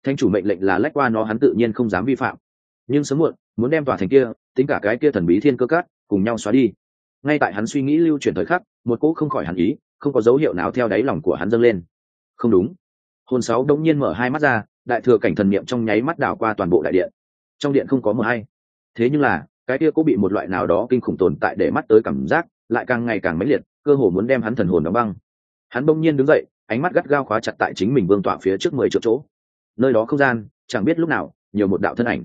Thanh chủ mệnh lệnh là lách qua nó, hắn tự nhiên không dám vi phạm. Nhưng sớm muộn, muốn đem tòa thành kia, tính cả cái kia thần bí thiên cơ cát, cùng nhau xóa đi. Ngay tại hắn suy nghĩ lưu chuyển thời khắc, một cỗ không khỏi hẳn ý, không có dấu hiệu nào theo đáy lòng của hắn dâng lên. Không đúng. Hồn sáu đống nhiên mở hai mắt ra, đại thừa cảnh thần niệm trong nháy mắt đảo qua toàn bộ đại điện trong điện không có mờ hay. Thế nhưng là, cái kia cũng bị một loại nào đó kinh khủng tồn tại để mắt tới cảm giác, lại càng ngày càng mãnh liệt, cơ hồ muốn đem hắn thần hồn đóng băng. Hắn bỗng nhiên đứng dậy, ánh mắt gắt gao khóa chặt tại chính mình vương tọa phía trước mười chỗ chỗ. Nơi đó không gian, chẳng biết lúc nào, nhiều một đạo thân ảnh.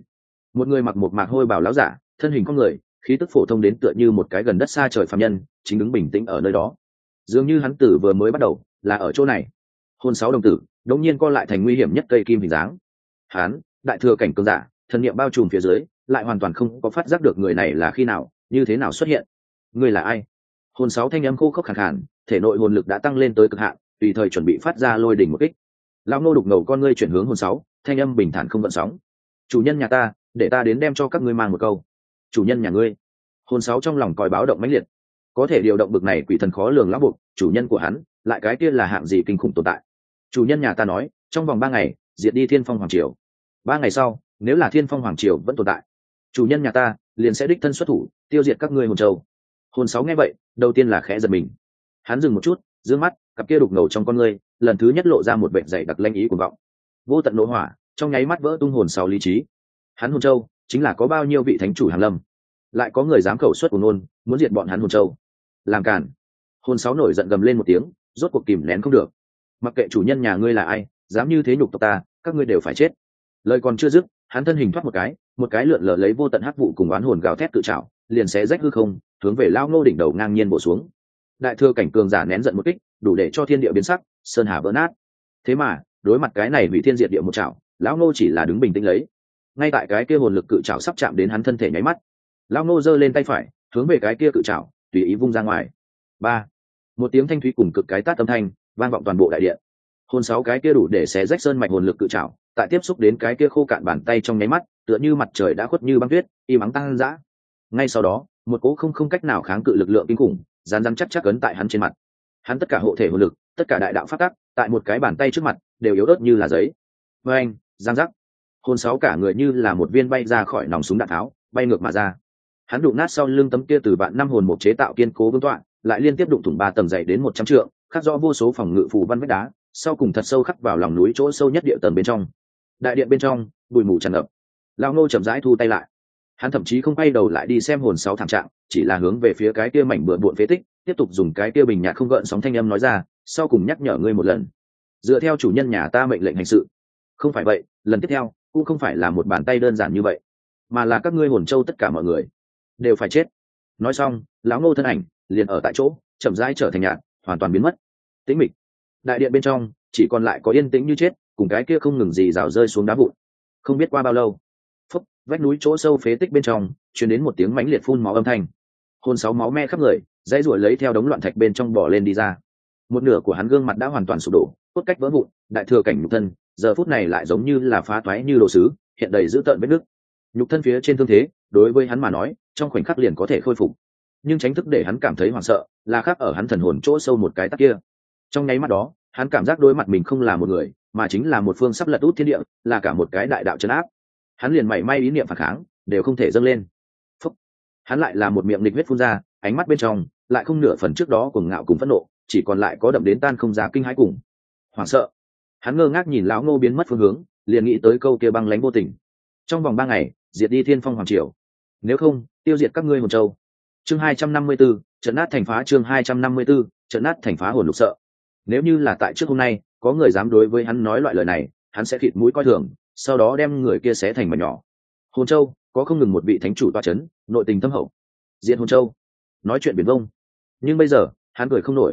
Một người mặc một mạc hôi bảo láo giả, thân hình con người, khí tức phổ thông đến tựa như một cái gần đất xa trời phạm nhân, chính đứng bình tĩnh ở nơi đó. Dường như hắn tử vừa mới bắt đầu, là ở chỗ này. Hôn sáu đồng tử đống nhiên co lại thành nguy hiểm nhất cây kim hình dáng. Hắn, đại thừa cảnh cường giả thần niệm bao trùm phía dưới lại hoàn toàn không có phát giác được người này là khi nào như thế nào xuất hiện. Người là ai? Hồn sáu thanh âm khô khốc khẳng khàn, thể nội hồn lực đã tăng lên tới cực hạn tùy thời chuẩn bị phát ra lôi đỉnh một kích. Lão nô đục ngầu con ngươi chuyển hướng hồn sáu thanh âm bình thản không vận sóng. Chủ nhân nhà ta để ta đến đem cho các ngươi mang một câu. Chủ nhân nhà ngươi. Hồn sáu trong lòng còi báo động mãnh liệt. Có thể điều động bực này quỷ thần khó lường lão buộc chủ nhân của hắn lại cái kia là hạng gì kinh khủng tồn tại? Chủ nhân nhà ta nói trong vòng ba ngày diệt đi thiên phong hoàng triều. Ba ngày sau nếu là thiên phong hoàng triều vẫn tồn tại, chủ nhân nhà ta liền sẽ đích thân xuất thủ, tiêu diệt các ngươi hồn châu. Hồn sáu nghe vậy, đầu tiên là khẽ giật mình. Hắn dừng một chút d mắt, cặp kia đục ngầu trong con ngươi, lần thứ nhất lộ ra một bệnh dày đặc lanh ý của vọng. Vô tận nỗ hỏa, trong nháy mắt vỡ tung hồn sáu lý trí. Hắn hồn châu chính là có bao nhiêu vị thánh chủ hàn lâm? Lại có người dám khẩu xuất của nôn muốn diệt bọn hắn hồn châu? Làm cản hồn sáu nổi giận gầm lên một tiếng, rốt cuộc kìm nén không được. Mặc kệ chủ nhân nhà ngươi là ai, dám như thế nhục tộc ta, các ngươi đều phải chết. Lời còn chưa dứt hắn thân hình thoát một cái một cái lượn lờ lấy vô tận hắc vụ cùng oán hồn gào thét tự trảo, liền xé rách hư không, hướng về lao ngô đỉnh đầu ngang nhiên bổ xuống. Đại thừa cảnh cường giả nén giận một kích, đủ để cho thiên địa biến sắc, sơn hà vỡ nát. Thế mà, đối mặt cái này bị thiên diệt địa một chảo lão ngô chỉ là đứng bình tĩnh lấy. Ngay tại cái kia hồn lực cự trảo sắp chạm đến hắn thân thể nháy mắt lão ngô giơ lên tay phải, hướng về cái kia cự trảo, tùy ý vung ra ngoài. Ba, một tiếng thanh thúy cùng cực cái tát âm thanh, vang vọng toàn bộ đại điện hồn sáu cái kia đủ để xé rách sơn mạch hồn lực cự trảo tại tiếp xúc đến cái kia khô cạn bàn tay trong nháy mắt, tựa như mặt trời đã khuất như băng tuyết y mắng tăng dã ngay sau đó, một cố không không cách nào kháng cự lực lượng kinh khủng rán rán chắc chắc ấn tại hắn trên mặt. Hắn tất cả hộ thể hồn lực, tất cả đại đạo phát tắc, tại một cái bàn tay trước mặt, đều yếu ớt như là giấy. Vê anh, giang giác. Hồn sáu cả người như là một viên bay ra khỏi nòng súng đạn tháo, bay ngược mà ra. Hắn đụng nát sau lưng tấm kia từ bạn năm hồn một chế tạo kiên cố vương tọa, lại liên tiếp đụng thủng ba tầng dày đến một trăm trượng, khắc rõ vô số phòng ngự phù văn vách đá, sau cùng thật sâu khắc vào lòng núi chỗ sâu nhất địa tầng bên trong đại điện bên trong, bụi mù tràn ngập. Lao ngô chậm rãi thu tay lại. Hắn thậm chí không quay đầu lại đi xem hồn sáu thảm trạng, chỉ là hướng về phía cái kia mảnh bừa bộn phế tích, tiếp tục dùng cái kia bình nhạt không gợn sóng thanh âm nói ra, sau cùng nhắc nhở ngươi một lần. Dựa theo chủ nhân nhà ta mệnh lệnh hành sự. Không phải vậy, lần tiếp theo cũng không phải là một bàn tay đơn giản như vậy, mà là các ngươi hồn châu tất cả mọi người đều phải chết. Nói xong, lão ngô thân ảnh liền ở tại chỗ, chậm rãi trở thành nhạt hoàn toàn biến mất. Tĩnh mịch. Đại điện bên trong chỉ còn lại có yên tĩnh như chết cùng cái kia không ngừng gì rào rơi xuống đá vụn. Không biết qua bao lâu, phúc, vách núi chỗ sâu phế tích bên trong chuyển đến một tiếng mãnh liệt phun máu âm thanh. Hôn sáu máu me khắp người, dãy ruổi lấy theo đống loạn thạch bên trong bỏ lên đi ra. Một nửa của hắn gương mặt đã hoàn toàn sụp đổ, cốt cách vỡ vụn, đại thừa cảnh nhục thân, giờ phút này lại giống như là phá toái như đồ sứ, hiện đầy dữ tợn vết nước nhục thân phía trên thương thế, đối với hắn mà nói, trong khoảnh khắc liền có thể khôi phục. Nhưng tránh thức để hắn cảm thấy hoảng sợ, là khác ở hắn thần hồn chỗ sâu một cái tắc kia. Trong nháy mắt đó hắn cảm giác đối mặt mình không là một người mà chính là một phương sắp lật út thiên địa là cả một cái đại đạo chấn áp. Hắn liền mảy may ý niệm phản kháng đều không thể dâng lên. Phúc. hắn lại là một miệng nịch huyết phun ra ánh mắt bên trong lại không nửa phần trước đó cùng ngạo cùng phẫn nộ chỉ còn lại có đậm đến tan không giá kinh hãi cùng hoảng sợ. Hắn ngơ ngác nhìn lão ngô biến mất phương hướng liền nghĩ tới câu kia băng lánh vô tình. Trong vòng ba ngày diệt đi thiên phong hoàng triều. Nếu không tiêu diệt các ngươi hồn châu. Chương hai trăm năm mươi 254, trận nát thành phá chương hai trăm năm mươi 254, trận nát thành phá hồn lục sợ nếu như là tại trước hôm nay, có người dám đối với hắn nói loại lời này, hắn sẽ khịt mũi coi thường, sau đó đem người kia xé thành mà nhỏ. Hồn châu, có không ngừng một vị thánh chủ toa c h ấ n nội tình thâm hậu. Diện hồn châu. Nói chuyện biển vông. Nhưng bây giờ, hắn cười không nổi.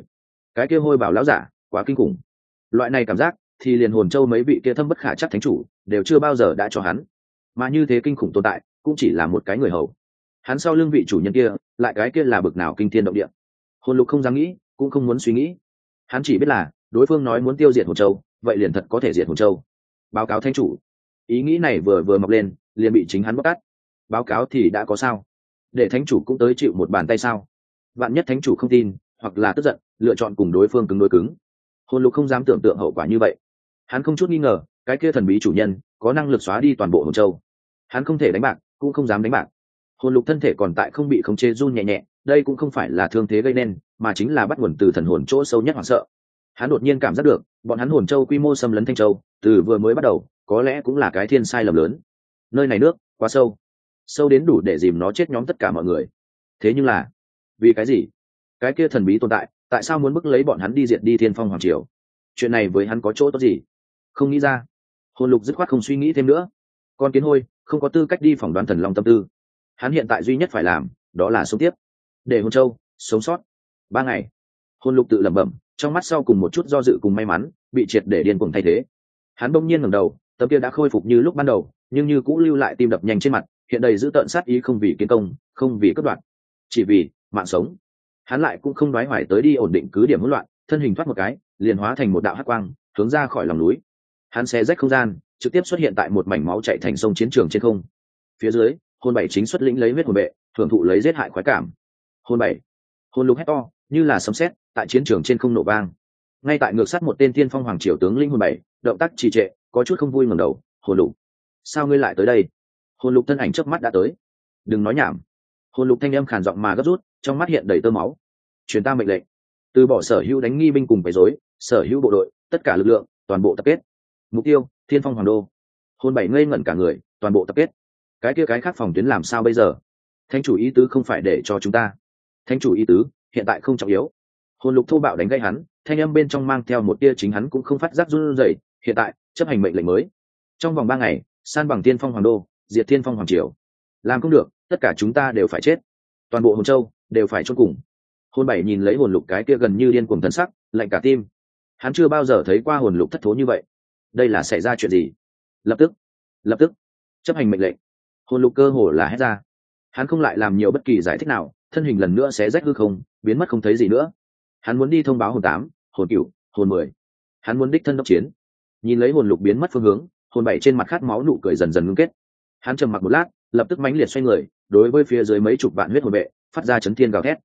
Cái kia hôi bảo lão giả, quá kinh khủng. Loại này cảm giác, thì liền hồn châu mấy vị kia thâm bất khả chắc thánh chủ, đều chưa bao giờ đã cho hắn. Mà như thế kinh khủng tồn tại, cũng chỉ là một cái người hầu. Hắn sau lưng vị chủ nhân kia, lại cái kia là bực nào kinh thiên động địa. Hồn lục không dám nghĩ, cũng không muốn suy nghĩ hắn chỉ biết là, đối phương nói muốn tiêu diệt hồn châu, vậy liền thật có thể diệt hồn châu. Báo cáo thanh chủ. Ý nghĩ này vừa vừa mọc lên, liền bị chính hắn bóc tát báo cáo thì đã có sao? Để thánh chủ cũng tới chịu một bàn tay sao? Vạn nhất thánh chủ không tin, hoặc là tức giận, lựa chọn cùng đối phương cứng đối cứng. Hồn lục không dám tưởng tượng hậu quả như vậy. Hắn không chút nghi ngờ, cái kia thần bí chủ nhân, có năng lực xóa đi toàn bộ hồn châu. Hắn không thể đánh bạc, cũng không dám đánh bạc. Hồn lục thân thể còn tại không bị khống chế run nhẹ nhẹ đây cũng không phải là thương thế gây nên, mà chính là bắt nguồn từ thần hồn chỗ sâu nhất hoảng sợ. Hắn đột nhiên cảm giác được, bọn hắn hồn châu quy mô xâm lấn thanh châu, từ vừa mới bắt đầu, có lẽ cũng là cái thiên sai lầm lớn. Nơi này nước, quá sâu. Sâu đến đủ để dìm nó chết nhóm tất cả mọi người. Thế nhưng là, vì cái gì? Cái kia thần bí tồn tại tại sao muốn bức lấy bọn hắn đi diện đi thiên phong hoàng triều? Chuyện này với hắn có chỗ tốt gì? Không nghĩ ra. Hồn lục dứt khoát không suy nghĩ thêm nữa. Con kiến hôi, không có tư cách đi phỏng đoán thần long tâm tư. Hắn hiện tại duy nhất phải làm, đó là sống tiếp để hồn châu, sống sót. Ba ngày hồn lục tự lẩm bẩm, trong mắt sau cùng một chút do dự cùng may mắn, bị triệt để điên cuồng thay thế. Hắn bỗng nhiên ngẩng đầu, tấm kia đã khôi phục như lúc ban đầu, nhưng như cũng lưu lại tim đập nhanh trên mặt, hiện đầy giữ tợn sát ý không vì kiến công, không vì cất đoạn chỉ vì mạng sống. Hắn lại cũng không đoái hoài tới đi ổn định cứ điểm hỗn loạn, thân hình thoát một cái, liền hóa thành một đạo hắc quang, hướng ra khỏi lòng núi. Hắn xé rách không gian, trực tiếp xuất hiện tại một mảnh máu chạy thành sông chiến trường trên không. Phía dưới, hôn bảy chính xuất lĩnh lấy huyết hồn bệ thưởng thụ lấy giết hại khoái cảm hôn bảy. Hôn lục hét to, như là sấm sét, tại chiến trường trên không nổ vang. Ngay tại ngược sát một tên tiên phong hoàng triều tướng linh hồn bảy, động tác trì trệ, có chút không vui ngẩng đầu hồn lục, sao ngươi lại tới đây? Hồn lục thân ảnh trước mắt đã tới. Đừng nói nhảm. Hồn lục thanh âm khàn giọng mà gấp rút, trong mắt hiện đầy tơ máu. Truyền ta mệnh lệnh. Từ bỏ sở hữu đánh nghi binh cùng bày dối sở hữu bộ đội, tất cả lực lượng, toàn bộ tập kết. Mục tiêu, thiên phong hoàng đô. Hôn bảy ngây ngẩn cả người, toàn bộ tập kết. Cái kia cái khác phòng tuyến làm sao bây giờ? Thánh chủ ý tứ không phải để cho chúng ta thánh chủ ý tứ, hiện tại không trọng yếu. Hồn lục thô bạo đánh gây hắn, thanh âm bên trong mang theo một tia chính hắn cũng không phát giác run rẩy, hiện tại, chấp hành mệnh lệnh mới. Trong vòng ba ngày, san bằng tiên phong hoàng đô, diệt thiên phong hoàng triều. Làm không được, tất cả chúng ta đều phải chết. Toàn bộ hồn châu đều phải chôn cùng. Hồn bảy nhìn lấy hồn lục cái kia gần như điên cuồng thân sắc, lạnh cả tim. Hắn chưa bao giờ thấy qua hồn lục thất thố như vậy. Đây là xảy ra chuyện gì? Lập tức lập tức, chấp hành mệnh lệnh. Hồn lục cơ hồ là hết ra. Hắn không lại làm nhiều bất kỳ giải thích nào thân hình lần nữa sẽ rách hư không, biến mất không thấy gì nữa. Hắn muốn đi thông báo hồn tám, hồn cựu hồn mười. Hắn muốn đích thân đốc chiến. Nhìn lấy hồn lục biến mất phương hướng, hồn bảy trên mặt khát máu nụ cười dần dần ngưng kết. Hắn trầm mặc một lát, lập tức mãnh liệt xoay người, đối với phía dưới mấy chục vạn huyết hồn vệ, phát ra chấn thiên gào thét.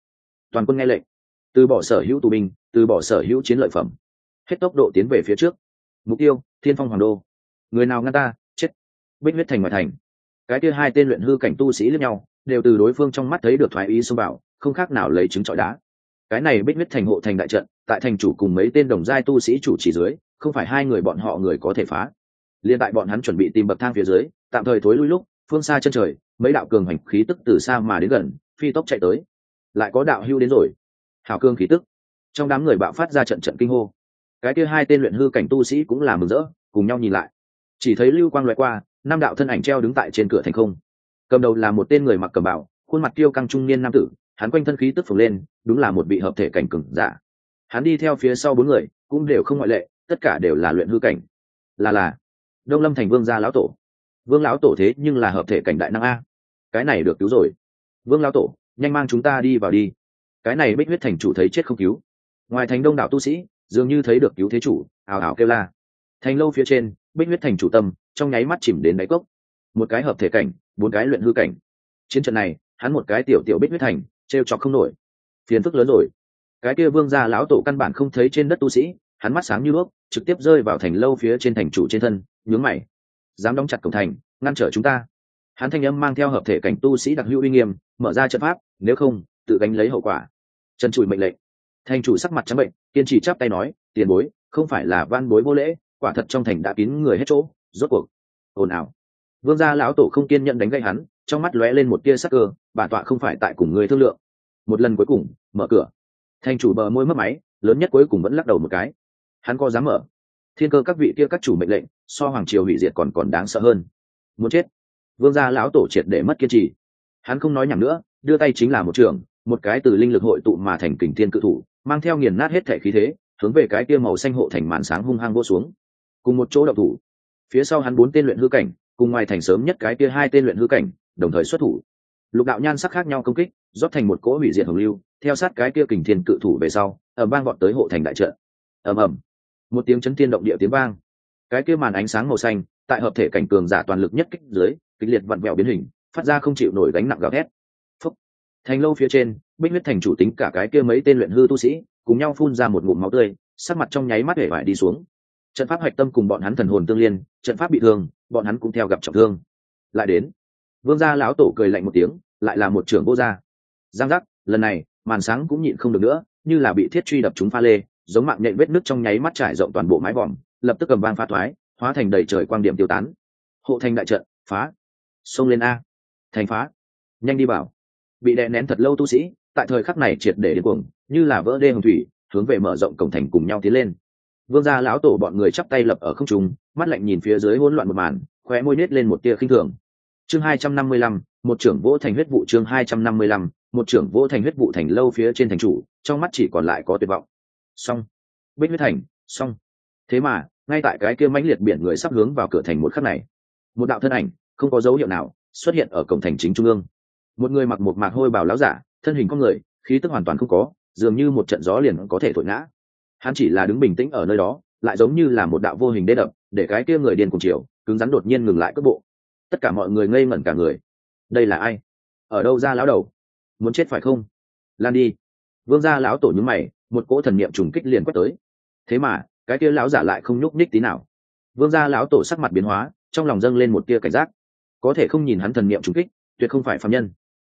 Toàn quân nghe lệnh. Từ bỏ sở hữu tù binh, từ bỏ sở hữu chiến lợi phẩm. Hết tốc độ tiến về phía trước. Mục tiêu, thiên phong hoàng đô. Người nào ngăn ta? Chết. Bích huyết thành ngoài thành. Cái kia hai tên luyện hư cảnh tu sĩ lẫn nhau đều từ đối phương trong mắt thấy được thoái ý xông vào, không khác nào lấy trứng trọi đá. Cái này bích huyết thành hộ thành đại trận, tại thành chủ cùng mấy tên đồng giai tu sĩ chủ chỉ dưới, không phải hai người bọn họ người có thể phá. Liên tại bọn hắn chuẩn bị tìm bậc thang phía dưới, tạm thời thối lui lúc, phương xa chân trời, mấy đạo cường hành khí tức từ xa mà đến gần, phi tốc chạy tới. Lại có đạo hưu đến rồi. Hào cương khí tức. Trong đám người bạo phát ra trận trận kinh hô. Cái kia hai tên luyện hư cảnh tu sĩ cũng là mừng rỡ, cùng nhau nhìn lại. Chỉ thấy lưu quang loại qua, năm đạo thân ảnh treo đứng tại trên cửa thành không cầm đầu là một tên người mặc cầm bảo khuôn mặt kiêu căng trung niên nam tử, hắn quanh thân khí tức phồng lên, đúng là một vị hợp thể cảnh cừng giả. Hắn đi theo phía sau bốn người, cũng đều không ngoại lệ, tất cả đều là luyện hư cảnh. Là là, đông lâm thành vương gia lão tổ. Vương lão tổ thế nhưng là hợp thể cảnh đại năng a. Cái này được cứu rồi. Vương lão tổ, nhanh mang chúng ta đi vào đi. Cái này bích huyết thành chủ thấy chết không cứu. Ngoài thành đông đảo tu sĩ, dường như thấy được cứu thế chủ ảo ảo kêu la. Thành lâu phía trên, bích huyết thành chủ tâm, trong nháy mắt chìm đến đáy cốc một cái hợp thể cảnh, bốn cái luyện hư cảnh. Chiến trận này, hắn một cái tiểu tiểu bích huyết thành, trêu chọc không nổi. Phiền phức lớn rồi. Cái kia vương gia lão tổ căn bản không thấy trên đất tu sĩ, hắn mắt sáng như đuốc, trực tiếp rơi vào thành lâu phía trên thành chủ trên thân, nhướng mày. Dám đóng chặt cổng thành, ngăn trở chúng ta. Hắn thanh âm mang theo hợp thể cảnh tu sĩ đặc hữu uy nghiêm, mở ra trận pháp, nếu không, tự gánh lấy hậu quả. Trần trụi mệnh lệnh. Thành chủ sắc mặt trắng bệnh, kiên trì chắp tay nói, tiền bối, không phải là van bối vô lễ, quả thật trong thành đã kín người hết chỗ, rốt cuộc, ồn ào vương gia lão tổ không kiên nhận đánh gây hắn, trong mắt lóe lên một tia sắc cơ bản tọa không phải tại cùng người thương lượng. Một lần cuối cùng, mở cửa. Thành chủ bờ môi mất máy, lớn nhất cuối cùng vẫn lắc đầu một cái. Hắn có dám mở? Thiên cơ các vị kia các chủ mệnh lệnh, so hoàng triều hủy diệt còn còn đáng sợ hơn. Muốn chết. Vương gia lão tổ triệt để mất kiên trì. Hắn không nói nhầm nữa, đưa tay chính là một trường, một cái từ linh lực hội tụ mà thành kình thiên cự thủ, mang theo nghiền nát hết thể khí thế, hướng về cái kia màu xanh hộ thành màn sáng hung hăng vô xuống. Cùng một chỗ đậu thủ. Phía sau hắn bốn tên luyện hư cảnh cùng ngoài thành sớm nhất cái kia hai tên luyện hư cảnh, đồng thời xuất thủ. Lục đạo nhan sắc khác nhau công kích, rót thành một cỗ hủy diệt hồng lưu, theo sát cái kia kình thiên cự thủ về sau ở bang gọn tới hộ thành đại trợ. ầm ầm. Một tiếng chấn thiên động địa tiếng vang. Cái kia màn ánh sáng màu xanh, tại hợp thể cảnh cường giả toàn lực nhất kích dưới, kịch liệt vặn vẹo biến hình, phát ra không chịu nổi gánh nặng gào thét. Phúc. thành lâu phía trên, bích huyết thành chủ tính cả cái kia mấy tên luyện hư tu sĩ, cùng nhau phun ra một ngụm máu tươi, sắc mặt trong nháy mắt hể vải đi xuống. Trận pháp hạch tâm cùng bọn hắn thần hồn tương liên, trận pháp bị thương bọn hắn cũng theo gặp trọng thương. Lại đến, vương gia lão tổ cười lạnh một tiếng, lại là một trưởng vô gia. Giang giác, lần này, màn sáng cũng nhịn không được nữa, như là bị thiết truy đập chúng pha lê, giống mạng nhện vết nước trong nháy mắt trải rộng toàn bộ mái vòm, lập tức cầm vang phá thoái, hóa thành đầy trời quang điểm tiêu tán. Hộ thành đại trận, phá. Xông lên a. Thành phá. Nhanh đi bảo bị đè nén thật lâu tu sĩ, tại thời khắc này triệt để đến cuồng, như là vỡ đê hồng thủy, hướng về mở rộng cổng thành cùng nhau tiến lên vương gia lão tổ bọn người chắp tay lập ở không trung, mắt lạnh nhìn phía dưới hỗn loạn một màn, khóe môi nết lên một tia khinh thường. Chương hai trăm năm mươi lăm, một trưởng vỗ thành huyết vụ chương hai trăm năm mươi lăm, một trưởng vỗ thành huyết vụ thành lâu phía trên thành chủ, trong mắt chỉ còn lại có tuyệt vọng. Xong. Bích huyết thành, xong. Thế mà, ngay tại cái kia mãnh liệt biển người sắp hướng vào cửa thành một khắc này, một đạo thân ảnh, không có dấu hiệu nào, xuất hiện ở cổng thành chính trung ương. Một người mặc một mạc hôi bào láo giả, thân hình con người, khí tức hoàn toàn không có, dường như một trận gió liền có thể thổi ngã hắn chỉ là đứng bình tĩnh ở nơi đó, lại giống như là một đạo vô hình đê đập, để cái kia người điên cùng chiều, cứng rắn đột nhiên ngừng lại cước bộ. Tất cả mọi người ngây ngẩn cả người. Đây là ai? Ở đâu ra lão đầu? Muốn chết phải không? Lan đi. Vương gia lão tổ nhúng mày, một cỗ thần niệm trùng kích liền quét tới. Thế mà, cái kia lão giả lại không nhúc ních tí nào. Vương gia lão tổ sắc mặt biến hóa, trong lòng dâng lên một tia cảnh giác. Có thể không nhìn hắn thần niệm trùng kích, tuyệt không phải phạm nhân.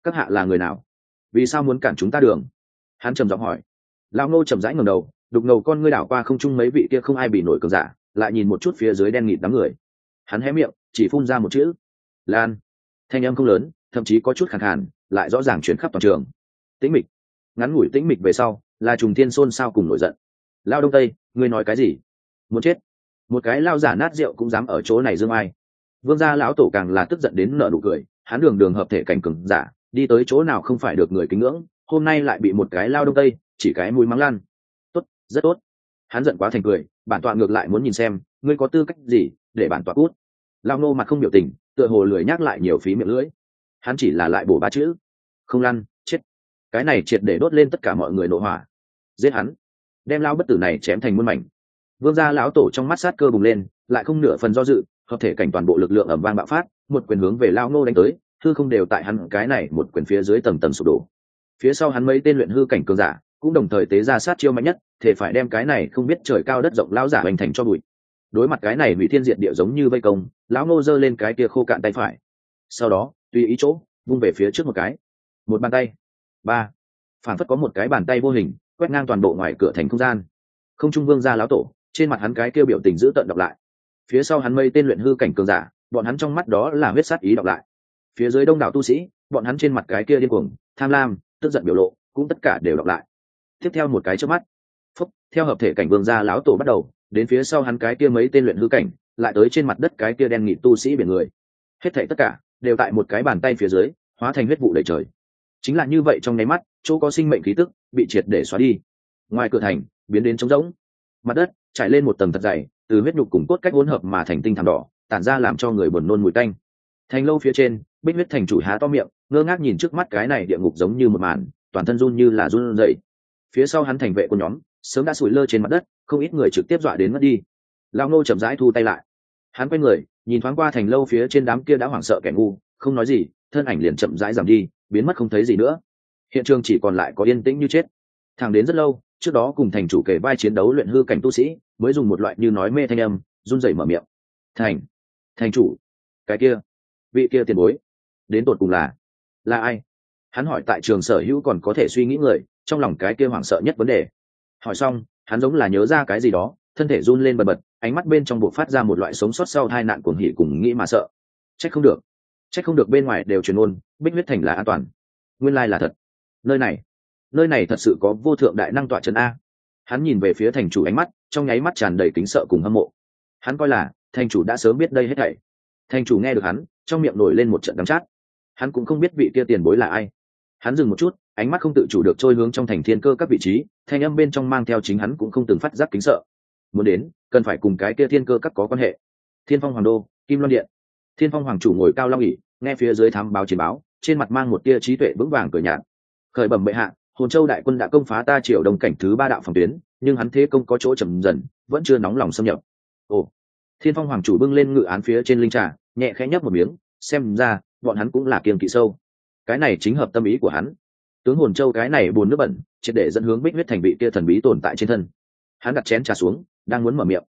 Các hạ là người nào? Vì sao muốn cản chúng ta đường? Hắn trầm giọng hỏi. Lão ngô trầm rãi ngầm đầu đục ngầu con ngươi đảo qua không chung mấy vị kia không ai bị nổi cường giả lại nhìn một chút phía dưới đen nghịt đám người. Hắn hé miệng chỉ phun ra một chữ. Lan. Thanh âm không lớn thậm chí có chút khẳng hẳn, lại rõ ràng chuyển khắp toàn trường. Tĩnh mịch. Ngắn ngủi tĩnh mịch về sau là trùng thiên xôn xao cùng nổi giận. Lao đông tây ngươi nói cái gì? Muốn chết. Một cái lao giả nát rượu cũng dám ở chỗ này dương ai. Vương gia lão tổ càng là tức giận đến nở nụ cười hắn đường đường hợp thể cảnh cường giả đi tới chỗ nào không phải được người kính ngưỡng hôm nay lại bị một cái lao đông tây chỉ cái mũi mắng lan rất tốt. Hắn giận quá thành cười, bản tọa ngược lại muốn nhìn xem, ngươi có tư cách gì để bản tọa cút? Lao nô mặt không biểu tình, tựa hồ lười nhắc lại nhiều phí miệng lưỡi. Hắn chỉ là lại bổ ba chữ. Không lăn, chết. Cái này triệt để đốt lên tất cả mọi người nội hỏa. Giết hắn. Đem lao bất tử này chém thành muôn mảnh. Vương gia lão tổ trong mắt sát cơ bùng lên, lại không nửa phần do dự, hợp thể cảnh toàn bộ lực lượng ẩm vang bạo phát, một quyền hướng về lao ngô đánh tới thư không đều tại hắn cái này một quyền phía dưới tầng tầng sụp đổ. Phía sau hắn mấy tên luyện hư cảnh cường giả, cũng đồng thời tế ra sát chiêu mạnh nhất thể phải đem cái này không biết trời cao đất rộng lão giả hành thành cho bụi. Đối mặt cái này hủy thiên diệt địa giống như vây công, lão ngô giơ lên cái kia khô cạn tay phải. Sau đó, tùy ý chỗ, vung về phía trước một cái. Một bàn tay. Ba. Phản phất có một cái bàn tay vô hình, quét ngang toàn bộ ngoài cửa thành không gian. Không trung vương ra lão tổ, trên mặt hắn cái kêu biểu tình giữ tận đọc lại. Phía sau hắn mây tên luyện hư cảnh cường giả, bọn hắn trong mắt đó là huyết sát ý đọc lại. Phía dưới đông đảo tu sĩ, bọn hắn trên mặt cái kia điên cuồng, tham lam, tức giận biểu lộ, cũng tất cả đều đọc lại. Tiếp theo một cái trước mắt phúc, theo hợp thể cảnh vương gia lão tổ bắt đầu, đến phía sau hắn cái kia mấy tên luyện hư cảnh, lại tới trên mặt đất cái kia đen nghị tu sĩ biển người. Hết thảy tất cả đều tại một cái bàn tay phía dưới, hóa thành huyết vụ đầy trời. Chính là như vậy trong nháy mắt, chỗ có sinh mệnh khí tức bị triệt để xóa đi. Ngoài cửa thành, biến đến trống rỗng. Mặt đất trải lên một tầng thật dày, từ huyết nhục cùng cốt cách hỗn hợp mà thành tinh thảm đỏ, tản ra làm cho người buồn nôn mùi tanh. Thành lâu phía trên, bích huyết thành chủ há to miệng, ngơ ngác nhìn trước mắt cái này địa ngục giống như một màn, toàn thân run như là run dậy phía sau hắn thành vệ của nhóm sớm đã sủi lơ trên mặt đất, không ít người trực tiếp dọa đến mất đi. Lao Nô chậm rãi thu tay lại. Hắn quay người, nhìn thoáng qua thành lâu phía trên đám kia đã hoảng sợ kẻ ngu, không nói gì, thân ảnh liền chậm rãi giảm đi, biến mất không thấy gì nữa. Hiện trường chỉ còn lại có yên tĩnh như chết. Thẳng đến rất lâu, trước đó cùng thành chủ kể vai chiến đấu luyện hư cảnh tu sĩ, mới dùng một loại như nói mê thanh âm, run rẩy mở miệng. Thành thành chủ, cái kia, vị kia tiền bối, đến tột cùng là là ai? Hắn hỏi tại trường sở hữu còn có thể suy nghĩ người, trong lòng cái kia hoảng sợ nhất vấn đề hỏi xong, hắn giống là nhớ ra cái gì đó, thân thể run lên bật bật, ánh mắt bên trong buộc phát ra một loại sống sót sau hai nạn cuồng hỉ cùng nghĩ mà sợ. Trách không được. Trách không được bên ngoài đều truyền ôn, bích huyết thành là an toàn. Nguyên lai là thật. Nơi này. Nơi này thật sự có vô thượng đại năng tọa trấn a. Hắn nhìn về phía thành chủ ánh mắt, trong nháy mắt tràn đầy kính sợ cùng hâm mộ. Hắn coi là, thành chủ đã sớm biết đây hết thảy. Thành chủ nghe được hắn, trong miệng nổi lên một trận đắm chát. Hắn cũng không biết vị kia tiền bối là ai hắn dừng một chút, ánh mắt không tự chủ được trôi hướng trong thành thiên cơ các vị trí, thanh âm bên trong mang theo chính hắn cũng không từng phát giác kính sợ. Muốn đến, cần phải cùng cái kia thiên cơ các có quan hệ. Thiên phong hoàng đô, kim loan điện. Thiên phong hoàng chủ ngồi cao long ỉ nghe phía dưới thám báo chiến báo, trên mặt mang một tia trí tuệ vững vàng cửa nhạt. Khởi bẩm bệ hạ, hồn châu đại quân đã công phá ta triều đồng cảnh thứ ba đạo phòng tuyến, nhưng hắn thế công có chỗ trầm dần, vẫn chưa nóng lòng xâm nhập. Ồ. Thiên phong hoàng chủ bưng lên ngự án phía trên linh trà, nhẹ khẽ nhấp một miếng, xem ra, bọn hắn cũng là kiềm kỵ sâu cái này chính hợp tâm ý của hắn. Tướng hồn châu cái này buồn nước bẩn, triệt để dẫn hướng bích huyết thành vị kia thần bí tồn tại trên thân. Hắn đặt chén trà xuống, đang muốn mở miệng.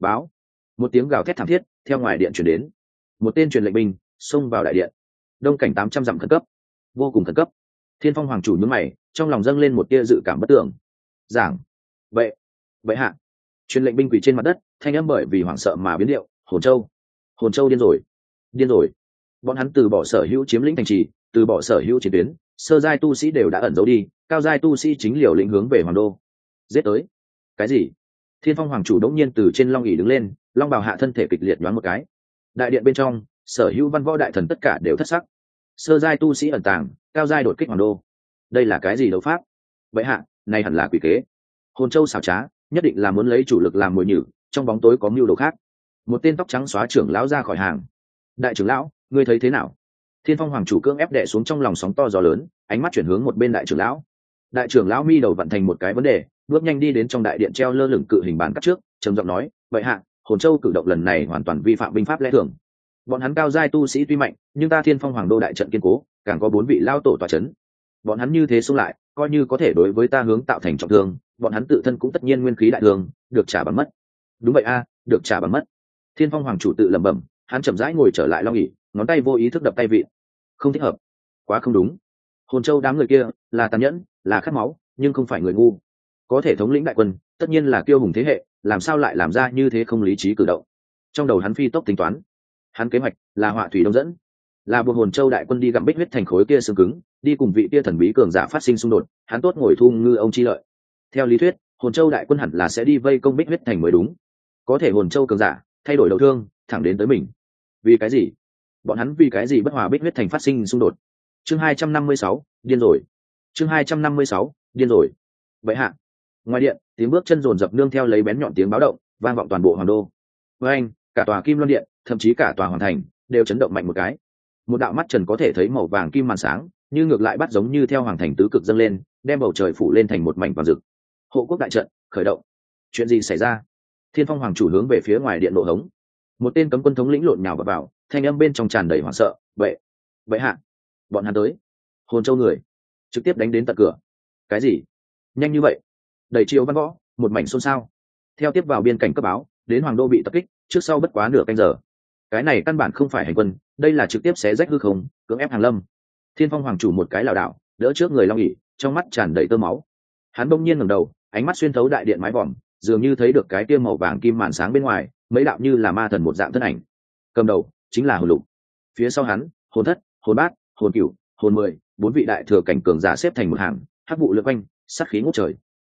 Báo. Một tiếng gào thét thảm thiết, theo ngoài điện chuyển đến. Một tên truyền lệnh binh, xông vào đại điện. Đông cảnh tám trăm dặm khẩn cấp. Vô cùng khẩn cấp. Thiên phong hoàng chủ nhướng mày, trong lòng dâng lên một tia dự cảm bất tưởng. Giảng. Vậy. Vậy hạ. Truyền lệnh binh quỳ trên mặt đất, thanh âm bởi vì hoảng sợ mà biến điệu, hồn châu. Hồn châu điên rồi. Điên rồi. Bọn hắn từ bỏ sở hữu chiếm lĩnh thành trì từ bỏ sở hữu chiến tuyến, sơ giai tu sĩ đều đã ẩn giấu đi, cao giai tu sĩ chính liều lĩnh hướng về hoàng đô. Giết tới. Cái gì? Thiên phong hoàng chủ đống nhiên từ trên long ỉ đứng lên, long bào hạ thân thể kịch liệt nhoáng một cái. Đại điện bên trong, sở hữu văn võ đại thần tất cả đều thất sắc. Sơ giai tu sĩ ẩn tàng, cao giai đột kích hoàng đô. Đây là cái gì đấu pháp? Vậy hạ, này hẳn là quỷ kế. Hồn châu xảo trá, nhất định là muốn lấy chủ lực làm mồi nhử, trong bóng tối có mưu đồ khác. Một tên tóc trắng xóa trưởng lão ra khỏi hàng. Đại trưởng lão, ngươi thấy thế nào? Thiên phong hoàng chủ cưỡng ép đệ xuống trong lòng sóng to gió lớn, ánh mắt chuyển hướng một bên đại trưởng lão. Đại trưởng lão mi đầu vận thành một cái vấn đề, bước nhanh đi đến trong đại điện treo lơ lửng cự hình bàn cắt trước, trầm giọng nói vậy hạ, hồn châu cử động lần này hoàn toàn vi phạm binh pháp lẽ thường. Bọn hắn cao giai tu sĩ tuy mạnh, nhưng ta thiên phong hoàng đô đại trận kiên cố, càng có bốn vị lao tổ tòa c h ấ n bọn hắn như thế xung lại, coi như có thể đối với ta hướng tạo thành trọng thương, bọn hắn tự thân cũng tất nhiên nguyên khí đại thương, được trả bằng mất. Đúng vậy a, được trả bằng mất. Thiên phong hoàng chủ tự lẩm bẩm, hắn chậm rãi ngồi trở lại lo nghỉ ngón tay vô ý thức đập tay vị không thích hợp. Quá không đúng. Hồn châu đám người kia là tàn nhẫn, là khát máu, nhưng không phải người ngu. Có thể thống lĩnh đại quân, tất nhiên là kiêu hùng thế hệ, làm sao lại làm ra như thế không lý trí cử động? Trong đầu hắn phi tốc tính toán. Hắn kế hoạch là họa thủy đông dẫn. Là buộc hồn châu đại quân đi gặm bích huyết thành khối kia xương cứng, đi cùng vị kia thần bí cường giả phát sinh xung đột, hắn tốt ngồi thu ngư ông chi lợi. Theo lý thuyết, hồn châu đại quân hẳn là sẽ đi vây công bích huyết thành mới đúng. Có thể hồn châu cường giả thay đổi đầu thương, thẳng đến tới mình. Vì cái gì? Bọn hắn vì cái gì bất hòa bích huyết thành phát sinh xung đột? Chương hai trăm năm mươi sáu điên rồi. Chương hai trăm năm mươi sáu điên rồi. Vậy hạ. Ngoài điện tiếng bước chân rồn rập nương theo lấy bén nhọn tiếng báo động vang vọng toàn bộ hoàng đô. Với anh cả tòa kim loan điện thậm chí cả tòa hoàng thành đều chấn động mạnh một cái. Một đạo mắt trần có thể thấy màu vàng kim màn sáng như ngược lại bắt giống như theo hoàng thành tứ cực dâng lên đem bầu trời phủ lên thành một mảnh vàng rực. Hộ quốc đại trận khởi động. Chuyện gì xảy ra? Thiên phong hoàng chủ hướng về phía ngoài điện nổ hống. Một tên cấm quân thống lĩnh lộn nhào vào, vào thanh âm bên trong tràn đầy hoảng sợ vậy vậy hạ, bọn hắn tới. Hồn châu người trực tiếp đánh đến tận cửa. Cái gì? Nhanh như vậy? Đầy chiếu văn võ, một mảnh xôn xao. Theo tiếp vào biên cảnh cấp báo, đến hoàng đô bị tập kích, trước sau bất quá nửa canh giờ. Cái này căn bản không phải hành quân, đây là trực tiếp xé rách hư không, cưỡng ép hàng lâm. Thiên phong hoàng chủ một cái lảo đảo, đỡ trước người long ỉ trong mắt tràn đầy tơ máu. Hắn bỗng nhiên ngẩng đầu, ánh mắt xuyên thấu đại điện mái vòm, dường như thấy được cái tiêm màu vàng kim màn sáng bên ngoài, mấy đạo như là ma thần một dạng thân ảnh. Cầm đầu chính là hồn lục. Phía sau hắn, hồn thất, hồn bát, hồn cửu, hồn mười, bốn vị đại thừa cảnh cường giả xếp thành một hàng, hắc vụ lượn quanh, sát khí ngút trời.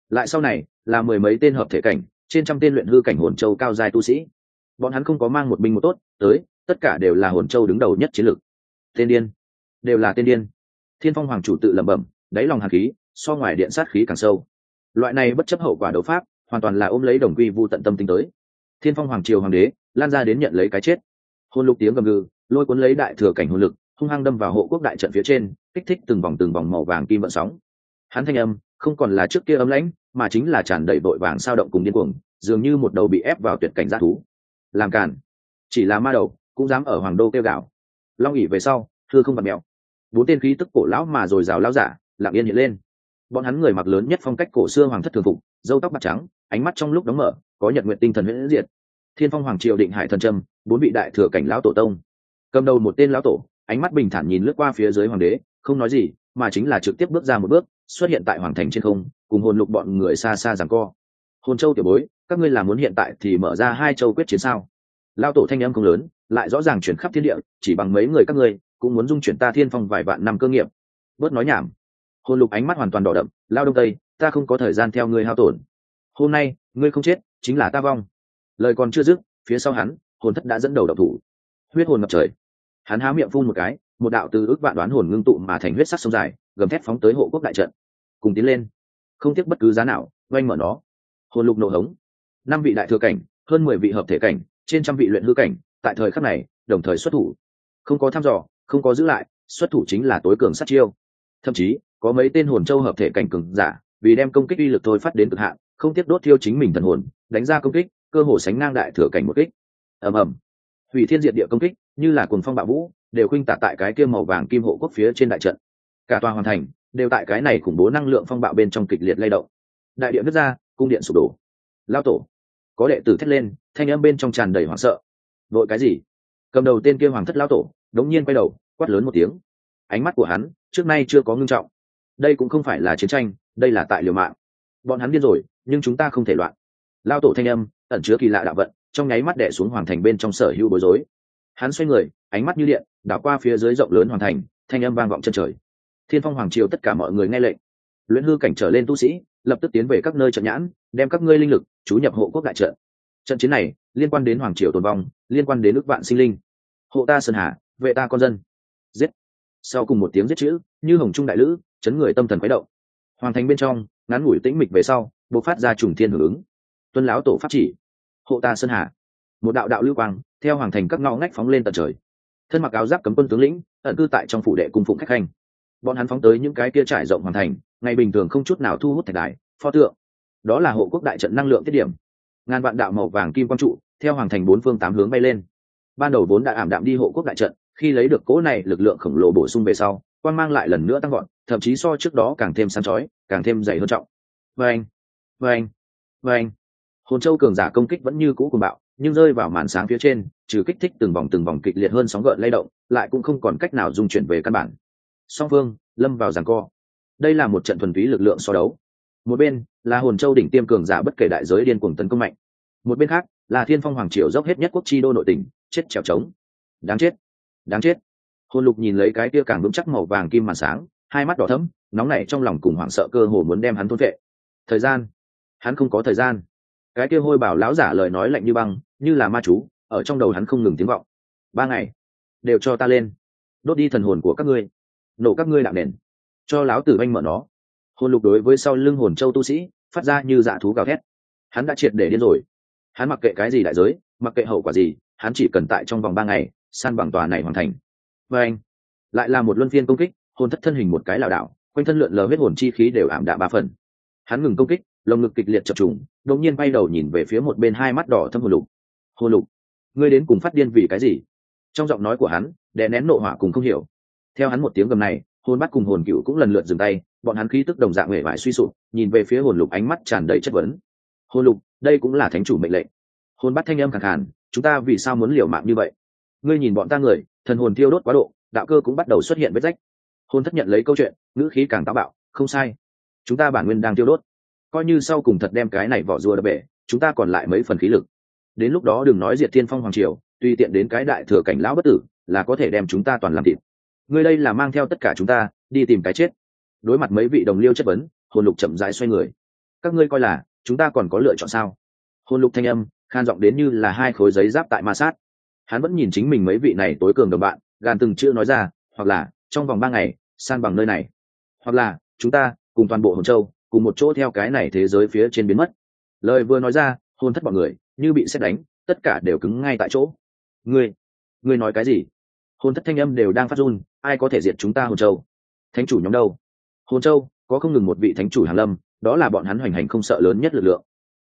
Lại sau này, là mười mấy tên hợp thể cảnh, trên trăm tên luyện hư cảnh hồn châu cao dài tu sĩ. Bọn hắn không có mang một binh một tốt, tới, tất cả đều là hồn châu đứng đầu nhất chiến lược. Tên điên. Đều là tên điên. Thiên phong hoàng chủ tự lẩm bẩm, đáy lòng hàn khí, so ngoài điện sát khí càng sâu. Loại này bất chấp hậu quả đấu pháp, hoàn toàn là ôm lấy đồng quy vu tận tâm tính tới. Thiên phong hoàng triều hoàng đế, lan ra đến nhận lấy cái chết hồn lục tiếng gầm gừ, lôi cuốn lấy đại thừa cảnh hồn lực, hung hăng đâm vào hộ quốc đại trận phía trên, kích thích từng vòng từng vòng màu vàng kim vận sóng. Hắn thanh âm không còn là trước kia ấm lãnh, mà chính là tràn đầy vội vàng sao động cùng điên cuồng, dường như một đầu bị ép vào tuyệt cảnh g thú. Làm cản chỉ là ma đầu, cũng dám ở hoàng đô kêu gạo long ỉ về sau, thưa không bật mẹo. Bốn tên khí tức cổ lão mà rồi rào lao giả, lặng yên hiện lên. Bọn hắn người mặc lớn nhất phong cách cổ xưa hoàng thất thường phục dâu tóc bạc trắng, ánh mắt trong lúc đóng mở, có nhật nguyện tinh thần huyễn diệt thiên phong hoàng triều định hải thần trâm, bốn vị đại thừa cảnh lão tổ tông. Cầm đầu một tên lão tổ, ánh mắt bình thản nhìn lướt qua phía dưới hoàng đế, không nói gì, mà chính là trực tiếp bước ra một bước, xuất hiện tại hoàng thành trên không, cùng hồn lục bọn người xa xa giằng co. Hồn châu tiểu bối, các ngươi làm muốn hiện tại thì mở ra hai châu quyết chiến sao? Lao tổ thanh em không lớn, lại rõ ràng chuyển khắp thiên địa, chỉ bằng mấy người các ngươi, cũng muốn dung chuyển ta thiên phong vài vạn năm cơ nghiệp. Bớt nói nhảm. Hồn lục ánh mắt hoàn toàn đỏ đậm, lao đông tây, ta không có thời gian theo ngươi hao tổn. Hôm nay, ngươi không chết, chính là ta vong lời còn chưa dứt, phía sau hắn, hồn thất đã dẫn đầu độc thủ. Huyết hồn ngập trời. Hắn há miệng phun một cái, một đạo từ ước vạn đoán hồn ngưng tụ mà thành huyết sắc sông dài, gầm thép phóng tới hộ quốc đại trận. Cùng tiến lên. Không tiếc bất cứ giá nào, oanh mở nó. Hồn lục nổ hống. Năm vị đại thừa cảnh, hơn mười vị hợp thể cảnh, trên trăm vị luyện hư cảnh, tại thời khắc này, đồng thời xuất thủ. Không có thăm dò, không có giữ lại, xuất thủ chính là tối cường sát chiêu. Thậm chí, có mấy tên hồn châu hợp thể cảnh cường giả, vì đem công kích uy lực thôi phát đến cực hạn, không tiếc đốt thiêu chính mình thần hồn, đánh ra công kích cơ hồ sánh ngang đại thừa cảnh một kích. Ầm ầm. Hủy thiên diệt địa công kích, như là cuồng phong bạo vũ, đều khuynh tạc tại cái kia màu vàng kim hộ quốc phía trên đại trận. Cả tòa hoàn thành, đều tại cái này khủng bố năng lượng phong bạo bên trong kịch liệt lay động. Đại điện nứt ra, cung điện sụp đổ. Lao tổ. Có đệ tử thét lên, thanh âm bên trong tràn đầy hoảng sợ. Vội cái gì? Cầm đầu tên kia hoàng thất lao tổ, đống nhiên quay đầu, quát lớn một tiếng. Ánh mắt của hắn, trước nay chưa có ngưng trọng. Đây cũng không phải là chiến tranh, đây là tại liều mạng. Bọn hắn điên rồi, nhưng chúng ta không thể loạn. Lao tổ thanh âm ẩn chứa kỳ lạ đạo vận, trong nháy mắt đẻ xuống hoàng thành bên trong sở hữu bối rối. Hắn xoay người, ánh mắt như điện, đảo qua phía dưới rộng lớn hoàng thành, thanh âm vang vọng chân trời. Thiên phong hoàng triều tất cả mọi người nghe lệnh. Luyện hư cảnh trở lên tu sĩ, lập tức tiến về các nơi trận nhãn, đem các ngươi linh lực chú nhập hộ quốc đại trận. Trận chiến này liên quan đến hoàng triều tồn vong, liên quan đến ước vạn sinh linh. Hộ ta sơn hà, vệ ta con dân. Giết. Sau cùng một tiếng giết chữ, như hồng trung đại lữ, chấn người tâm thần quấy động. Hoàng thành bên trong, ngắn ngủi tĩnh mịch về sau, bộc phát ra trùng thiên hưởng ứng. Tuân láo tổ pháp chỉ hộ ta sơn hà. Một đạo đạo lưu quang, theo hoàng thành các ngõ ngách phóng lên tận trời. Thân mặc áo giáp cấm quân tướng lĩnh, ẩn cư tại trong phủ đệ cung phụng khách khanh. Bọn hắn phóng tới những cái kia trải rộng hoàn thành, ngày bình thường không chút nào thu hút thạch đài, pho tượng. Đó là hộ quốc đại trận năng lượng tiết điểm. Ngàn vạn đạo màu vàng kim quang trụ, theo hoàng thành bốn phương tám hướng bay lên. Ban đầu vốn đã ảm đạm đi hộ quốc đại trận, khi lấy được cỗ này, lực lượng khổng lồ bổ sung về sau, quang mang lại lần nữa tăng gọn thậm chí so trước đó càng thêm sáng chói, càng thêm dày hơn trọng. Vâng vâng vâng hồn châu cường giả công kích vẫn như cũ cùng bạo, nhưng rơi vào màn sáng phía trên, trừ kích thích từng vòng từng vòng kịch liệt hơn sóng gợn lay động, lại cũng không còn cách nào dung chuyển về căn bản. Song phương, lâm vào giằng co. Đây là một trận thuần túy lực lượng so đấu. Một bên, là hồn châu đỉnh tiêm cường giả bất kể đại giới điên cuồng tấn công mạnh. Một bên khác, là thiên phong hoàng triều dốc hết nhất quốc chi đô nội tỉnh, chết trèo trống đáng chết. Đáng chết. Hồn lục nhìn lấy cái kia càng vững chắc màu vàng kim màn sáng, hai mắt đỏ thẫm, nóng nảy trong lòng cùng hoảng sợ cơ hồ muốn đem hắn thôn vệ. Thời gian. Hắn không có thời gian cái kia hôi bảo lão giả lời nói lạnh như băng, như là ma chú, ở trong đầu hắn không ngừng tiếng vọng. Ba ngày, đều cho ta lên. Đốt đi thần hồn của các ngươi, nổ các ngươi đạo nền, cho lão tử anh mở nó. Hồn lục đối với sau lưng hồn châu tu sĩ, phát ra như dạ thú gào thét. Hắn đã triệt để điên rồi. Hắn mặc kệ cái gì đại giới, mặc kệ hậu quả gì, hắn chỉ cần tại trong vòng ba ngày, san bằng tòa này hoàn thành. Và anh, lại là một luân phiên công kích, hồn thất thân hình một cái lảo đảo, quanh thân lượn lờ huyết hồn chi khí đều ảm đạm ba phần. Hắn ngừng công kích lồng ngực kịch liệt chập trùng, đột nhiên bay đầu nhìn về phía một bên hai mắt đỏ thâm hồn lục. Hồn lục? Ngươi đến cùng phát điên vì cái gì? Trong giọng nói của hắn, đè nén nộ hỏa cùng không hiểu. Theo hắn một tiếng gầm này, hồn bắt cùng hồn cựu cũng lần lượt dừng tay, bọn hắn khí tức đồng dạng hề vải suy sụp, nhìn về phía hồn lục ánh mắt tràn đầy chất vấn. Hồn lục, đây cũng là thánh chủ mệnh lệnh. Hồn bắt thanh âm khẳng hẳn chúng ta vì sao muốn liều mạng như vậy? Ngươi nhìn bọn ta người, thần hồn tiêu đốt quá độ, đạo cơ cũng bắt đầu xuất hiện vết rách. Hồn thất nhận lấy câu chuyện, ngữ khí càng táo bạo, không sai. Chúng ta bản nguyên đang tiêu đốt coi như sau cùng thật đem cái này vỏ rùa đập bể, chúng ta còn lại mấy phần khí lực. Đến lúc đó đừng nói diệt thiên phong hoàng triều, tùy tiện đến cái đại thừa cảnh lão bất tử, là có thể đem chúng ta toàn làm thịt. Ngươi đây là mang theo tất cả chúng ta, đi tìm cái chết. Đối mặt mấy vị đồng liêu chất vấn, hồn lục chậm rãi xoay người. Các ngươi coi là, chúng ta còn có lựa chọn sao? Hồn lục thanh âm, khan giọng đến như là hai khối giấy giáp tại ma sát. Hắn vẫn nhìn chính mình mấy vị này tối cường đồng bạn, gàn từng chữ nói ra, hoặc là, trong vòng ba ngày, san bằng nơi này. Hoặc là, chúng ta, cùng toàn bộ hồn châu cùng một chỗ theo cái này thế giới phía trên biến mất. Lời vừa nói ra, hôn thất bọn người, như bị xét đánh, tất cả đều cứng ngay tại chỗ. Ngươi ngươi nói cái gì? Hôn thất thanh âm đều đang phát run, ai có thể diệt chúng ta hồn châu? Thánh chủ nhóm đâu? Hồn châu, có không ngừng một vị thánh chủ hàn lâm, đó là bọn hắn hoành hành không sợ lớn nhất lực lượng.